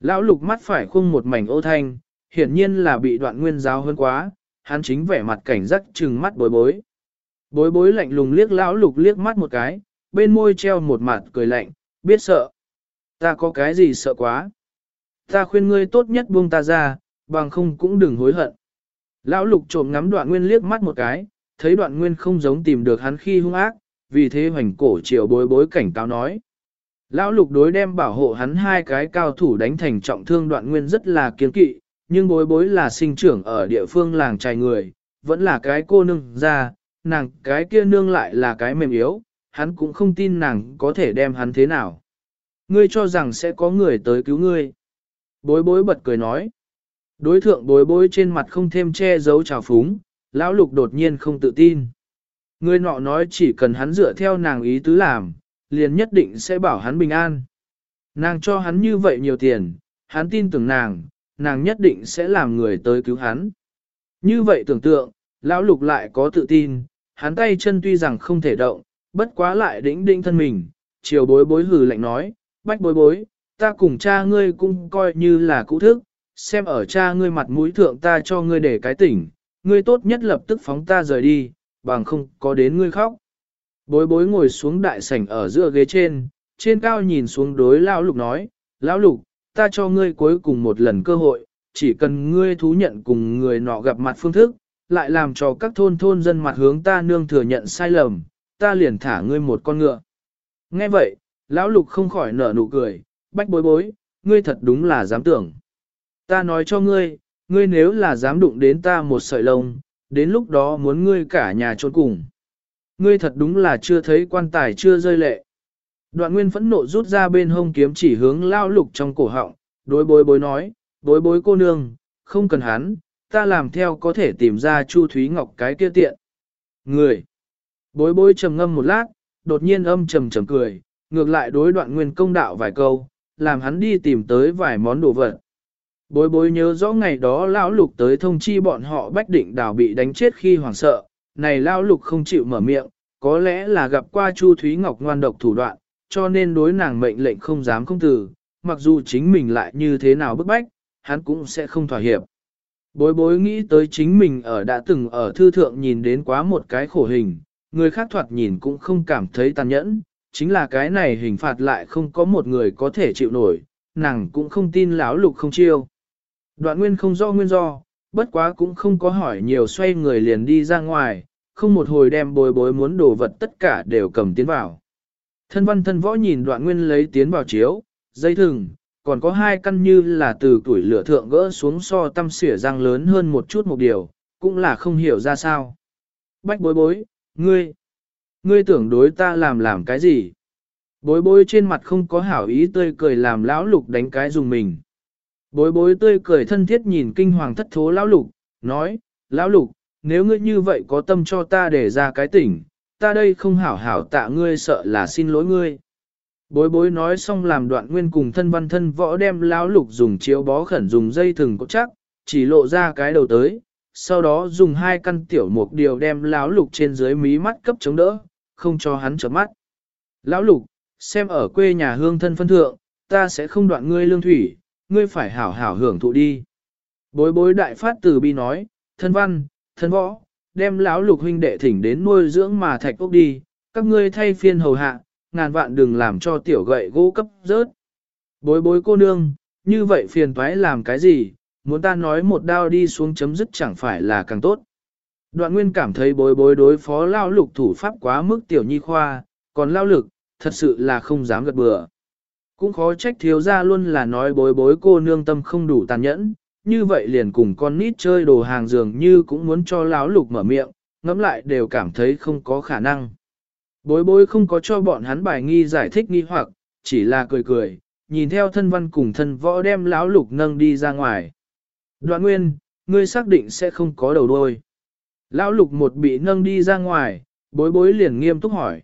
Lão lục mắt phải khung một mảnh ô thanh, hiển nhiên là bị đoạn nguyên giáo hơn quá, hắn chính vẻ mặt cảnh giác trừng mắt bối bối. Bối bối lạnh lùng liếc lão lục liếc mắt một cái, bên môi treo một mặt cười lạnh, biết sợ. Ta có cái gì sợ quá? Ta khuyên ngươi tốt nhất buông ta ra, bằng không cũng đừng hối hận. Lão lục trộm ngắm đoạn nguyên liếc mắt một cái, thấy đoạn nguyên không giống tìm được hắn khi hung ác, vì thế hoành cổ triệu bối bối cảnh cáo nói. Lão lục đối đem bảo hộ hắn hai cái cao thủ đánh thành trọng thương đoạn nguyên rất là kiên kỵ, nhưng bối bối là sinh trưởng ở địa phương làng trài người, vẫn là cái cô nương ra, nàng cái kia nương lại là cái mềm yếu, hắn cũng không tin nàng có thể đem hắn thế nào. Ngươi cho rằng sẽ có người tới cứu ngươi. Bối bối bật cười nói. Đối thượng bối bối trên mặt không thêm che giấu trào phúng, lão lục đột nhiên không tự tin. Người nọ nói chỉ cần hắn dựa theo nàng ý tứ làm, liền nhất định sẽ bảo hắn bình an. Nàng cho hắn như vậy nhiều tiền, hắn tin tưởng nàng, nàng nhất định sẽ làm người tới cứu hắn. Như vậy tưởng tượng, lão lục lại có tự tin, hắn tay chân tuy rằng không thể động, bất quá lại đĩnh đinh thân mình, chiều bối bối hừ lạnh nói, bách bối bối, ta cùng cha ngươi cũng coi như là cũ thức, xem ở cha ngươi mặt mũi thượng ta cho ngươi để cái tỉnh, ngươi tốt nhất lập tức phóng ta rời đi, bằng không có đến ngươi khóc. Bối bối ngồi xuống đại sảnh ở giữa ghế trên, trên cao nhìn xuống đối lão lục nói, lão lục, ta cho ngươi cuối cùng một lần cơ hội, chỉ cần ngươi thú nhận cùng người nọ gặp mặt phương thức, lại làm cho các thôn thôn dân mặt hướng ta nương thừa nhận sai lầm, ta liền thả ngươi một con ngựa. Nghe vậy, lão lục không khỏi nở nụ cười, bách bối bối, ngươi thật đúng là dám tưởng. Ta nói cho ngươi, ngươi nếu là dám đụng đến ta một sợi lông, đến lúc đó muốn ngươi cả nhà trốn cùng. Ngươi thật đúng là chưa thấy quan tài chưa rơi lệ. Đoạn nguyên phẫn nộ rút ra bên hông kiếm chỉ hướng lao lục trong cổ họng, đối bối bối nói, bối bối cô nương, không cần hắn, ta làm theo có thể tìm ra Chu Thúy Ngọc cái kia tiện. Người. Bối bối trầm ngâm một lát, đột nhiên âm trầm trầm cười, ngược lại đối đoạn nguyên công đạo vài câu, làm hắn đi tìm tới vài món đồ vật. Bối bối nhớ rõ ngày đó lão lục tới thông chi bọn họ bách định đào bị đánh chết khi hoảng sợ, này lão lục không chịu mở miệng, có lẽ là gặp qua Chu Thúy Ngọc ngoan độc thủ đoạn, cho nên đối nàng mệnh lệnh không dám không từ, mặc dù chính mình lại như thế nào bức bách, hắn cũng sẽ không thỏa hiệp. Bối bối nghĩ tới chính mình ở đã từng ở thư thượng nhìn đến quá một cái khổ hình, người khác thoạt nhìn cũng không cảm thấy tàn nhẫn, chính là cái này hình phạt lại không có một người có thể chịu nổi, nàng cũng không tin lão lục không chiêu. Đoạn nguyên không rõ nguyên do, bất quá cũng không có hỏi nhiều xoay người liền đi ra ngoài, không một hồi đem bối bối muốn đồ vật tất cả đều cầm tiến vào. Thân văn thân võ nhìn đoạn nguyên lấy tiến vào chiếu, dây thừng, còn có hai căn như là từ tuổi lửa thượng gỡ xuống so tâm xỉa răng lớn hơn một chút một điều, cũng là không hiểu ra sao. Bách bối bối, ngươi, ngươi tưởng đối ta làm làm cái gì? Bối bối trên mặt không có hảo ý tươi cười làm lão lục đánh cái dùng mình. Bối bối tươi cười thân thiết nhìn kinh hoàng thất thố lão lục, nói, lão lục, nếu ngươi như vậy có tâm cho ta để ra cái tỉnh, ta đây không hảo hảo tạ ngươi sợ là xin lỗi ngươi. Bối bối nói xong làm đoạn nguyên cùng thân văn thân võ đem lão lục dùng chiếu bó khẩn dùng dây thừng cột chắc, chỉ lộ ra cái đầu tới, sau đó dùng hai căn tiểu mục điều đem lão lục trên dưới mí mắt cấp chống đỡ, không cho hắn chớp mắt. Lão lục, xem ở quê nhà hương thân phân thượng, ta sẽ không đoạn ngươi lương thủy, ngươi phải hảo hảo hưởng thụ đi. Bối bối đại phát từ bi nói, thân văn, thân võ, đem lão lục huynh đệ thỉnh đến nuôi dưỡng mà thạch ốc đi, các ngươi thay phiên hầu hạ, ngàn vạn đừng làm cho tiểu gậy gỗ cấp rớt. Bối bối cô nương, như vậy phiền toái làm cái gì, muốn ta nói một đao đi xuống chấm dứt chẳng phải là càng tốt. Đoạn nguyên cảm thấy bối bối đối phó lao lục thủ pháp quá mức tiểu nhi khoa, còn lao lực, thật sự là không dám gật bừa. Cũng khó trách thiếu ra luôn là nói bối bối cô nương tâm không đủ tàn nhẫn, như vậy liền cùng con nít chơi đồ hàng dường như cũng muốn cho lão lục mở miệng, ngẫm lại đều cảm thấy không có khả năng. Bối bối không có cho bọn hắn bài nghi giải thích nghi hoặc, chỉ là cười cười, nhìn theo thân văn cùng thân võ đem lão lục nâng đi ra ngoài. Đoạn nguyên, ngươi xác định sẽ không có đầu đuôi. Lão lục một bị nâng đi ra ngoài, bối bối liền nghiêm túc hỏi.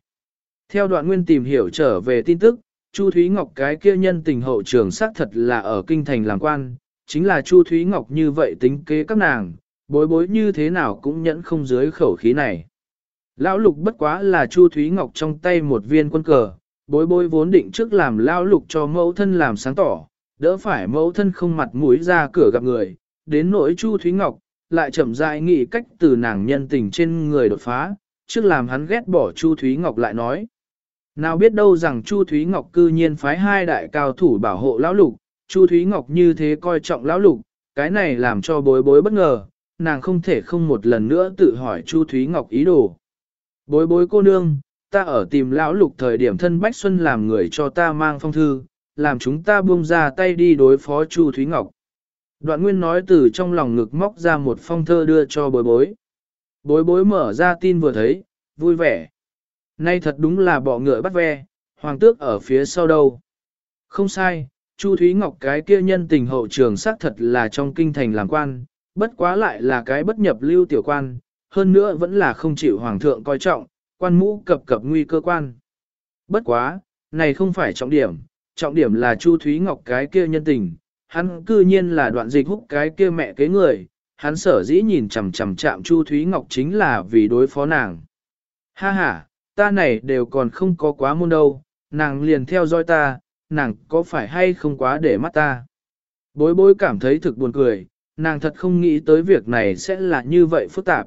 Theo đoạn nguyên tìm hiểu trở về tin tức, Chu Thúy Ngọc cái kia nhân tình hậu trường xác thật là ở kinh thành làm quan, chính là Chu Thúy Ngọc như vậy tính kế các nàng, bối bối như thế nào cũng nhẫn không dưới khẩu khí này. Lão lục bất quá là Chu Thúy Ngọc trong tay một viên quân cờ, bối bối vốn định trước làm lão lục cho mẫu thân làm sáng tỏ, đỡ phải mẫu thân không mặt mũi ra cửa gặp người, đến nỗi Chu Thúy Ngọc, lại chậm rãi nghĩ cách từ nàng nhân tình trên người đột phá, trước làm hắn ghét bỏ Chu Thúy Ngọc lại nói. Nào biết đâu rằng Chu Thúy Ngọc cư nhiên phái hai đại cao thủ bảo hộ lão lục, Chu Thúy Ngọc như thế coi trọng lão lục, cái này làm cho bối bối bất ngờ, nàng không thể không một lần nữa tự hỏi Chu Thúy Ngọc ý đồ. Bối bối cô nương, ta ở tìm lão lục thời điểm thân Bách Xuân làm người cho ta mang phong thư, làm chúng ta buông ra tay đi đối phó Chu Thúy Ngọc. Đoạn nguyên nói từ trong lòng ngực móc ra một phong thơ đưa cho bối bối. Bối bối mở ra tin vừa thấy, vui vẻ. Nay thật đúng là bọ ngựa bắt ve, hoàng tước ở phía sau đâu. Không sai, Chu Thúy Ngọc cái kia nhân tình hậu trường xác thật là trong kinh thành làm quan, bất quá lại là cái bất nhập lưu tiểu quan, hơn nữa vẫn là không chịu hoàng thượng coi trọng, quan mũ cập cập nguy cơ quan. Bất quá, này không phải trọng điểm, trọng điểm là Chu Thúy Ngọc cái kia nhân tình, hắn cư nhiên là đoạn dịch húc cái kia mẹ kế người, hắn sở dĩ nhìn chằm chằm chạm Chu Thúy Ngọc chính là vì đối phó nàng. Ha ha, ta này đều còn không có quá môn đâu, nàng liền theo dõi ta, nàng có phải hay không quá để mắt ta. Bối bối cảm thấy thực buồn cười, nàng thật không nghĩ tới việc này sẽ là như vậy phức tạp.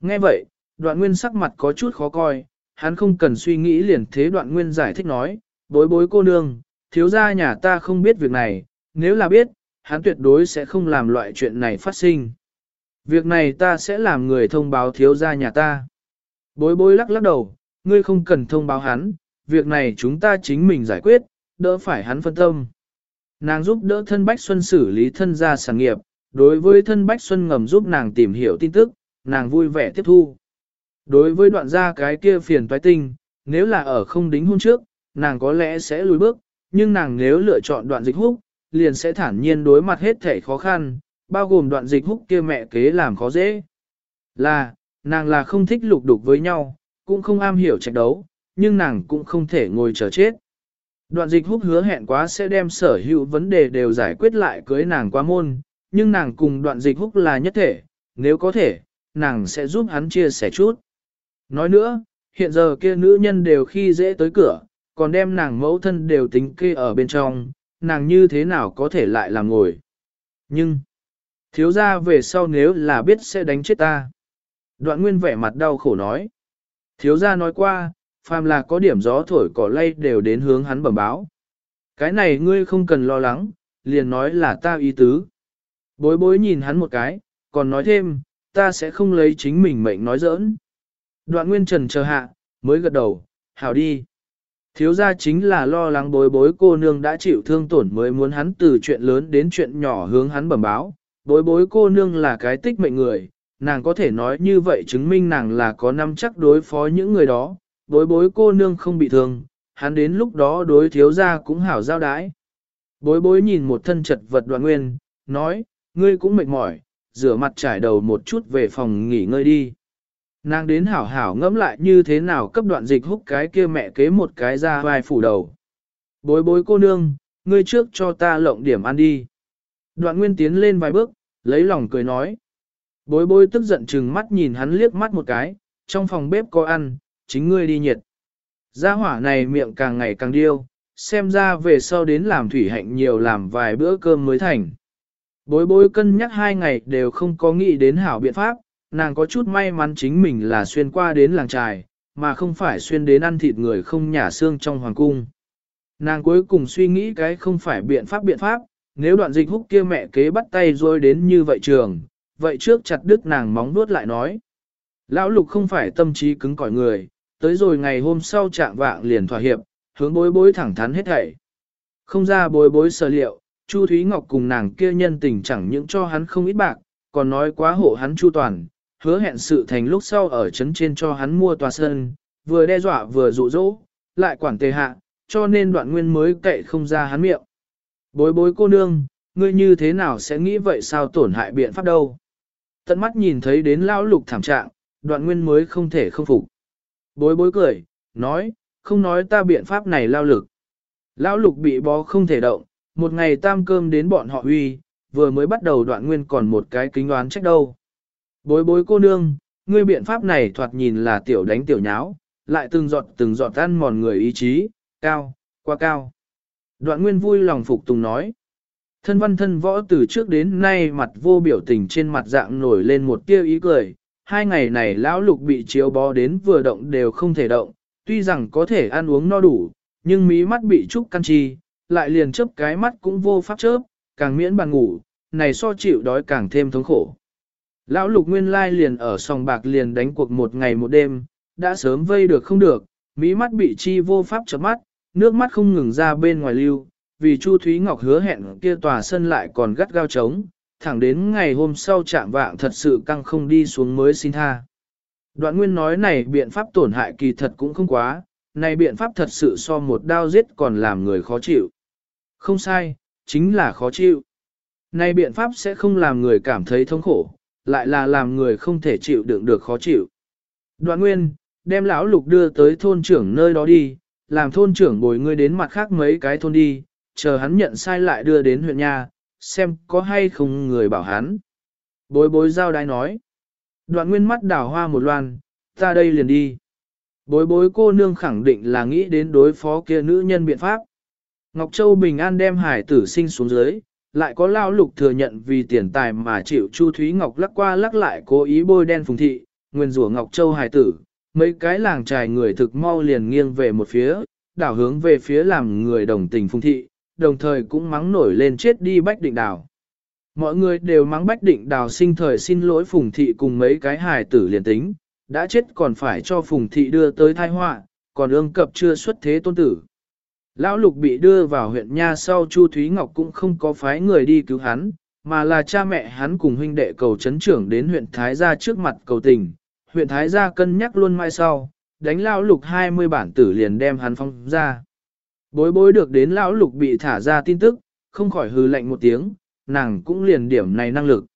Nghe vậy, đoạn nguyên sắc mặt có chút khó coi, hắn không cần suy nghĩ liền thế đoạn nguyên giải thích nói, bối bối cô nương, thiếu gia nhà ta không biết việc này, nếu là biết, hắn tuyệt đối sẽ không làm loại chuyện này phát sinh. Việc này ta sẽ làm người thông báo thiếu gia nhà ta. Bối bối lắc lắc đầu, ngươi không cần thông báo hắn, việc này chúng ta chính mình giải quyết, đỡ phải hắn phân tâm. Nàng giúp đỡ thân Bách Xuân xử lý thân gia sản nghiệp, đối với thân Bách Xuân ngầm giúp nàng tìm hiểu tin tức, nàng vui vẻ tiếp thu. Đối với đoạn gia cái kia phiền toái tinh, nếu là ở không đính hôn trước, nàng có lẽ sẽ lùi bước, nhưng nàng nếu lựa chọn đoạn dịch húc, liền sẽ thản nhiên đối mặt hết thể khó khăn, bao gồm đoạn dịch húc kia mẹ kế làm khó dễ. Là, nàng là không thích lục đục với nhau, cũng không am hiểu trạch đấu, nhưng nàng cũng không thể ngồi chờ chết. Đoạn dịch húc hứa hẹn quá sẽ đem sở hữu vấn đề đều giải quyết lại cưới nàng qua môn, nhưng nàng cùng đoạn dịch húc là nhất thể, nếu có thể, nàng sẽ giúp hắn chia sẻ chút. Nói nữa, hiện giờ kia nữ nhân đều khi dễ tới cửa, còn đem nàng mẫu thân đều tính kê ở bên trong, nàng như thế nào có thể lại làm ngồi. Nhưng, thiếu ra về sau nếu là biết sẽ đánh chết ta. Đoạn nguyên vẻ mặt đau khổ nói. Thiếu ra nói qua, phàm là có điểm gió thổi cỏ lay đều đến hướng hắn bẩm báo. Cái này ngươi không cần lo lắng, liền nói là ta ý tứ. Bối bối nhìn hắn một cái, còn nói thêm, ta sẽ không lấy chính mình mệnh nói giỡn. Đoạn nguyên trần chờ hạ, mới gật đầu, hảo đi. Thiếu gia chính là lo lắng bối bối cô nương đã chịu thương tổn mới muốn hắn từ chuyện lớn đến chuyện nhỏ hướng hắn bẩm báo. Bối bối cô nương là cái tích mệnh người, nàng có thể nói như vậy chứng minh nàng là có năm chắc đối phó những người đó. Bối bối cô nương không bị thương, hắn đến lúc đó đối thiếu gia cũng hảo giao đái. Bối bối nhìn một thân chật vật đoạn nguyên, nói, ngươi cũng mệt mỏi, rửa mặt trải đầu một chút về phòng nghỉ ngơi đi. Nàng đến hảo hảo ngẫm lại như thế nào cấp đoạn dịch húc cái kia mẹ kế một cái ra vai phủ đầu. Bối bối cô nương, ngươi trước cho ta lộng điểm ăn đi. Đoạn nguyên tiến lên vài bước, lấy lòng cười nói. Bối bối tức giận chừng mắt nhìn hắn liếc mắt một cái, trong phòng bếp có ăn, chính ngươi đi nhiệt. Gia hỏa này miệng càng ngày càng điêu, xem ra về sau đến làm thủy hạnh nhiều làm vài bữa cơm mới thành. Bối bối cân nhắc hai ngày đều không có nghĩ đến hảo biện pháp, nàng có chút may mắn chính mình là xuyên qua đến làng trài, mà không phải xuyên đến ăn thịt người không nhả xương trong hoàng cung. Nàng cuối cùng suy nghĩ cái không phải biện pháp biện pháp, nếu đoạn dịch húc kia mẹ kế bắt tay rồi đến như vậy trường, vậy trước chặt đứt nàng móng nuốt lại nói. Lão lục không phải tâm trí cứng cỏi người, tới rồi ngày hôm sau trạng vạng liền thỏa hiệp, hướng bối bối thẳng thắn hết thảy. Không ra bối bối sở liệu, Chu Thúy Ngọc cùng nàng kia nhân tình chẳng những cho hắn không ít bạc, còn nói quá hộ hắn chu toàn, hứa hẹn sự thành lúc sau ở trấn trên cho hắn mua tòa sân, vừa đe dọa vừa dụ dỗ, lại quản tề hạ, cho nên đoạn nguyên mới cậy không ra hắn miệng. Bối bối cô nương, ngươi như thế nào sẽ nghĩ vậy sao tổn hại biện pháp đâu? Tận mắt nhìn thấy đến lão lục thảm trạng, đoạn nguyên mới không thể không phục. Bối bối cười, nói, không nói ta biện pháp này lao lực. Lão lục bị bó không thể động, một ngày tam cơm đến bọn họ huy, vừa mới bắt đầu đoạn nguyên còn một cái kính đoán trách đâu. Bối bối cô nương, ngươi biện pháp này thoạt nhìn là tiểu đánh tiểu nháo, lại từng giọt từng giọt tan mòn người ý chí, cao, quá cao. Đoạn nguyên vui lòng phục tùng nói. Thân văn thân võ từ trước đến nay mặt vô biểu tình trên mặt dạng nổi lên một tia ý cười. Hai ngày này lão lục bị chiếu bó đến vừa động đều không thể động, tuy rằng có thể ăn uống no đủ, nhưng mí mắt bị trúc căn chi, lại liền chớp cái mắt cũng vô pháp chớp, càng miễn bàn ngủ, này so chịu đói càng thêm thống khổ. Lão lục nguyên lai liền ở sòng bạc liền đánh cuộc một ngày một đêm, đã sớm vây được không được, mỹ mắt bị chi vô pháp chấm mắt, nước mắt không ngừng ra bên ngoài lưu, vì Chu Thúy Ngọc hứa hẹn kia tòa sân lại còn gắt gao trống, thẳng đến ngày hôm sau chạm vạng thật sự căng không đi xuống mới xin tha. Đoạn nguyên nói này biện pháp tổn hại kỳ thật cũng không quá, này biện pháp thật sự so một đao giết còn làm người khó chịu. Không sai, chính là khó chịu. Này biện pháp sẽ không làm người cảm thấy thống khổ, lại là làm người không thể chịu đựng được khó chịu. Đoạn nguyên, đem lão lục đưa tới thôn trưởng nơi đó đi, làm thôn trưởng bồi ngươi đến mặt khác mấy cái thôn đi, chờ hắn nhận sai lại đưa đến huyện nhà, xem có hay không người bảo hắn. Bối bối giao đai nói. Đoạn nguyên mắt đảo hoa một loan, ta đây liền đi. Bối bối cô nương khẳng định là nghĩ đến đối phó kia nữ nhân biện pháp. Ngọc Châu bình an đem hải tử sinh xuống dưới, lại có lao lục thừa nhận vì tiền tài mà chịu Chu Thúy Ngọc lắc qua lắc lại cố ý bôi đen phùng thị, nguyên rủa Ngọc Châu hải tử, mấy cái làng trài người thực mau liền nghiêng về một phía, đảo hướng về phía làm người đồng tình phùng thị, đồng thời cũng mắng nổi lên chết đi bách định đảo. Mọi người đều mắng bách định đào sinh thời xin lỗi phùng thị cùng mấy cái hài tử liền tính, đã chết còn phải cho phùng thị đưa tới thai họa, còn ương cập chưa xuất thế tôn tử. Lão lục bị đưa vào huyện nha sau Chu Thúy Ngọc cũng không có phái người đi cứu hắn, mà là cha mẹ hắn cùng huynh đệ cầu chấn trưởng đến huyện Thái Gia trước mặt cầu tình. Huyện Thái Gia cân nhắc luôn mai sau, đánh lão lục 20 bản tử liền đem hắn phong ra. Bối bối được đến lão lục bị thả ra tin tức, không khỏi hư lạnh một tiếng, nàng cũng liền điểm này năng lực.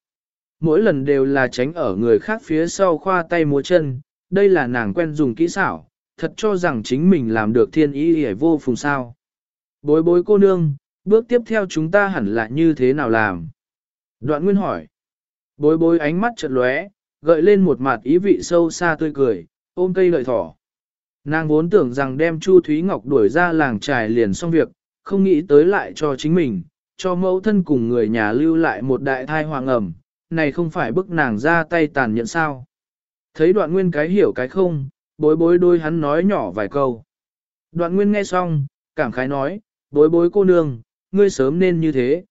Mỗi lần đều là tránh ở người khác phía sau khoa tay múa chân, đây là nàng quen dùng kỹ xảo, thật cho rằng chính mình làm được thiên ý hề vô phùng sao. Bối bối cô nương, bước tiếp theo chúng ta hẳn là như thế nào làm? Đoạn nguyên hỏi. Bối bối ánh mắt chợt lóe, gợi lên một mặt ý vị sâu xa tươi cười, ôm cây lợi thỏ. Nàng vốn tưởng rằng đem Chu Thúy Ngọc đuổi ra làng trài liền xong việc, không nghĩ tới lại cho chính mình, cho mẫu thân cùng người nhà lưu lại một đại thai hoàng ẩm, này không phải bức nàng ra tay tàn nhẫn sao. Thấy đoạn nguyên cái hiểu cái không, bối bối đôi hắn nói nhỏ vài câu. Đoạn nguyên nghe xong, cảm khái nói, bối bối cô nương, ngươi sớm nên như thế.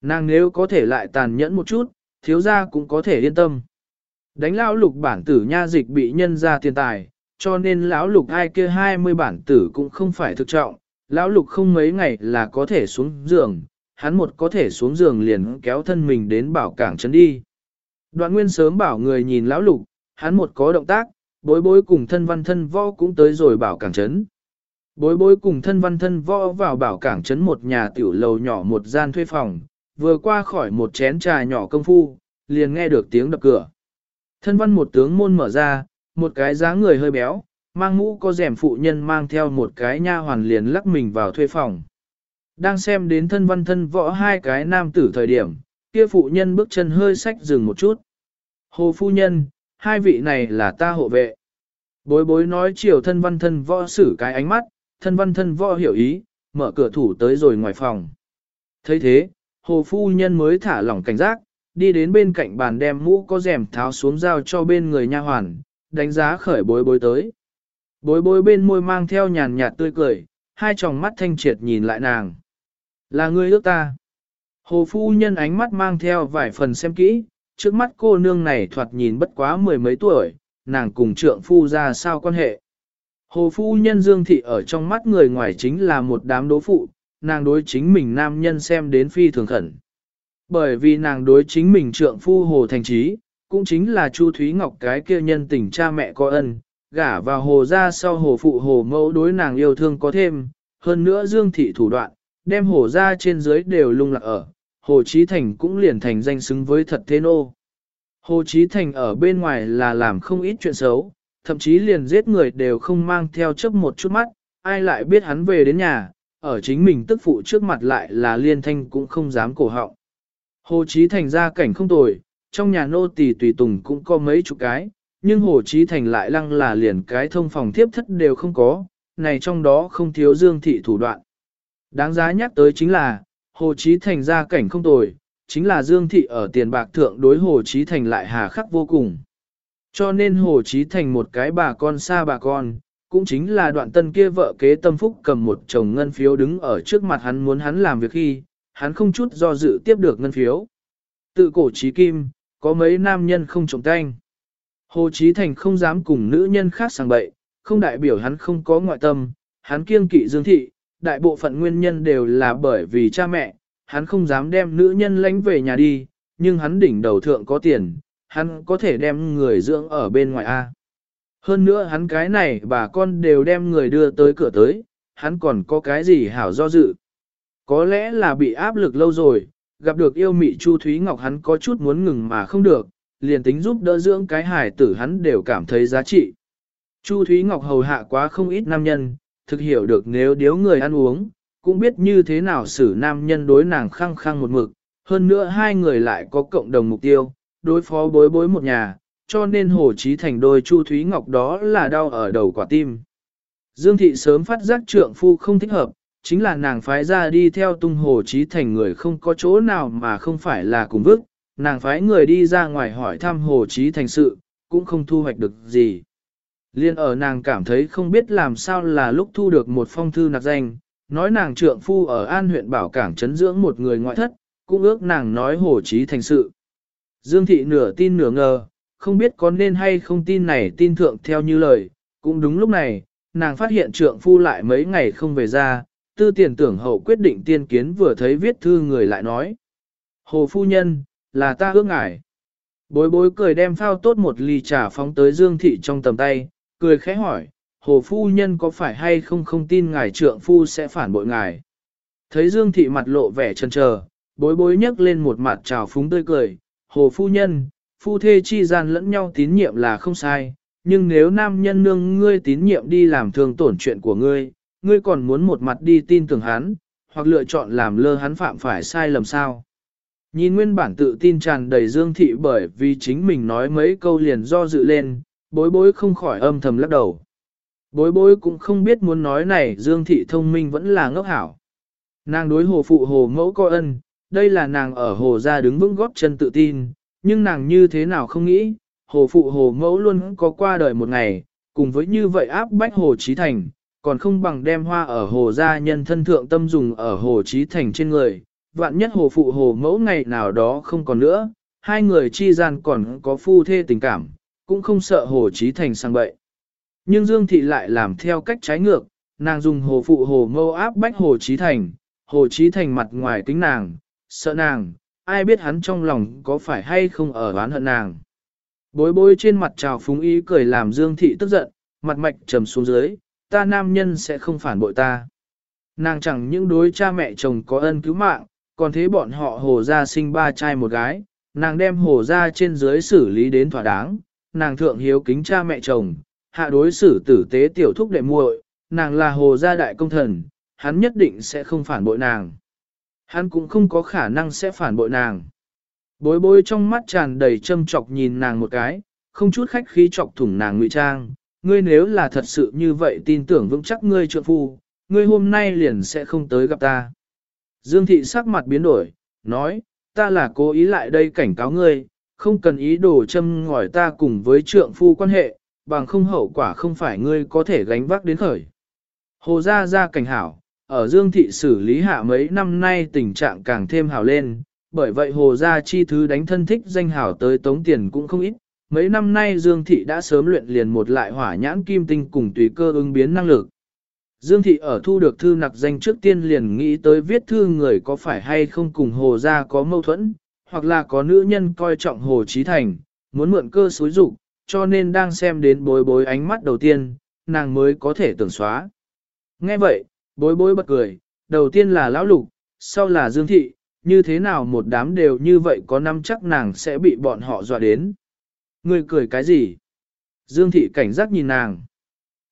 Nàng nếu có thể lại tàn nhẫn một chút, thiếu gia cũng có thể yên tâm. Đánh lão lục bản tử nha dịch bị nhân ra tiền tài, cho nên lão lục ai kia 20 bản tử cũng không phải thực trọng, lão lục không mấy ngày là có thể xuống giường, hắn một có thể xuống giường liền kéo thân mình đến bảo cảng trấn đi. Đoạn nguyên sớm bảo người nhìn lão lục, hắn một có động tác, bối bối cùng thân văn thân võ cũng tới rồi bảo cảng trấn. Bối bối cùng thân văn thân võ vào bảo cảng trấn một nhà tiểu lầu nhỏ một gian thuê phòng, vừa qua khỏi một chén trà nhỏ công phu, liền nghe được tiếng đập cửa. Thân văn một tướng môn mở ra, một cái dáng người hơi béo, mang mũ có rèm phụ nhân mang theo một cái nha hoàn liền lắc mình vào thuê phòng. Đang xem đến thân văn thân võ hai cái nam tử thời điểm, kia phụ nhân bước chân hơi sách dừng một chút. Hồ phu nhân, hai vị này là ta hộ vệ. Bối bối nói chiều thân văn thân võ xử cái ánh mắt, thân văn thân võ hiểu ý, mở cửa thủ tới rồi ngoài phòng. thấy thế, hồ phu nhân mới thả lỏng cảnh giác, đi đến bên cạnh bàn đem mũ có rèm tháo xuống giao cho bên người nha hoàn, đánh giá khởi bối bối tới. Bối bối bên môi mang theo nhàn nhạt tươi cười, hai tròng mắt thanh triệt nhìn lại nàng. Là người ước ta. Hồ phu nhân ánh mắt mang theo vài phần xem kỹ, trước mắt cô nương này thoạt nhìn bất quá mười mấy tuổi, nàng cùng trượng phu ra sao quan hệ. Hồ phu nhân Dương Thị ở trong mắt người ngoài chính là một đám đố phụ, nàng đối chính mình nam nhân xem đến phi thường khẩn. Bởi vì nàng đối chính mình trượng phu Hồ Thành Trí, cũng chính là Chu Thúy Ngọc cái kia nhân tình cha mẹ có ân, gả vào Hồ ra sau Hồ phụ Hồ mẫu đối nàng yêu thương có thêm, hơn nữa Dương Thị thủ đoạn, đem Hồ ra trên dưới đều lung lạc ở, Hồ Chí Thành cũng liền thành danh xứng với thật thế nô. Hồ Chí Thành ở bên ngoài là làm không ít chuyện xấu, thậm chí liền giết người đều không mang theo chấp một chút mắt, ai lại biết hắn về đến nhà, ở chính mình tức phụ trước mặt lại là liên thanh cũng không dám cổ họng. Hồ Chí Thành ra cảnh không tồi, trong nhà nô tỳ tùy tùng cũng có mấy chục cái, nhưng Hồ Chí Thành lại lăng là liền cái thông phòng tiếp thất đều không có, này trong đó không thiếu dương thị thủ đoạn. Đáng giá nhắc tới chính là, Hồ Chí Thành ra cảnh không tồi, chính là Dương Thị ở tiền bạc thượng đối Hồ Chí Thành lại hà khắc vô cùng. Cho nên Hồ Chí Thành một cái bà con xa bà con, cũng chính là đoạn tân kia vợ kế tâm phúc cầm một chồng ngân phiếu đứng ở trước mặt hắn muốn hắn làm việc khi, hắn không chút do dự tiếp được ngân phiếu. Tự cổ trí kim, có mấy nam nhân không trồng canh. Hồ Chí Thành không dám cùng nữ nhân khác sang bậy, không đại biểu hắn không có ngoại tâm, hắn kiêng kỵ Dương Thị, đại bộ phận nguyên nhân đều là bởi vì cha mẹ, hắn không dám đem nữ nhân lánh về nhà đi, nhưng hắn đỉnh đầu thượng có tiền, hắn có thể đem người dưỡng ở bên ngoài A. Hơn nữa hắn cái này bà con đều đem người đưa tới cửa tới, hắn còn có cái gì hảo do dự. Có lẽ là bị áp lực lâu rồi, gặp được yêu mị Chu Thúy Ngọc hắn có chút muốn ngừng mà không được, liền tính giúp đỡ dưỡng cái hài tử hắn đều cảm thấy giá trị. Chu Thúy Ngọc hầu hạ quá không ít nam nhân, thực hiểu được nếu điếu người ăn uống, cũng biết như thế nào xử nam nhân đối nàng khăng khăng một mực, hơn nữa hai người lại có cộng đồng mục tiêu, đối phó bối bối một nhà, cho nên Hồ Chí Thành đôi Chu Thúy Ngọc đó là đau ở đầu quả tim. Dương Thị sớm phát giác trượng phu không thích hợp, chính là nàng phái ra đi theo tung Hồ Chí Thành người không có chỗ nào mà không phải là cùng vức, nàng phái người đi ra ngoài hỏi thăm Hồ Chí Thành sự, cũng không thu hoạch được gì. Liên ở nàng cảm thấy không biết làm sao là lúc thu được một phong thư nạc danh, nói nàng trượng phu ở An huyện Bảo Cảng chấn dưỡng một người ngoại thất, cũng ước nàng nói Hồ Chí Thành sự. Dương thị nửa tin nửa ngờ, không biết có nên hay không tin này tin thượng theo như lời, cũng đúng lúc này, nàng phát hiện trượng phu lại mấy ngày không về ra, tư tiền tưởng hậu quyết định tiên kiến vừa thấy viết thư người lại nói. Hồ phu nhân, là ta ước ngải. Bối bối cười đem phao tốt một ly trà phóng tới Dương thị trong tầm tay, cười khẽ hỏi, hồ phu nhân có phải hay không không tin ngài trượng phu sẽ phản bội ngài. Thấy Dương thị mặt lộ vẻ chần chờ, bối bối nhấc lên một mặt trào phúng tươi cười, hồ phu nhân, phu thê chi gian lẫn nhau tín nhiệm là không sai, nhưng nếu nam nhân nương ngươi tín nhiệm đi làm thương tổn chuyện của ngươi, ngươi còn muốn một mặt đi tin tưởng hắn, hoặc lựa chọn làm lơ hắn phạm phải sai lầm sao. Nhìn nguyên bản tự tin tràn đầy dương thị bởi vì chính mình nói mấy câu liền do dự lên, bối bối không khỏi âm thầm lắc đầu. Bối bối cũng không biết muốn nói này dương thị thông minh vẫn là ngốc hảo. Nàng đối hồ phụ hồ mẫu coi ân, đây là nàng ở hồ ra đứng vững góp chân tự tin, nhưng nàng như thế nào không nghĩ, hồ phụ hồ mẫu luôn có qua đời một ngày, cùng với như vậy áp bách hồ trí thành, còn không bằng đem hoa ở hồ gia nhân thân thượng tâm dùng ở hồ trí thành trên người, vạn nhất hồ phụ hồ mẫu ngày nào đó không còn nữa, hai người chi gian còn có phu thê tình cảm, cũng không sợ hồ Chí thành sang bậy. Nhưng Dương Thị lại làm theo cách trái ngược, nàng dùng hồ phụ hồ mâu áp bách hồ Chí thành, hồ Chí thành mặt ngoài kính nàng, sợ nàng, ai biết hắn trong lòng có phải hay không ở oán hận nàng. Bối bối trên mặt trào phúng ý cười làm Dương Thị tức giận, mặt mạch trầm xuống dưới, ta nam nhân sẽ không phản bội ta. Nàng chẳng những đối cha mẹ chồng có ân cứu mạng, còn thế bọn họ hồ ra sinh ba trai một gái, nàng đem hồ ra trên dưới xử lý đến thỏa đáng, nàng thượng hiếu kính cha mẹ chồng, hạ đối xử tử tế tiểu thúc đệ muội, nàng là hồ gia đại công thần, hắn nhất định sẽ không phản bội nàng. Hắn cũng không có khả năng sẽ phản bội nàng. Bối bối trong mắt tràn đầy châm chọc nhìn nàng một cái, không chút khách khí chọc thủng nàng ngụy trang. Ngươi nếu là thật sự như vậy tin tưởng vững chắc ngươi trượng phu, ngươi hôm nay liền sẽ không tới gặp ta. Dương thị sắc mặt biến đổi, nói, ta là cố ý lại đây cảnh cáo ngươi, không cần ý đồ châm ngòi ta cùng với trượng phu quan hệ, bằng không hậu quả không phải ngươi có thể gánh vác đến khởi. Hồ gia gia cảnh hảo, ở Dương thị xử lý hạ mấy năm nay tình trạng càng thêm hảo lên, bởi vậy hồ gia chi thứ đánh thân thích danh hảo tới tống tiền cũng không ít. Mấy năm nay Dương thị đã sớm luyện liền một lại hỏa nhãn kim tinh cùng tùy cơ ứng biến năng lực. Dương thị ở thu được thư nặc danh trước tiên liền nghĩ tới viết thư người có phải hay không cùng hồ gia có mâu thuẫn, hoặc là có nữ nhân coi trọng hồ chí thành, muốn mượn cơ xúi dục cho nên đang xem đến bối bối ánh mắt đầu tiên, nàng mới có thể tưởng xóa. Nghe vậy, bối bối bật cười, đầu tiên là lão lục, sau là dương thị, như thế nào một đám đều như vậy có năm chắc nàng sẽ bị bọn họ dọa đến. Ngươi cười cái gì? Dương thị cảnh giác nhìn nàng.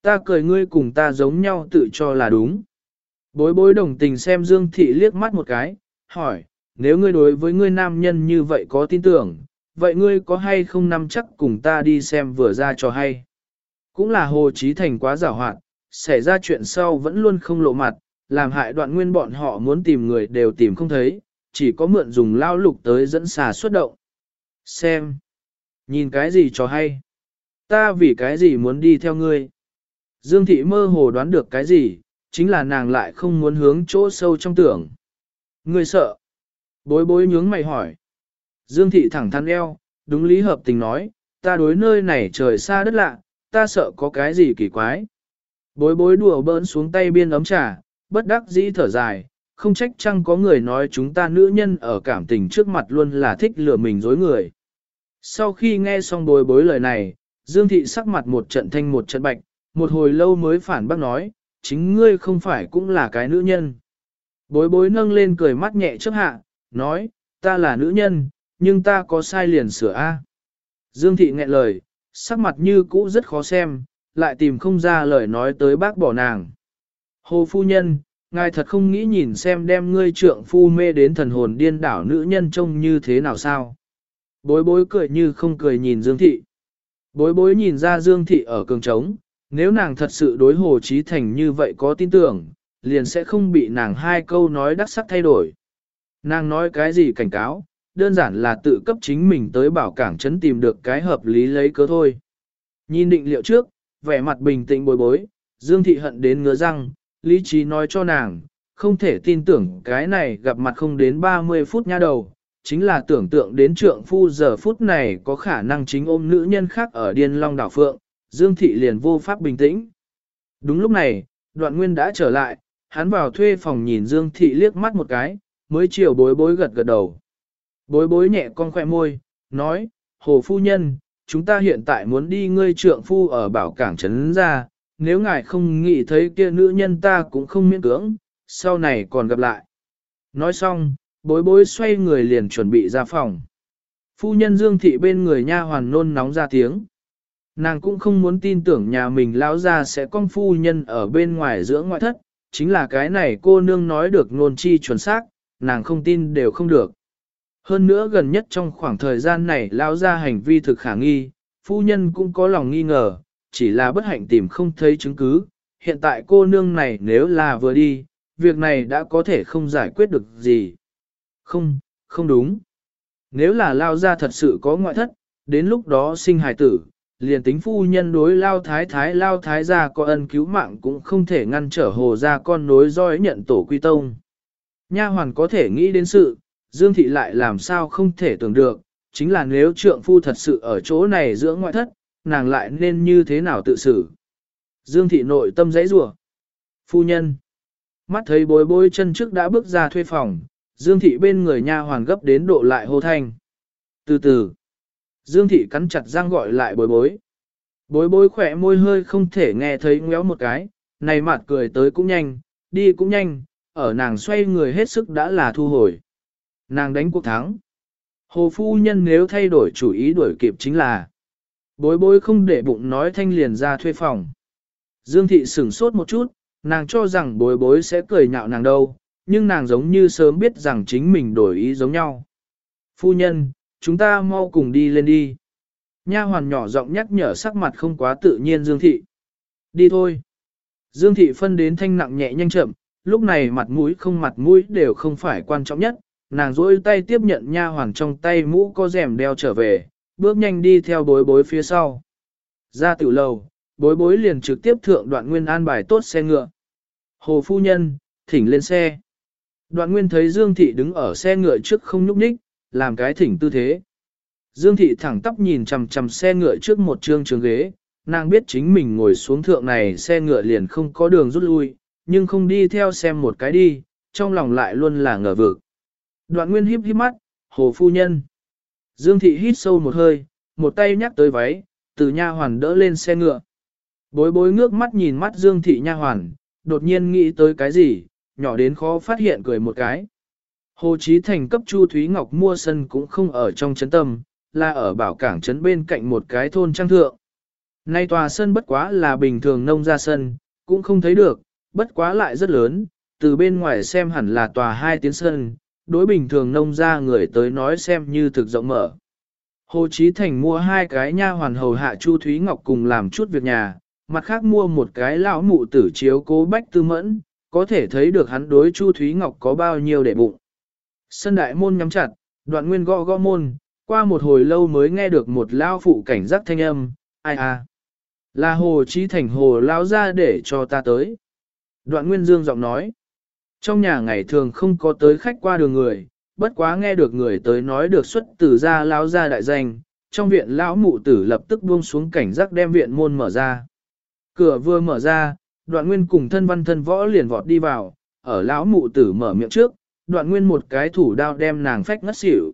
Ta cười ngươi cùng ta giống nhau tự cho là đúng. Bối bối đồng tình xem Dương thị liếc mắt một cái, hỏi, nếu ngươi đối với ngươi nam nhân như vậy có tin tưởng, vậy ngươi có hay không nắm chắc cùng ta đi xem vừa ra cho hay. Cũng là Hồ Chí Thành quá giả hoạt, xảy ra chuyện sau vẫn luôn không lộ mặt, làm hại đoạn nguyên bọn họ muốn tìm người đều tìm không thấy, chỉ có mượn dùng lao lục tới dẫn xà xuất động. Xem, nhìn cái gì cho hay, ta vì cái gì muốn đi theo ngươi. Dương thị mơ hồ đoán được cái gì, chính là nàng lại không muốn hướng chỗ sâu trong tưởng. Ngươi sợ. Bối bối nhướng mày hỏi. Dương thị thẳng thắn eo, đúng lý hợp tình nói, ta đối nơi này trời xa đất lạ, ta sợ có cái gì kỳ quái. Bối bối đùa bỡn xuống tay biên ấm trà, bất đắc dĩ thở dài, không trách chăng có người nói chúng ta nữ nhân ở cảm tình trước mặt luôn là thích lừa mình dối người. Sau khi nghe xong bối bối lời này, Dương thị sắc mặt một trận thanh một trận bạch, một hồi lâu mới phản bác nói, chính ngươi không phải cũng là cái nữ nhân. Bối bối nâng lên cười mắt nhẹ trước hạ, nói, ta là nữ nhân, nhưng ta có sai liền sửa A. Dương thị nghẹn lời, sắc mặt như cũ rất khó xem, lại tìm không ra lời nói tới bác bỏ nàng. Hồ phu nhân, ngài thật không nghĩ nhìn xem đem ngươi trượng phu mê đến thần hồn điên đảo nữ nhân trông như thế nào sao. Bối bối cười như không cười nhìn Dương thị. Bối bối nhìn ra Dương thị ở cường trống, nếu nàng thật sự đối hồ chí thành như vậy có tin tưởng, liền sẽ không bị nàng hai câu nói đắc sắc thay đổi. Nàng nói cái gì cảnh cáo, đơn giản là tự cấp chính mình tới bảo cảng chấn tìm được cái hợp lý lấy cớ thôi. Nhìn định liệu trước, vẻ mặt bình tĩnh bối bối, Dương Thị hận đến ngứa răng, lý trí nói cho nàng, không thể tin tưởng cái này gặp mặt không đến 30 phút nha đầu, chính là tưởng tượng đến trượng phu giờ phút này có khả năng chính ôm nữ nhân khác ở Điên Long Đảo Phượng, Dương Thị liền vô pháp bình tĩnh. Đúng lúc này, đoạn nguyên đã trở lại, hắn vào thuê phòng nhìn Dương Thị liếc mắt một cái, mới chiều bối bối gật gật đầu. Bối bối nhẹ con khoe môi, nói, hồ phu nhân, chúng ta hiện tại muốn đi ngươi trượng phu ở bảo cảng trấn ra, nếu ngài không nghĩ thấy kia nữ nhân ta cũng không miễn cưỡng, sau này còn gặp lại. Nói xong, bối bối xoay người liền chuẩn bị ra phòng. Phu nhân Dương Thị bên người nha hoàn nôn nóng ra tiếng. Nàng cũng không muốn tin tưởng nhà mình lão ra sẽ con phu nhân ở bên ngoài giữa ngoại thất, chính là cái này cô nương nói được nôn chi chuẩn xác, nàng không tin đều không được. Hơn nữa gần nhất trong khoảng thời gian này lao ra hành vi thực khả nghi, phu nhân cũng có lòng nghi ngờ, chỉ là bất hạnh tìm không thấy chứng cứ. Hiện tại cô nương này nếu là vừa đi, việc này đã có thể không giải quyết được gì. Không, không đúng. Nếu là lao ra thật sự có ngoại thất, đến lúc đó sinh hài tử, liền tính phu nhân đối lao thái thái lao thái gia có ân cứu mạng cũng không thể ngăn trở hồ ra con nối dõi nhận tổ quy tông. Nha hoàn có thể nghĩ đến sự, Dương Thị lại làm sao không thể tưởng được, chính là nếu trượng phu thật sự ở chỗ này giữa ngoại thất, nàng lại nên như thế nào tự xử. Dương Thị nội tâm dãy rủa Phu nhân. Mắt thấy bối bối chân trước đã bước ra thuê phòng, Dương Thị bên người nha hoàn gấp đến độ lại hô thanh. Từ từ. Dương Thị cắn chặt răng gọi lại bối bối. Bối bối khỏe môi hơi không thể nghe thấy ngéo một cái, này mặt cười tới cũng nhanh, đi cũng nhanh, ở nàng xoay người hết sức đã là thu hồi. Nàng đánh cuộc thắng. Hồ phu nhân nếu thay đổi chủ ý đuổi kịp chính là bối bối không để bụng nói thanh liền ra thuê phòng. Dương thị sửng sốt một chút, nàng cho rằng bối bối sẽ cười nhạo nàng đâu, nhưng nàng giống như sớm biết rằng chính mình đổi ý giống nhau. Phu nhân, chúng ta mau cùng đi lên đi. Nha hoàn nhỏ giọng nhắc nhở sắc mặt không quá tự nhiên Dương Thị. Đi thôi. Dương Thị phân đến thanh nặng nhẹ nhanh chậm, lúc này mặt mũi không mặt mũi đều không phải quan trọng nhất, nàng rỗi tay tiếp nhận nha hoàng trong tay mũ có rèm đeo trở về, bước nhanh đi theo bối bối phía sau. Ra tiểu lầu, bối bối liền trực tiếp thượng đoạn nguyên an bài tốt xe ngựa. Hồ phu nhân, thỉnh lên xe. Đoạn nguyên thấy Dương Thị đứng ở xe ngựa trước không nhúc nhích, làm cái thỉnh tư thế. Dương Thị thẳng tắp nhìn chằm chằm xe ngựa trước một trương trường ghế, nàng biết chính mình ngồi xuống thượng này xe ngựa liền không có đường rút lui, nhưng không đi theo xem một cái đi, trong lòng lại luôn là ngờ vực. Đoạn nguyên híp híp mắt, hồ phu nhân. Dương thị hít sâu một hơi, một tay nhắc tới váy, từ nha hoàn đỡ lên xe ngựa. Bối bối ngước mắt nhìn mắt Dương thị nha hoàn, đột nhiên nghĩ tới cái gì, nhỏ đến khó phát hiện cười một cái. Hồ Chí Thành cấp Chu Thúy Ngọc mua sân cũng không ở trong trấn tâm, là ở bảo cảng trấn bên cạnh một cái thôn trang thượng. Nay tòa sân bất quá là bình thường nông ra sân, cũng không thấy được, bất quá lại rất lớn, từ bên ngoài xem hẳn là tòa hai tiến sân, đối bình thường nông ra người tới nói xem như thực rộng mở. Hồ Chí Thành mua hai cái nha hoàn hầu hạ Chu Thúy Ngọc cùng làm chút việc nhà, mặt khác mua một cái lão mụ tử chiếu cố bách tư mẫn, có thể thấy được hắn đối Chu Thúy Ngọc có bao nhiêu để bụng. Sân đại môn nhắm chặt, đoạn nguyên gõ gõ môn, qua một hồi lâu mới nghe được một lao phụ cảnh giác thanh âm, ai à. Là Hồ Chí Thành Hồ lao ra để cho ta tới. Đoạn nguyên dương giọng nói. Trong nhà ngày thường không có tới khách qua đường người, bất quá nghe được người tới nói được xuất từ ra lão ra đại danh, trong viện lão mụ tử lập tức buông xuống cảnh giác đem viện môn mở ra. Cửa vừa mở ra, đoạn nguyên cùng thân văn thân võ liền vọt đi vào, ở lão mụ tử mở miệng trước, đoạn nguyên một cái thủ đao đem nàng phách ngất xỉu.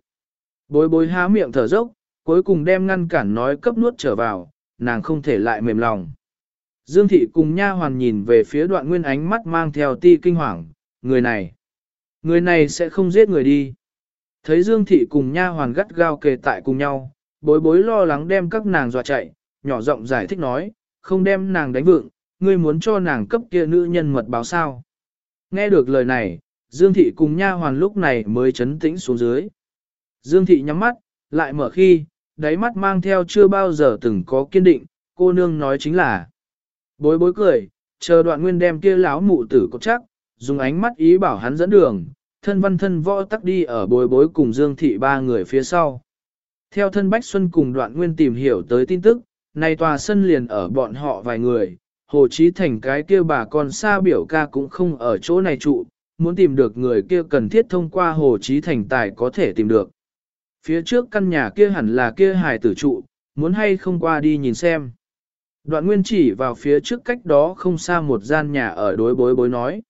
Bối bối há miệng thở dốc, cuối cùng đem ngăn cản nói cấp nuốt trở vào, nàng không thể lại mềm lòng. Dương thị cùng nha hoàn nhìn về phía đoạn nguyên ánh mắt mang theo ti kinh hoàng, người này, người này sẽ không giết người đi. Thấy Dương thị cùng nha hoàn gắt gao kề tại cùng nhau, bối bối lo lắng đem các nàng dọa chạy, nhỏ giọng giải thích nói, không đem nàng đánh vượng, ngươi muốn cho nàng cấp kia nữ nhân mật báo sao. Nghe được lời này, Dương thị cùng nha hoàn lúc này mới chấn tĩnh xuống dưới. Dương thị nhắm mắt, lại mở khi, đáy mắt mang theo chưa bao giờ từng có kiên định, cô nương nói chính là. Bối bối cười, chờ đoạn nguyên đem kia láo mụ tử có chắc, dùng ánh mắt ý bảo hắn dẫn đường, thân văn thân võ tắc đi ở bối bối cùng Dương Thị ba người phía sau. Theo thân Bách Xuân cùng đoạn nguyên tìm hiểu tới tin tức, này tòa sân liền ở bọn họ vài người, Hồ Chí Thành cái kia bà con xa biểu ca cũng không ở chỗ này trụ, muốn tìm được người kia cần thiết thông qua Hồ Chí Thành tài có thể tìm được. Phía trước căn nhà kia hẳn là kia hài tử trụ, muốn hay không qua đi nhìn xem. Đoạn nguyên chỉ vào phía trước cách đó không xa một gian nhà ở đối bối bối nói.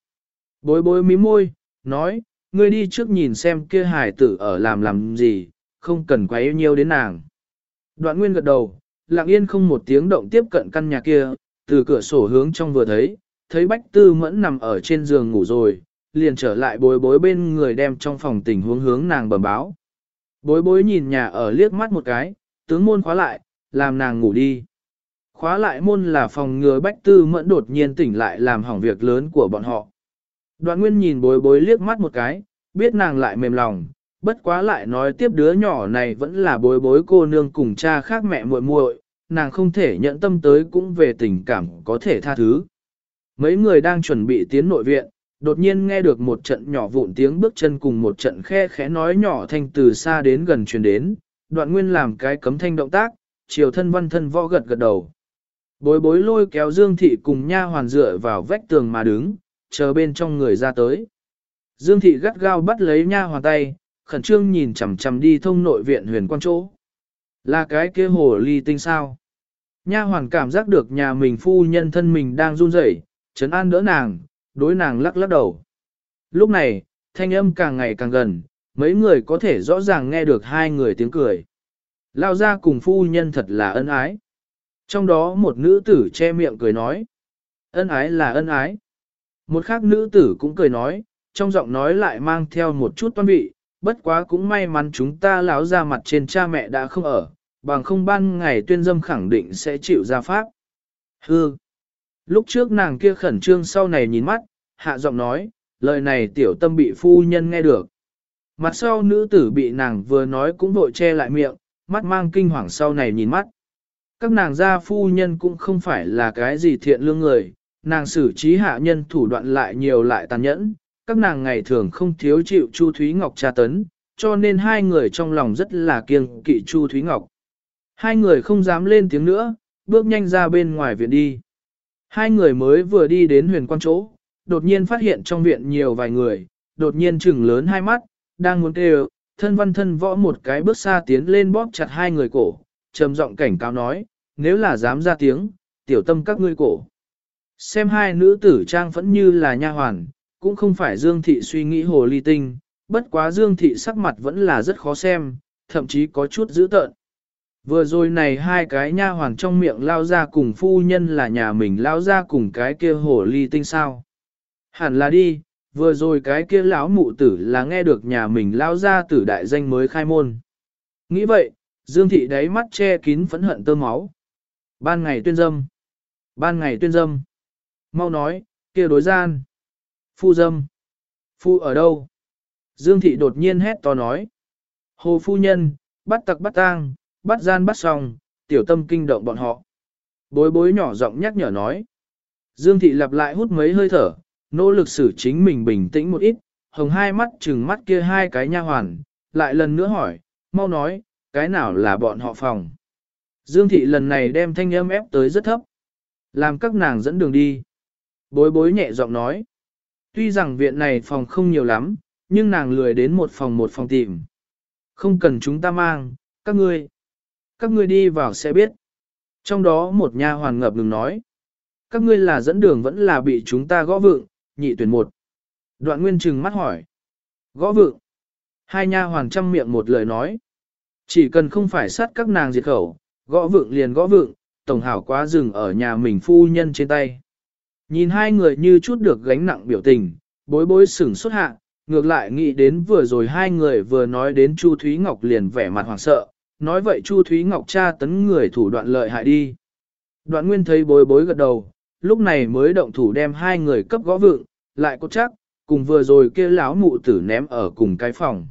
Bối bối mí môi, nói, ngươi đi trước nhìn xem kia hải tử ở làm làm gì, không cần quá yêu nhiều đến nàng. Đoạn nguyên gật đầu, lặng yên không một tiếng động tiếp cận căn nhà kia, từ cửa sổ hướng trong vừa thấy, thấy bách tư mẫn nằm ở trên giường ngủ rồi, liền trở lại bối bối bên người đem trong phòng tình huống hướng nàng bẩm báo. Bối bối nhìn nhà ở liếc mắt một cái, tướng môn khóa lại, làm nàng ngủ đi. Khóa lại môn là phòng ngừa bách tư mẫn đột nhiên tỉnh lại làm hỏng việc lớn của bọn họ. Đoạn nguyên nhìn bối bối liếc mắt một cái, biết nàng lại mềm lòng, bất quá lại nói tiếp đứa nhỏ này vẫn là bối bối cô nương cùng cha khác mẹ muội muội, nàng không thể nhận tâm tới cũng về tình cảm có thể tha thứ. Mấy người đang chuẩn bị tiến nội viện, đột nhiên nghe được một trận nhỏ vụn tiếng bước chân cùng một trận khe khẽ nói nhỏ thanh từ xa đến gần truyền đến, đoạn nguyên làm cái cấm thanh động tác, chiều thân văn thân võ gật gật đầu. Bối bối lôi kéo Dương Thị cùng nha hoàn dựa vào vách tường mà đứng, chờ bên trong người ra tới. Dương Thị gắt gao bắt lấy nha hoàn tay, khẩn trương nhìn chằm chằm đi thông nội viện huyền quan chỗ. Là cái kia hồ ly tinh sao? Nha hoàn cảm giác được nhà mình phu nhân thân mình đang run rẩy, chấn an đỡ nàng, đối nàng lắc lắc đầu. Lúc này, thanh âm càng ngày càng gần, mấy người có thể rõ ràng nghe được hai người tiếng cười. Lao ra cùng phu nhân thật là ân ái. Trong đó một nữ tử che miệng cười nói. Ân ái là ân ái. Một khác nữ tử cũng cười nói, trong giọng nói lại mang theo một chút toan vị, bất quá cũng may mắn chúng ta láo ra mặt trên cha mẹ đã không ở, bằng không ban ngày tuyên dâm khẳng định sẽ chịu ra pháp. Hư! Lúc trước nàng kia khẩn trương sau này nhìn mắt, hạ giọng nói, lời này tiểu tâm bị phu nhân nghe được. Mặt sau nữ tử bị nàng vừa nói cũng vội che lại miệng, mắt mang kinh hoàng sau này nhìn mắt. Các nàng gia phu nhân cũng không phải là cái gì thiện lương người, nàng xử trí hạ nhân thủ đoạn lại nhiều lại tàn nhẫn, các nàng ngày thường không thiếu chịu Chu Thúy Ngọc tra tấn, cho nên hai người trong lòng rất là kiêng kỵ Chu Thúy Ngọc. Hai người không dám lên tiếng nữa, bước nhanh ra bên ngoài viện đi. Hai người mới vừa đi đến huyền quan chỗ, đột nhiên phát hiện trong viện nhiều vài người, đột nhiên trừng lớn hai mắt, đang muốn kêu, thân văn thân võ một cái bước xa tiến lên bóp chặt hai người cổ, trầm giọng cảnh cáo nói, nếu là dám ra tiếng, tiểu tâm các ngươi cổ. Xem hai nữ tử trang vẫn như là nha hoàn, cũng không phải Dương Thị suy nghĩ hồ ly tinh, bất quá Dương Thị sắc mặt vẫn là rất khó xem, thậm chí có chút dữ tợn. Vừa rồi này hai cái nha hoàn trong miệng lao ra cùng phu nhân là nhà mình lao ra cùng cái kia hồ ly tinh sao. Hẳn là đi, vừa rồi cái kia lão mụ tử là nghe được nhà mình lao ra tử đại danh mới khai môn. Nghĩ vậy, Dương Thị đáy mắt che kín phẫn hận tơ máu. Ban ngày tuyên dâm. Ban ngày tuyên dâm. Mau nói, kia đối gian. Phu dâm. Phu ở đâu? Dương Thị đột nhiên hét to nói. Hồ phu nhân, bắt tặc bắt tang, bắt gian bắt xong, tiểu tâm kinh động bọn họ. Bối bối nhỏ giọng nhắc nhở nói. Dương Thị lặp lại hút mấy hơi thở, nỗ lực xử chính mình bình tĩnh một ít, hồng hai mắt trừng mắt kia hai cái nha hoàn, lại lần nữa hỏi, mau nói, cái nào là bọn họ phòng. Dương Thị lần này đem thanh âm ép tới rất thấp, làm các nàng dẫn đường đi. Bối bối nhẹ giọng nói, tuy rằng viện này phòng không nhiều lắm, nhưng nàng lười đến một phòng một phòng tìm. Không cần chúng ta mang, các ngươi. Các ngươi đi vào sẽ biết. Trong đó một nha hoàn ngập ngừng nói. Các ngươi là dẫn đường vẫn là bị chúng ta gõ vượng, nhị tuyển một. Đoạn nguyên trừng mắt hỏi. Gõ vượng. Hai nha hoàn trăm miệng một lời nói. Chỉ cần không phải sát các nàng diệt khẩu, gõ vượng liền gõ vượng, tổng hảo quá dừng ở nhà mình phu nhân trên tay. Nhìn hai người như chút được gánh nặng biểu tình, bối bối sửng xuất hạ, ngược lại nghĩ đến vừa rồi hai người vừa nói đến Chu Thúy Ngọc liền vẻ mặt hoảng sợ, nói vậy Chu Thúy Ngọc tra tấn người thủ đoạn lợi hại đi. Đoạn nguyên thấy bối bối gật đầu, lúc này mới động thủ đem hai người cấp gõ vượng, lại có chắc, cùng vừa rồi kia lão mụ tử ném ở cùng cái phòng.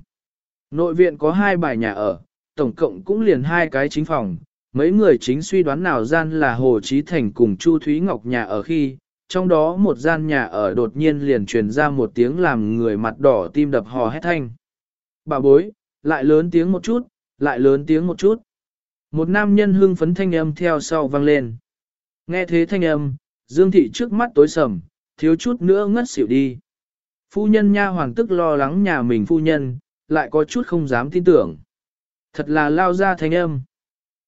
Nội viện có hai bài nhà ở, tổng cộng cũng liền hai cái chính phòng, mấy người chính suy đoán nào gian là Hồ Chí Thành cùng Chu Thúy Ngọc nhà ở khi, trong đó một gian nhà ở đột nhiên liền truyền ra một tiếng làm người mặt đỏ tim đập hò hét thanh. Bà bối, lại lớn tiếng một chút, lại lớn tiếng một chút. Một nam nhân hưng phấn thanh âm theo sau vang lên. Nghe thế thanh âm, Dương Thị trước mắt tối sầm, thiếu chút nữa ngất xỉu đi. Phu nhân nha hoàng tức lo lắng nhà mình phu nhân, lại có chút không dám tin tưởng. Thật là lao ra thanh âm.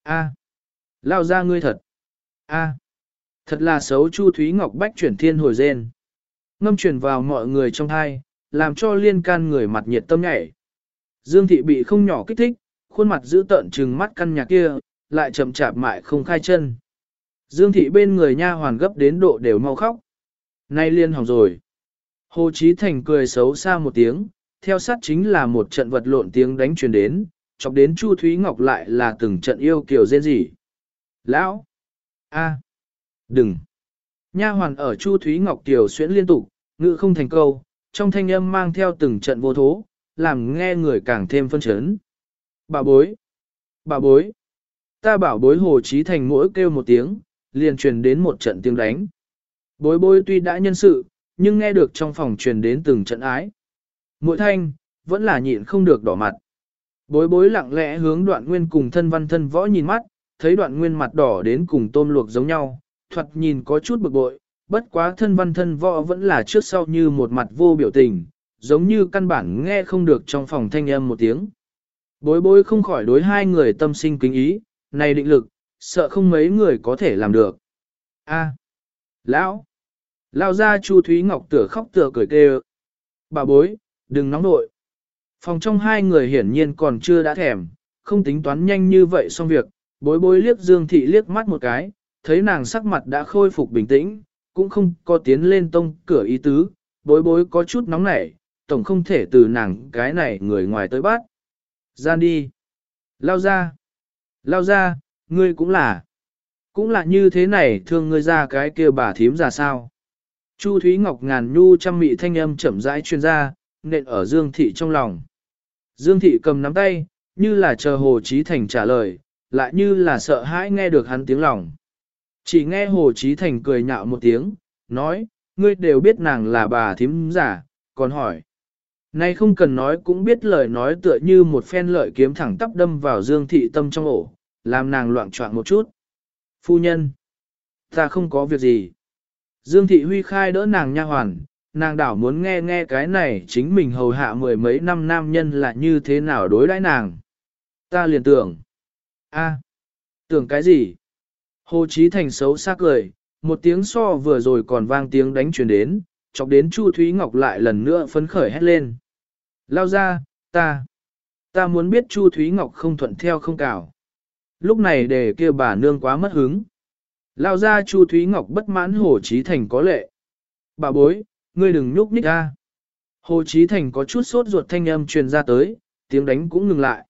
A, lao ra ngươi thật. A, thật là xấu Chu Thúy Ngọc Bách chuyển thiên hồi rên. Ngâm chuyển vào mọi người trong thai, làm cho liên can người mặt nhiệt tâm nhảy. Dương Thị bị không nhỏ kích thích, khuôn mặt giữ tợn trừng mắt căn nhà kia, lại chậm chạp mại không khai chân. Dương thị bên người nha hoàn gấp đến độ đều mau khóc. Nay liên hỏng rồi. Hồ Chí Thành cười xấu xa một tiếng, theo sát chính là một trận vật lộn tiếng đánh truyền đến, chọc đến Chu Thúy Ngọc lại là từng trận yêu kiều dên gì. Lão! a, Đừng! Nha hoàn ở Chu Thúy Ngọc Kiều xuyễn liên tục, ngữ không thành câu, trong thanh âm mang theo từng trận vô thố, làm nghe người càng thêm phân chấn. Bà bối! Bà bối! Ta bảo bối Hồ Chí Thành mỗi kêu một tiếng, liền truyền đến một trận tiếng đánh. Bối bối tuy đã nhân sự, nhưng nghe được trong phòng truyền đến từng trận ái. Mỗi thanh, vẫn là nhịn không được đỏ mặt. Bối bối lặng lẽ hướng đoạn nguyên cùng thân văn thân võ nhìn mắt, thấy đoạn nguyên mặt đỏ đến cùng tôm luộc giống nhau, thuật nhìn có chút bực bội, bất quá thân văn thân võ vẫn là trước sau như một mặt vô biểu tình, giống như căn bản nghe không được trong phòng thanh âm một tiếng. Bối bối không khỏi đối hai người tâm sinh kính ý, này định lực, sợ không mấy người có thể làm được. A, lão, lao ra Chu Thúy Ngọc tựa khóc tựa cười kêu. Bà bối, đừng nóng nội. Phòng trong hai người hiển nhiên còn chưa đã thèm, không tính toán nhanh như vậy xong việc, bối bối liếc Dương Thị liếc mắt một cái, thấy nàng sắc mặt đã khôi phục bình tĩnh, cũng không có tiến lên tông cửa ý tứ, bối bối có chút nóng nảy, tổng không thể từ nàng cái này người ngoài tới bắt. Gian đi. Lao ra. Lao ra, ngươi cũng là. Cũng là như thế này thương ngươi ra cái kia bà thím ra sao. Chu Thúy Ngọc ngàn nhu trăm mị thanh âm chậm rãi chuyên ra, nện ở Dương Thị trong lòng. Dương Thị cầm nắm tay, như là chờ Hồ Chí Thành trả lời, lại như là sợ hãi nghe được hắn tiếng lòng. Chỉ nghe Hồ Chí Thành cười nhạo một tiếng, nói, ngươi đều biết nàng là bà thím giả, còn hỏi. Nay không cần nói cũng biết lời nói tựa như một phen lợi kiếm thẳng tắp đâm vào Dương Thị tâm trong ổ, làm nàng loạn choạng một chút. Phu nhân, ta không có việc gì. Dương Thị Huy khai đỡ nàng nha hoàn, nàng đảo muốn nghe nghe cái này chính mình hầu hạ mười mấy năm nam nhân là như thế nào đối đãi nàng. Ta liền tưởng. a tưởng cái gì? Hồ Chí Thành xấu xa cười, một tiếng so vừa rồi còn vang tiếng đánh truyền đến, chọc đến Chu Thúy Ngọc lại lần nữa phấn khởi hét lên. Lao ra, ta, ta muốn biết Chu Thúy Ngọc không thuận theo không cào. Lúc này để kia bà nương quá mất hứng. Lao ra Chu Thúy Ngọc bất mãn Hồ Chí Thành có lệ. Bà bối, ngươi đừng nhúc nhích ra. Hồ Chí Thành có chút sốt ruột thanh âm truyền ra tới, tiếng đánh cũng ngừng lại.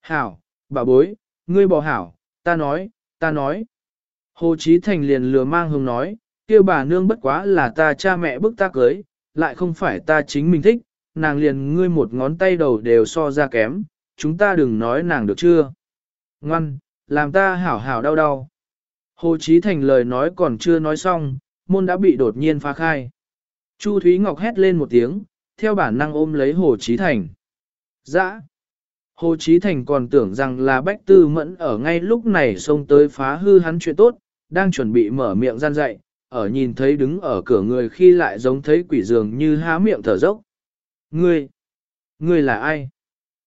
Hảo, bà bối, ngươi bỏ hảo, ta nói, ta nói. Hồ Chí Thành liền lừa mang hương nói, kêu bà nương bất quá là ta cha mẹ bức ta cưới, lại không phải ta chính mình thích, nàng liền ngươi một ngón tay đầu đều so ra kém, chúng ta đừng nói nàng được chưa. Ngoan, làm ta hảo hảo đau đau. Hồ Chí Thành lời nói còn chưa nói xong, môn đã bị đột nhiên phá khai. Chu Thúy Ngọc hét lên một tiếng, theo bản năng ôm lấy Hồ Chí Thành. Dã! Hồ Chí Thành còn tưởng rằng là Bách Tư Mẫn ở ngay lúc này xông tới phá hư hắn chuyện tốt, đang chuẩn bị mở miệng gian dạy, ở nhìn thấy đứng ở cửa người khi lại giống thấy quỷ dường như há miệng thở dốc. Ngươi! Ngươi là ai?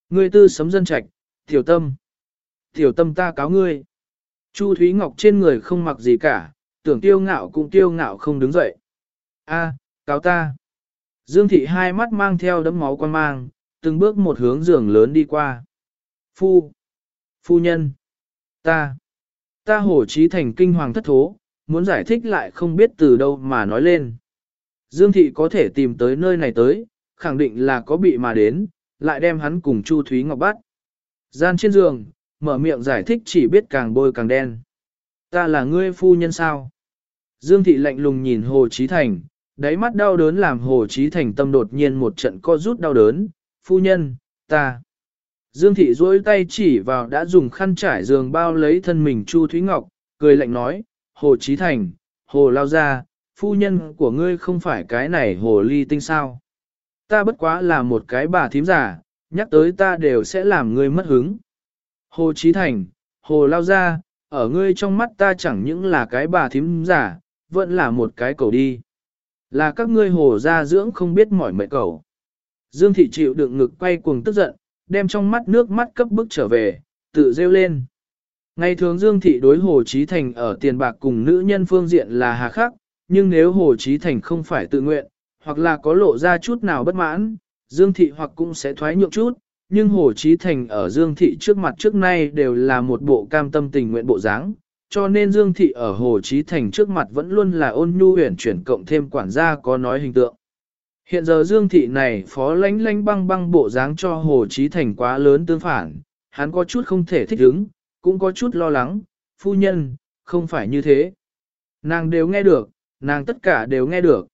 Ngươi tư sấm dân trạch, tiểu tâm! Tiểu tâm ta cáo ngươi! Chu Thúy Ngọc trên người không mặc gì cả, tưởng tiêu ngạo cũng tiêu ngạo không đứng dậy. A, cáo ta! Dương thị hai mắt mang theo đấm máu quan mang, từng bước một hướng giường lớn đi qua. Phu! Phu nhân! Ta! Ta hổ trí thành kinh hoàng thất thố, muốn giải thích lại không biết từ đâu mà nói lên. Dương thị có thể tìm tới nơi này tới, khẳng định là có bị mà đến, lại đem hắn cùng Chu Thúy Ngọc bắt. Gian trên giường, mở miệng giải thích chỉ biết càng bôi càng đen. Ta là ngươi phu nhân sao? Dương thị lạnh lùng nhìn Hồ Chí Thành, đáy mắt đau đớn làm Hồ Chí Thành tâm đột nhiên một trận co rút đau đớn. Phu nhân, ta. Dương thị duỗi tay chỉ vào đã dùng khăn trải giường bao lấy thân mình Chu Thúy Ngọc, cười lạnh nói, Hồ Chí Thành, Hồ Lao Gia, phu nhân của ngươi không phải cái này Hồ Ly Tinh sao. Ta bất quá là một cái bà thím giả, nhắc tới ta đều sẽ làm ngươi mất hứng. Hồ Chí Thành, Hồ Lao Gia, ở ngươi trong mắt ta chẳng những là cái bà thím giả, vẫn là một cái cầu đi. Là các ngươi hồ gia dưỡng không biết mỏi mệt cầu. Dương thị chịu đựng ngực quay cuồng tức giận, đem trong mắt nước mắt cấp bức trở về, tự rêu lên. Ngày thường Dương thị đối Hồ Chí Thành ở tiền bạc cùng nữ nhân phương diện là hà khắc, nhưng nếu Hồ Chí Thành không phải tự nguyện, hoặc là có lộ ra chút nào bất mãn, Dương thị hoặc cũng sẽ thoái nhượng chút, nhưng Hồ Chí Thành ở Dương Thị trước mặt trước nay đều là một bộ cam tâm tình nguyện bộ dáng, cho nên Dương Thị ở Hồ Chí Thành trước mặt vẫn luôn là ôn nhu huyền chuyển cộng thêm quản gia có nói hình tượng. Hiện giờ Dương Thị này phó lánh lánh băng băng bộ dáng cho Hồ Chí Thành quá lớn tương phản, hắn có chút không thể thích ứng, cũng có chút lo lắng, phu nhân, không phải như thế. Nàng đều nghe được, nàng tất cả đều nghe được.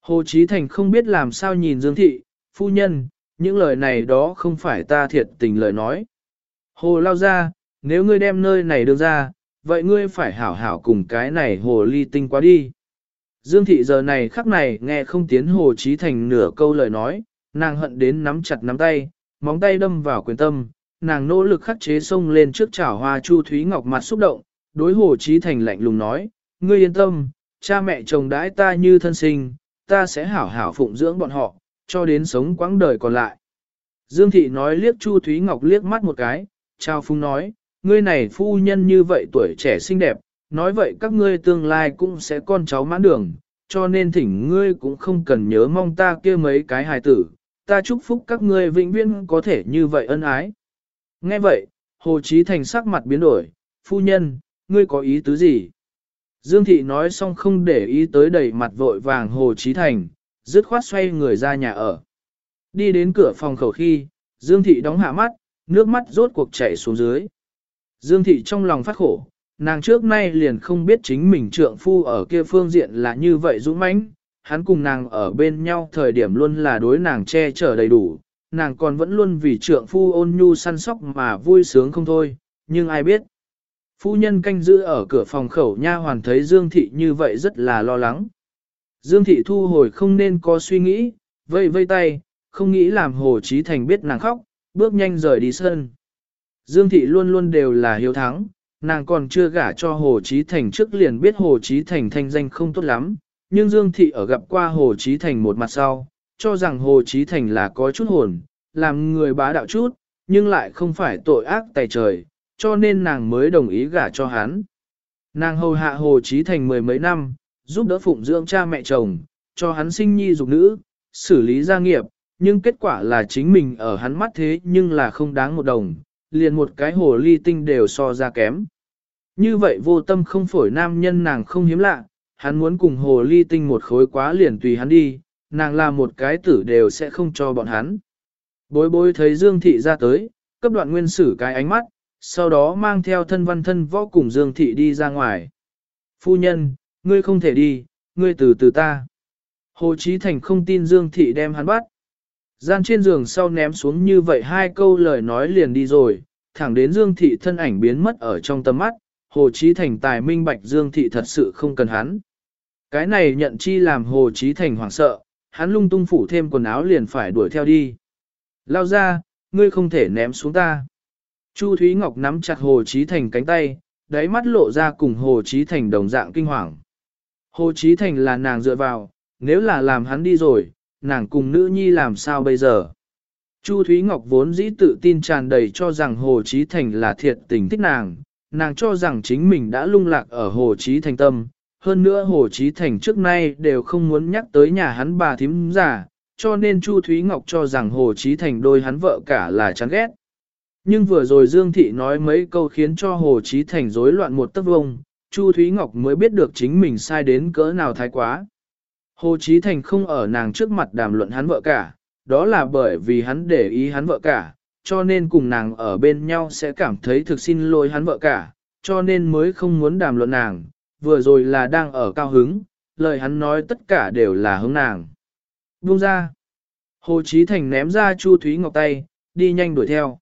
Hồ Chí Thành không biết làm sao nhìn Dương Thị, phu nhân, những lời này đó không phải ta thiệt tình lời nói. Hồ lao ra, nếu ngươi đem nơi này đưa ra, vậy ngươi phải hảo hảo cùng cái này hồ ly tinh quá đi. Dương thị giờ này khắc này nghe không tiến hồ trí thành nửa câu lời nói, nàng hận đến nắm chặt nắm tay, móng tay đâm vào quyền tâm, nàng nỗ lực khắc chế sông lên trước chảo hoa chu thúy ngọc mặt xúc động, đối hồ trí thành lạnh lùng nói, ngươi yên tâm, cha mẹ chồng đãi ta như thân sinh, ta sẽ hảo hảo phụng dưỡng bọn họ, cho đến sống quãng đời còn lại. Dương thị nói liếc Chu Thúy Ngọc liếc mắt một cái, trao phung nói, ngươi này phu nhân như vậy tuổi trẻ xinh đẹp, nói vậy các ngươi tương lai cũng sẽ con cháu mãn đường, cho nên thỉnh ngươi cũng không cần nhớ mong ta kia mấy cái hài tử, ta chúc phúc các ngươi vĩnh viễn có thể như vậy ân ái. Nghe vậy, Hồ Chí Thành sắc mặt biến đổi, phu nhân, ngươi có ý tứ gì? Dương Thị nói xong không để ý tới đầy mặt vội vàng Hồ Chí Thành, dứt khoát xoay người ra nhà ở. Đi đến cửa phòng khẩu khi, Dương Thị đóng hạ mắt, nước mắt rốt cuộc chảy xuống dưới. Dương Thị trong lòng phát khổ, nàng trước nay liền không biết chính mình trượng phu ở kia phương diện là như vậy dũng mãnh, hắn cùng nàng ở bên nhau thời điểm luôn là đối nàng che chở đầy đủ, nàng còn vẫn luôn vì trượng phu ôn nhu săn sóc mà vui sướng không thôi, nhưng ai biết. Phu nhân canh giữ ở cửa phòng khẩu nha hoàn thấy Dương Thị như vậy rất là lo lắng. Dương Thị thu hồi không nên có suy nghĩ, vây vây tay, không nghĩ làm Hồ Chí Thành biết nàng khóc, bước nhanh rời đi sân. Dương Thị luôn luôn đều là hiếu thắng, nàng còn chưa gả cho Hồ Chí Thành trước liền biết Hồ Chí Thành thanh danh không tốt lắm, nhưng Dương Thị ở gặp qua Hồ Chí Thành một mặt sau, cho rằng Hồ Chí Thành là có chút hồn, làm người bá đạo chút, nhưng lại không phải tội ác tài trời, cho nên nàng mới đồng ý gả cho hắn. Nàng hầu hạ Hồ Chí Thành mười mấy năm, giúp đỡ phụng dưỡng cha mẹ chồng, cho hắn sinh nhi dục nữ, xử lý gia nghiệp, nhưng kết quả là chính mình ở hắn mắt thế nhưng là không đáng một đồng, liền một cái hồ ly tinh đều so ra kém. Như vậy vô tâm không phổi nam nhân nàng không hiếm lạ, hắn muốn cùng hồ ly tinh một khối quá liền tùy hắn đi, nàng là một cái tử đều sẽ không cho bọn hắn. Bối bối thấy Dương Thị ra tới, cấp đoạn nguyên sử cái ánh mắt, sau đó mang theo thân văn thân võ cùng Dương Thị đi ra ngoài. Phu nhân, ngươi không thể đi, ngươi từ từ ta. Hồ Chí Thành không tin Dương Thị đem hắn bắt. Gian trên giường sau ném xuống như vậy hai câu lời nói liền đi rồi, thẳng đến Dương Thị thân ảnh biến mất ở trong tầm mắt, Hồ Chí Thành tài minh bạch Dương Thị thật sự không cần hắn. Cái này nhận chi làm Hồ Chí Thành hoảng sợ, hắn lung tung phủ thêm quần áo liền phải đuổi theo đi. Lao ra, ngươi không thể ném xuống ta. Chu Thúy Ngọc nắm chặt Hồ Chí Thành cánh tay, đáy mắt lộ ra cùng Hồ Chí Thành đồng dạng kinh hoàng. Hồ Chí Thành là nàng dựa vào, nếu là làm hắn đi rồi, nàng cùng nữ nhi làm sao bây giờ? Chu Thúy Ngọc vốn dĩ tự tin tràn đầy cho rằng Hồ Chí Thành là thiệt tình thích nàng, nàng cho rằng chính mình đã lung lạc ở Hồ Chí Thành tâm. Hơn nữa Hồ Chí Thành trước nay đều không muốn nhắc tới nhà hắn bà thím giả, cho nên Chu Thúy Ngọc cho rằng Hồ Chí Thành đôi hắn vợ cả là chán ghét. Nhưng vừa rồi Dương Thị nói mấy câu khiến cho Hồ Chí Thành rối loạn một tấc vông, Chu Thúy Ngọc mới biết được chính mình sai đến cỡ nào thái quá. Hồ Chí Thành không ở nàng trước mặt đàm luận hắn vợ cả, đó là bởi vì hắn để ý hắn vợ cả, cho nên cùng nàng ở bên nhau sẽ cảm thấy thực xin lỗi hắn vợ cả, cho nên mới không muốn đàm luận nàng, vừa rồi là đang ở cao hứng, lời hắn nói tất cả đều là hướng nàng. Buông ra. Hồ Chí Thành ném ra Chu Thúy Ngọc tay, đi nhanh đuổi theo.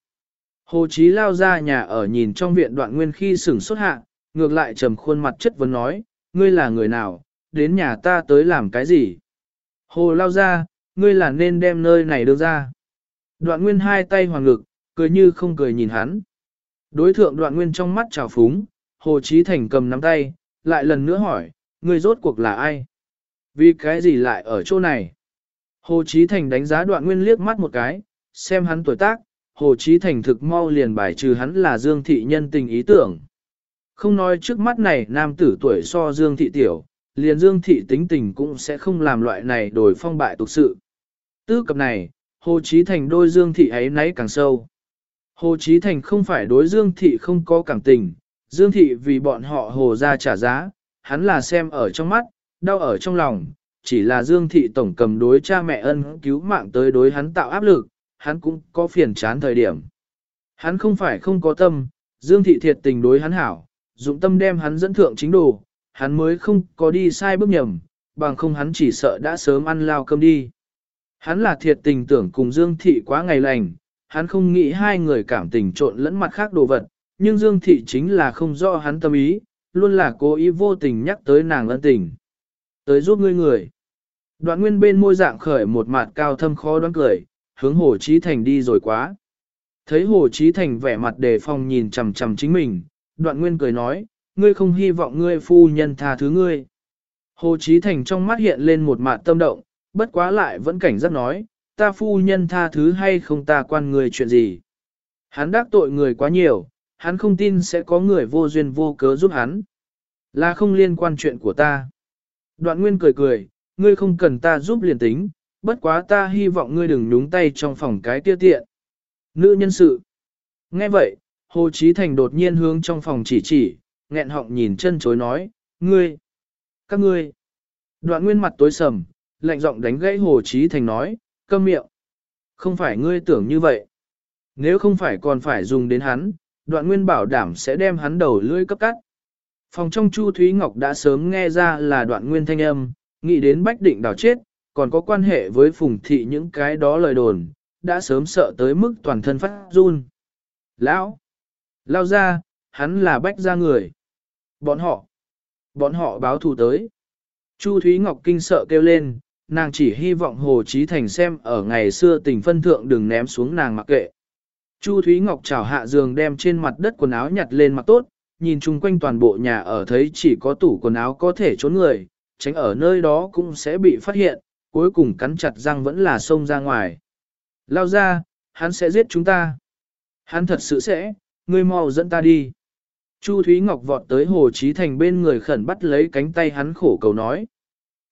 Hồ Chí lao ra nhà ở nhìn trong viện đoạn nguyên khi sửng xuất hạ, ngược lại trầm khuôn mặt chất vấn nói, ngươi là người nào, đến nhà ta tới làm cái gì? Hồ lao ra, ngươi là nên đem nơi này đưa ra. Đoạn nguyên hai tay hoàng ngực, cười như không cười nhìn hắn. Đối thượng đoạn nguyên trong mắt trào phúng, Hồ Chí Thành cầm nắm tay, lại lần nữa hỏi, ngươi rốt cuộc là ai? Vì cái gì lại ở chỗ này? Hồ Chí Thành đánh giá đoạn nguyên liếc mắt một cái, xem hắn tuổi tác, Hồ Chí Thành thực mau liền bài trừ hắn là Dương Thị nhân tình ý tưởng. Không nói trước mắt này nam tử tuổi so Dương Thị tiểu, liền Dương Thị tính tình cũng sẽ không làm loại này đổi phong bại tục sự. Tư cập này, Hồ Chí Thành đôi Dương Thị ấy nấy càng sâu. Hồ Chí Thành không phải đối Dương Thị không có cảm tình, Dương Thị vì bọn họ hồ ra trả giá, hắn là xem ở trong mắt, đau ở trong lòng, chỉ là Dương Thị tổng cầm đối cha mẹ ân cứu mạng tới đối hắn tạo áp lực, hắn cũng có phiền chán thời điểm. Hắn không phải không có tâm, Dương Thị thiệt tình đối hắn hảo, dụng tâm đem hắn dẫn thượng chính đồ, hắn mới không có đi sai bước nhầm, bằng không hắn chỉ sợ đã sớm ăn lao cơm đi. Hắn là thiệt tình tưởng cùng Dương Thị quá ngày lành, hắn không nghĩ hai người cảm tình trộn lẫn mặt khác đồ vật, nhưng Dương Thị chính là không rõ hắn tâm ý, luôn là cố ý vô tình nhắc tới nàng ân tình. Tới giúp ngươi người. Đoạn nguyên bên môi dạng khởi một mặt cao thâm khó đoán cười, hướng Hồ Chí Thành đi rồi quá. Thấy Hồ Chí Thành vẻ mặt đề phòng nhìn chằm chằm chính mình, đoạn nguyên cười nói, ngươi không hy vọng ngươi phu nhân tha thứ ngươi. Hồ Chí Thành trong mắt hiện lên một mạt tâm động, bất quá lại vẫn cảnh giác nói, ta phu nhân tha thứ hay không ta quan người chuyện gì. Hắn đắc tội người quá nhiều, hắn không tin sẽ có người vô duyên vô cớ giúp hắn. Là không liên quan chuyện của ta. Đoạn nguyên cười cười, ngươi không cần ta giúp liền tính, bất quá ta hy vọng ngươi đừng nhúng tay trong phòng cái tiêu tiện. Nữ nhân sự. Nghe vậy, Hồ Chí Thành đột nhiên hướng trong phòng chỉ chỉ, nghẹn họng nhìn chân chối nói, ngươi, các ngươi. Đoạn nguyên mặt tối sầm, lạnh giọng đánh gãy Hồ Chí Thành nói, câm miệng. Không phải ngươi tưởng như vậy. Nếu không phải còn phải dùng đến hắn, đoạn nguyên bảo đảm sẽ đem hắn đầu lưỡi cấp cắt. Phòng trong Chu Thúy Ngọc đã sớm nghe ra là đoạn nguyên thanh âm, nghĩ đến bách định đào chết, còn có quan hệ với phùng thị những cái đó lời đồn, đã sớm sợ tới mức toàn thân phát run. Lão! Lao ra, hắn là bách ra người. Bọn họ! Bọn họ báo thù tới. Chu Thúy Ngọc kinh sợ kêu lên, nàng chỉ hy vọng Hồ Chí Thành xem ở ngày xưa tình phân thượng đừng ném xuống nàng mặc kệ. Chu Thúy Ngọc chảo hạ giường đem trên mặt đất quần áo nhặt lên mặc tốt, nhìn chung quanh toàn bộ nhà ở thấy chỉ có tủ quần áo có thể trốn người, tránh ở nơi đó cũng sẽ bị phát hiện, cuối cùng cắn chặt răng vẫn là xông ra ngoài. Lao ra, hắn sẽ giết chúng ta. Hắn thật sự sẽ, ngươi mau dẫn ta đi. Chu Thúy Ngọc vọt tới Hồ Chí Thành bên người khẩn bắt lấy cánh tay hắn khổ cầu nói.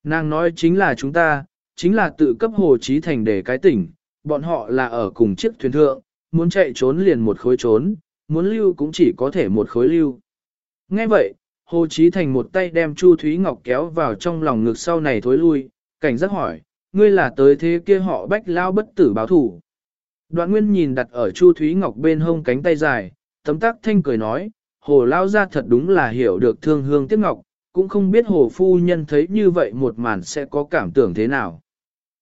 Nàng nói chính là chúng ta, chính là tự cấp Hồ Chí Thành để cái tỉnh, bọn họ là ở cùng chiếc thuyền thượng, muốn chạy trốn liền một khối trốn, muốn lưu cũng chỉ có thể một khối lưu. Nghe vậy, Hồ Chí Thành một tay đem Chu Thúy Ngọc kéo vào trong lòng ngực sau này thối lui, cảnh giác hỏi, ngươi là tới thế kia họ bách lao bất tử báo thủ. Đoạn Nguyên nhìn đặt ở Chu Thúy Ngọc bên hông cánh tay dài, tấm tắc thanh cười nói, Hồ Lao ra thật đúng là hiểu được thương hương tiếc ngọc, cũng không biết Hồ Phu Nhân thấy như vậy một màn sẽ có cảm tưởng thế nào.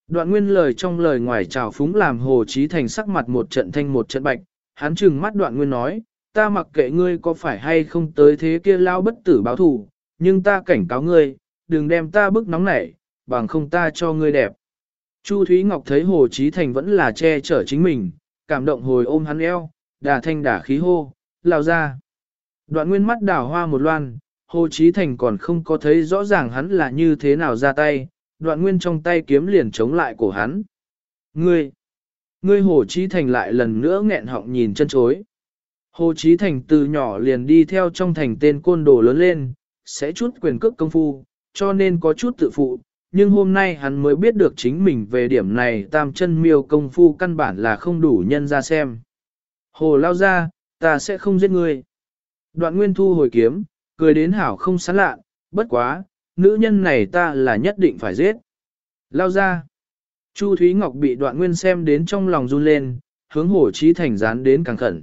Đoạn Nguyên lời trong lời ngoài chào phúng làm Hồ trí Thành sắc mặt một trận thanh một trận bạch, hắn trừng mắt Đoạn Nguyên nói, ta mặc kệ ngươi có phải hay không tới thế kia lao bất tử báo thù, nhưng ta cảnh cáo ngươi, đừng đem ta bức nóng nảy, bằng không ta cho ngươi đẹp. Chu Thúy Ngọc thấy Hồ Chí Thành vẫn là che chở chính mình, cảm động hồi ôm hắn eo, đà thanh đả khí hô, lao ra. Đoạn nguyên mắt đảo hoa một loan, Hồ Chí Thành còn không có thấy rõ ràng hắn là như thế nào ra tay, đoạn nguyên trong tay kiếm liền chống lại cổ hắn. Ngươi! Ngươi Hồ Chí Thành lại lần nữa nghẹn họng nhìn chân chối. Hồ Chí Thành từ nhỏ liền đi theo trong thành tên côn đồ lớn lên, sẽ chút quyền cước công phu, cho nên có chút tự phụ, nhưng hôm nay hắn mới biết được chính mình về điểm này tam chân miêu công phu căn bản là không đủ nhân ra xem. Hồ lao ra, ta sẽ không giết ngươi. Đoạn nguyên thu hồi kiếm, cười đến hảo không sán lạ, bất quá, nữ nhân này ta là nhất định phải giết. Lao ra. Chu Thúy Ngọc bị đoạn nguyên xem đến trong lòng run lên, hướng Hồ Chí Thành dán đến càng khẩn.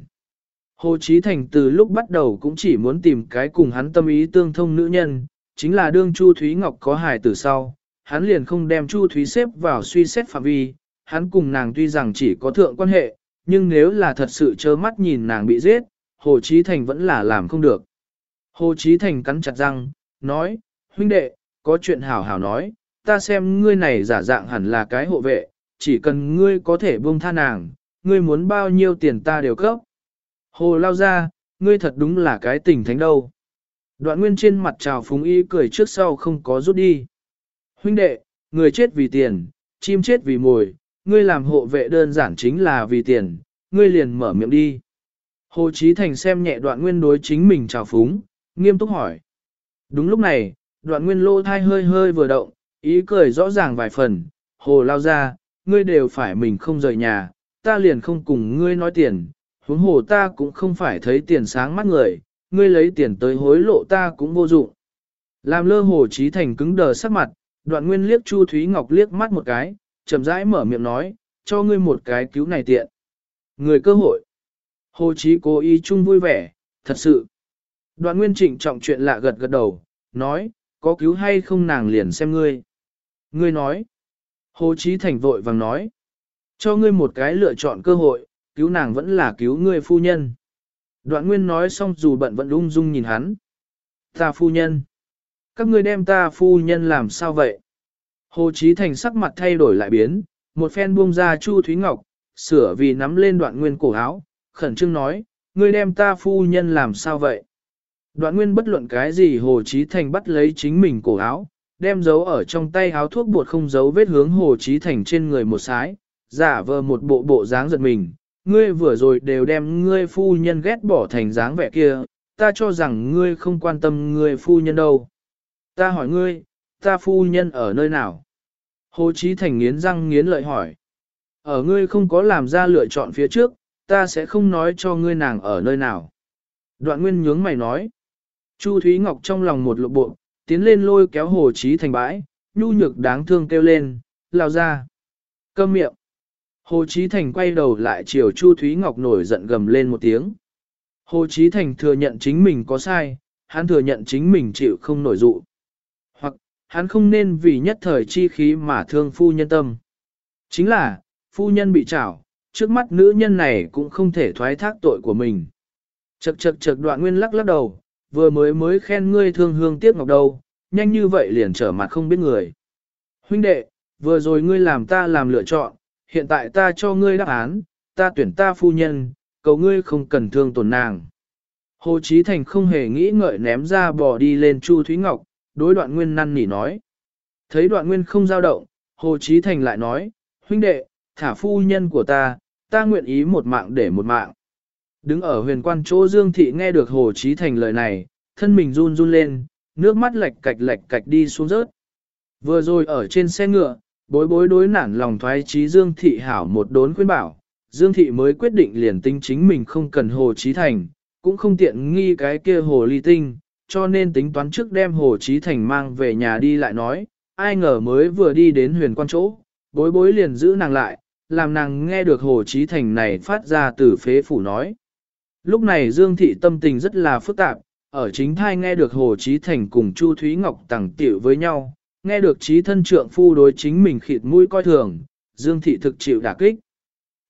Hồ Chí Thành từ lúc bắt đầu cũng chỉ muốn tìm cái cùng hắn tâm ý tương thông nữ nhân, chính là đương Chu Thúy Ngọc có hài từ sau, hắn liền không đem Chu Thúy xếp vào suy xét phạm vi, hắn cùng nàng tuy rằng chỉ có thượng quan hệ, nhưng nếu là thật sự trơ mắt nhìn nàng bị giết, Hồ Chí Thành vẫn là làm không được. Hồ Chí Thành cắn chặt răng, nói, huynh đệ, có chuyện hảo hảo nói, ta xem ngươi này giả dạng hẳn là cái hộ vệ, chỉ cần ngươi có thể buông tha nàng, ngươi muốn bao nhiêu tiền ta đều cấp. Hồ lao ra, ngươi thật đúng là cái tình thánh đâu. Đoạn nguyên trên mặt trào phúng y cười trước sau không có rút đi. Huynh đệ, người chết vì tiền, chim chết vì mồi, ngươi làm hộ vệ đơn giản chính là vì tiền, ngươi liền mở miệng đi. Hồ Chí Thành xem nhẹ đoạn nguyên đối chính mình trào phúng, nghiêm túc hỏi. Đúng lúc này, đoạn nguyên lô thai hơi hơi vừa động, ý cười rõ ràng vài phần, hồ lao ra, ngươi đều phải mình không rời nhà, ta liền không cùng ngươi nói tiền, huống hồ ta cũng không phải thấy tiền sáng mắt người, ngươi lấy tiền tới hối lộ ta cũng vô dụng. Làm lơ hồ Chí Thành cứng đờ sắc mặt, đoạn nguyên liếc Chu Thúy Ngọc liếc mắt một cái, chậm rãi mở miệng nói, cho ngươi một cái cứu này tiện. Người cơ hội. Hồ Chí cố ý chung vui vẻ, thật sự. Đoạn nguyên trịnh trọng chuyện lạ gật gật đầu, nói, có cứu hay không nàng liền xem ngươi. Ngươi nói. Hồ Chí Thành vội vàng nói. Cho ngươi một cái lựa chọn cơ hội, cứu nàng vẫn là cứu ngươi phu nhân. Đoạn nguyên nói xong dù bận vẫn ung dung nhìn hắn. Ta phu nhân. Các ngươi đem ta phu nhân làm sao vậy? Hồ Chí Thành sắc mặt thay đổi lại biến, một phen buông ra Chu Thúy Ngọc, sửa vì nắm lên đoạn nguyên cổ áo, khẩn trương nói, ngươi đem ta phu nhân làm sao vậy? Đoạn nguyên bất luận cái gì Hồ Chí Thành bắt lấy chính mình cổ áo, đem dấu ở trong tay áo thuốc bột không giấu vết hướng Hồ Chí Thành trên người một sái, giả vờ một bộ bộ dáng giật mình. Ngươi vừa rồi đều đem ngươi phu nhân ghét bỏ thành dáng vẻ kia, ta cho rằng ngươi không quan tâm ngươi phu nhân đâu. Ta hỏi ngươi, ta phu nhân ở nơi nào? Hồ Chí Thành nghiến răng nghiến lợi hỏi. Ở ngươi không có làm ra lựa chọn phía trước, ta sẽ không nói cho ngươi nàng ở nơi nào. Đoạn nguyên nhướng mày nói. Chu Thúy Ngọc trong lòng một lộ bộ, tiến lên lôi kéo Hồ Chí Thành bãi, nhu nhược đáng thương kêu lên, lao ra. Câm miệng. Hồ Chí Thành quay đầu lại chiều Chu Thúy Ngọc nổi giận gầm lên một tiếng. Hồ Chí Thành thừa nhận chính mình có sai, hắn thừa nhận chính mình chịu không nổi dụ. Hoặc, hắn không nên vì nhất thời chi khí mà thương phu nhân tâm. Chính là, phu nhân bị trảo, trước mắt nữ nhân này cũng không thể thoái thác tội của mình. Chật chật chật đoạn nguyên lắc lắc đầu, vừa mới mới khen ngươi thương hương tiếc ngọc đâu, nhanh như vậy liền trở mặt không biết người. Huynh đệ, vừa rồi ngươi làm ta làm lựa chọn, hiện tại ta cho ngươi đáp án, ta tuyển ta phu nhân, cầu ngươi không cần thương tổn nàng. Hồ Chí Thành không hề nghĩ ngợi ném ra bò đi lên Chu Thúy Ngọc, đối đoạn nguyên năn nỉ nói. Thấy đoạn nguyên không giao động, Hồ Chí Thành lại nói, huynh đệ, thả phu nhân của ta, ta nguyện ý một mạng để một mạng. Đứng ở huyền quan chỗ Dương Thị nghe được Hồ Chí Thành lời này, thân mình run run lên, nước mắt lệch cạch lệch cạch đi xuống rớt. Vừa rồi ở trên xe ngựa, bối bối đối nản lòng thoái trí Dương Thị hảo một đốn khuyên bảo, Dương Thị mới quyết định liền tính chính mình không cần Hồ Chí Thành, cũng không tiện nghi cái kia Hồ Ly Tinh, cho nên tính toán trước đem Hồ Chí Thành mang về nhà đi lại nói, ai ngờ mới vừa đi đến huyền quan chỗ, bối bối liền giữ nàng lại, làm nàng nghe được Hồ Chí Thành này phát ra từ phế phủ nói. Lúc này Dương Thị tâm tình rất là phức tạp, ở chính thai nghe được Hồ Chí Thành cùng Chu Thúy Ngọc tẳng tiểu với nhau, nghe được trí thân trượng phu đối chính mình khịt mũi coi thường, Dương Thị thực chịu đả kích.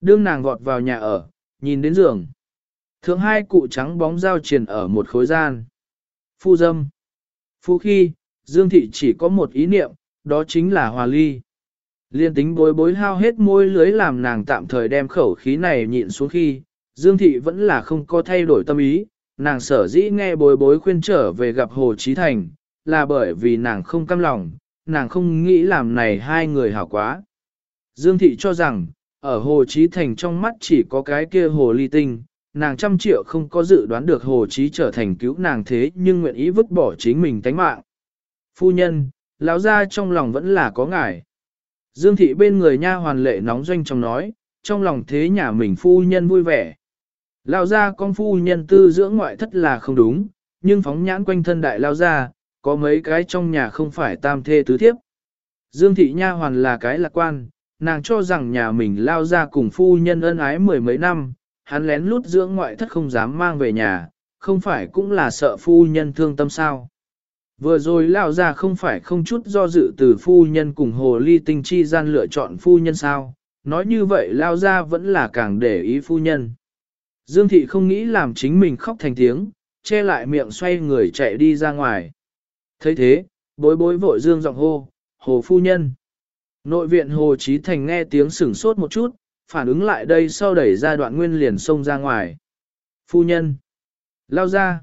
Đương nàng vọt vào nhà ở, nhìn đến giường. Thượng hai cụ trắng bóng dao triền ở một khối gian. Phu dâm. Phu khi, Dương Thị chỉ có một ý niệm, đó chính là hòa ly. Liên tính bối bối hao hết môi lưới làm nàng tạm thời đem khẩu khí này nhịn xuống khi, Dương Thị vẫn là không có thay đổi tâm ý, nàng sở dĩ nghe bối bối khuyên trở về gặp Hồ Chí Thành, là bởi vì nàng không căm lòng, nàng không nghĩ làm này hai người hảo quá. Dương Thị cho rằng, ở Hồ Chí Thành trong mắt chỉ có cái kia Hồ Ly Tinh, nàng trăm triệu không có dự đoán được Hồ Chí trở thành cứu nàng thế nhưng nguyện ý vứt bỏ chính mình tánh mạng. Phu nhân, lão ra trong lòng vẫn là có ngài. Dương Thị bên người nha hoàn lệ nóng doanh trong nói, trong lòng thế nhà mình phu nhân vui vẻ. Lao ra con phu nhân tư dưỡng ngoại thất là không đúng, nhưng phóng nhãn quanh thân đại lao ra, có mấy cái trong nhà không phải tam thê tứ thiếp. Dương thị nha hoàn là cái lạc quan, nàng cho rằng nhà mình lao ra cùng phu nhân ân ái mười mấy năm, hắn lén lút dưỡng ngoại thất không dám mang về nhà, không phải cũng là sợ phu nhân thương tâm sao. Vừa rồi lao ra không phải không chút do dự từ phu nhân cùng hồ ly tinh chi gian lựa chọn phu nhân sao, nói như vậy lao ra vẫn là càng để ý phu nhân. Dương thị không nghĩ làm chính mình khóc thành tiếng, che lại miệng xoay người chạy đi ra ngoài. thấy thế, bối bối vội dương giọng hô, hồ phu nhân. Nội viện hồ trí thành nghe tiếng sửng sốt một chút, phản ứng lại đây sau đẩy ra đoạn nguyên liền xông ra ngoài. Phu nhân. Lao ra.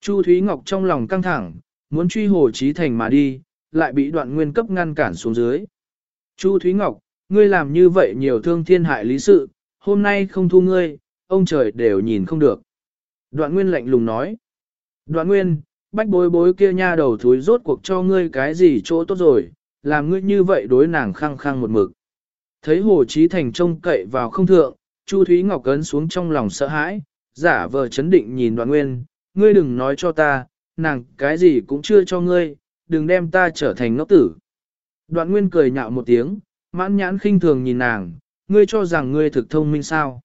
Chu Thúy Ngọc trong lòng căng thẳng, muốn truy hồ trí thành mà đi, lại bị đoạn nguyên cấp ngăn cản xuống dưới. Chu Thúy Ngọc, ngươi làm như vậy nhiều thương thiên hại lý sự, hôm nay không thu ngươi, ông trời đều nhìn không được. Đoạn nguyên lạnh lùng nói. Đoạn nguyên, bách bối bối kia nha đầu thúi rốt cuộc cho ngươi cái gì chỗ tốt rồi, làm ngươi như vậy đối nàng khăng khăng một mực. Thấy Hồ Chí Thành trông cậy vào không thượng, Chu Thúy Ngọc cấn xuống trong lòng sợ hãi, giả vờ chấn định nhìn đoạn nguyên, ngươi đừng nói cho ta, nàng cái gì cũng chưa cho ngươi, đừng đem ta trở thành ngốc tử. Đoạn nguyên cười nhạo một tiếng, mãn nhãn khinh thường nhìn nàng, ngươi cho rằng ngươi thực thông minh sao.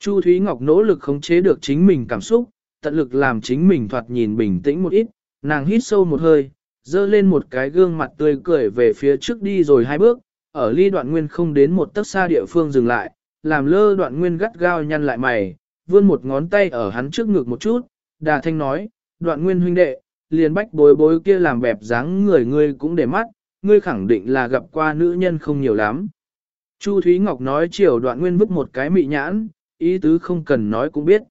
Chu Thúy Ngọc nỗ lực khống chế được chính mình cảm xúc, tận lực làm chính mình thoạt nhìn bình tĩnh một ít, nàng hít sâu một hơi, dơ lên một cái gương mặt tươi cười về phía trước đi rồi hai bước, ở ly đoạn nguyên không đến một tấc xa địa phương dừng lại, làm lơ đoạn nguyên gắt gao nhăn lại mày, vươn một ngón tay ở hắn trước ngực một chút, đà thanh nói, đoạn nguyên huynh đệ, liền bách bối bối kia làm bẹp dáng người ngươi cũng để mắt, ngươi khẳng định là gặp qua nữ nhân không nhiều lắm. Chu Thúy Ngọc nói chiều đoạn nguyên vứt một cái mị nhãn, ý tứ không cần nói cũng biết.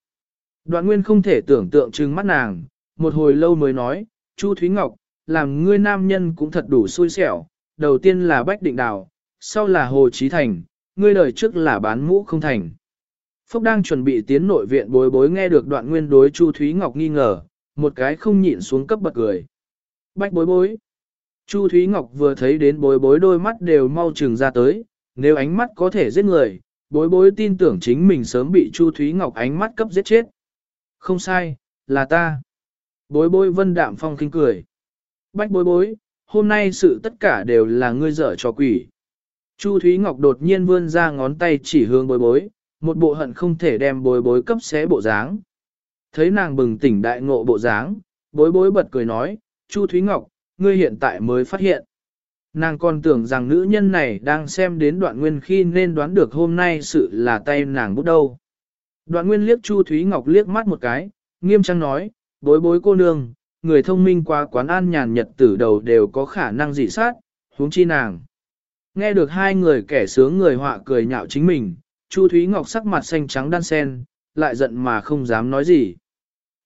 Đoạn nguyên không thể tưởng tượng trừng mắt nàng, một hồi lâu mới nói, Chu Thúy Ngọc, làm ngươi nam nhân cũng thật đủ xui xẻo, đầu tiên là Bách Định Đào, sau là Hồ Chí Thành, ngươi đời trước là bán mũ không thành. Phúc đang chuẩn bị tiến nội viện bối bối nghe được đoạn nguyên đối Chu Thúy Ngọc nghi ngờ, một cái không nhịn xuống cấp bật cười. Bách bối bối. Chu Thúy Ngọc vừa thấy đến bối bối đôi mắt đều mau trừng ra tới, nếu ánh mắt có thể giết người, bối bối tin tưởng chính mình sớm bị Chu Thúy Ngọc ánh mắt cấp giết chết. Không sai, là ta. Bối bối vân đạm phong kinh cười. Bách bối bối, hôm nay sự tất cả đều là ngươi dở cho quỷ. Chu Thúy Ngọc đột nhiên vươn ra ngón tay chỉ hướng bối bối, một bộ hận không thể đem bối bối cấp xé bộ dáng. Thấy nàng bừng tỉnh đại ngộ bộ dáng, bối bối bật cười nói, Chu Thúy Ngọc, ngươi hiện tại mới phát hiện. Nàng còn tưởng rằng nữ nhân này đang xem đến đoạn nguyên khi nên đoán được hôm nay sự là tay nàng bút đâu. Đoạn nguyên liếc Chu Thúy Ngọc liếc mắt một cái, nghiêm trang nói, bối bối cô nương, người thông minh qua quán an nhàn nhật tử đầu đều có khả năng dị sát, huống chi nàng. Nghe được hai người kẻ sướng người họa cười nhạo chính mình, Chu Thúy Ngọc sắc mặt xanh trắng đan sen, lại giận mà không dám nói gì.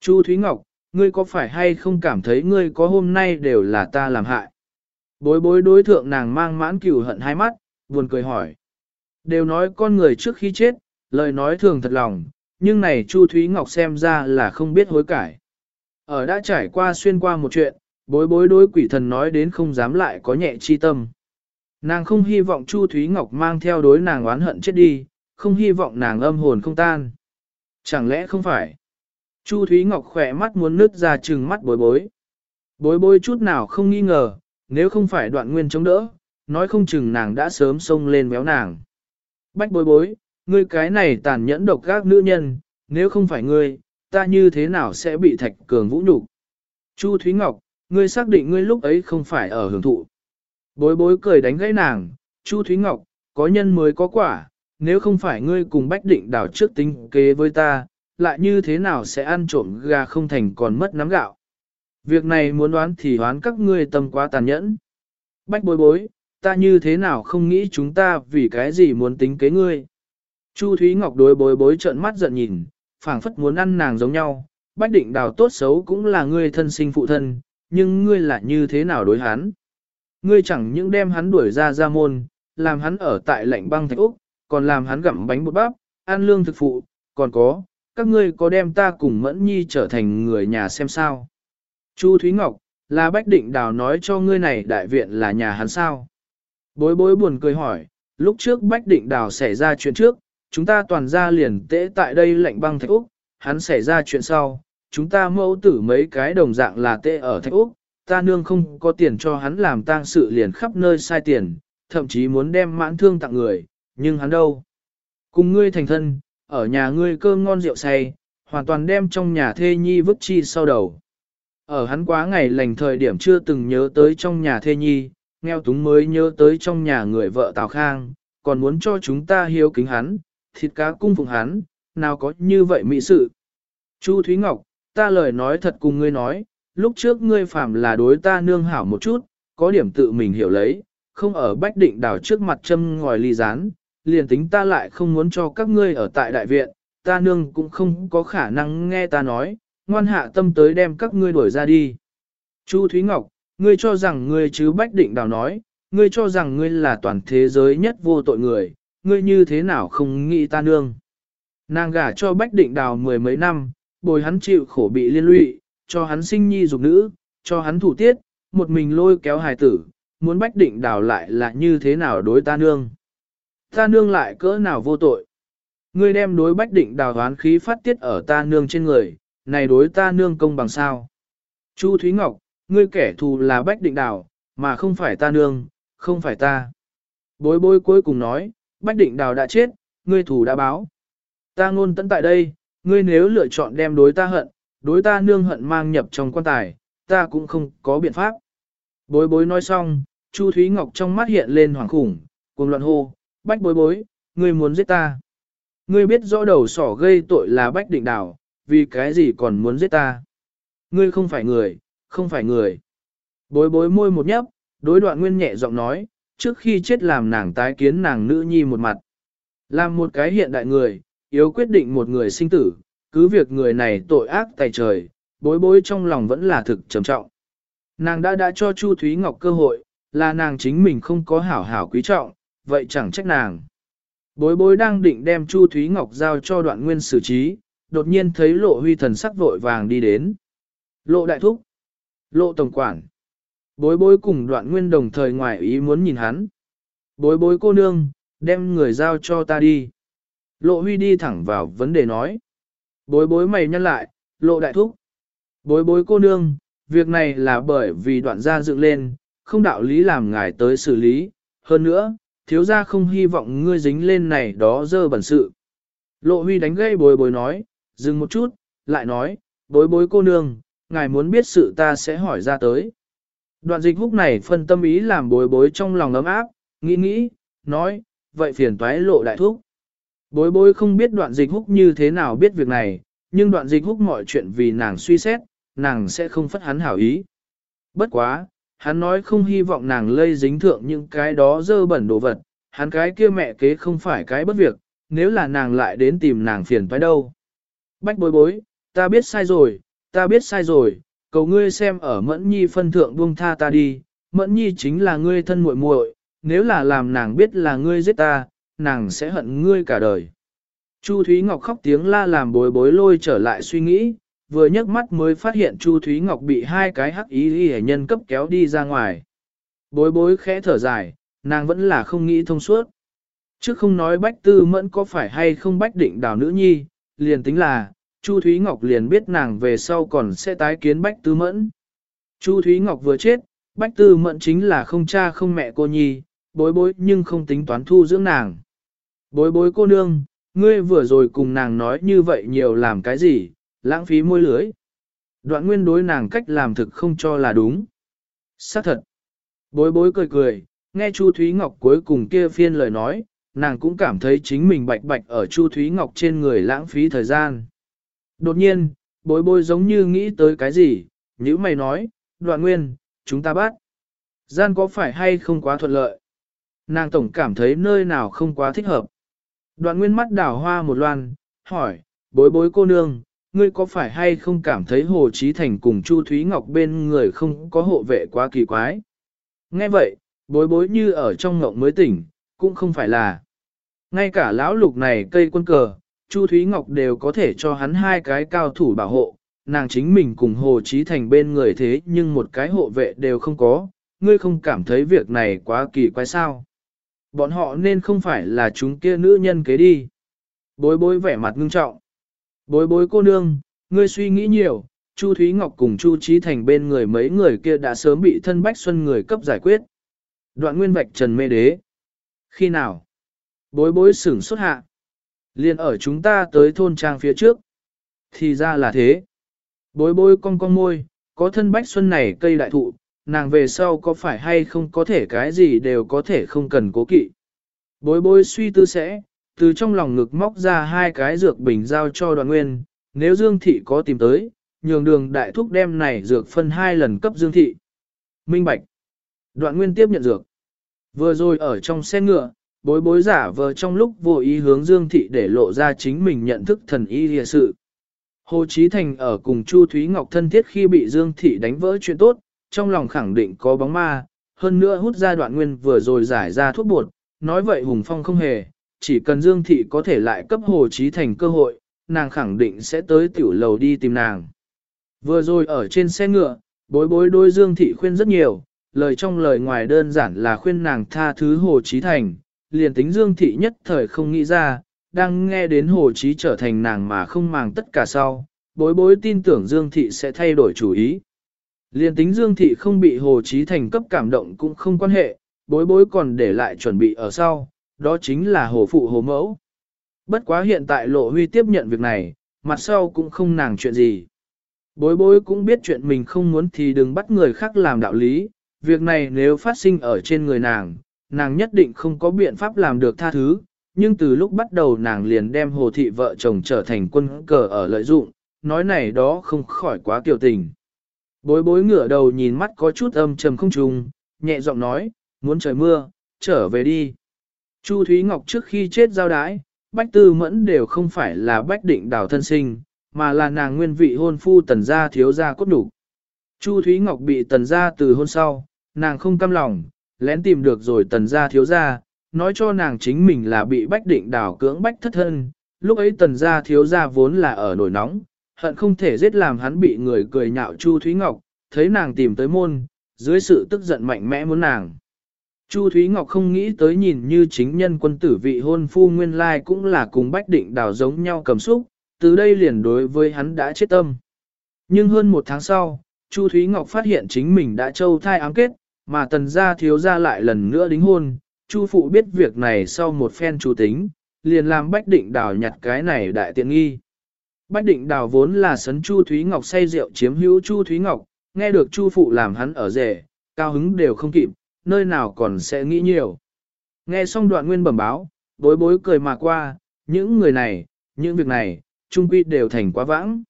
Chu Thúy Ngọc, ngươi có phải hay không cảm thấy ngươi có hôm nay đều là ta làm hại? Bối bối đối thượng nàng mang mãn cửu hận hai mắt, buồn cười hỏi. Đều nói con người trước khi chết, lời nói thường thật lòng, nhưng này Chu Thúy Ngọc xem ra là không biết hối cải. Ở đã trải qua xuyên qua một chuyện, bối bối đối quỷ thần nói đến không dám lại có nhẹ chi tâm. Nàng không hy vọng Chu Thúy Ngọc mang theo đối nàng oán hận chết đi, không hy vọng nàng âm hồn không tan. Chẳng lẽ không phải? Chu Thúy Ngọc khỏe mắt muốn nứt ra trừng mắt bối bối. Bối bối chút nào không nghi ngờ, nếu không phải đoạn nguyên chống đỡ, nói không chừng nàng đã sớm xông lên béo nàng. Bách bối bối, ngươi cái này tàn nhẫn độc gác nữ nhân, nếu không phải ngươi, ta như thế nào sẽ bị thạch cường vũ nhục? Chu Thúy Ngọc, ngươi xác định ngươi lúc ấy không phải ở hưởng thụ. Bối bối cười đánh gãy nàng, Chu Thúy Ngọc, có nhân mới có quả, nếu không phải ngươi cùng Bách Định đảo trước tính kế với ta, lại như thế nào sẽ ăn trộm gà không thành còn mất nắm gạo. Việc này muốn đoán thì đoán các ngươi tâm quá tàn nhẫn. Bách bối bối, ta như thế nào không nghĩ chúng ta vì cái gì muốn tính kế ngươi. Chu Thúy Ngọc đối bối bối trợn mắt giận nhìn, phảng phất muốn ăn nàng giống nhau. Bách định đào tốt xấu cũng là ngươi thân sinh phụ thân, nhưng ngươi lại như thế nào đối hắn? Ngươi chẳng những đem hắn đuổi ra ra môn, làm hắn ở tại lạnh băng thạch Úc, còn làm hắn gặm bánh bột bắp, ăn lương thực phụ, còn có, các ngươi có đem ta cùng Mẫn Nhi trở thành người nhà xem sao. Chu Thúy Ngọc, là Bách Định Đào nói cho ngươi này đại viện là nhà hắn sao. Bối bối buồn cười hỏi, lúc trước Bách Định Đào xảy ra chuyện trước, chúng ta toàn ra liền tễ tại đây lạnh băng thạch Úc, hắn xảy ra chuyện sau, chúng ta mẫu tử mấy cái đồng dạng là tệ ở thạch Úc, ta nương không có tiền cho hắn làm tang sự liền khắp nơi sai tiền, thậm chí muốn đem mãn thương tặng người, nhưng hắn đâu? Cùng ngươi thành thân, ở nhà ngươi cơm ngon rượu say, hoàn toàn đem trong nhà thê nhi vứt chi sau đầu. Ở hắn quá ngày lành thời điểm chưa từng nhớ tới trong nhà thê nhi, nghèo túng mới nhớ tới trong nhà người vợ Tào Khang, còn muốn cho chúng ta hiếu kính hắn, thịt cá cung phụng hắn, nào có như vậy mỹ sự. Chu Thúy Ngọc, ta lời nói thật cùng ngươi nói, lúc trước ngươi phạm là đối ta nương hảo một chút, có điểm tự mình hiểu lấy, không ở bách định đảo trước mặt châm ngòi ly rán, liền tính ta lại không muốn cho các ngươi ở tại đại viện, ta nương cũng không có khả năng nghe ta nói, ngoan hạ tâm tới đem các ngươi đuổi ra đi. Chu Thúy Ngọc, ngươi cho rằng ngươi chứ Bách Định Đào nói, ngươi cho rằng ngươi là toàn thế giới nhất vô tội người, ngươi như thế nào không nghĩ ta nương. Nàng gả cho Bách Định Đào mười mấy năm, bồi hắn chịu khổ bị liên lụy, cho hắn sinh nhi dục nữ, cho hắn thủ tiết, một mình lôi kéo hài tử, muốn Bách Định Đào lại là như thế nào đối ta nương. Ta nương lại cỡ nào vô tội. Ngươi đem đối Bách Định Đào hoán khí phát tiết ở ta nương trên người, này đối ta nương công bằng sao. Chu Thúy Ngọc, ngươi kẻ thù là Bách Định Đào, mà không phải ta nương, không phải ta. Bối bối cuối cùng nói, Bách Định Đào đã chết, ngươi thù đã báo. Ta ngôn tận tại đây, ngươi nếu lựa chọn đem đối ta hận, đối ta nương hận mang nhập trong quan tài, ta cũng không có biện pháp. Bối bối nói xong, Chu Thúy Ngọc trong mắt hiện lên hoảng khủng, cuồng loạn hô, bách bối bối, ngươi muốn giết ta. Ngươi biết rõ đầu sỏ gây tội là bách định đảo, vì cái gì còn muốn giết ta. Ngươi không phải người, không phải người. Bối bối môi một nhấp, đối đoạn nguyên nhẹ giọng nói, trước khi chết làm nàng tái kiến nàng nữ nhi một mặt. Làm một cái hiện đại người, yếu quyết định một người sinh tử, cứ việc người này tội ác tài trời, bối bối trong lòng vẫn là thực trầm trọng. Nàng đã đã cho Chu Thúy Ngọc cơ hội, là nàng chính mình không có hảo hảo quý trọng, vậy chẳng trách nàng. Bối bối đang định đem Chu Thúy Ngọc giao cho đoạn nguyên xử trí, đột nhiên thấy lộ huy thần sắc vội vàng đi đến. Lộ đại thúc, lộ tổng quản. Bối bối cùng đoạn nguyên đồng thời ngoài ý muốn nhìn hắn. Bối bối cô nương, đem người giao cho ta đi. Lộ huy đi thẳng vào vấn đề nói. Bối bối mày nhăn lại, lộ đại thúc. Bối bối cô nương, việc này là bởi vì đoạn gia dựng lên, không đạo lý làm ngài tới xử lý. Hơn nữa, thiếu gia không hy vọng ngươi dính lên này đó dơ bẩn sự. Lộ huy đánh gây bối bối nói, dừng một chút, lại nói, bối bối cô nương, ngài muốn biết sự ta sẽ hỏi ra tới. Đoạn dịch húc này phân tâm ý làm bối bối trong lòng ấm áp, nghĩ nghĩ, nói, vậy phiền toái lộ đại thúc. Bối bối không biết đoạn dịch húc như thế nào biết việc này, nhưng đoạn dịch húc mọi chuyện vì nàng suy xét, nàng sẽ không phất hắn hảo ý. Bất quá, hắn nói không hy vọng nàng lây dính thượng những cái đó dơ bẩn đồ vật, hắn cái kia mẹ kế không phải cái bất việc, nếu là nàng lại đến tìm nàng phiền phải đâu. Bách bối bối, ta biết sai rồi, ta biết sai rồi, cầu ngươi xem ở Mẫn Nhi phân thượng buông tha ta đi, Mẫn Nhi chính là ngươi thân muội muội, nếu là làm nàng biết là ngươi giết ta, nàng sẽ hận ngươi cả đời. Chu Thúy Ngọc khóc tiếng la làm bối bối lôi trở lại suy nghĩ, vừa nhấc mắt mới phát hiện Chu Thúy Ngọc bị hai cái hắc ý y nhân cấp kéo đi ra ngoài. Bối bối khẽ thở dài, nàng vẫn là không nghĩ thông suốt. Trước không nói bách tư mẫn có phải hay không bách định đào nữ nhi, liền tính là, Chu Thúy Ngọc liền biết nàng về sau còn sẽ tái kiến bách tư mẫn. Chu Thúy Ngọc vừa chết, bách tư mẫn chính là không cha không mẹ cô nhi, bối bối nhưng không tính toán thu dưỡng nàng. Bối bối cô nương, ngươi vừa rồi cùng nàng nói như vậy nhiều làm cái gì, lãng phí môi lưới. Đoạn nguyên đối nàng cách làm thực không cho là đúng. Xác thật. Bối bối cười cười, nghe Chu Thúy Ngọc cuối cùng kia phiên lời nói, nàng cũng cảm thấy chính mình bạch bạch ở Chu Thúy Ngọc trên người lãng phí thời gian. Đột nhiên, bối bối giống như nghĩ tới cái gì, như mày nói, đoạn nguyên, chúng ta bắt. Gian có phải hay không quá thuận lợi? Nàng tổng cảm thấy nơi nào không quá thích hợp. Đoạn nguyên mắt đảo hoa một loan, hỏi, bối bối cô nương, ngươi có phải hay không cảm thấy Hồ Chí Thành cùng Chu Thúy Ngọc bên người không có hộ vệ quá kỳ quái? Nghe vậy, bối bối như ở trong ngộng mới tỉnh, cũng không phải là. Ngay cả lão lục này cây quân cờ, Chu Thúy Ngọc đều có thể cho hắn hai cái cao thủ bảo hộ, nàng chính mình cùng Hồ Chí Thành bên người thế nhưng một cái hộ vệ đều không có, ngươi không cảm thấy việc này quá kỳ quái sao. Bọn họ nên không phải là chúng kia nữ nhân kế đi. Bối bối vẻ mặt ngưng trọng. Bối bối cô nương, ngươi suy nghĩ nhiều, Chu Thúy Ngọc cùng Chu Trí Thành bên người mấy người kia đã sớm bị thân Bách Xuân người cấp giải quyết. Đoạn nguyên vạch trần mê đế. Khi nào? Bối bối sửng xuất hạ. Liên ở chúng ta tới thôn trang phía trước. Thì ra là thế. Bối bối cong cong môi, có thân Bách Xuân này cây đại thụ, nàng về sau có phải hay không có thể cái gì đều có thể không cần cố kỵ. Bối bối suy tư sẽ, từ trong lòng ngực móc ra hai cái dược bình giao cho đoàn nguyên, nếu Dương Thị có tìm tới, nhường đường đại thúc đem này dược phân hai lần cấp Dương Thị. Minh Bạch. Đoạn nguyên tiếp nhận dược. Vừa rồi ở trong xe ngựa, bối bối giả vờ trong lúc vô ý hướng Dương Thị để lộ ra chính mình nhận thức thần y địa sự. Hồ Chí Thành ở cùng Chu Thúy Ngọc thân thiết khi bị Dương Thị đánh vỡ chuyện tốt, trong lòng khẳng định có bóng ma, hơn nữa hút ra đoạn nguyên vừa rồi giải ra thuốc bột, nói vậy Hùng Phong không hề, chỉ cần Dương Thị có thể lại cấp Hồ Chí Thành cơ hội, nàng khẳng định sẽ tới tiểu lầu đi tìm nàng. Vừa rồi ở trên xe ngựa, bối bối đôi Dương Thị khuyên rất nhiều, lời trong lời ngoài đơn giản là khuyên nàng tha thứ Hồ Chí Thành, liền tính Dương Thị nhất thời không nghĩ ra, đang nghe đến Hồ Chí trở thành nàng mà không màng tất cả sau, bối bối tin tưởng Dương Thị sẽ thay đổi chủ ý. Liên tính Dương Thị không bị Hồ Chí Thành cấp cảm động cũng không quan hệ, bối bối còn để lại chuẩn bị ở sau, đó chính là Hồ Phụ Hồ Mẫu. Bất quá hiện tại Lộ Huy tiếp nhận việc này, mặt sau cũng không nàng chuyện gì. Bối bối cũng biết chuyện mình không muốn thì đừng bắt người khác làm đạo lý, việc này nếu phát sinh ở trên người nàng, nàng nhất định không có biện pháp làm được tha thứ, nhưng từ lúc bắt đầu nàng liền đem hồ thị vợ chồng trở thành quân cờ ở lợi dụng, nói này đó không khỏi quá kiều tình. Bối bối ngửa đầu nhìn mắt có chút âm trầm không trùng, nhẹ giọng nói, muốn trời mưa, trở về đi. Chu Thúy Ngọc trước khi chết giao đái, Bách Tư Mẫn đều không phải là Bách Định Đào thân sinh, mà là nàng nguyên vị hôn phu tần gia thiếu gia cốt đủ. Chu Thúy Ngọc bị tần gia từ hôn sau, nàng không cam lòng, lén tìm được rồi tần gia thiếu gia, nói cho nàng chính mình là bị Bách Định Đào cưỡng bách thất thân, lúc ấy tần gia thiếu gia vốn là ở nổi nóng, hận không thể giết làm hắn bị người cười nhạo Chu Thúy Ngọc, thấy nàng tìm tới môn, dưới sự tức giận mạnh mẽ muốn nàng. Chu Thúy Ngọc không nghĩ tới nhìn như chính nhân quân tử vị hôn phu nguyên lai cũng là cùng Bách Định Đào giống nhau cầm xúc, từ đây liền đối với hắn đã chết tâm. Nhưng hơn một tháng sau, Chu Thúy Ngọc phát hiện chính mình đã châu thai ám kết, mà tần gia thiếu gia lại lần nữa đính hôn. Chu phụ biết việc này sau một phen chủ tính, liền làm Bách Định Đào nhặt cái này đại tiện nghi. Bách Định Đào vốn là sấn Chu Thúy Ngọc say rượu chiếm hữu Chu Thúy Ngọc, nghe được Chu phụ làm hắn ở rể, cao hứng đều không kịp, nơi nào còn sẽ nghĩ nhiều. Nghe xong đoạn nguyên bẩm báo, bối bối cười mà qua, những người này, những việc này, trung quy đều thành quá vãng.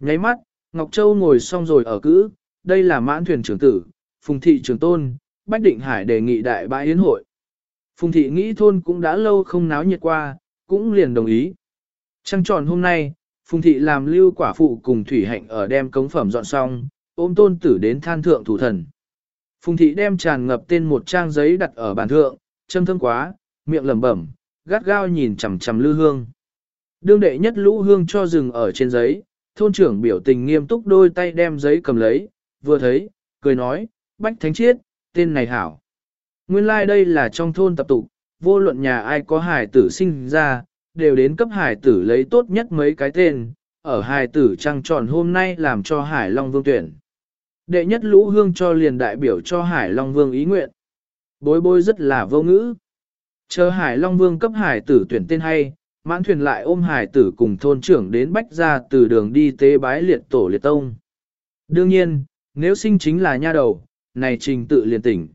Nháy mắt, Ngọc Châu ngồi xong rồi ở cữ, đây là mãn thuyền trưởng tử, phùng thị trưởng tôn, Bách Định Hải đề nghị đại bãi yến hội. Phùng thị nghĩ thôn cũng đã lâu không náo nhiệt qua, cũng liền đồng ý. Trăng tròn hôm nay, Phùng thị làm lưu quả phụ cùng thủy hạnh ở đem cống phẩm dọn xong, ôm tôn tử đến than thượng thủ thần. Phùng thị đem tràn ngập tên một trang giấy đặt ở bàn thượng, châm thơm quá, miệng lẩm bẩm, gắt gao nhìn chằm chằm lư hương. Đương đệ nhất lũ hương cho rừng ở trên giấy, thôn trưởng biểu tình nghiêm túc đôi tay đem giấy cầm lấy, vừa thấy, cười nói, bách thánh chiết, tên này hảo. Nguyên lai like đây là trong thôn tập tục, vô luận nhà ai có hải tử sinh ra, đều đến cấp hải tử lấy tốt nhất mấy cái tên, ở hải tử trăng tròn hôm nay làm cho hải long vương tuyển. Đệ nhất lũ hương cho liền đại biểu cho hải long vương ý nguyện. Bối bối rất là vô ngữ. Chờ hải long vương cấp hải tử tuyển tên hay, mãn thuyền lại ôm hải tử cùng thôn trưởng đến bách ra từ đường đi tế bái liệt tổ liệt tông. Đương nhiên, nếu sinh chính là nha đầu, này trình tự liền tỉnh.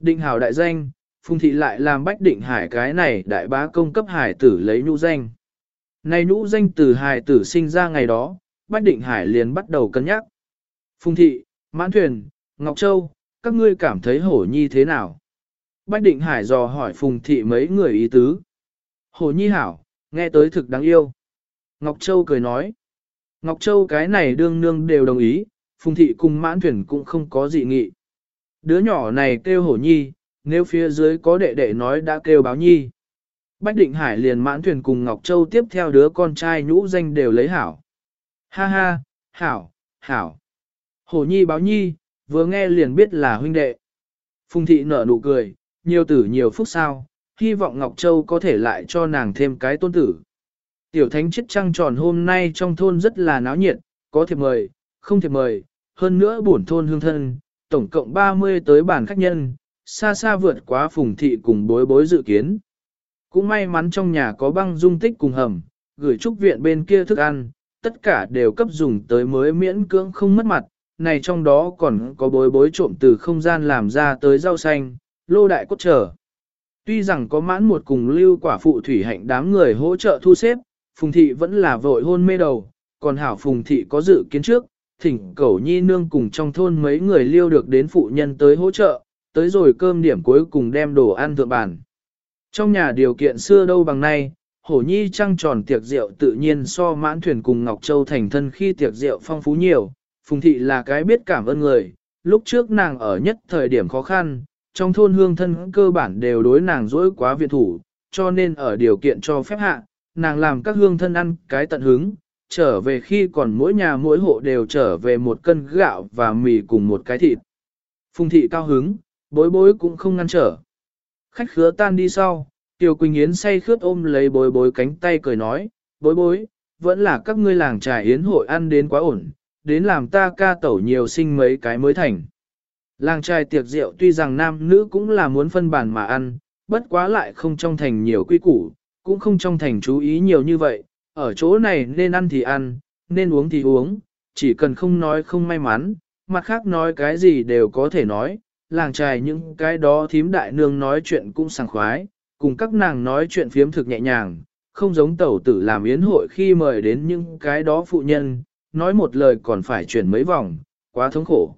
Định hào đại danh, phùng thị lại làm bách định hải cái này đại bá công cấp hải tử lấy nhũ danh. Này nhũ danh từ hải tử sinh ra ngày đó, bách định hải liền bắt đầu cân nhắc. Phùng thị, mãn thuyền, Ngọc Châu, các ngươi cảm thấy hổ nhi thế nào? Bách định hải dò hỏi phùng thị mấy người ý tứ. Hổ nhi hảo, nghe tới thực đáng yêu. Ngọc Châu cười nói. Ngọc Châu cái này đương nương đều đồng ý, phùng thị cùng mãn thuyền cũng không có gì nghị. Đứa nhỏ này kêu hổ nhi, nếu phía dưới có đệ đệ nói đã kêu báo nhi. Bách Định Hải liền mãn thuyền cùng Ngọc Châu tiếp theo đứa con trai nhũ danh đều lấy hảo. Ha ha, hảo, hảo. Hổ nhi báo nhi, vừa nghe liền biết là huynh đệ. Phùng thị nở nụ cười, nhiều tử nhiều phúc sao, hy vọng Ngọc Châu có thể lại cho nàng thêm cái tôn tử. Tiểu thánh chết trăng tròn hôm nay trong thôn rất là náo nhiệt, có thiệp mời, không thiệp mời, hơn nữa bổn thôn hương thân, tổng cộng 30 tới bàn khách nhân, xa xa vượt quá phùng thị cùng bối bối dự kiến. Cũng may mắn trong nhà có băng dung tích cùng hầm, gửi trúc viện bên kia thức ăn, tất cả đều cấp dùng tới mới miễn cưỡng không mất mặt, này trong đó còn có bối bối trộm từ không gian làm ra tới rau xanh, lô đại cốt trở. Tuy rằng có mãn một cùng lưu quả phụ thủy hạnh đám người hỗ trợ thu xếp, Phùng Thị vẫn là vội hôn mê đầu, còn hảo Phùng Thị có dự kiến trước, thỉnh cẩu nhi nương cùng trong thôn mấy người liêu được đến phụ nhân tới hỗ trợ, tới rồi cơm điểm cuối cùng đem đồ ăn thượng bàn. Trong nhà điều kiện xưa đâu bằng nay, hổ nhi trăng tròn tiệc rượu tự nhiên so mãn thuyền cùng Ngọc Châu thành thân khi tiệc rượu phong phú nhiều, Phùng Thị là cái biết cảm ơn người, lúc trước nàng ở nhất thời điểm khó khăn, trong thôn hương thân cơ bản đều đối nàng dỗi quá viện thủ, cho nên ở điều kiện cho phép hạ, nàng làm các hương thân ăn cái tận hứng, trở về khi còn mỗi nhà mỗi hộ đều trở về một cân gạo và mì cùng một cái thịt. Phùng thị cao hứng, bối bối cũng không ngăn trở. Khách khứa tan đi sau, Tiêu Quỳnh Yến say khướt ôm lấy bối bối cánh tay cười nói, bối bối, vẫn là các ngươi làng trài yến hội ăn đến quá ổn, đến làm ta ca tẩu nhiều sinh mấy cái mới thành. Làng trai tiệc rượu tuy rằng nam nữ cũng là muốn phân bàn mà ăn, bất quá lại không trong thành nhiều quy củ, cũng không trong thành chú ý nhiều như vậy, ở chỗ này nên ăn thì ăn, nên uống thì uống, chỉ cần không nói không may mắn, mặt khác nói cái gì đều có thể nói, làng trai những cái đó thím đại nương nói chuyện cũng sảng khoái, cùng các nàng nói chuyện phiếm thực nhẹ nhàng, không giống tẩu tử làm yến hội khi mời đến những cái đó phụ nhân, nói một lời còn phải chuyển mấy vòng, quá thống khổ.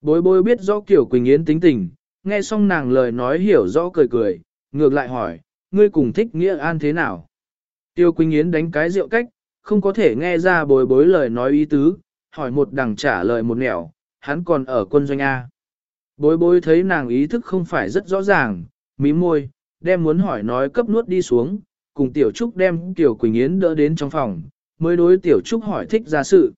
Bối bối biết rõ Kiều Quỳnh Yến tính tình, nghe xong nàng lời nói hiểu rõ cười cười, ngược lại hỏi, ngươi cùng thích nghĩa an thế nào? Tiêu Quỳnh Yến đánh cái rượu cách, không có thể nghe ra bối bối lời nói ý tứ, hỏi một đằng trả lời một nẻo, hắn còn ở quân doanh A. Bối bối thấy nàng ý thức không phải rất rõ ràng, mí môi, đem muốn hỏi nói cấp nuốt đi xuống, cùng Tiểu Trúc đem Tiểu Quỳnh Yến đỡ đến trong phòng, mới đối Tiểu Trúc hỏi thích ra sự.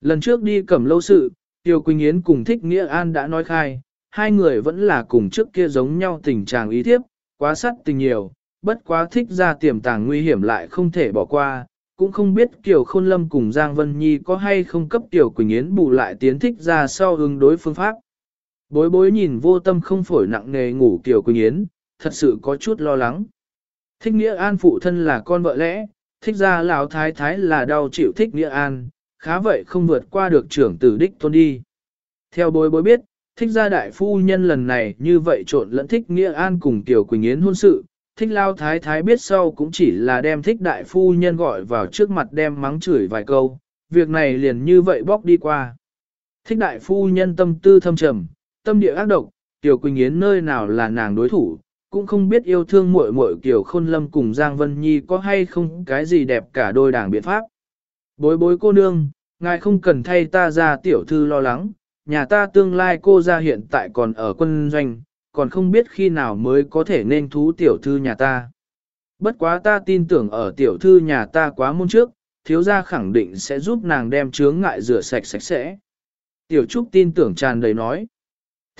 Lần trước đi cầm lâu sự, Tiêu Quỳnh Yến cùng Thích Nghĩa An đã nói khai, hai người vẫn là cùng trước kia giống nhau tình trạng ý thiếp, quá sắt tình nhiều, bất quá thích ra tiềm tàng nguy hiểm lại không thể bỏ qua, cũng không biết Kiều Khôn Lâm cùng Giang Vân Nhi có hay không cấp Tiểu Quỳnh Yến bù lại tiến thích ra sau hướng đối phương pháp. Bối bối nhìn vô tâm không phổi nặng nề ngủ Kiều Quỳnh Yến, thật sự có chút lo lắng. Thích Nghĩa An phụ thân là con vợ lẽ, thích ra lão thái thái là đau chịu thích Nghĩa An, khá vậy không vượt qua được trưởng tử đích thôn đi. Theo bối bối biết, Thích gia đại phu nhân lần này như vậy trộn lẫn thích nghĩa an cùng tiểu Quỳnh Yến hôn sự, thích lao thái thái biết sau cũng chỉ là đem thích đại phu nhân gọi vào trước mặt đem mắng chửi vài câu, việc này liền như vậy bóc đi qua. Thích đại phu nhân tâm tư thâm trầm, tâm địa ác độc, tiểu Quỳnh Yến nơi nào là nàng đối thủ, cũng không biết yêu thương muội muội Kiều Khôn Lâm cùng Giang Vân Nhi có hay không cái gì đẹp cả đôi đảng biện pháp. Bối bối cô nương, ngài không cần thay ta ra tiểu thư lo lắng, nhà ta tương lai cô ra hiện tại còn ở quân doanh, còn không biết khi nào mới có thể nên thú tiểu thư nhà ta. Bất quá ta tin tưởng ở tiểu thư nhà ta quá môn trước, thiếu gia khẳng định sẽ giúp nàng đem chướng ngại rửa sạch sạch sẽ. Tiểu Trúc tin tưởng tràn đầy nói.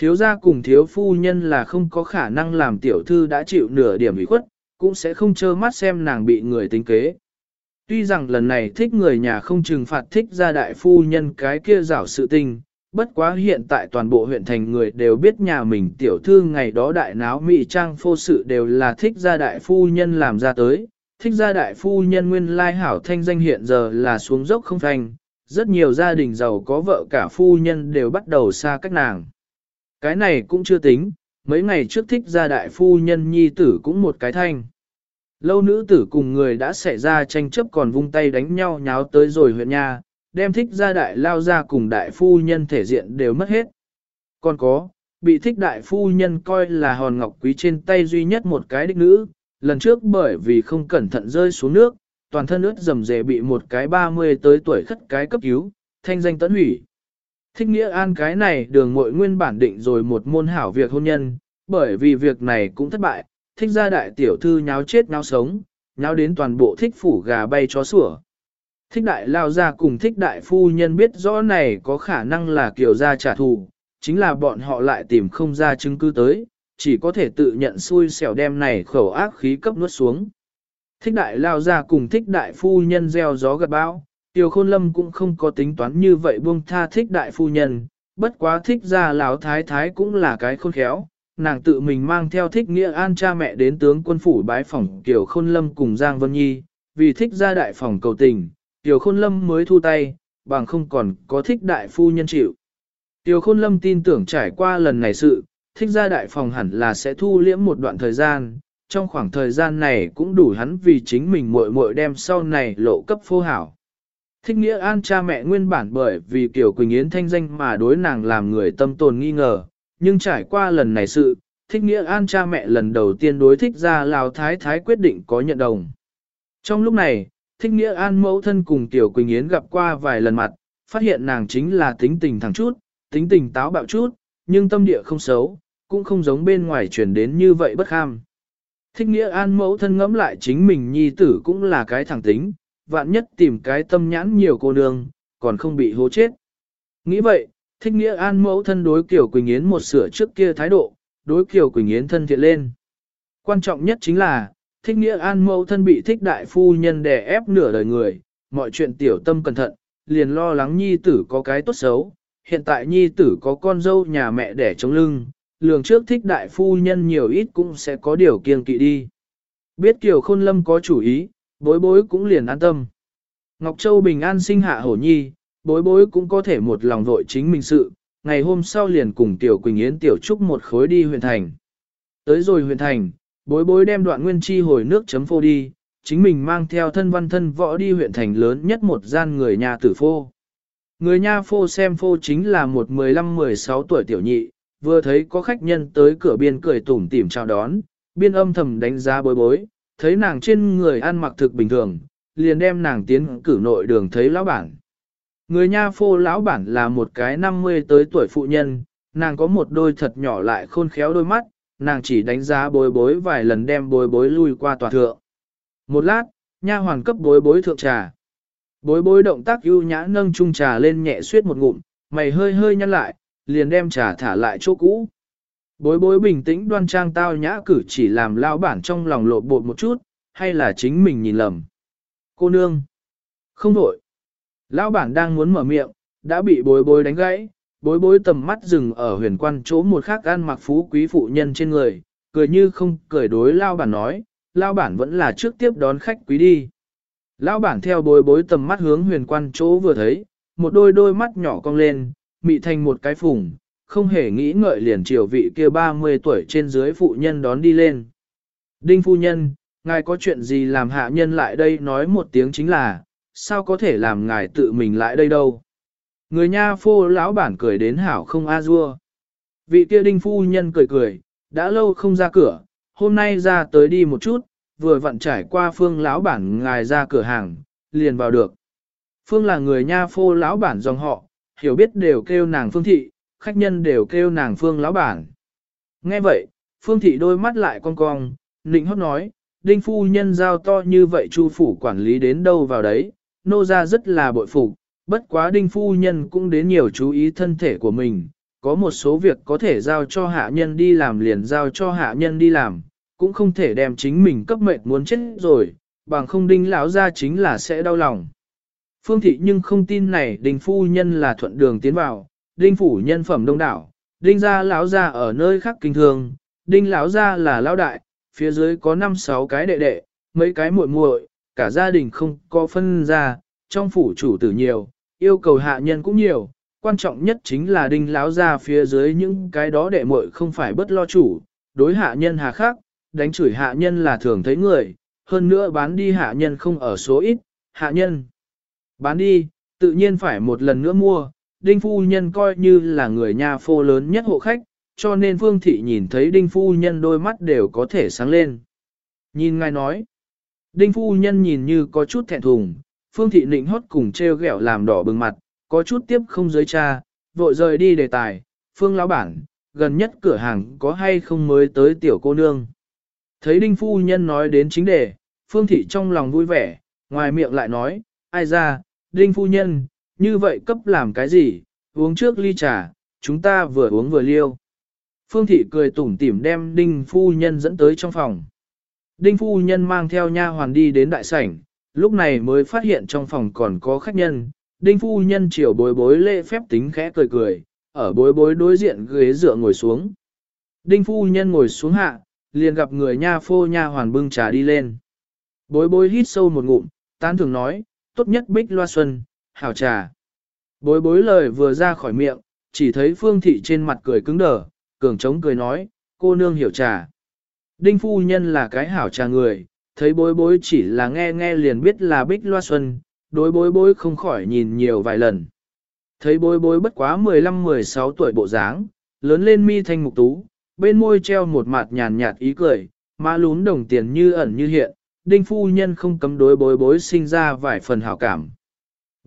Thiếu gia cùng thiếu phu nhân là không có khả năng làm tiểu thư đã chịu nửa điểm ủy khuất, cũng sẽ không trơ mắt xem nàng bị người tính kế. Tuy rằng lần này thích người nhà không trừng phạt thích gia đại phu nhân cái kia rảo sự tình, bất quá hiện tại toàn bộ huyện thành người đều biết nhà mình tiểu thư ngày đó đại náo mỹ trang phô sự đều là thích gia đại phu nhân làm ra tới, thích gia đại phu nhân nguyên lai hảo thanh danh hiện giờ là xuống dốc không thành, rất nhiều gia đình giàu có vợ cả phu nhân đều bắt đầu xa cách nàng. Cái này cũng chưa tính, mấy ngày trước thích gia đại phu nhân nhi tử cũng một cái thanh. Lâu nữ tử cùng người đã xảy ra tranh chấp còn vung tay đánh nhau nháo tới rồi huyện nhà đem thích gia đại lao ra cùng đại phu nhân thể diện đều mất hết. Còn có, bị thích đại phu nhân coi là hòn ngọc quý trên tay duy nhất một cái đích nữ, lần trước bởi vì không cẩn thận rơi xuống nước, toàn thân ướt dầm dề bị một cái 30 tới tuổi khất cái cấp cứu, thanh danh tấn hủy. Thích nghĩa an cái này đường mội nguyên bản định rồi một môn hảo việc hôn nhân, bởi vì việc này cũng thất bại, thích gia đại tiểu thư nháo chết nháo sống, nháo đến toàn bộ thích phủ gà bay chó sủa. Thích đại lao ra cùng thích đại phu nhân biết rõ này có khả năng là kiểu gia trả thù, chính là bọn họ lại tìm không ra chứng cứ tới, chỉ có thể tự nhận xui xẻo đem này khẩu ác khí cấp nuốt xuống. Thích đại lao ra cùng thích đại phu nhân gieo gió gật bão, Tiêu Khôn Lâm cũng không có tính toán như vậy buông tha thích đại phu nhân, bất quá thích ra lão thái thái cũng là cái khôn khéo, nàng tự mình mang theo thích nghĩa an cha mẹ đến tướng quân phủ bái phỏng Tiểu Khôn Lâm cùng Giang Vân Nhi, vì thích ra đại phòng cầu tình, Tiểu Khôn Lâm mới thu tay, bằng không còn có thích đại phu nhân chịu. Tiểu Khôn Lâm tin tưởng trải qua lần này sự, thích ra đại phòng hẳn là sẽ thu liễm một đoạn thời gian, trong khoảng thời gian này cũng đủ hắn vì chính mình muội muội đem sau này lộ cấp phô hảo. Thích nghĩa an cha mẹ nguyên bản bởi vì Kiều Quỳnh Yến thanh danh mà đối nàng làm người tâm tồn nghi ngờ, nhưng trải qua lần này sự, thích nghĩa an cha mẹ lần đầu tiên đối thích ra Lào Thái Thái quyết định có nhận đồng. Trong lúc này, thích nghĩa an mẫu thân cùng Tiểu Quỳnh Yến gặp qua vài lần mặt, phát hiện nàng chính là tính tình thẳng chút, tính tình táo bạo chút, nhưng tâm địa không xấu, cũng không giống bên ngoài truyền đến như vậy bất kham. Thích nghĩa an mẫu thân ngẫm lại chính mình nhi tử cũng là cái thẳng tính, vạn nhất tìm cái tâm nhãn nhiều cô nương, còn không bị hố chết. Nghĩ vậy, thích nghĩa an mẫu thân đối Kiều Quỳnh Yến một sửa trước kia thái độ, đối Kiều Quỳnh Yến thân thiện lên. Quan trọng nhất chính là, thích nghĩa an mẫu thân bị thích đại phu nhân đè ép nửa đời người, mọi chuyện tiểu tâm cẩn thận, liền lo lắng nhi tử có cái tốt xấu, hiện tại nhi tử có con dâu nhà mẹ đẻ chống lưng, lường trước thích đại phu nhân nhiều ít cũng sẽ có điều kiêng kỵ đi. Biết Kiều Khôn Lâm có chủ ý, bối bối cũng liền an tâm. Ngọc Châu bình an sinh hạ hổ nhi, bối bối cũng có thể một lòng vội chính mình sự, ngày hôm sau liền cùng Tiểu Quỳnh Yến Tiểu Trúc một khối đi huyện thành. Tới rồi huyện thành, bối bối đem đoạn nguyên chi hồi nước chấm phô đi, chính mình mang theo thân văn thân võ đi huyện thành lớn nhất một gian người nhà tử phô. Người nha phô xem phô chính là một 15-16 tuổi tiểu nhị, vừa thấy có khách nhân tới cửa biên cười tủm tỉm chào đón, biên âm thầm đánh giá bối bối, thấy nàng trên người ăn mặc thực bình thường, liền đem nàng tiến cử nội đường thấy lão bản. Người nha phô lão bản là một cái 50 tới tuổi phụ nhân, nàng có một đôi thật nhỏ lại khôn khéo đôi mắt, nàng chỉ đánh giá bối bối vài lần đem bối bối lui qua tòa thượng. Một lát, nha hoàn cấp bối bối thượng trà. Bối bối động tác ưu nhã nâng chung trà lên nhẹ suyết một ngụm, mày hơi hơi nhăn lại, liền đem trà thả lại chỗ cũ. Bối bối bình tĩnh đoan trang tao nhã cử chỉ làm lao bản trong lòng lộ bột một chút, hay là chính mình nhìn lầm. Cô nương. Không đổi. Lão bản đang muốn mở miệng, đã bị bối bối đánh gãy, bối bối tầm mắt dừng ở huyền quan chỗ một khác ăn mặc phú quý phụ nhân trên người, cười như không cười đối lao bản nói, lao bản vẫn là trước tiếp đón khách quý đi. Lão bản theo bối bối tầm mắt hướng huyền quan chỗ vừa thấy, một đôi đôi mắt nhỏ cong lên, mị thành một cái phùng, không hề nghĩ ngợi liền chiều vị kia 30 tuổi trên dưới phụ nhân đón đi lên. Đinh phu nhân, ngài có chuyện gì làm hạ nhân lại đây nói một tiếng chính là, sao có thể làm ngài tự mình lại đây đâu. Người nha phô lão bản cười đến hảo không a dua. Vị kia đinh phu nhân cười cười, đã lâu không ra cửa, hôm nay ra tới đi một chút, vừa vặn trải qua phương lão bản ngài ra cửa hàng, liền vào được. Phương là người nha phô lão bản dòng họ, hiểu biết đều kêu nàng phương thị, khách nhân đều kêu nàng phương lão bản. Nghe vậy, phương thị đôi mắt lại cong cong, nịnh hót nói, đinh phu nhân giao to như vậy chu phủ quản lý đến đâu vào đấy, nô ra rất là bội phục, bất quá đinh phu nhân cũng đến nhiều chú ý thân thể của mình, có một số việc có thể giao cho hạ nhân đi làm liền giao cho hạ nhân đi làm, cũng không thể đem chính mình cấp mệnh muốn chết rồi, bằng không đinh lão ra chính là sẽ đau lòng. Phương thị nhưng không tin này đinh phu nhân là thuận đường tiến vào, đinh phủ nhân phẩm đông đảo, đinh gia lão gia ở nơi khác kinh thường, đinh lão gia là lão đại, phía dưới có 5-6 cái đệ đệ, mấy cái muội muội, cả gia đình không có phân ra, trong phủ chủ tử nhiều, yêu cầu hạ nhân cũng nhiều, quan trọng nhất chính là đinh lão gia phía dưới những cái đó đệ muội không phải bất lo chủ, đối hạ nhân hà khắc, đánh chửi hạ nhân là thường thấy người, hơn nữa bán đi hạ nhân không ở số ít, hạ nhân bán đi, tự nhiên phải một lần nữa mua, đinh phu nhân coi như là người nhà phô lớn nhất hộ khách, cho nên phương thị nhìn thấy đinh phu nhân đôi mắt đều có thể sáng lên. Nhìn ngài nói, đinh phu nhân nhìn như có chút thẹn thùng, phương thị nịnh hót cùng treo gẹo làm đỏ bừng mặt, có chút tiếp không giới cha, vội rời đi đề tài, phương lão bản, gần nhất cửa hàng có hay không mới tới tiểu cô nương. Thấy đinh phu nhân nói đến chính đề, phương thị trong lòng vui vẻ, ngoài miệng lại nói, ai ra, đinh phu nhân, như vậy cấp làm cái gì, uống trước ly trà, chúng ta vừa uống vừa liêu. Phương thị cười tủm tỉm đem đinh phu nhân dẫn tới trong phòng. Đinh phu nhân mang theo nha hoàn đi đến đại sảnh, lúc này mới phát hiện trong phòng còn có khách nhân. Đinh phu nhân chiều bối bối lễ phép tính khẽ cười cười, ở bối bối đối diện ghế dựa ngồi xuống. Đinh phu nhân ngồi xuống hạ, liền gặp người nha phô nha hoàn bưng trà đi lên. Bối bối hít sâu một ngụm, tán thường nói, tốt nhất bích loa xuân, hảo trà. Bối bối lời vừa ra khỏi miệng, chỉ thấy phương thị trên mặt cười cứng đờ, cường trống cười nói, cô nương hiểu trà. Đinh phu nhân là cái hảo trà người, thấy bối bối chỉ là nghe nghe liền biết là bích loa xuân, đối bối bối không khỏi nhìn nhiều vài lần. Thấy bối bối bất quá 15-16 tuổi bộ dáng, lớn lên mi thanh mục tú, bên môi treo một mặt nhàn nhạt ý cười, má lún đồng tiền như ẩn như hiện, đinh phu nhân không cấm đối bối bối sinh ra vài phần hảo cảm.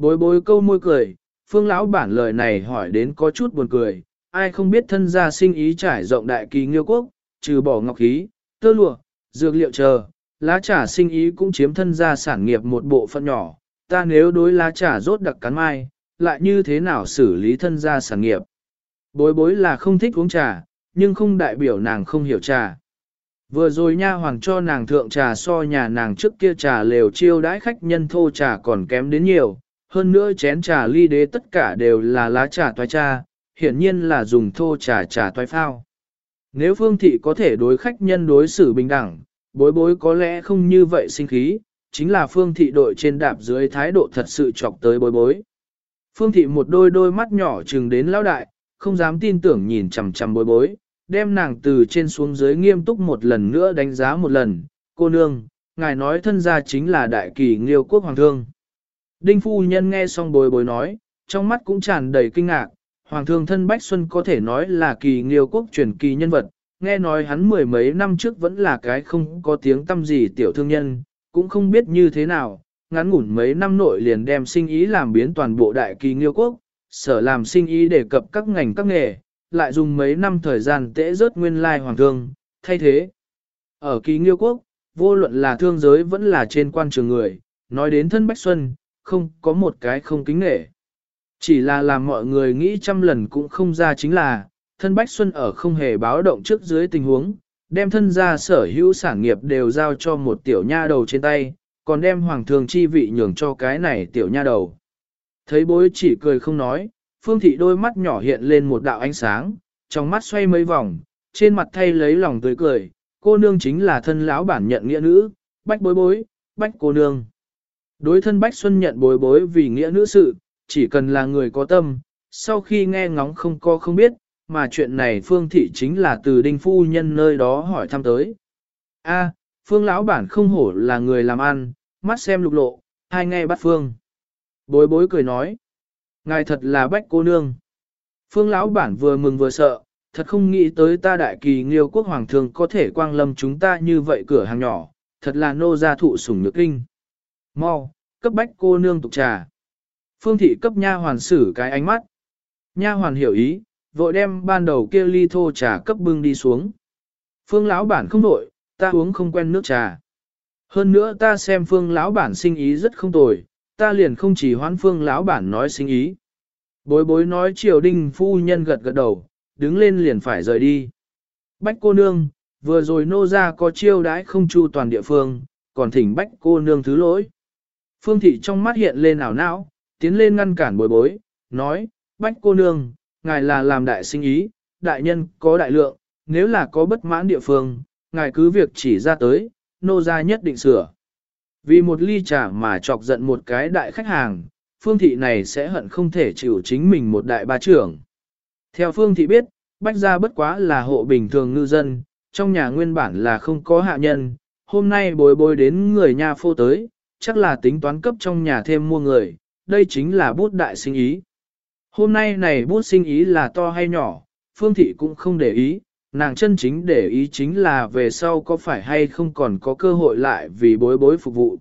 Bối bối câu môi cười, phương lão bản lời này hỏi đến có chút buồn cười, ai không biết thân gia sinh ý trải rộng đại kỳ nghiêu quốc, trừ bỏ ngọc khí, tơ lụa, dược liệu chờ, lá trà sinh ý cũng chiếm thân gia sản nghiệp một bộ phận nhỏ, ta nếu đối lá trà rốt đặc cắn mai, lại như thế nào xử lý thân gia sản nghiệp. Bối bối là không thích uống trà, nhưng không đại biểu nàng không hiểu trà. Vừa rồi nha hoàng cho nàng thượng trà so nhà nàng trước kia trà lều chiêu đãi khách nhân thô trà còn kém đến nhiều, hơn nữa chén trà ly đế tất cả đều là lá trà toái trà, hiển nhiên là dùng thô trà trà toái phao. Nếu phương thị có thể đối khách nhân đối xử bình đẳng, bối bối có lẽ không như vậy sinh khí, chính là phương thị đội trên đạp dưới thái độ thật sự chọc tới bối bối. Phương thị một đôi đôi mắt nhỏ trừng đến lão đại, không dám tin tưởng nhìn chằm chằm bối bối, đem nàng từ trên xuống dưới nghiêm túc một lần nữa đánh giá một lần. Cô nương, ngài nói thân gia chính là đại kỳ nghiêu quốc hoàng thương. Đinh phu nhân nghe xong bối bối nói, trong mắt cũng tràn đầy kinh ngạc, hoàng thương thân Bách Xuân có thể nói là kỳ nghiêu quốc truyền kỳ nhân vật, nghe nói hắn mười mấy năm trước vẫn là cái không có tiếng tâm gì tiểu thương nhân, cũng không biết như thế nào, ngắn ngủn mấy năm nội liền đem sinh ý làm biến toàn bộ đại kỳ nghiêu quốc, sở làm sinh ý đề cập các ngành các nghề, lại dùng mấy năm thời gian tễ rớt nguyên lai hoàng thương, thay thế. Ở kỳ nghiêu quốc, vô luận là thương giới vẫn là trên quan trường người, nói đến thân Bách Xuân, không có một cái không kính nể Chỉ là làm mọi người nghĩ trăm lần cũng không ra chính là, thân Bách Xuân ở không hề báo động trước dưới tình huống, đem thân gia sở hữu sản nghiệp đều giao cho một tiểu nha đầu trên tay, còn đem hoàng thường chi vị nhường cho cái này tiểu nha đầu. Thấy bối chỉ cười không nói, phương thị đôi mắt nhỏ hiện lên một đạo ánh sáng, trong mắt xoay mấy vòng, trên mặt thay lấy lòng tươi cười, cô nương chính là thân lão bản nhận nghĩa nữ, bách bối bối, bách cô nương. Đối thân Bách Xuân nhận bối bối vì nghĩa nữ sự, chỉ cần là người có tâm, sau khi nghe ngóng không có không biết, mà chuyện này Phương Thị chính là từ đinh phu nhân nơi đó hỏi thăm tới. A, Phương lão bản không hổ là người làm ăn, mắt xem lục lộ, hai nghe bắt Phương. Bối bối cười nói, ngài thật là bách cô nương. Phương lão bản vừa mừng vừa sợ, thật không nghĩ tới ta đại kỳ nghiêu quốc hoàng thường có thể quang lâm chúng ta như vậy cửa hàng nhỏ, thật là nô gia thụ sủng nhược kinh. Mau, cấp bách cô nương tục trà. Phương thị cấp nha hoàn xử cái ánh mắt. Nha hoàn hiểu ý, vội đem ban đầu kia ly thô trà cấp bưng đi xuống. Phương lão bản không vội, ta uống không quen nước trà. Hơn nữa ta xem phương lão bản sinh ý rất không tồi, ta liền không chỉ hoán phương lão bản nói sinh ý. Bối bối nói triều đình phu nhân gật gật đầu, đứng lên liền phải rời đi. Bách cô nương, vừa rồi nô ra có chiêu đãi không chu toàn địa phương, còn thỉnh bách cô nương thứ lỗi. Phương thị trong mắt hiện lên ảo não, tiến lên ngăn cản bối bối, nói, bách cô nương, ngài là làm đại sinh ý, đại nhân có đại lượng, nếu là có bất mãn địa phương, ngài cứ việc chỉ ra tới, nô ra nhất định sửa. Vì một ly trà mà chọc giận một cái đại khách hàng, phương thị này sẽ hận không thể chịu chính mình một đại ba trưởng. Theo phương thị biết, bách gia bất quá là hộ bình thường ngư dân, trong nhà nguyên bản là không có hạ nhân, hôm nay bồi bồi đến người nhà phô tới, chắc là tính toán cấp trong nhà thêm mua người, đây chính là bút đại sinh ý. Hôm nay này bút sinh ý là to hay nhỏ, phương thị cũng không để ý, nàng chân chính để ý chính là về sau có phải hay không còn có cơ hội lại vì bối bối phục vụ.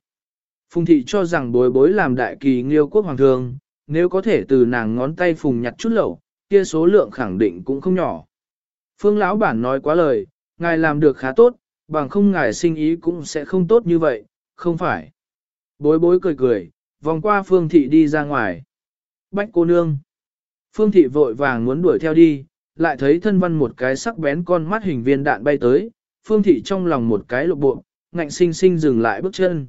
Phùng thị cho rằng bối bối làm đại kỳ nghiêu quốc hoàng thương, nếu có thể từ nàng ngón tay phùng nhặt chút lẩu, kia số lượng khẳng định cũng không nhỏ. Phương lão bản nói quá lời, ngài làm được khá tốt, bằng không ngài sinh ý cũng sẽ không tốt như vậy, không phải. Bối bối cười cười, vòng qua phương thị đi ra ngoài. Bách cô nương. Phương thị vội vàng muốn đuổi theo đi, lại thấy thân văn một cái sắc bén con mắt hình viên đạn bay tới, phương thị trong lòng một cái lộ bộ, ngạnh sinh sinh dừng lại bước chân.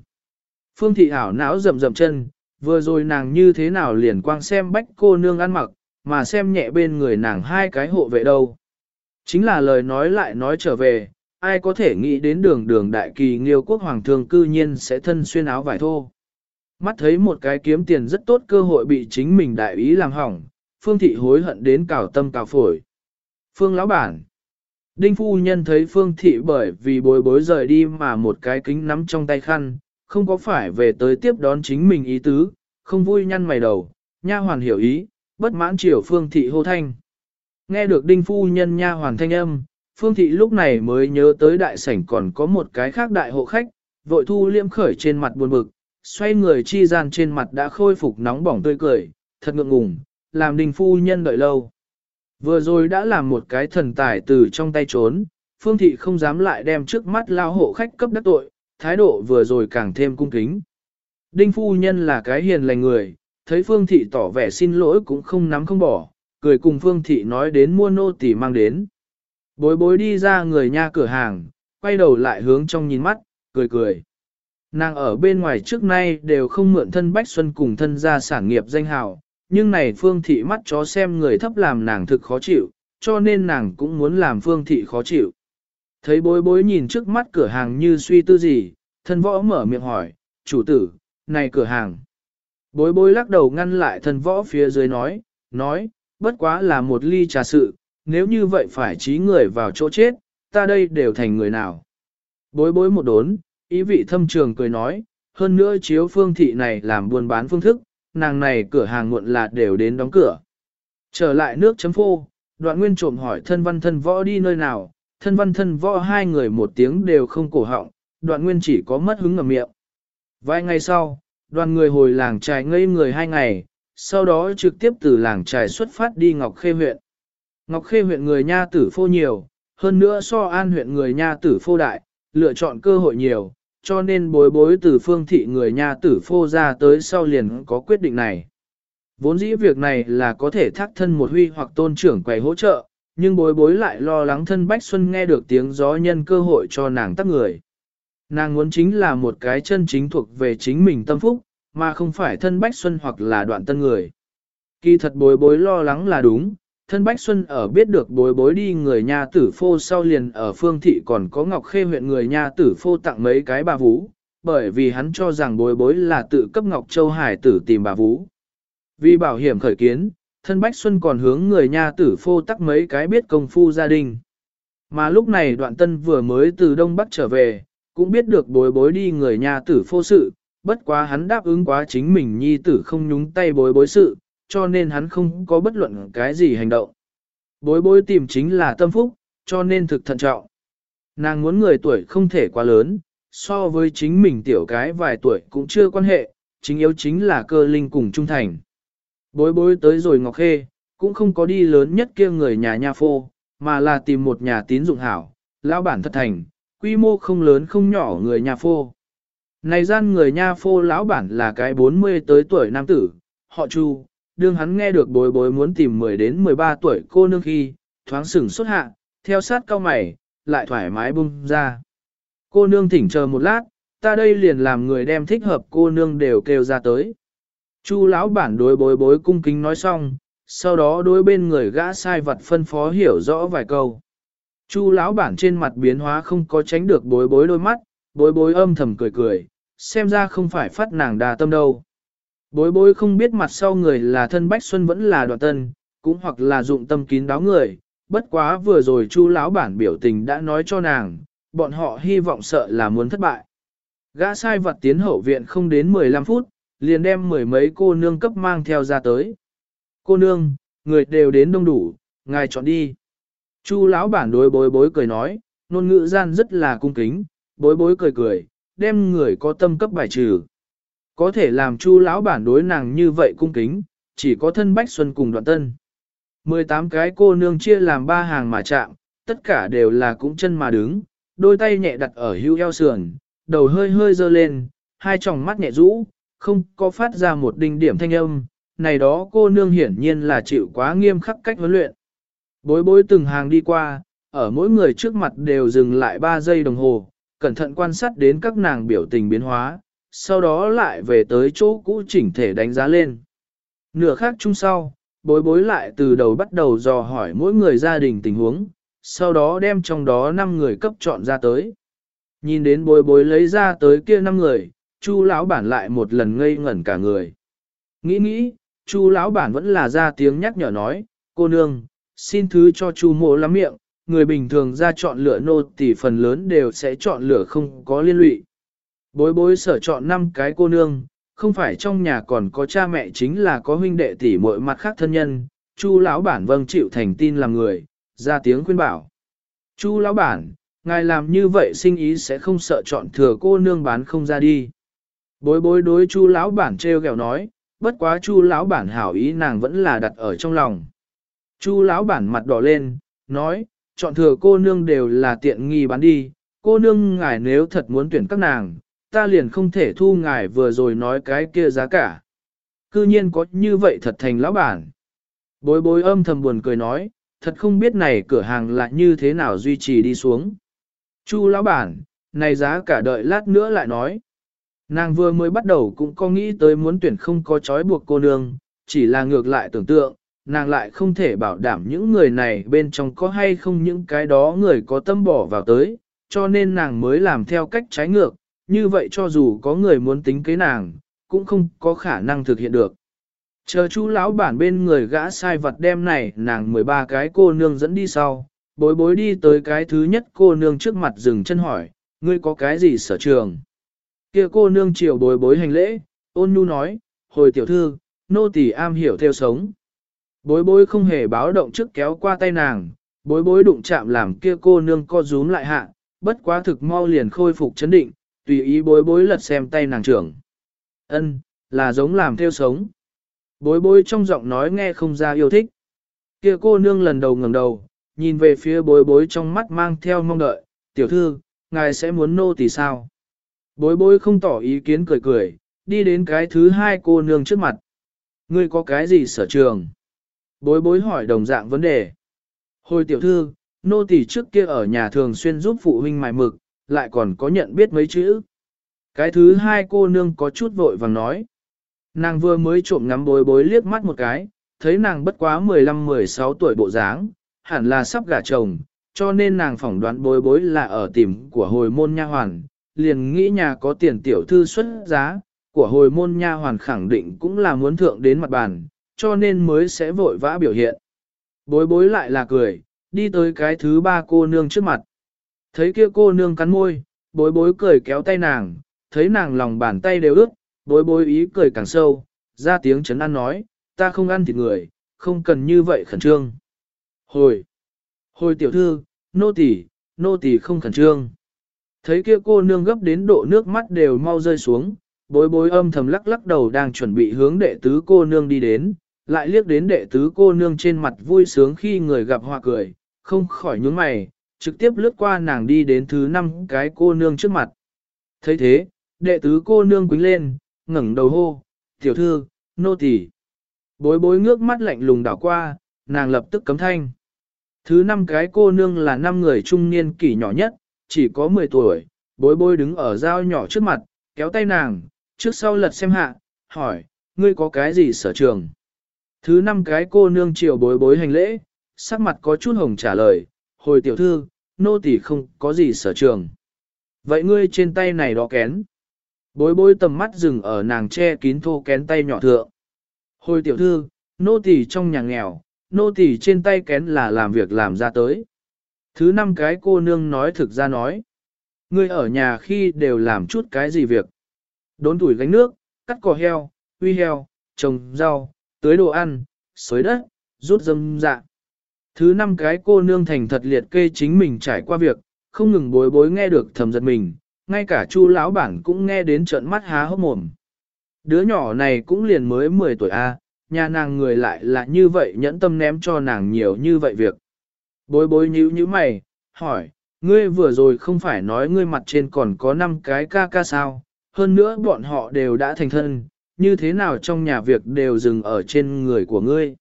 Phương thị ảo não rầm rầm chân, vừa rồi nàng như thế nào liền quang xem bách cô nương ăn mặc, mà xem nhẹ bên người nàng hai cái hộ vệ đâu. Chính là lời nói lại nói trở về, ai có thể nghĩ đến đường đường đại kỳ nghiêu quốc hoàng thường cư nhiên sẽ thân xuyên áo vải thô. Mắt thấy một cái kiếm tiền rất tốt cơ hội bị chính mình đại ý làm hỏng, phương thị hối hận đến cào tâm cào phổi. Phương lão bản. Đinh phu nhân thấy phương thị bởi vì bối bối rời đi mà một cái kính nắm trong tay khăn, không có phải về tới tiếp đón chính mình ý tứ, không vui nhăn mày đầu, nha hoàn hiểu ý, bất mãn chiều phương thị hô thanh. Nghe được đinh phu nhân nha hoàn thanh âm, phương thị lúc này mới nhớ tới đại sảnh còn có một cái khác đại hộ khách, vội thu liêm khởi trên mặt buồn bực, xoay người chi gian trên mặt đã khôi phục nóng bỏng tươi cười, thật ngượng ngùng, làm đinh phu nhân đợi lâu. Vừa rồi đã làm một cái thần tài từ trong tay trốn, phương thị không dám lại đem trước mắt lao hộ khách cấp đắc tội, thái độ vừa rồi càng thêm cung kính. Đinh phu nhân là cái hiền lành người, thấy phương thị tỏ vẻ xin lỗi cũng không nắm không bỏ, cười cùng phương thị nói đến mua nô tỳ mang đến. Bối bối đi ra người nha cửa hàng, quay đầu lại hướng trong nhìn mắt, cười cười. Nàng ở bên ngoài trước nay đều không mượn thân Bách Xuân cùng thân gia sản nghiệp danh hào, nhưng này phương thị mắt chó xem người thấp làm nàng thực khó chịu, cho nên nàng cũng muốn làm phương thị khó chịu. Thấy bối bối nhìn trước mắt cửa hàng như suy tư gì, thân võ mở miệng hỏi, chủ tử, này cửa hàng. Bối bối lắc đầu ngăn lại thân võ phía dưới nói, nói, bất quá là một ly trà sự, nếu như vậy phải trí người vào chỗ chết, ta đây đều thành người nào. Bối bối một đốn, ý vị thâm trường cười nói, hơn nữa chiếu phương thị này làm buôn bán phương thức, nàng này cửa hàng muộn là đều đến đóng cửa. Trở lại nước chấm phô, đoạn nguyên trộm hỏi thân văn thân võ đi nơi nào, thân văn thân võ hai người một tiếng đều không cổ họng, đoạn nguyên chỉ có mất hứng ở miệng. Vài ngày sau, đoàn người hồi làng trài ngây người hai ngày, sau đó trực tiếp từ làng trài xuất phát đi Ngọc Khê huyện. Ngọc Khê huyện người nha tử phô nhiều, hơn nữa so an huyện người nha tử phô đại, lựa chọn cơ hội nhiều, cho nên bối bối từ phương thị người nha tử phô ra tới sau liền có quyết định này. Vốn dĩ việc này là có thể thác thân một huy hoặc tôn trưởng quầy hỗ trợ, nhưng bối bối lại lo lắng thân Bách Xuân nghe được tiếng gió nhân cơ hội cho nàng tắt người. Nàng muốn chính là một cái chân chính thuộc về chính mình tâm phúc, mà không phải thân Bách Xuân hoặc là đoạn tân người. Kỳ thật bối bối lo lắng là đúng, thân Bách Xuân ở biết được bối bối đi người nha tử phô sau liền ở phương thị còn có Ngọc Khê huyện người nha tử phô tặng mấy cái bà vũ, bởi vì hắn cho rằng bối bối là tự cấp Ngọc Châu Hải tử tìm bà vũ. Vì bảo hiểm khởi kiến, thân Bách Xuân còn hướng người nha tử phô tắc mấy cái biết công phu gia đình. Mà lúc này đoạn tân vừa mới từ Đông Bắc trở về, cũng biết được bối bối đi người nha tử phô sự, bất quá hắn đáp ứng quá chính mình nhi tử không nhúng tay bối bối sự, cho nên hắn không có bất luận cái gì hành động. Bối bối tìm chính là tâm phúc, cho nên thực thận trọng. Nàng muốn người tuổi không thể quá lớn, so với chính mình tiểu cái vài tuổi cũng chưa quan hệ, chính yếu chính là cơ linh cùng trung thành. Bối bối tới rồi Ngọc Khê, cũng không có đi lớn nhất kia người nhà nha phô, mà là tìm một nhà tín dụng hảo, lão bản thật thành, quy mô không lớn không nhỏ người nhà phô. Này gian người nha phô lão bản là cái 40 tới tuổi nam tử, họ Chu, đương hắn nghe được bối bối muốn tìm 10 đến 13 tuổi cô nương khi, thoáng sửng xuất hạ, theo sát cao mày, lại thoải mái bung ra. Cô nương thỉnh chờ một lát, ta đây liền làm người đem thích hợp cô nương đều kêu ra tới. Chu lão bản đối bối bối cung kính nói xong, sau đó đối bên người gã sai vật phân phó hiểu rõ vài câu. Chu lão bản trên mặt biến hóa không có tránh được bối bối đôi mắt, bối bối âm thầm cười cười, xem ra không phải phát nàng đà tâm đâu. Bối bối không biết mặt sau người là thân Bách Xuân vẫn là đoạn tân, cũng hoặc là dụng tâm kín đáo người, bất quá vừa rồi chu lão bản biểu tình đã nói cho nàng, bọn họ hy vọng sợ là muốn thất bại. Gã sai vật tiến hậu viện không đến 15 phút, liền đem mười mấy cô nương cấp mang theo ra tới. Cô nương, người đều đến đông đủ, ngài chọn đi. Chu lão bản đối bối bối cười nói, nôn ngữ gian rất là cung kính, bối bối cười cười, đem người có tâm cấp bài trừ. Có thể làm chu lão bản đối nàng như vậy cung kính, chỉ có thân Bách Xuân cùng đoạn tân. 18 cái cô nương chia làm ba hàng mà chạm, tất cả đều là cũng chân mà đứng, đôi tay nhẹ đặt ở hưu eo sườn, đầu hơi hơi dơ lên, hai tròng mắt nhẹ rũ, không có phát ra một đinh điểm thanh âm, này đó cô nương hiển nhiên là chịu quá nghiêm khắc cách huấn luyện. Bối bối từng hàng đi qua, ở mỗi người trước mặt đều dừng lại 3 giây đồng hồ, cẩn thận quan sát đến các nàng biểu tình biến hóa, sau đó lại về tới chỗ cũ chỉnh thể đánh giá lên. Nửa khác chung sau, bối bối lại từ đầu bắt đầu dò hỏi mỗi người gia đình tình huống, sau đó đem trong đó 5 người cấp chọn ra tới. Nhìn đến bối bối lấy ra tới kia 5 người, Chu lão bản lại một lần ngây ngẩn cả người. Nghĩ nghĩ, Chu lão bản vẫn là ra tiếng nhắc nhở nói, cô nương, xin thứ cho Chu mộ lắm miệng, người bình thường ra chọn lựa nô tỷ phần lớn đều sẽ chọn lựa không có liên lụy. Bối bối sở chọn 5 cái cô nương, không phải trong nhà còn có cha mẹ chính là có huynh đệ tỷ muội mặt khác thân nhân, Chu lão bản vâng chịu thành tin làm người, ra tiếng khuyên bảo. Chu lão bản, ngài làm như vậy sinh ý sẽ không sợ chọn thừa cô nương bán không ra đi. Bối bối đối chu lão bản treo ghẹo nói, bất quá chu lão bản hảo ý nàng vẫn là đặt ở trong lòng. Chu lão bản mặt đỏ lên, nói, chọn thừa cô nương đều là tiện nghi bán đi, cô nương ngài nếu thật muốn tuyển các nàng, ta liền không thể thu ngài vừa rồi nói cái kia giá cả. Cư nhiên có như vậy thật thành lão bản. Bối bối âm thầm buồn cười nói, thật không biết này cửa hàng là như thế nào duy trì đi xuống. Chu lão bản, này giá cả đợi lát nữa lại nói. Nàng vừa mới bắt đầu cũng có nghĩ tới muốn tuyển không có trói buộc cô nương, chỉ là ngược lại tưởng tượng, nàng lại không thể bảo đảm những người này bên trong có hay không những cái đó người có tâm bỏ vào tới, cho nên nàng mới làm theo cách trái ngược, như vậy cho dù có người muốn tính kế nàng, cũng không có khả năng thực hiện được. Chờ chú lão bản bên người gã sai vật đem này nàng 13 cái cô nương dẫn đi sau, bối bối đi tới cái thứ nhất cô nương trước mặt dừng chân hỏi, ngươi có cái gì sở trường? Kia cô nương chiều bối bối hành lễ, ôn nhu nói, hồi tiểu thư, nô tỳ am hiểu theo sống. Bối bối không hề báo động trước kéo qua tay nàng, bối bối đụng chạm làm kia cô nương co rúm lại hạ, bất quá thực mau liền khôi phục chấn định, tùy ý bối bối lật xem tay nàng trưởng. Ân, là giống làm theo sống. Bối bối trong giọng nói nghe không ra yêu thích. Kia cô nương lần đầu ngẩng đầu, nhìn về phía bối bối trong mắt mang theo mong đợi, tiểu thư, ngài sẽ muốn nô tỳ sao? Bối bối không tỏ ý kiến cười cười, đi đến cái thứ hai cô nương trước mặt. Ngươi có cái gì sở trường? Bối bối hỏi đồng dạng vấn đề. Hồi tiểu thư, nô tỳ trước kia ở nhà thường xuyên giúp phụ huynh mài mực, lại còn có nhận biết mấy chữ. Cái thứ hai cô nương có chút vội vàng nói. Nàng vừa mới trộm ngắm bối bối liếc mắt một cái, thấy nàng bất quá 15-16 tuổi bộ dáng, hẳn là sắp gả chồng, cho nên nàng phỏng đoán bối bối là ở tìm của hồi môn nha hoàn, liền nghĩ nhà có tiền tiểu thư xuất giá, của hồi môn nha hoàn khẳng định cũng là muốn thượng đến mặt bàn, cho nên mới sẽ vội vã biểu hiện. Bối bối lại là cười, đi tới cái thứ ba cô nương trước mặt. Thấy kia cô nương cắn môi, bối bối cười kéo tay nàng, thấy nàng lòng bàn tay đều ướt, bối bối ý cười càng sâu, ra tiếng chấn an nói, ta không ăn thịt người, không cần như vậy khẩn trương. Hồi, hồi tiểu thư, nô tỳ, nô tỳ không khẩn trương. Thấy kia cô nương gấp đến độ nước mắt đều mau rơi xuống, bối bối âm thầm lắc lắc đầu đang chuẩn bị hướng đệ tứ cô nương đi đến, lại liếc đến đệ tứ cô nương trên mặt vui sướng khi người gặp hoa cười, không khỏi nhướng mày, trực tiếp lướt qua nàng đi đến thứ năm cái cô nương trước mặt. thấy thế, đệ tứ cô nương quính lên, ngẩng đầu hô, tiểu thư, nô tỳ. Bối bối ngước mắt lạnh lùng đảo qua, nàng lập tức cấm thanh. Thứ năm cái cô nương là năm người trung niên kỷ nhỏ nhất, chỉ có 10 tuổi, bối bối đứng ở dao nhỏ trước mặt, kéo tay nàng, trước sau lật xem hạ, hỏi, ngươi có cái gì sở trường? Thứ năm cái cô nương chiều bối bối hành lễ, sắc mặt có chút hồng trả lời, hồi tiểu thư, nô tỳ không có gì sở trường. Vậy ngươi trên tay này đó kén. Bối bối tầm mắt dừng ở nàng che kín thô kén tay nhỏ thượng. Hồi tiểu thư, nô tỳ trong nhà nghèo, nô tỳ trên tay kén là làm việc làm ra tới. Thứ năm cái cô nương nói thực ra nói. Ngươi ở nhà khi đều làm chút cái gì việc. Đốn tuổi gánh nước, cắt cỏ heo, huy heo, trồng rau, tưới đồ ăn, xới đất, rút dâm dạ. Thứ năm cái cô nương thành thật liệt kê chính mình trải qua việc, không ngừng bối bối nghe được thầm giật mình, ngay cả chu lão bản cũng nghe đến trợn mắt há hốc mồm. Đứa nhỏ này cũng liền mới 10 tuổi A, nhà nàng người lại là như vậy nhẫn tâm ném cho nàng nhiều như vậy việc. Bối bối nhíu như mày, hỏi, ngươi vừa rồi không phải nói ngươi mặt trên còn có 5 cái ca ca sao, hơn nữa bọn họ đều đã thành thân, như thế nào trong nhà việc đều dừng ở trên người của ngươi.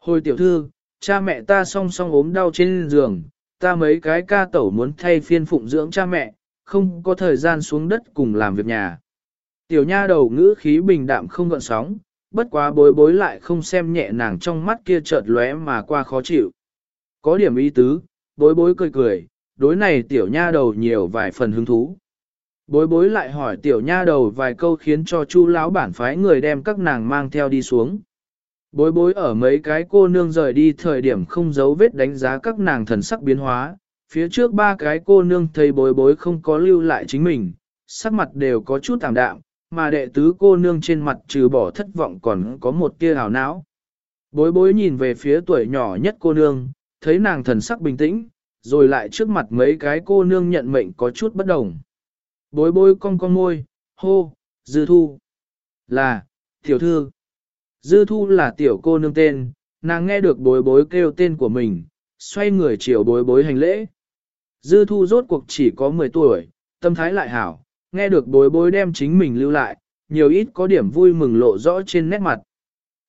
Hồi tiểu thư, cha mẹ ta song song ốm đau trên giường, ta mấy cái ca tẩu muốn thay phiên phụng dưỡng cha mẹ, không có thời gian xuống đất cùng làm việc nhà. Tiểu nha đầu ngữ khí bình đạm không gợn sóng, bất quá bối bối lại không xem nhẹ nàng trong mắt kia chợt lóe mà qua khó chịu. Có điểm ý tứ, bối bối cười cười, đối này tiểu nha đầu nhiều vài phần hứng thú. Bối bối lại hỏi tiểu nha đầu vài câu khiến cho chu lão bản phái người đem các nàng mang theo đi xuống. Bối bối ở mấy cái cô nương rời đi thời điểm không giấu vết đánh giá các nàng thần sắc biến hóa, phía trước ba cái cô nương thấy bối bối không có lưu lại chính mình, sắc mặt đều có chút tạm đạm, mà đệ tứ cô nương trên mặt trừ bỏ thất vọng còn có một tia hào não. Bối bối nhìn về phía tuổi nhỏ nhất cô nương, thấy nàng thần sắc bình tĩnh, rồi lại trước mặt mấy cái cô nương nhận mệnh có chút bất đồng. Bối bối cong cong môi, hô, dư thu. Là, tiểu thư. Dư thu là tiểu cô nương tên, nàng nghe được bối bối kêu tên của mình, xoay người chiều bối bối hành lễ. Dư thu rốt cuộc chỉ có 10 tuổi, tâm thái lại hảo, nghe được bối bối đem chính mình lưu lại, nhiều ít có điểm vui mừng lộ rõ trên nét mặt.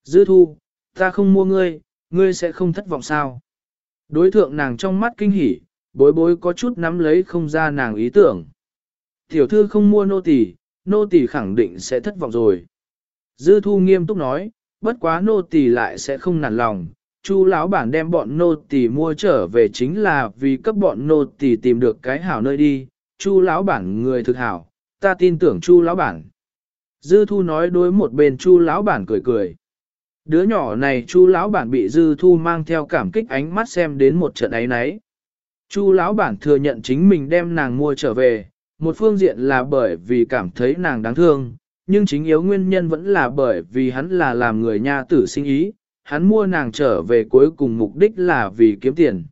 Dư thu, ta không mua ngươi, ngươi sẽ không thất vọng sao. Đối thượng nàng trong mắt kinh hỉ, bối bối có chút nắm lấy không ra nàng ý tưởng. Tiểu thư không mua nô tỳ, nô tỳ khẳng định sẽ thất vọng rồi. Dư thu nghiêm túc nói, bất quá nô tỳ lại sẽ không nản lòng. Chu lão bản đem bọn nô tỳ mua trở về chính là vì cấp bọn nô tỳ tìm được cái hảo nơi đi. Chu lão bản người thực hảo, ta tin tưởng Chu lão bản. Dư Thu nói đối một bên Chu lão bản cười cười. Đứa nhỏ này Chu lão bản bị Dư Thu mang theo cảm kích ánh mắt xem đến một trận ấy nấy. Chu lão bản thừa nhận chính mình đem nàng mua trở về, một phương diện là bởi vì cảm thấy nàng đáng thương, nhưng chính yếu nguyên nhân vẫn là bởi vì hắn là làm người nha tử sinh ý, hắn mua nàng trở về cuối cùng mục đích là vì kiếm tiền.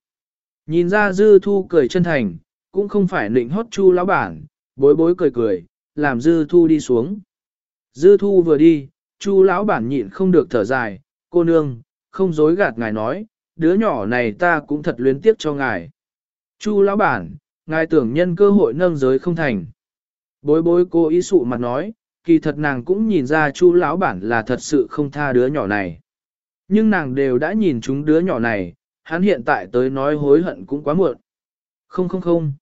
Nhìn ra Dư Thu cười chân thành, cũng không phải nịnh hót Chu lão bản, bối bối cười cười, làm Dư Thu đi xuống. Dư Thu vừa đi, Chu lão bản nhịn không được thở dài, cô nương, không dối gạt ngài nói, đứa nhỏ này ta cũng thật luyến tiếc cho ngài. Chu lão bản, ngài tưởng nhân cơ hội nâng giới không thành. Bối bối cô ý sụ mặt nói, kỳ thật nàng cũng nhìn ra chu lão bản là thật sự không tha đứa nhỏ này. Nhưng nàng đều đã nhìn chúng đứa nhỏ này, hắn hiện tại tới nói hối hận cũng quá muộn. Không không không.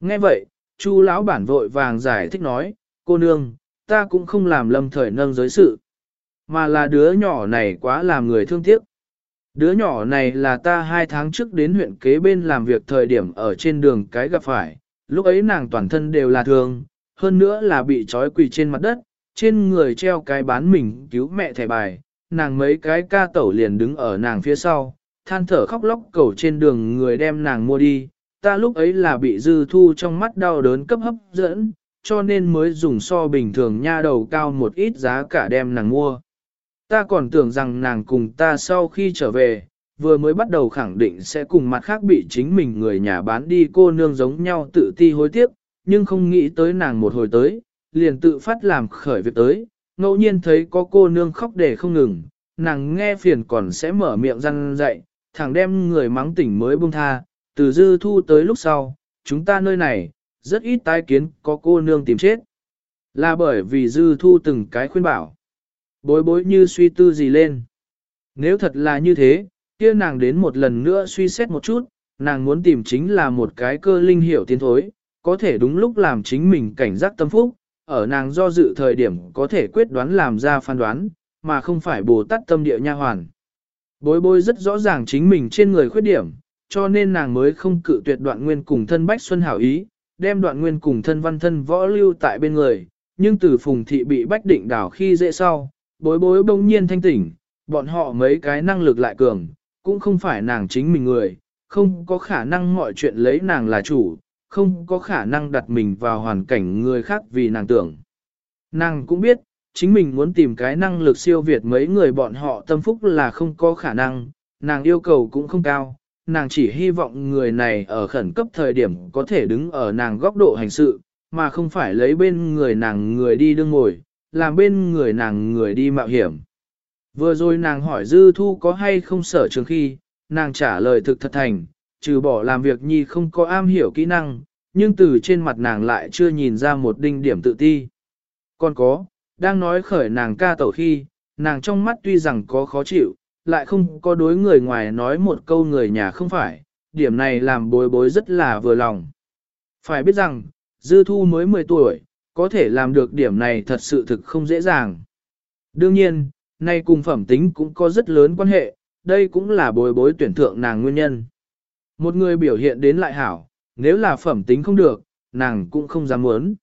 Nghe vậy, chu lão bản vội vàng giải thích nói, cô nương, ta cũng không làm lâm thời nâng giới sự. Mà là đứa nhỏ này quá làm người thương tiếc. Đứa nhỏ này là ta hai tháng trước đến huyện kế bên làm việc thời điểm ở trên đường cái gặp phải, lúc ấy nàng toàn thân đều là thương, hơn nữa là bị trói quỳ trên mặt đất, trên người treo cái bán mình cứu mẹ thẻ bài, nàng mấy cái ca tẩu liền đứng ở nàng phía sau, than thở khóc lóc cầu trên đường người đem nàng mua đi, ta lúc ấy là bị dư thu trong mắt đau đớn cấp hấp dẫn, cho nên mới dùng so bình thường nha đầu cao một ít giá cả đem nàng mua. Ta còn tưởng rằng nàng cùng ta sau khi trở về, vừa mới bắt đầu khẳng định sẽ cùng mặt khác bị chính mình người nhà bán đi cô nương giống nhau tự ti hối tiếc, nhưng không nghĩ tới nàng một hồi tới, liền tự phát làm khởi việc tới, ngẫu nhiên thấy có cô nương khóc để không ngừng, nàng nghe phiền còn sẽ mở miệng răng dậy, thẳng đem người mắng tỉnh mới buông tha, từ dư thu tới lúc sau, chúng ta nơi này, rất ít tái kiến có cô nương tìm chết. Là bởi vì dư thu từng cái khuyên bảo. Bối bối như suy tư gì lên. Nếu thật là như thế, kia nàng đến một lần nữa suy xét một chút, nàng muốn tìm chính là một cái cơ linh hiểu tiến thối, có thể đúng lúc làm chính mình cảnh giác tâm phúc, ở nàng do dự thời điểm có thể quyết đoán làm ra phán đoán, mà không phải bồ tát tâm địa nha hoàn. Bối bối rất rõ ràng chính mình trên người khuyết điểm, cho nên nàng mới không cự tuyệt đoạn nguyên cùng thân Bách Xuân hảo ý, đem đoạn nguyên cùng thân văn thân võ lưu tại bên người, nhưng từ phùng thị bị bách định đảo khi dễ sau, bối bối bỗng nhiên thanh tỉnh, bọn họ mấy cái năng lực lại cường, cũng không phải nàng chính mình người, không có khả năng mọi chuyện lấy nàng là chủ, không có khả năng đặt mình vào hoàn cảnh người khác vì nàng tưởng. Nàng cũng biết, chính mình muốn tìm cái năng lực siêu việt mấy người bọn họ tâm phúc là không có khả năng, nàng yêu cầu cũng không cao, nàng chỉ hy vọng người này ở khẩn cấp thời điểm có thể đứng ở nàng góc độ hành sự, mà không phải lấy bên người nàng người đi đương ngồi, làm bên người nàng người đi mạo hiểm. Vừa rồi nàng hỏi Dư Thu có hay không sở trường khi, nàng trả lời thực thật thành, trừ bỏ làm việc nhi không có am hiểu kỹ năng, nhưng từ trên mặt nàng lại chưa nhìn ra một đinh điểm tự ti. Còn có, đang nói khởi nàng ca tẩu khi, nàng trong mắt tuy rằng có khó chịu, lại không có đối người ngoài nói một câu người nhà không phải, điểm này làm bối bối rất là vừa lòng. Phải biết rằng, Dư Thu mới 10 tuổi, có thể làm được điểm này thật sự thực không dễ dàng. Đương nhiên, nay cùng phẩm tính cũng có rất lớn quan hệ, đây cũng là bối bối tuyển thượng nàng nguyên nhân. Một người biểu hiện đến lại hảo, nếu là phẩm tính không được, nàng cũng không dám muốn.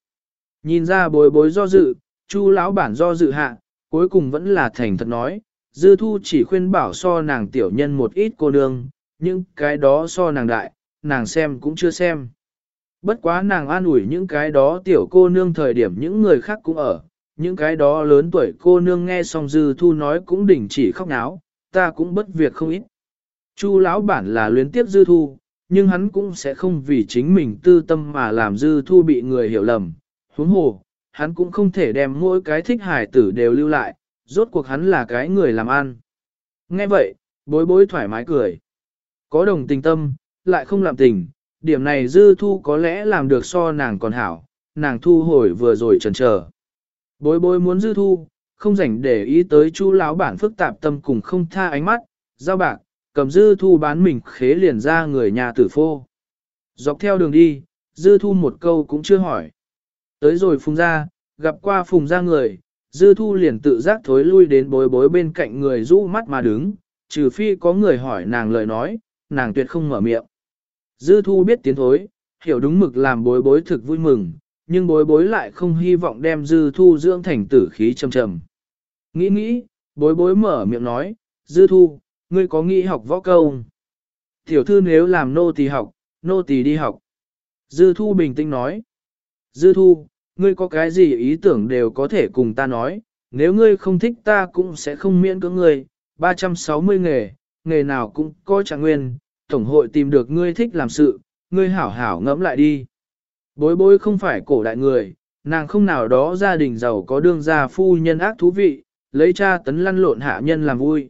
Nhìn ra bối bối do dự, chu lão bản do dự hạ, cuối cùng vẫn là thành thật nói, dư thu chỉ khuyên bảo so nàng tiểu nhân một ít cô nương, nhưng cái đó so nàng đại, nàng xem cũng chưa xem. Bất quá nàng an ủi những cái đó tiểu cô nương thời điểm những người khác cũng ở, những cái đó lớn tuổi cô nương nghe xong dư thu nói cũng đình chỉ khóc náo, ta cũng bất việc không ít. Chu lão bản là luyến tiếp dư thu, nhưng hắn cũng sẽ không vì chính mình tư tâm mà làm dư thu bị người hiểu lầm. Huống hồ, hắn cũng không thể đem mỗi cái thích hải tử đều lưu lại, rốt cuộc hắn là cái người làm ăn. Nghe vậy, bối bối thoải mái cười. Có đồng tình tâm, lại không làm tình, điểm này dư thu có lẽ làm được so nàng còn hảo, nàng thu hồi vừa rồi chần trở. Bối bối muốn dư thu, không rảnh để ý tới chu lão bản phức tạp tâm cùng không tha ánh mắt, giao bạc, cầm dư thu bán mình khế liền ra người nhà tử phô. Dọc theo đường đi, dư thu một câu cũng chưa hỏi. Tới rồi phùng ra, gặp qua phùng ra người, dư thu liền tự giác thối lui đến bối bối bên cạnh người rũ mắt mà đứng, trừ phi có người hỏi nàng lời nói, nàng tuyệt không mở miệng. Dư thu biết tiến thối, hiểu đúng mực làm bối bối thực vui mừng, nhưng bối bối lại không hy vọng đem dư thu dưỡng thành tử khí trầm trầm. Nghĩ nghĩ, bối bối mở miệng nói, dư thu, ngươi có nghĩ học võ công? Tiểu thư nếu làm nô tỳ học, nô tỳ đi học. Dư thu bình tĩnh nói, dư thu, ngươi có cái gì ý tưởng đều có thể cùng ta nói, nếu ngươi không thích ta cũng sẽ không miễn cưỡng ngươi, 360 nghề, nghề nào cũng có trạng nguyên, tổng hội tìm được ngươi thích làm sự, ngươi hảo hảo ngẫm lại đi. Bối bối không phải cổ đại người, nàng không nào đó gia đình giàu có đương gia phu nhân ác thú vị, lấy cha tấn lăn lộn hạ nhân làm vui.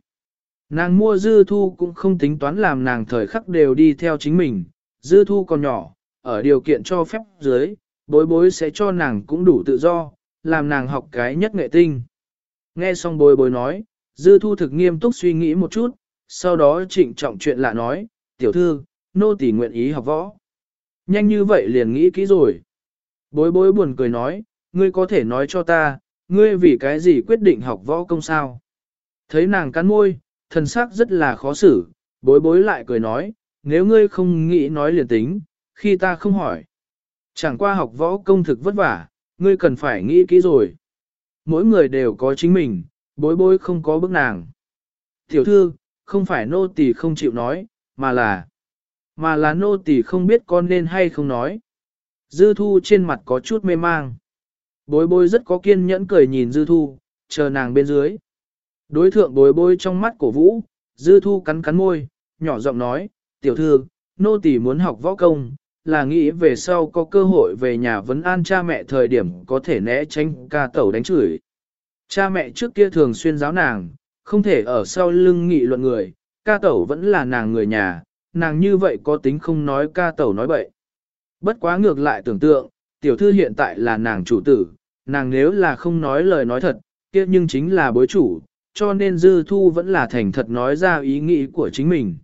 Nàng mua dư thu cũng không tính toán làm nàng thời khắc đều đi theo chính mình, dư thu còn nhỏ, ở điều kiện cho phép dưới, bối bối sẽ cho nàng cũng đủ tự do, làm nàng học cái nhất nghệ tinh. Nghe xong bối bối nói, dư thu thực nghiêm túc suy nghĩ một chút, sau đó trịnh trọng chuyện lạ nói, tiểu thư, nô tỳ nguyện ý học võ. Nhanh như vậy liền nghĩ kỹ rồi. Bối bối buồn cười nói, ngươi có thể nói cho ta, ngươi vì cái gì quyết định học võ công sao? Thấy nàng cắn môi, thần sắc rất là khó xử, bối bối lại cười nói, nếu ngươi không nghĩ nói liền tính, khi ta không hỏi. Chẳng qua học võ công thực vất vả, ngươi cần phải nghĩ kỹ rồi. Mỗi người đều có chính mình, bối bối không có bức nàng. Tiểu thư, không phải nô tỳ không chịu nói, mà là, mà là nô tỳ không biết con nên hay không nói. Dư thu trên mặt có chút mê mang. Bối bối rất có kiên nhẫn cười nhìn dư thu, chờ nàng bên dưới. Đối thượng bối bối trong mắt cổ vũ, dư thu cắn cắn môi, nhỏ giọng nói, tiểu thư, nô tỳ muốn học võ công, là nghĩ về sau có cơ hội về nhà vấn an cha mẹ thời điểm có thể né tránh ca tẩu đánh chửi. Cha mẹ trước kia thường xuyên giáo nàng, không thể ở sau lưng nghị luận người, ca tẩu vẫn là nàng người nhà, nàng như vậy có tính không nói ca tẩu nói bậy. Bất quá ngược lại tưởng tượng, tiểu thư hiện tại là nàng chủ tử, nàng nếu là không nói lời nói thật, kia nhưng chính là bối chủ, cho nên dư thu vẫn là thành thật nói ra ý nghĩ của chính mình.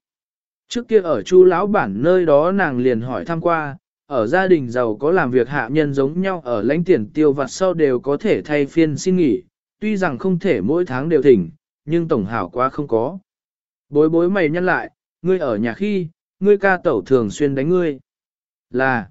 Trước kia ở chu lão bản nơi đó nàng liền hỏi thăm qua, ở gia đình giàu có làm việc hạ nhân giống nhau ở lãnh tiền tiêu vặt sau đều có thể thay phiên xin nghỉ, tuy rằng không thể mỗi tháng đều thỉnh, nhưng tổng hảo quá không có. Bối bối mày nhăn lại, ngươi ở nhà khi, ngươi ca tẩu thường xuyên đánh ngươi. Là,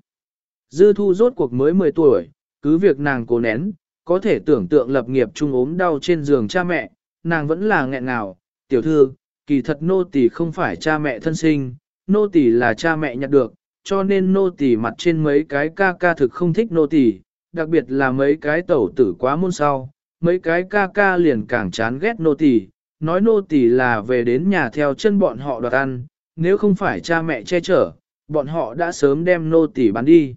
dư thu rốt cuộc mới 10 tuổi, cứ việc nàng cố nén, có thể tưởng tượng lập nghiệp chung ốm đau trên giường cha mẹ, nàng vẫn là nghẹn ngào, tiểu thư, kỳ thật nô tỳ không phải cha mẹ thân sinh, nô tỳ là cha mẹ nhặt được, cho nên nô tỳ mặt trên mấy cái ca ca thực không thích nô tỳ, đặc biệt là mấy cái tẩu tử quá môn sau, mấy cái ca ca liền càng chán ghét nô tỳ, nói nô tỳ là về đến nhà theo chân bọn họ đoạt ăn, nếu không phải cha mẹ che chở, bọn họ đã sớm đem nô tỳ bán đi.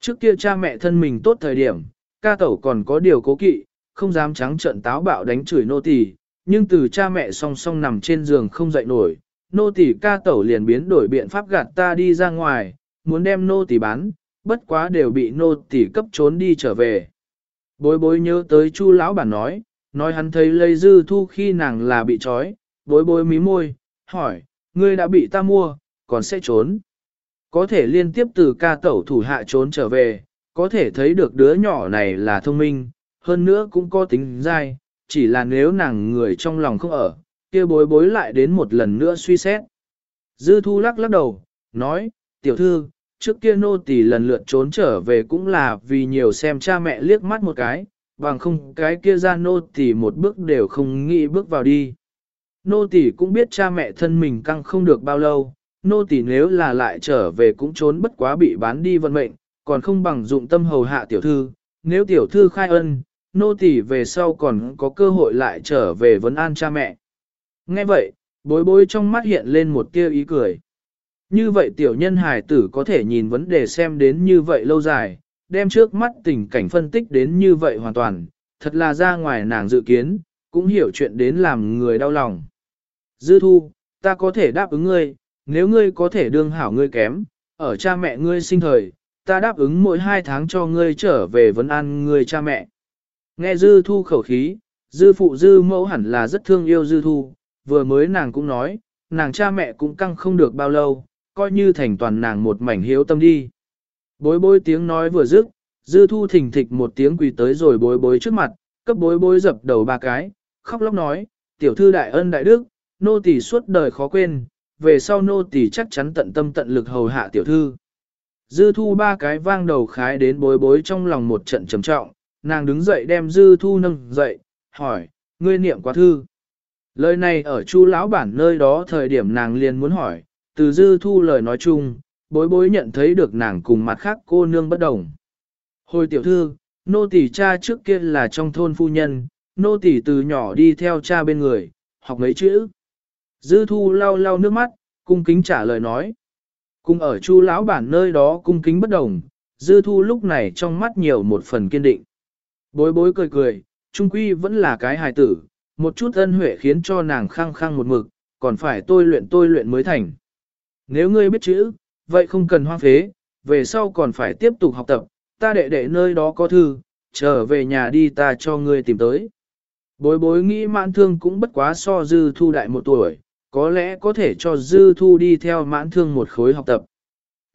Trước kia cha mẹ thân mình tốt thời điểm, ca tẩu còn có điều cố kỵ, không dám trắng trợn táo bạo đánh chửi nô tỳ, nhưng từ cha mẹ song song nằm trên giường không dậy nổi, nô tỳ ca tẩu liền biến đổi biện pháp gạt ta đi ra ngoài, muốn đem nô tỳ bán, bất quá đều bị nô tỳ cấp trốn đi trở về. Bối bối nhớ tới chu lão bản nói, nói hắn thấy lây dư thu khi nàng là bị trói, bối bối mí môi, hỏi, ngươi đã bị ta mua, còn sẽ trốn. Có thể liên tiếp từ ca tẩu thủ hạ trốn trở về, có thể thấy được đứa nhỏ này là thông minh, hơn nữa cũng có tính dai, chỉ là nếu nàng người trong lòng không ở, kia bối bối lại đến một lần nữa suy xét. Dư thu lắc lắc đầu, nói, tiểu thư, trước kia nô tỳ lần lượt trốn trở về cũng là vì nhiều xem cha mẹ liếc mắt một cái, bằng không cái kia ra nô tỳ một bước đều không nghĩ bước vào đi. Nô tỳ cũng biết cha mẹ thân mình căng không được bao lâu, nô tỳ nếu là lại trở về cũng trốn bất quá bị bán đi vận mệnh, còn không bằng dụng tâm hầu hạ tiểu thư, nếu tiểu thư khai ân, nô tỳ về sau còn có cơ hội lại trở về vấn an cha mẹ. Nghe vậy, bối bối trong mắt hiện lên một tia ý cười. Như vậy tiểu nhân hài tử có thể nhìn vấn đề xem đến như vậy lâu dài, đem trước mắt tình cảnh phân tích đến như vậy hoàn toàn, thật là ra ngoài nàng dự kiến, cũng hiểu chuyện đến làm người đau lòng. Dư thu, ta có thể đáp ứng ngươi, nếu ngươi có thể đương hảo ngươi kém, ở cha mẹ ngươi sinh thời, ta đáp ứng mỗi hai tháng cho ngươi trở về vấn an ngươi cha mẹ. Nghe dư thu khẩu khí, dư phụ dư mẫu hẳn là rất thương yêu dư thu, vừa mới nàng cũng nói, nàng cha mẹ cũng căng không được bao lâu, coi như thành toàn nàng một mảnh hiếu tâm đi. Bối bối tiếng nói vừa dứt, dư thu thình thịch một tiếng quỳ tới rồi bối bối trước mặt, cấp bối bối dập đầu ba cái, khóc lóc nói, tiểu thư đại ân đại đức, nô tỳ suốt đời khó quên, về sau nô tỳ chắc chắn tận tâm tận lực hầu hạ tiểu thư. Dư thu ba cái vang đầu khái đến bối bối trong lòng một trận trầm trọng, nàng đứng dậy đem dư thu nâng dậy, hỏi, ngươi niệm quá thư. Lời này ở chu lão bản nơi đó thời điểm nàng liền muốn hỏi, từ dư thu lời nói chung, bối bối nhận thấy được nàng cùng mặt khác cô nương bất đồng. Hồi tiểu thư, nô tỷ cha trước kia là trong thôn phu nhân, nô tỷ từ nhỏ đi theo cha bên người, học mấy chữ. Dư thu lau lau nước mắt, cung kính trả lời nói. Cùng ở chu lão bản nơi đó cung kính bất đồng, dư thu lúc này trong mắt nhiều một phần kiên định. Bối bối cười cười, trung quy vẫn là cái hài tử, một chút ân huệ khiến cho nàng khăng khăng một mực, còn phải tôi luyện tôi luyện mới thành. Nếu ngươi biết chữ, vậy không cần hoang phế, về sau còn phải tiếp tục học tập, ta đệ đệ nơi đó có thư, trở về nhà đi ta cho ngươi tìm tới. Bối bối nghĩ mãn thương cũng bất quá so dư thu đại một tuổi, có lẽ có thể cho dư thu đi theo mãn thương một khối học tập.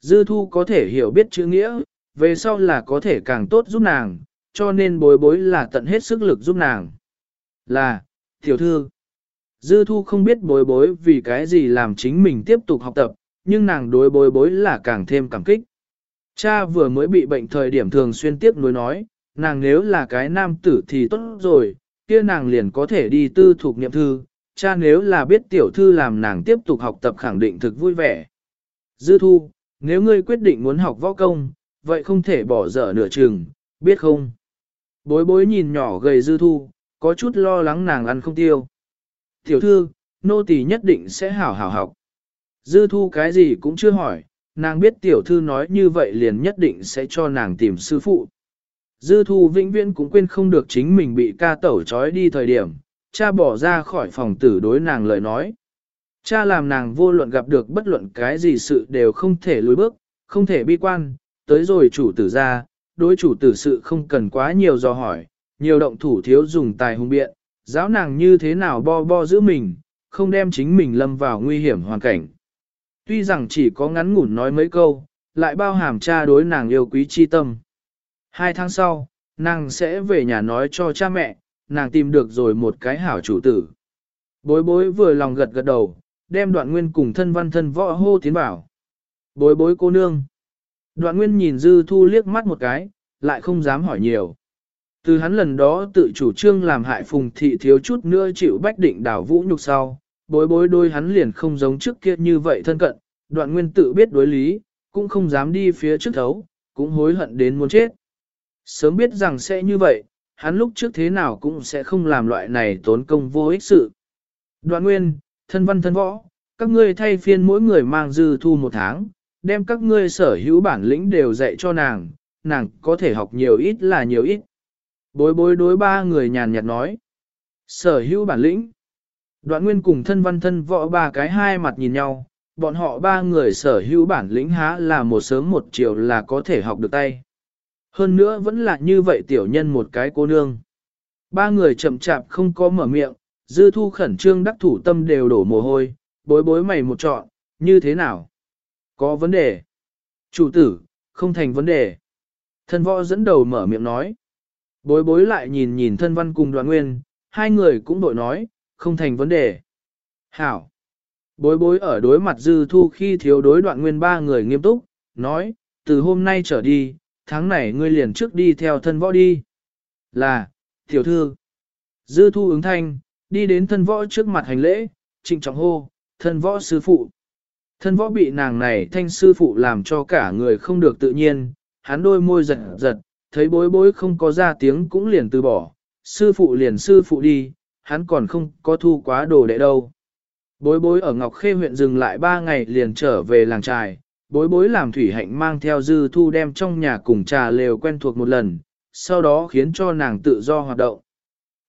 Dư thu có thể hiểu biết chữ nghĩa, về sau là có thể càng tốt giúp nàng, cho nên bối bối là tận hết sức lực giúp nàng. Là, tiểu thư, dư thu không biết bối bối vì cái gì làm chính mình tiếp tục học tập, nhưng nàng đối bối bối là càng thêm cảm kích. Cha vừa mới bị bệnh thời điểm thường xuyên tiếp nối nói, nàng nếu là cái nam tử thì tốt rồi, kia nàng liền có thể đi tư thuộc niệm thư, cha nếu là biết tiểu thư làm nàng tiếp tục học tập khẳng định thực vui vẻ. Dư thu, nếu ngươi quyết định muốn học võ công, vậy không thể bỏ dở nửa chừng, biết không? Bối bối nhìn nhỏ gầy dư thu, có chút lo lắng nàng ăn không tiêu. Tiểu thư, nô tỳ nhất định sẽ hảo hảo học. Dư thu cái gì cũng chưa hỏi, nàng biết tiểu thư nói như vậy liền nhất định sẽ cho nàng tìm sư phụ. Dư thu vĩnh viễn cũng quên không được chính mình bị ca tẩu trói đi thời điểm, cha bỏ ra khỏi phòng tử đối nàng lời nói. Cha làm nàng vô luận gặp được bất luận cái gì sự đều không thể lùi bước, không thể bi quan, tới rồi chủ tử ra, đối chủ tử sự không cần quá nhiều do hỏi, nhiều động thủ thiếu dùng tài hung biện, giáo nàng như thế nào bo bo giữ mình, không đem chính mình lâm vào nguy hiểm hoàn cảnh. Tuy rằng chỉ có ngắn ngủn nói mấy câu, lại bao hàm cha đối nàng yêu quý chi tâm. Hai tháng sau, nàng sẽ về nhà nói cho cha mẹ, nàng tìm được rồi một cái hảo chủ tử. Bối bối vừa lòng gật gật đầu, đem đoạn nguyên cùng thân văn thân võ hô tiến bảo. Bối bối cô nương. Đoạn nguyên nhìn dư thu liếc mắt một cái, lại không dám hỏi nhiều. Từ hắn lần đó tự chủ trương làm hại phùng thị thiếu chút nữa chịu bách định đảo vũ nhục sau, bối bối đôi hắn liền không giống trước kia như vậy thân cận, đoạn nguyên tự biết đối lý, cũng không dám đi phía trước thấu, cũng hối hận đến muốn chết. Sớm biết rằng sẽ như vậy, hắn lúc trước thế nào cũng sẽ không làm loại này tốn công vô ích sự. Đoạn nguyên, thân văn thân võ, các ngươi thay phiên mỗi người mang dư thu một tháng, đem các ngươi sở hữu bản lĩnh đều dạy cho nàng, nàng có thể học nhiều ít là nhiều ít. Bối bối đối ba người nhàn nhạt nói. Sở hữu bản lĩnh. Đoạn nguyên cùng thân văn thân võ ba cái hai mặt nhìn nhau, bọn họ ba người sở hữu bản lĩnh há là một sớm một chiều là có thể học được tay. Hơn nữa vẫn là như vậy tiểu nhân một cái cô nương. Ba người chậm chạp không có mở miệng, dư thu khẩn trương đắc thủ tâm đều đổ mồ hôi, bối bối mày một trọn, như thế nào? Có vấn đề. Chủ tử, không thành vấn đề. Thân võ dẫn đầu mở miệng nói. Bối bối lại nhìn nhìn thân văn cùng đoàn nguyên, hai người cũng đội nói, không thành vấn đề. Hảo. Bối bối ở đối mặt dư thu khi thiếu đối đoạn nguyên ba người nghiêm túc, nói, từ hôm nay trở đi, tháng này ngươi liền trước đi theo thân võ đi. Là, tiểu thư. Dư thu ứng thanh, đi đến thân võ trước mặt hành lễ, trịnh trọng hô, thân võ sư phụ. Thân võ bị nàng này thanh sư phụ làm cho cả người không được tự nhiên, hắn đôi môi giật giật, thấy bối bối không có ra tiếng cũng liền từ bỏ, sư phụ liền sư phụ đi, hắn còn không có thu quá đồ đệ đâu. Bối bối ở Ngọc Khê huyện dừng lại ba ngày liền trở về làng trài, bối bối làm thủy hạnh mang theo dư thu đem trong nhà cùng trà lều quen thuộc một lần, sau đó khiến cho nàng tự do hoạt động.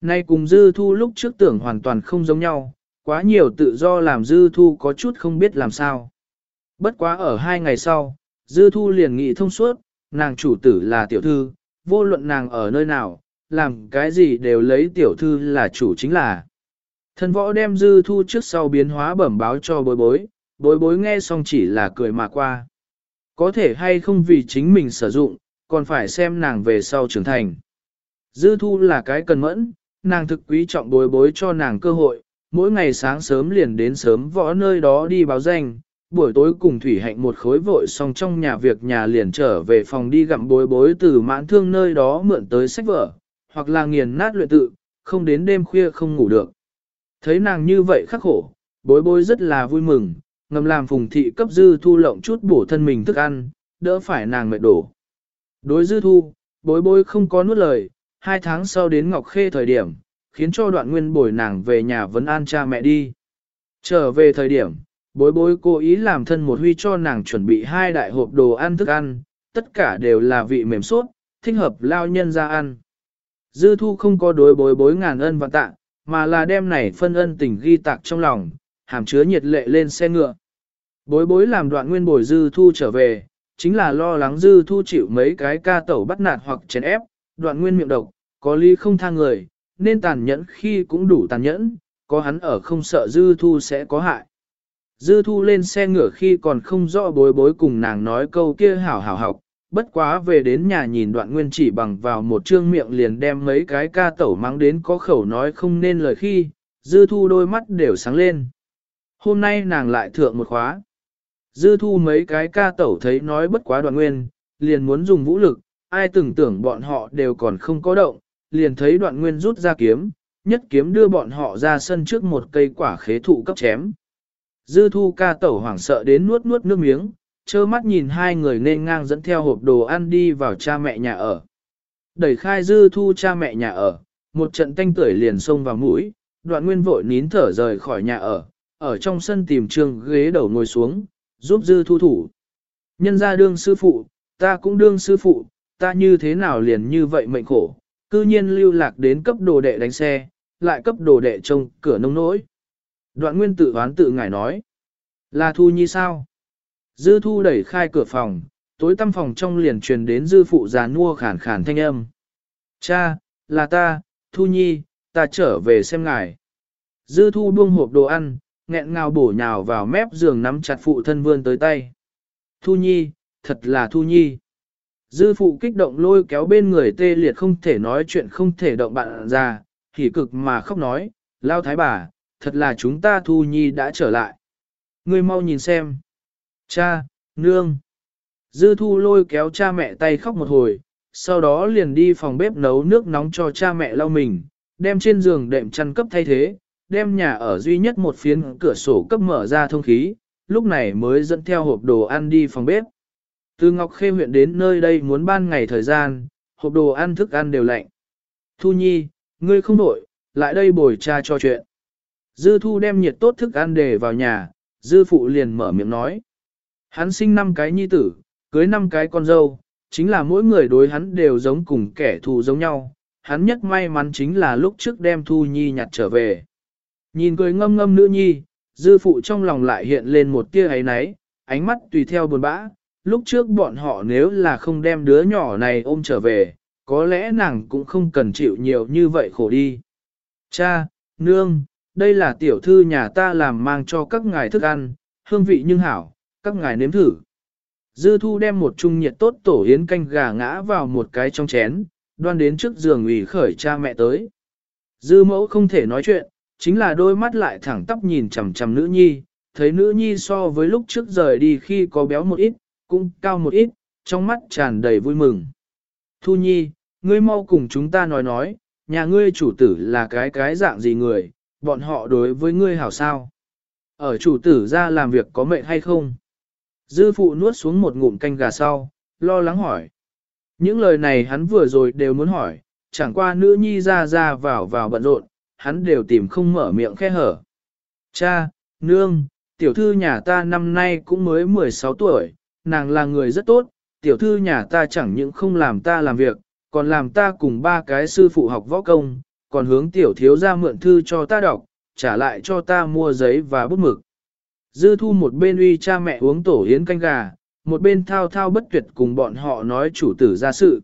Nay cùng dư thu lúc trước tưởng hoàn toàn không giống nhau, quá nhiều tự do làm dư thu có chút không biết làm sao. Bất quá ở hai ngày sau, dư thu liền nghị thông suốt, nàng chủ tử là tiểu thư, vô luận nàng ở nơi nào, làm cái gì đều lấy tiểu thư là chủ chính là. Thần võ đem dư thu trước sau biến hóa bẩm báo cho bối bối, bối bối nghe xong chỉ là cười mà qua. Có thể hay không vì chính mình sử dụng, còn phải xem nàng về sau trưởng thành. Dư thu là cái cần mẫn, nàng thực quý trọng bối bối cho nàng cơ hội, mỗi ngày sáng sớm liền đến sớm võ nơi đó đi báo danh, buổi tối cùng Thủy Hạnh một khối vội xong trong nhà việc nhà liền trở về phòng đi gặm bối bối từ mãn thương nơi đó mượn tới sách vở, hoặc là nghiền nát luyện tự, không đến đêm khuya không ngủ được. Thấy nàng như vậy khắc khổ, bối bối rất là vui mừng, ngầm làm phùng thị cấp dư thu lộng chút bổ thân mình thức ăn, đỡ phải nàng mệt đổ. Đối dư thu, bối bối không có nuốt lời, hai tháng sau đến Ngọc Khê thời điểm, khiến cho đoạn nguyên bồi nàng về nhà vấn an cha mẹ đi. Trở về thời điểm, bối bối cố ý làm thân một huy cho nàng chuẩn bị hai đại hộp đồ ăn thức ăn, tất cả đều là vị mềm suốt, thích hợp lao nhân ra ăn. Dư thu không có đối bối bối ngàn ân và tạ, mà là đem này phân ân tình ghi tạc trong lòng, hàm chứa nhiệt lệ lên xe ngựa. Bối bối làm đoạn nguyên bồi dư thu trở về, chính là lo lắng dư thu chịu mấy cái ca tẩu bắt nạt hoặc chèn ép, đoạn nguyên miệng độc, có ly không tha người, nên tàn nhẫn khi cũng đủ tàn nhẫn, có hắn ở không sợ dư thu sẽ có hại. Dư thu lên xe ngựa khi còn không rõ bối bối cùng nàng nói câu kia hảo hảo học, bất quá về đến nhà nhìn đoạn nguyên chỉ bằng vào một trương miệng liền đem mấy cái ca tẩu mang đến có khẩu nói không nên lời khi, dư thu đôi mắt đều sáng lên. Hôm nay nàng lại thượng một khóa. Dư thu mấy cái ca tẩu thấy nói bất quá đoạn nguyên, liền muốn dùng vũ lực, ai từng tưởng bọn họ đều còn không có động, liền thấy đoạn nguyên rút ra kiếm, nhất kiếm đưa bọn họ ra sân trước một cây quả khế thụ cấp chém. Dư thu ca tẩu hoảng sợ đến nuốt nuốt nước miếng, trơ mắt nhìn hai người nên ngang dẫn theo hộp đồ ăn đi vào cha mẹ nhà ở. Đẩy khai dư thu cha mẹ nhà ở, một trận tanh tưởi liền xông vào mũi, đoạn nguyên vội nín thở rời khỏi nhà ở, ở trong sân tìm trường ghế đầu ngồi xuống, giúp dư thu thủ. Nhân ra đương sư phụ, ta cũng đương sư phụ, ta như thế nào liền như vậy mệnh khổ, cư nhiên lưu lạc đến cấp đồ đệ đánh xe, lại cấp đồ đệ trông cửa nông nỗi. Đoạn nguyên tự hoán tự ngài nói, là thu nhi sao? Dư thu đẩy khai cửa phòng, tối tăm phòng trong liền truyền đến dư phụ già nua khản khản thanh âm. Cha, là ta, thu nhi, ta trở về xem ngài. Dư thu buông hộp đồ ăn, nghẹn ngào bổ nhào vào mép giường nắm chặt phụ thân vươn tới tay. Thu nhi, thật là thu nhi. Dư phụ kích động lôi kéo bên người tê liệt không thể nói chuyện không thể động bạn ra, hỉ cực mà khóc nói, lao thái bà, thật là chúng ta thu nhi đã trở lại. Ngươi mau nhìn xem. Cha, nương. Dư thu lôi kéo cha mẹ tay khóc một hồi, sau đó liền đi phòng bếp nấu nước nóng cho cha mẹ lau mình, đem trên giường đệm chăn cấp thay thế, đem nhà ở duy nhất một phiến cửa sổ cấp mở ra thông khí, lúc này mới dẫn theo hộp đồ ăn đi phòng bếp. Từ Ngọc Khê huyện đến nơi đây muốn ban ngày thời gian, hộp đồ ăn thức ăn đều lạnh. Thu Nhi, ngươi không đổi, lại đây bồi cha cho chuyện. Dư Thu đem nhiệt tốt thức ăn để vào nhà, Dư Phụ liền mở miệng nói. Hắn sinh năm cái nhi tử, cưới năm cái con dâu, chính là mỗi người đối hắn đều giống cùng kẻ thù giống nhau. Hắn nhất may mắn chính là lúc trước đem Thu Nhi nhặt trở về. Nhìn cười ngâm ngâm nữ nhi, dư phụ trong lòng lại hiện lên một tia ấy náy, ánh mắt tùy theo buồn bã. Lúc trước bọn họ nếu là không đem đứa nhỏ này ôm trở về, có lẽ nàng cũng không cần chịu nhiều như vậy khổ đi. Cha, nương, đây là tiểu thư nhà ta làm mang cho các ngài thức ăn, hương vị nhưng hảo, các ngài nếm thử. Dư thu đem một chung nhiệt tốt tổ yến canh gà ngã vào một cái trong chén, đoan đến trước giường ủy khởi cha mẹ tới. Dư mẫu không thể nói chuyện, chính là đôi mắt lại thẳng tắp nhìn chằm chằm nữ nhi, thấy nữ nhi so với lúc trước rời đi khi có béo một ít, cũng cao một ít, trong mắt tràn đầy vui mừng. Thu nhi, ngươi mau cùng chúng ta nói nói, nhà ngươi chủ tử là cái cái dạng gì người, bọn họ đối với ngươi hảo sao? Ở chủ tử ra làm việc có mệnh hay không? Dư phụ nuốt xuống một ngụm canh gà sau, lo lắng hỏi. Những lời này hắn vừa rồi đều muốn hỏi, chẳng qua nữ nhi ra ra vào vào bận rộn, hắn đều tìm không mở miệng khe hở. Cha, nương, tiểu thư nhà ta năm nay cũng mới 16 tuổi, nàng là người rất tốt, tiểu thư nhà ta chẳng những không làm ta làm việc, còn làm ta cùng ba cái sư phụ học võ công, còn hướng tiểu thiếu ra mượn thư cho ta đọc, trả lại cho ta mua giấy và bút mực. Dư thu một bên uy cha mẹ uống tổ yến canh gà, một bên thao thao bất tuyệt cùng bọn họ nói chủ tử ra sự.